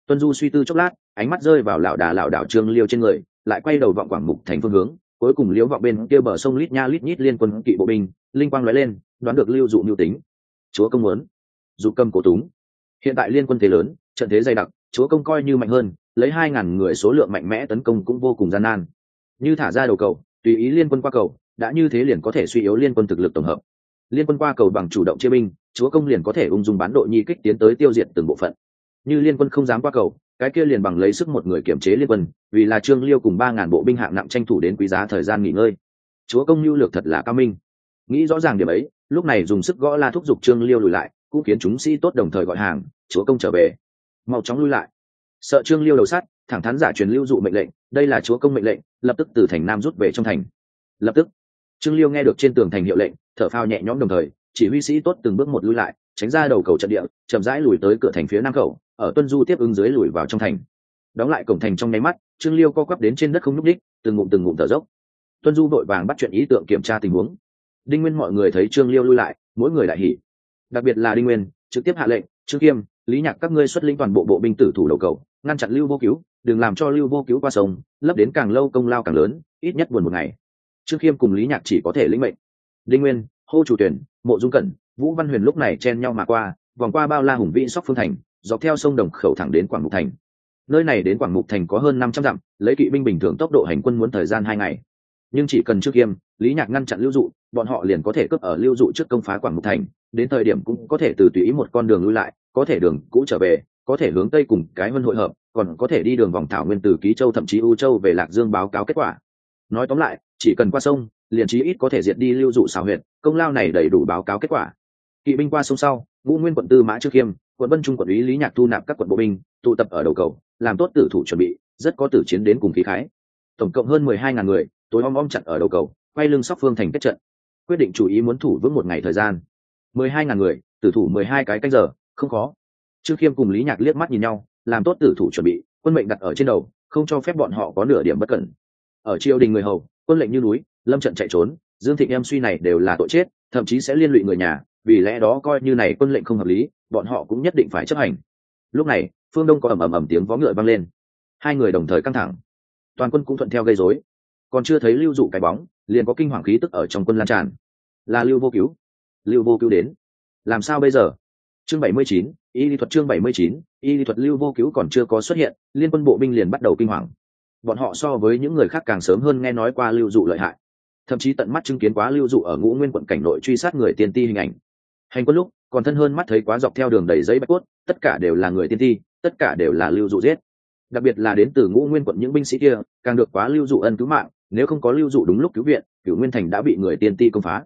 Tuân du suy tư chốc lát, ánh mắt rơi vào lão đà lão đảo trương liêu trên người, lại quay đầu vọng quảng mục thành phương hướng, cuối cùng liếu vọng bên kia bờ sông lít nha lít nhít liên quân kỵ bộ binh, linh quang nói lên, đoán được lưu dụ mưu tính. Chúa công muốn, dụ cầm cổ túng. Hiện tại liên quân thế lớn, trận thế dày đặc, chúa công coi như mạnh hơn, lấy hai ngàn người số lượng mạnh mẽ tấn công cũng vô cùng gian nan. Như thả ra đầu cầu, tùy ý liên quân qua cầu đã như thế liền có thể suy yếu liên quân thực lực tổng hợp. Liên quân qua cầu bằng chủ động chia binh, chúa công liền có thể ung dung bán độ nhi kích tiến tới tiêu diệt từng bộ phận. Như liên quân không dám qua cầu, cái kia liền bằng lấy sức một người kiểm chế liên quân, vì là trương liêu cùng ba ngàn bộ binh hạng nặng tranh thủ đến quý giá thời gian nghỉ ngơi. Chúa công lưu lược thật là cao minh. Nghĩ rõ ràng điểm ấy, lúc này dùng sức gõ la thúc giục trương liêu lùi lại, cũng khiến chúng sĩ tốt đồng thời gọi hàng, chúa công trở về. Mau chóng lui lại. Sợ trương liêu đầu sắt, thẳng thắn giả truyền lưu dụ mệnh lệnh, đây là chúa công mệnh lệnh, lập tức từ thành nam rút về trong thành. Lập tức trương liêu nghe được trên tường thành hiệu lệnh, thở phao nhẹ nhõm đồng thời, chỉ huy sĩ tốt từng bước một lui lại, tránh ra đầu cầu trận địa, chậm rãi lùi tới cửa thành phía nam cầu. ở tuân du tiếp ứng dưới lùi vào trong thành. Đóng lại cổng thành trong nháy mắt, trương liêu co quắp đến trên đất không nhúc đích từng ngụm từng ngụm thở dốc. Tuân du vội vàng bắt chuyện ý tượng kiểm tra tình huống. Đinh nguyên mọi người thấy trương liêu lui lại, mỗi người đại hỉ. Đặc biệt là đinh nguyên, trực tiếp hạ lệnh, trương kiêm, lý nhạc các ngươi xuất lĩnh toàn bộ bộ binh tử thủ đầu cầu, ngăn chặn lưu vô cứu, đừng làm cho lưu vô cứu qua sông, lấp đến càng lâu công lao càng lớn, ít nhất buồn một ngày trương khiêm cùng lý nhạc chỉ có thể lĩnh mệnh. Đinh nguyên, hô chủ tuyển, mộ dung cẩn, vũ văn huyền lúc này chen nhau mà qua, vòng qua bao la hùng vĩ sóc phương thành, dọc theo sông đồng khẩu thẳng đến quảng mục thành. Nơi này đến quảng mục thành có hơn năm trăm dặm, lấy kỵ binh bình thường tốc độ hành quân muốn thời gian hai ngày. Nhưng chỉ cần trước kiêm lý nhạc ngăn chặn lưu dụ, bọn họ liền có thể cướp ở lưu dụ trước công phá quảng mục thành, đến thời điểm cũng có thể từ tùy ý một con đường lui lại, có thể đường cũ trở về, có thể hướng tây cùng cái vân hội hợp, còn có thể đi đường vòng thảo nguyên từ ký châu thậm chí u châu về lạc dương báo cáo kết quả nói tóm lại, chỉ cần qua sông, liền chí ít có thể diệt đi lưu dụ xào huyệt, công lao này đầy đủ báo cáo kết quả. Kỵ binh qua sông sau, ngũ nguyên quận tư mã trước khiêm, quận vân trung quận ý lý nhạc thu nạp các quận bộ binh, tụ tập ở đầu cầu, làm tốt tử thủ chuẩn bị, rất có tử chiến đến cùng khí khái. Tổng cộng hơn mười hai ngàn người, tối om om chặn ở đầu cầu, quay lưng sóc phương thành kết trận. Quyết định chủ ý muốn thủ vững một ngày thời gian. mười hai ngàn người, tử thủ mười hai cái canh giờ, không khó. Trương khiêm cùng lý nhạc liếc mắt nhìn nhau, làm tốt tử thủ chuẩn bị, quân mệnh đặt ở trên đầu, không cho phép bọn họ có nửa điểm bất cẩn ở triều đình người hầu, quân lệnh như núi, lâm trận chạy trốn, dương thịnh em suy này đều là tội chết, thậm chí sẽ liên lụy người nhà, vì lẽ đó coi như này quân lệnh không hợp lý, bọn họ cũng nhất định phải chấp hành. Lúc này, phương đông có ầm ầm ầm tiếng vó ngựa vang lên. Hai người đồng thời căng thẳng. Toàn quân cũng thuận theo gây rối. Còn chưa thấy lưu dụ cái bóng, liền có kinh hoàng khí tức ở trong quân lan tràn. Là lưu vô cứu. Lưu vô cứu đến. Làm sao bây giờ? Chương bảy mươi chín, y lý thuật chương bảy mươi chín, y lý thuật lưu vô cứu còn chưa có xuất hiện, liên quân bộ binh liền bắt đầu kinh hoàng bọn họ so với những người khác càng sớm hơn nghe nói qua lưu dụ lợi hại. Thậm chí tận mắt chứng kiến quá lưu dụ ở ngũ nguyên quận cảnh nội truy sát người tiên ti hình ảnh. Hành quân lúc, còn thân hơn mắt thấy quá dọc theo đường đầy giấy bạch cốt, tất cả đều là người tiên ti, tất cả đều là lưu dụ giết. Đặc biệt là đến từ ngũ nguyên quận những binh sĩ kia, càng được quá lưu dụ ân cứu mạng, nếu không có lưu dụ đúng lúc cứu viện, cửu nguyên thành đã bị người tiên ti công phá.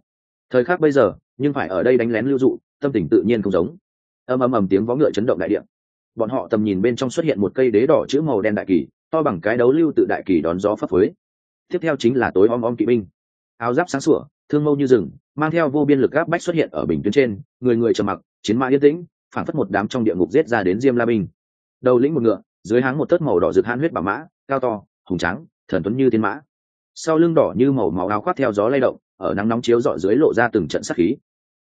Thời khắc bây giờ, nhưng phải ở đây đánh lén lưu dụ, tâm tình tự nhiên không giống. Ầm ầm ầm tiếng vó ngựa chấn động đại điện bọn họ tầm nhìn bên trong xuất hiện một cây đế đỏ chữ màu đen đại kỳ to bằng cái đấu lưu tự đại kỳ đón gió phấp phới. Tiếp theo chính là tối om om kỵ binh. Áo giáp sáng sủa, thương mâu như rừng, mang theo vô biên lực gáp bách xuất hiện ở bình tuyến trên, người người trầm mặc, chiến mã yên tĩnh, phản phất một đám trong địa ngục giết ra đến diêm la binh. Đầu lĩnh một ngựa, dưới háng một tớt màu đỏ rực han huyết bảo mã, cao to, hùng trắng thần tuấn như thiên mã. Sau lưng đỏ như màu máu áo khoác theo gió lay động, ở nắng nóng chiếu rọi dưới lộ ra từng trận sắc khí.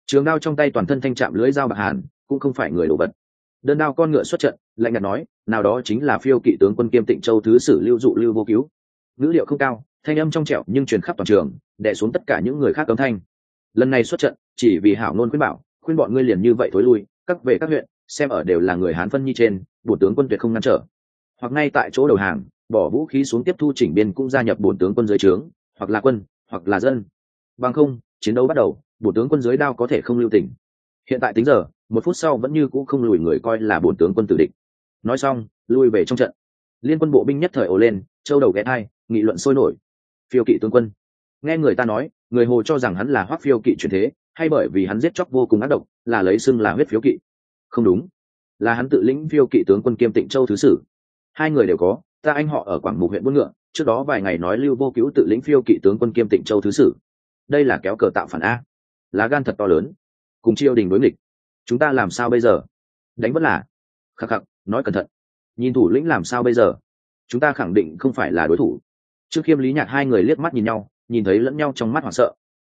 Trường đao trong tay toàn thân thanh chạm lưới dao bạc hàn, cũng không phải người đồ vật. Đơn đao con ngựa xuất trận lạnh nhạt nói, nào đó chính là phiêu kỵ tướng quân kiêm tịnh châu thứ sử lưu dụ lưu vô cứu. Ngữ liệu không cao, thanh âm trong trẻo nhưng truyền khắp toàn trường, đè xuống tất cả những người khác cấm thanh. Lần này xuất trận, chỉ vì hảo nôn khuyên bảo, khuyên bọn ngươi liền như vậy thối lui, các về các huyện, xem ở đều là người hán phân nhi trên, bổn tướng quân tuyệt không ngăn trở. Hoặc ngay tại chỗ đầu hàng, bỏ vũ khí xuống tiếp thu chỉnh biên cũng gia nhập bổn tướng quân dưới trướng, hoặc là quân, hoặc là dân. Bằng không, chiến đấu bắt đầu, bổn tướng quân dưới đao có thể không lưu tình. Hiện tại tính giờ, một phút sau vẫn như cũ không lùi người coi là bổn tướng quân tử địch nói xong, lui về trong trận. Liên quân bộ binh nhất thời ồ lên, châu đầu ghé hai nghị luận sôi nổi. Phiêu kỵ tướng quân. Nghe người ta nói, người hồ cho rằng hắn là hoác phiêu kỵ truyền thế, hay bởi vì hắn giết chóc vô cùng ác độc, là lấy xưng là huyết phiếu kỵ. Không đúng. Là hắn tự lĩnh phiêu kỵ tướng quân kiêm tịnh châu thứ sử. Hai người đều có, ta anh họ ở quảng mục huyện buôn ngựa, trước đó vài ngày nói lưu vô cứu tự lĩnh phiêu kỵ tướng quân kiêm tịnh châu thứ sử. Đây là kéo cờ tạo phản a. Lá gan thật to lớn. Cùng triều đình đối nghịch. Chúng ta làm sao bây giờ? Đánh vẫn là. Khắc khắc nói cẩn thận. Nhìn thủ lĩnh làm sao bây giờ? Chúng ta khẳng định không phải là đối thủ. Trước khiêm lý nhạc hai người liếc mắt nhìn nhau, nhìn thấy lẫn nhau trong mắt hoảng sợ.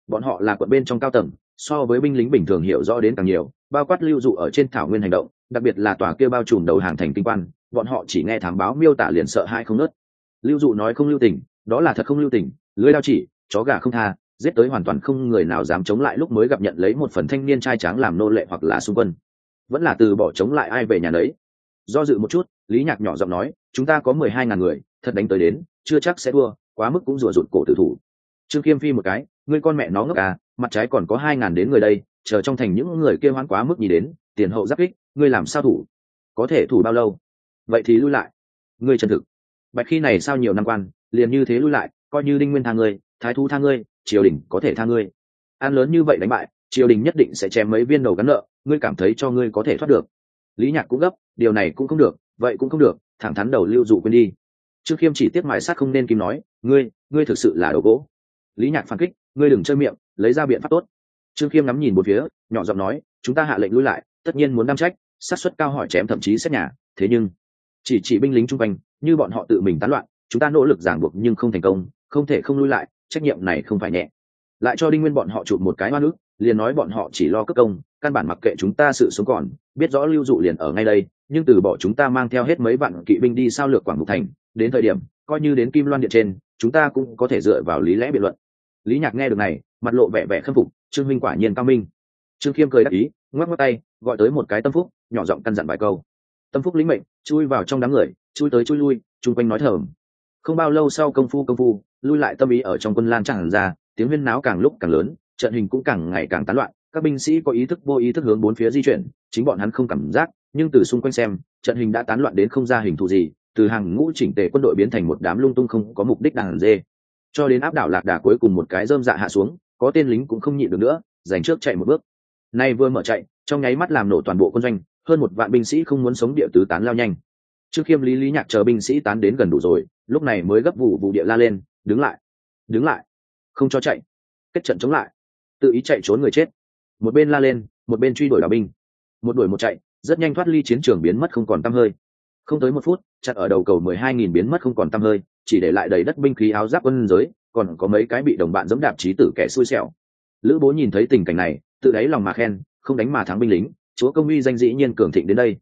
Bọn họ là quận bên trong cao tầng, so với binh lính bình thường hiểu rõ đến càng nhiều, bao quát lưu dụ ở trên thảo nguyên hành động, đặc biệt là tòa kia bao trùm đầu hàng thành kinh quan, bọn họ chỉ nghe thám báo miêu tả liền sợ hai không nớt lưu dụ nói không lưu tình, đó là thật không lưu tình, lưới đao chỉ, chó gà không tha, giết tới hoàn toàn không người nào dám chống lại lúc mới gặp nhận lấy một phần thanh niên trai tráng làm nô lệ hoặc là xung quân. Vẫn là từ bỏ chống lại ai về nhà đấy do dự một chút, lý nhạc nhỏ giọng nói, chúng ta có mười hai ngàn người, thật đánh tới đến, chưa chắc sẽ thua, quá mức cũng rủa rụt cổ tử thủ. Trương khiêm phi một cái, ngươi con mẹ nó ngốc à mặt trái còn có hai ngàn đến người đây, chờ trong thành những người kia hoãn quá mức nhì đến, tiền hậu giáp kích, ngươi làm sao thủ? Có thể thủ bao lâu? Vậy thì lui lại. Ngươi chân thực. Bạch khi này sao nhiều năm quan, liền như thế lui lại, coi như đinh nguyên tha ngươi, thái thu tha ngươi, triều đình có thể tha ngươi. An lớn như vậy đánh bại, triều đình nhất định sẽ chém mấy viên đầu gắn nợ, ngươi cảm thấy cho ngươi có thể thoát được lý nhạc cũng gấp, điều này cũng không được, vậy cũng không được, thẳng thắn đầu lưu dụ quên đi. Trương khiêm chỉ tiếc mài sát không nên kim nói, ngươi ngươi thực sự là đầu gỗ. Lý nhạc phản kích, ngươi đừng chơi miệng, lấy ra biện pháp tốt. Trương khiêm ngắm nhìn một phía, nhỏ giọng nói, chúng ta hạ lệnh lui lại, tất nhiên muốn đam trách sát suất cao hỏi chém thậm chí xét nhà, thế nhưng chỉ chỉ binh lính chung quanh, như bọn họ tự mình tán loạn, chúng ta nỗ lực giảng buộc nhưng không thành công, không thể không lui lại, trách nhiệm này không phải nhẹ. Lại cho đinh nguyên bọn họ chụp một cái oan ức liền nói bọn họ chỉ lo cất công căn bản mặc kệ chúng ta sự sống còn, biết rõ lưu dụ liền ở ngay đây, nhưng từ bỏ chúng ta mang theo hết mấy vạn kỵ binh đi sao lược quảng mục thành, đến thời điểm, coi như đến kim loan điện trên, chúng ta cũng có thể dựa vào lý lẽ biện luận. Lý nhạc nghe được này, mặt lộ vẻ vẻ khâm phục, trương minh quả nhiên cao minh. Trương khiêm cười đáp ý, ngoắc ngoắc tay, gọi tới một cái tâm phúc, nhỏ giọng căn dặn vài câu. Tâm phúc lĩnh mệnh, chui vào trong đám người, chui tới chui lui, chung quanh nói thởm không bao lâu sau công phu công phu, lui lại tâm ý ở trong quân lan tràn ra, tiếng huyên náo càng lúc càng lớn, trận hình cũng càng ngày càng tán loạn các binh sĩ có ý thức vô ý thức hướng bốn phía di chuyển, chính bọn hắn không cảm giác, nhưng từ xung quanh xem, trận hình đã tán loạn đến không ra hình thù gì, từ hàng ngũ chỉnh tề quân đội biến thành một đám lung tung không có mục đích đàn dê. Cho đến áp đảo lạc đà cuối cùng một cái dơm dạ hạ xuống, có tên lính cũng không nhịn được nữa, giành trước chạy một bước. Nay vừa mở chạy, trong nháy mắt làm nổ toàn bộ quân doanh, hơn một vạn binh sĩ không muốn sống địa tứ tán lao nhanh. Trước khiêm lý lý nhạc chờ binh sĩ tán đến gần đủ rồi, lúc này mới gấp vụ vụ địa la lên, đứng lại đứng lại, không cho chạy, kết trận chống lại. Tự ý chạy trốn người chết một bên la lên, một bên truy đuổi đào binh. Một đuổi một chạy, rất nhanh thoát ly chiến trường biến mất không còn tăm hơi. Không tới một phút chặt ở đầu cầu mười hai nghìn biến mất không còn tăm hơi, chỉ để lại đầy đất binh khí áo giáp quân giới, còn có mấy cái bị đồng bạn dẫm đạp trí tử kẻ xui xẻo. Lữ bố nhìn thấy tình cảnh này, tự đáy lòng mà khen, không đánh mà thắng binh lính, chúa công uy danh dĩ nhiên cường thịnh đến đây.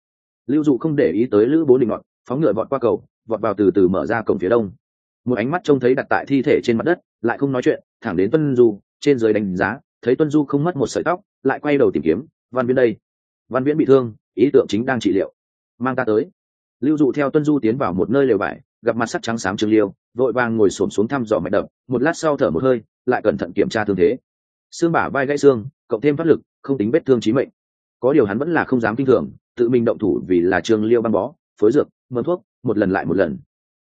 Lưu dụ không để ý tới lữ bố định ngọn phóng ngựa vọt qua cầu, vọt vào từ từ mở ra cổng phía đông. Một ánh mắt trông thấy đặt tại thi thể trên mặt đất, lại không nói chuyện, thẳng đến tuân du, trên dưới đánh giá, thấy tuân du không mất một sợi tóc lại quay đầu tìm kiếm, văn viễn đây. Văn viễn bị thương, ý tượng chính đang trị liệu. Mang ta tới. Lưu dụ theo tuân du tiến vào một nơi lều vải gặp mặt sắc trắng xám trương liêu, vội vàng ngồi xổm xuống thăm dò mạch đập, một lát sau thở một hơi, lại cẩn thận kiểm tra thương thế. Xương bả vai gãy xương, cộng thêm phát lực, không tính vết thương chí mệnh. Có điều hắn vẫn là không dám kinh thường, tự mình động thủ vì là trương liêu băng bó, phối dược mượn thuốc, một lần lại một lần.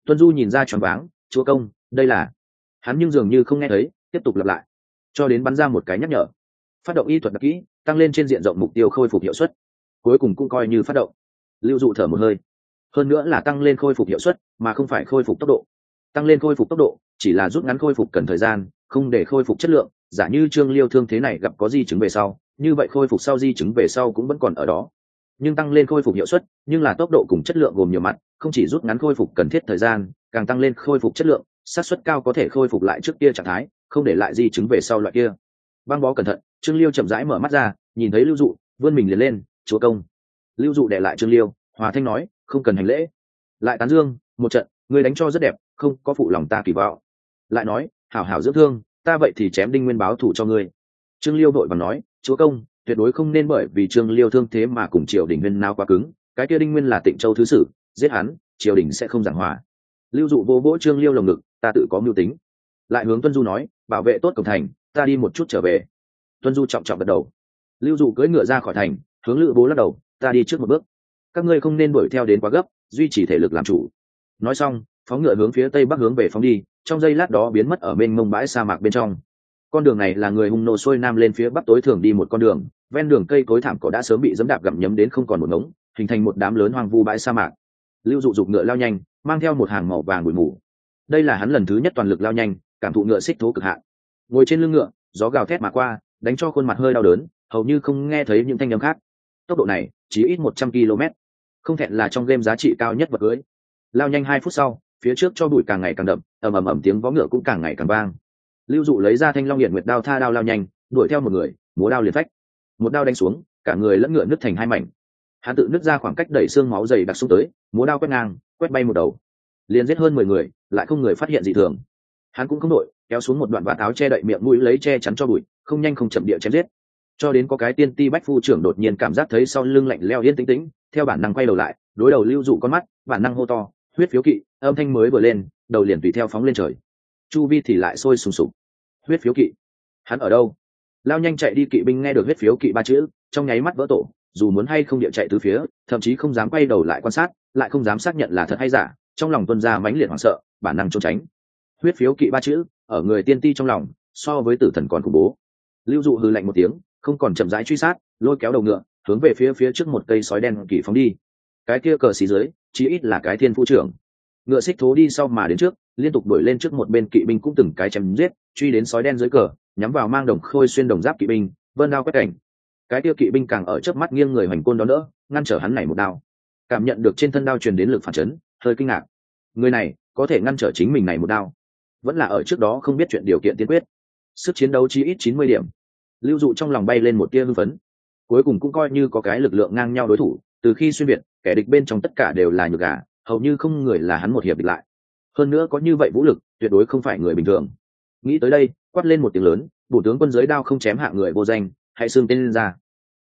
Tuân du nhìn ra choáng váng, chúa công, đây là hắn nhưng dường như không nghe thấy, tiếp tục lặp lại. Cho đến bắn ra một cái nhắc nhở phát động y thuật đặc kỹ tăng lên trên diện rộng mục tiêu khôi phục hiệu suất cuối cùng cũng coi như phát động lưu dụ thở một hơi hơn nữa là tăng lên khôi phục hiệu suất mà không phải khôi phục tốc độ tăng lên khôi phục tốc độ chỉ là rút ngắn khôi phục cần thời gian không để khôi phục chất lượng giả như trương liêu thương thế này gặp có di chứng về sau như vậy khôi phục sau di chứng về sau cũng vẫn còn ở đó nhưng tăng lên khôi phục hiệu suất nhưng là tốc độ cùng chất lượng gồm nhiều mặt không chỉ rút ngắn khôi phục cần thiết thời gian càng tăng lên khôi phục chất lượng xác suất cao có thể khôi phục lại trước kia trạng thái không để lại di chứng về sau loại kia băng bó cẩn thận, trương liêu chậm rãi mở mắt ra, nhìn thấy lưu dụ, vươn mình liền lên, chúa công. Lưu dụ để lại trương liêu, hòa thanh nói, không cần hành lễ. Lại tán dương, một trận, người đánh cho rất đẹp, không có phụ lòng ta kỳ vọng. Lại nói, hảo hảo dưỡng thương, ta vậy thì chém đinh nguyên báo thủ cho ngươi. Trương liêu vội và nói, chúa công, tuyệt đối không nên bởi vì trương liêu thương thế mà cùng triều đình nguyên nào quá cứng, cái kia đinh nguyên là tịnh châu thứ sử, giết hắn, triều đình sẽ không giảng hòa. Lưu dụ vô vỗ trương liêu lồng ngực, ta tự có mưu tính. Lại hướng tuân du nói, bảo vệ tốt cổng thành ta đi một chút trở về. Tuân du trọng trọng gật đầu. Lưu dụ cưỡi ngựa ra khỏi thành, hướng lữ bố lắc đầu, ta đi trước một bước. Các ngươi không nên đuổi theo đến quá gấp, duy trì thể lực làm chủ. Nói xong phóng ngựa hướng phía tây bắc hướng về phóng đi, trong giây lát đó biến mất ở bên mông bãi sa mạc bên trong. Con đường này là người hung nô xuôi nam lên phía bắc tối thường đi một con đường, ven đường cây cối thảm cỏ đã sớm bị dẫm đạp gặm nhấm đến không còn một ngống, hình thành một đám lớn hoang vu bãi sa mạc. Lưu dụ dục ngựa lao nhanh, mang theo một hàng màu vàng bụi mù. Đây là hắn lần thứ nhất toàn lực lao nhanh, cảm thụ ngựa xích thố cực hạn ngồi trên lưng ngựa, gió gào thét mà qua, đánh cho khuôn mặt hơi đau đớn, hầu như không nghe thấy những thanh âm khác. Tốc độ này, chỉ ít một trăm km không thẹn là trong game giá trị cao nhất vật cưới. Lao nhanh hai phút sau, phía trước cho bụi càng ngày càng đậm, ầm ầm ầm tiếng vó ngựa cũng càng ngày càng vang. Lưu dụ lấy ra thanh long hiện nguyệt đao tha đao lao nhanh, đuổi theo một người, múa đao liền phách. Một đao đánh xuống, cả người lẫn ngựa nứt thành hai mảnh. Hắn tự nứt ra khoảng cách đẩy xương máu dày đặc xuống tới, múa đao quét ngang, quét bay một đầu. Liền giết hơn mười người, lại không người phát hiện gì thường. Hắn cũng không đội kéo xuống một đoạn vạt áo che đậy miệng mũi lấy che chắn cho bụi, không nhanh không chậm địa chém giết. Cho đến có cái tiên ti bách phu trưởng đột nhiên cảm giác thấy sau lưng lạnh leo yên tĩnh tĩnh, theo bản năng quay đầu lại, đối đầu lưu dụ con mắt, bản năng hô to, huyết phiếu kỵ, âm thanh mới vừa lên, đầu liền tùy theo phóng lên trời. Chu vi thì lại sôi sùng sục. Huyết phiếu kỵ? Hắn ở đâu? Lao nhanh chạy đi kỵ binh nghe được huyết phiếu kỵ ba chữ, trong nháy mắt vỡ tổ, dù muốn hay không địa chạy từ phía, thậm chí không dám quay đầu lại quan sát, lại không dám xác nhận là thật hay giả, trong lòng tuân ra mãnh liệt hoảng sợ, bản năng trốn tránh. Huyết phiếu kỵ ba chữ ở người tiên ti trong lòng, so với tử thần còn khủng bố. Lưu dụ hư lạnh một tiếng, không còn chậm rãi truy sát, lôi kéo đầu ngựa, hướng về phía phía trước một cây sói đen kỳ phóng đi. Cái kia cờ xì dưới, chí ít là cái thiên phu trưởng. Ngựa xích thố đi sau mà đến trước, liên tục đuổi lên trước một bên kỵ binh cũng từng cái chém giết, truy đến sói đen dưới cờ, nhắm vào mang đồng khôi xuyên đồng giáp kỵ binh vân đao quét cảnh. Cái kia kỵ binh càng ở trước mắt nghiêng người hoành côn đó nữa, ngăn trở hắn này một đao. Cảm nhận được trên thân đao truyền đến lực phản chấn, hơi kinh ngạc. Người này có thể ngăn trở chính mình này một đao vẫn là ở trước đó không biết chuyện điều kiện tiên quyết. Sức chiến đấu chí ít chín mươi điểm. Lưu dụ trong lòng bay lên một tia hưng phấn. Cuối cùng cũng coi như có cái lực lượng ngang nhau đối thủ, từ khi xuyên việt, kẻ địch bên trong tất cả đều là nhược gà, hầu như không người là hắn một hiệp địch lại. Hơn nữa có như vậy vũ lực, tuyệt đối không phải người bình thường. Nghĩ tới đây, quát lên một tiếng lớn bổ tướng quân giới đao không chém hạ người vô danh, hãy xương tên lên ra.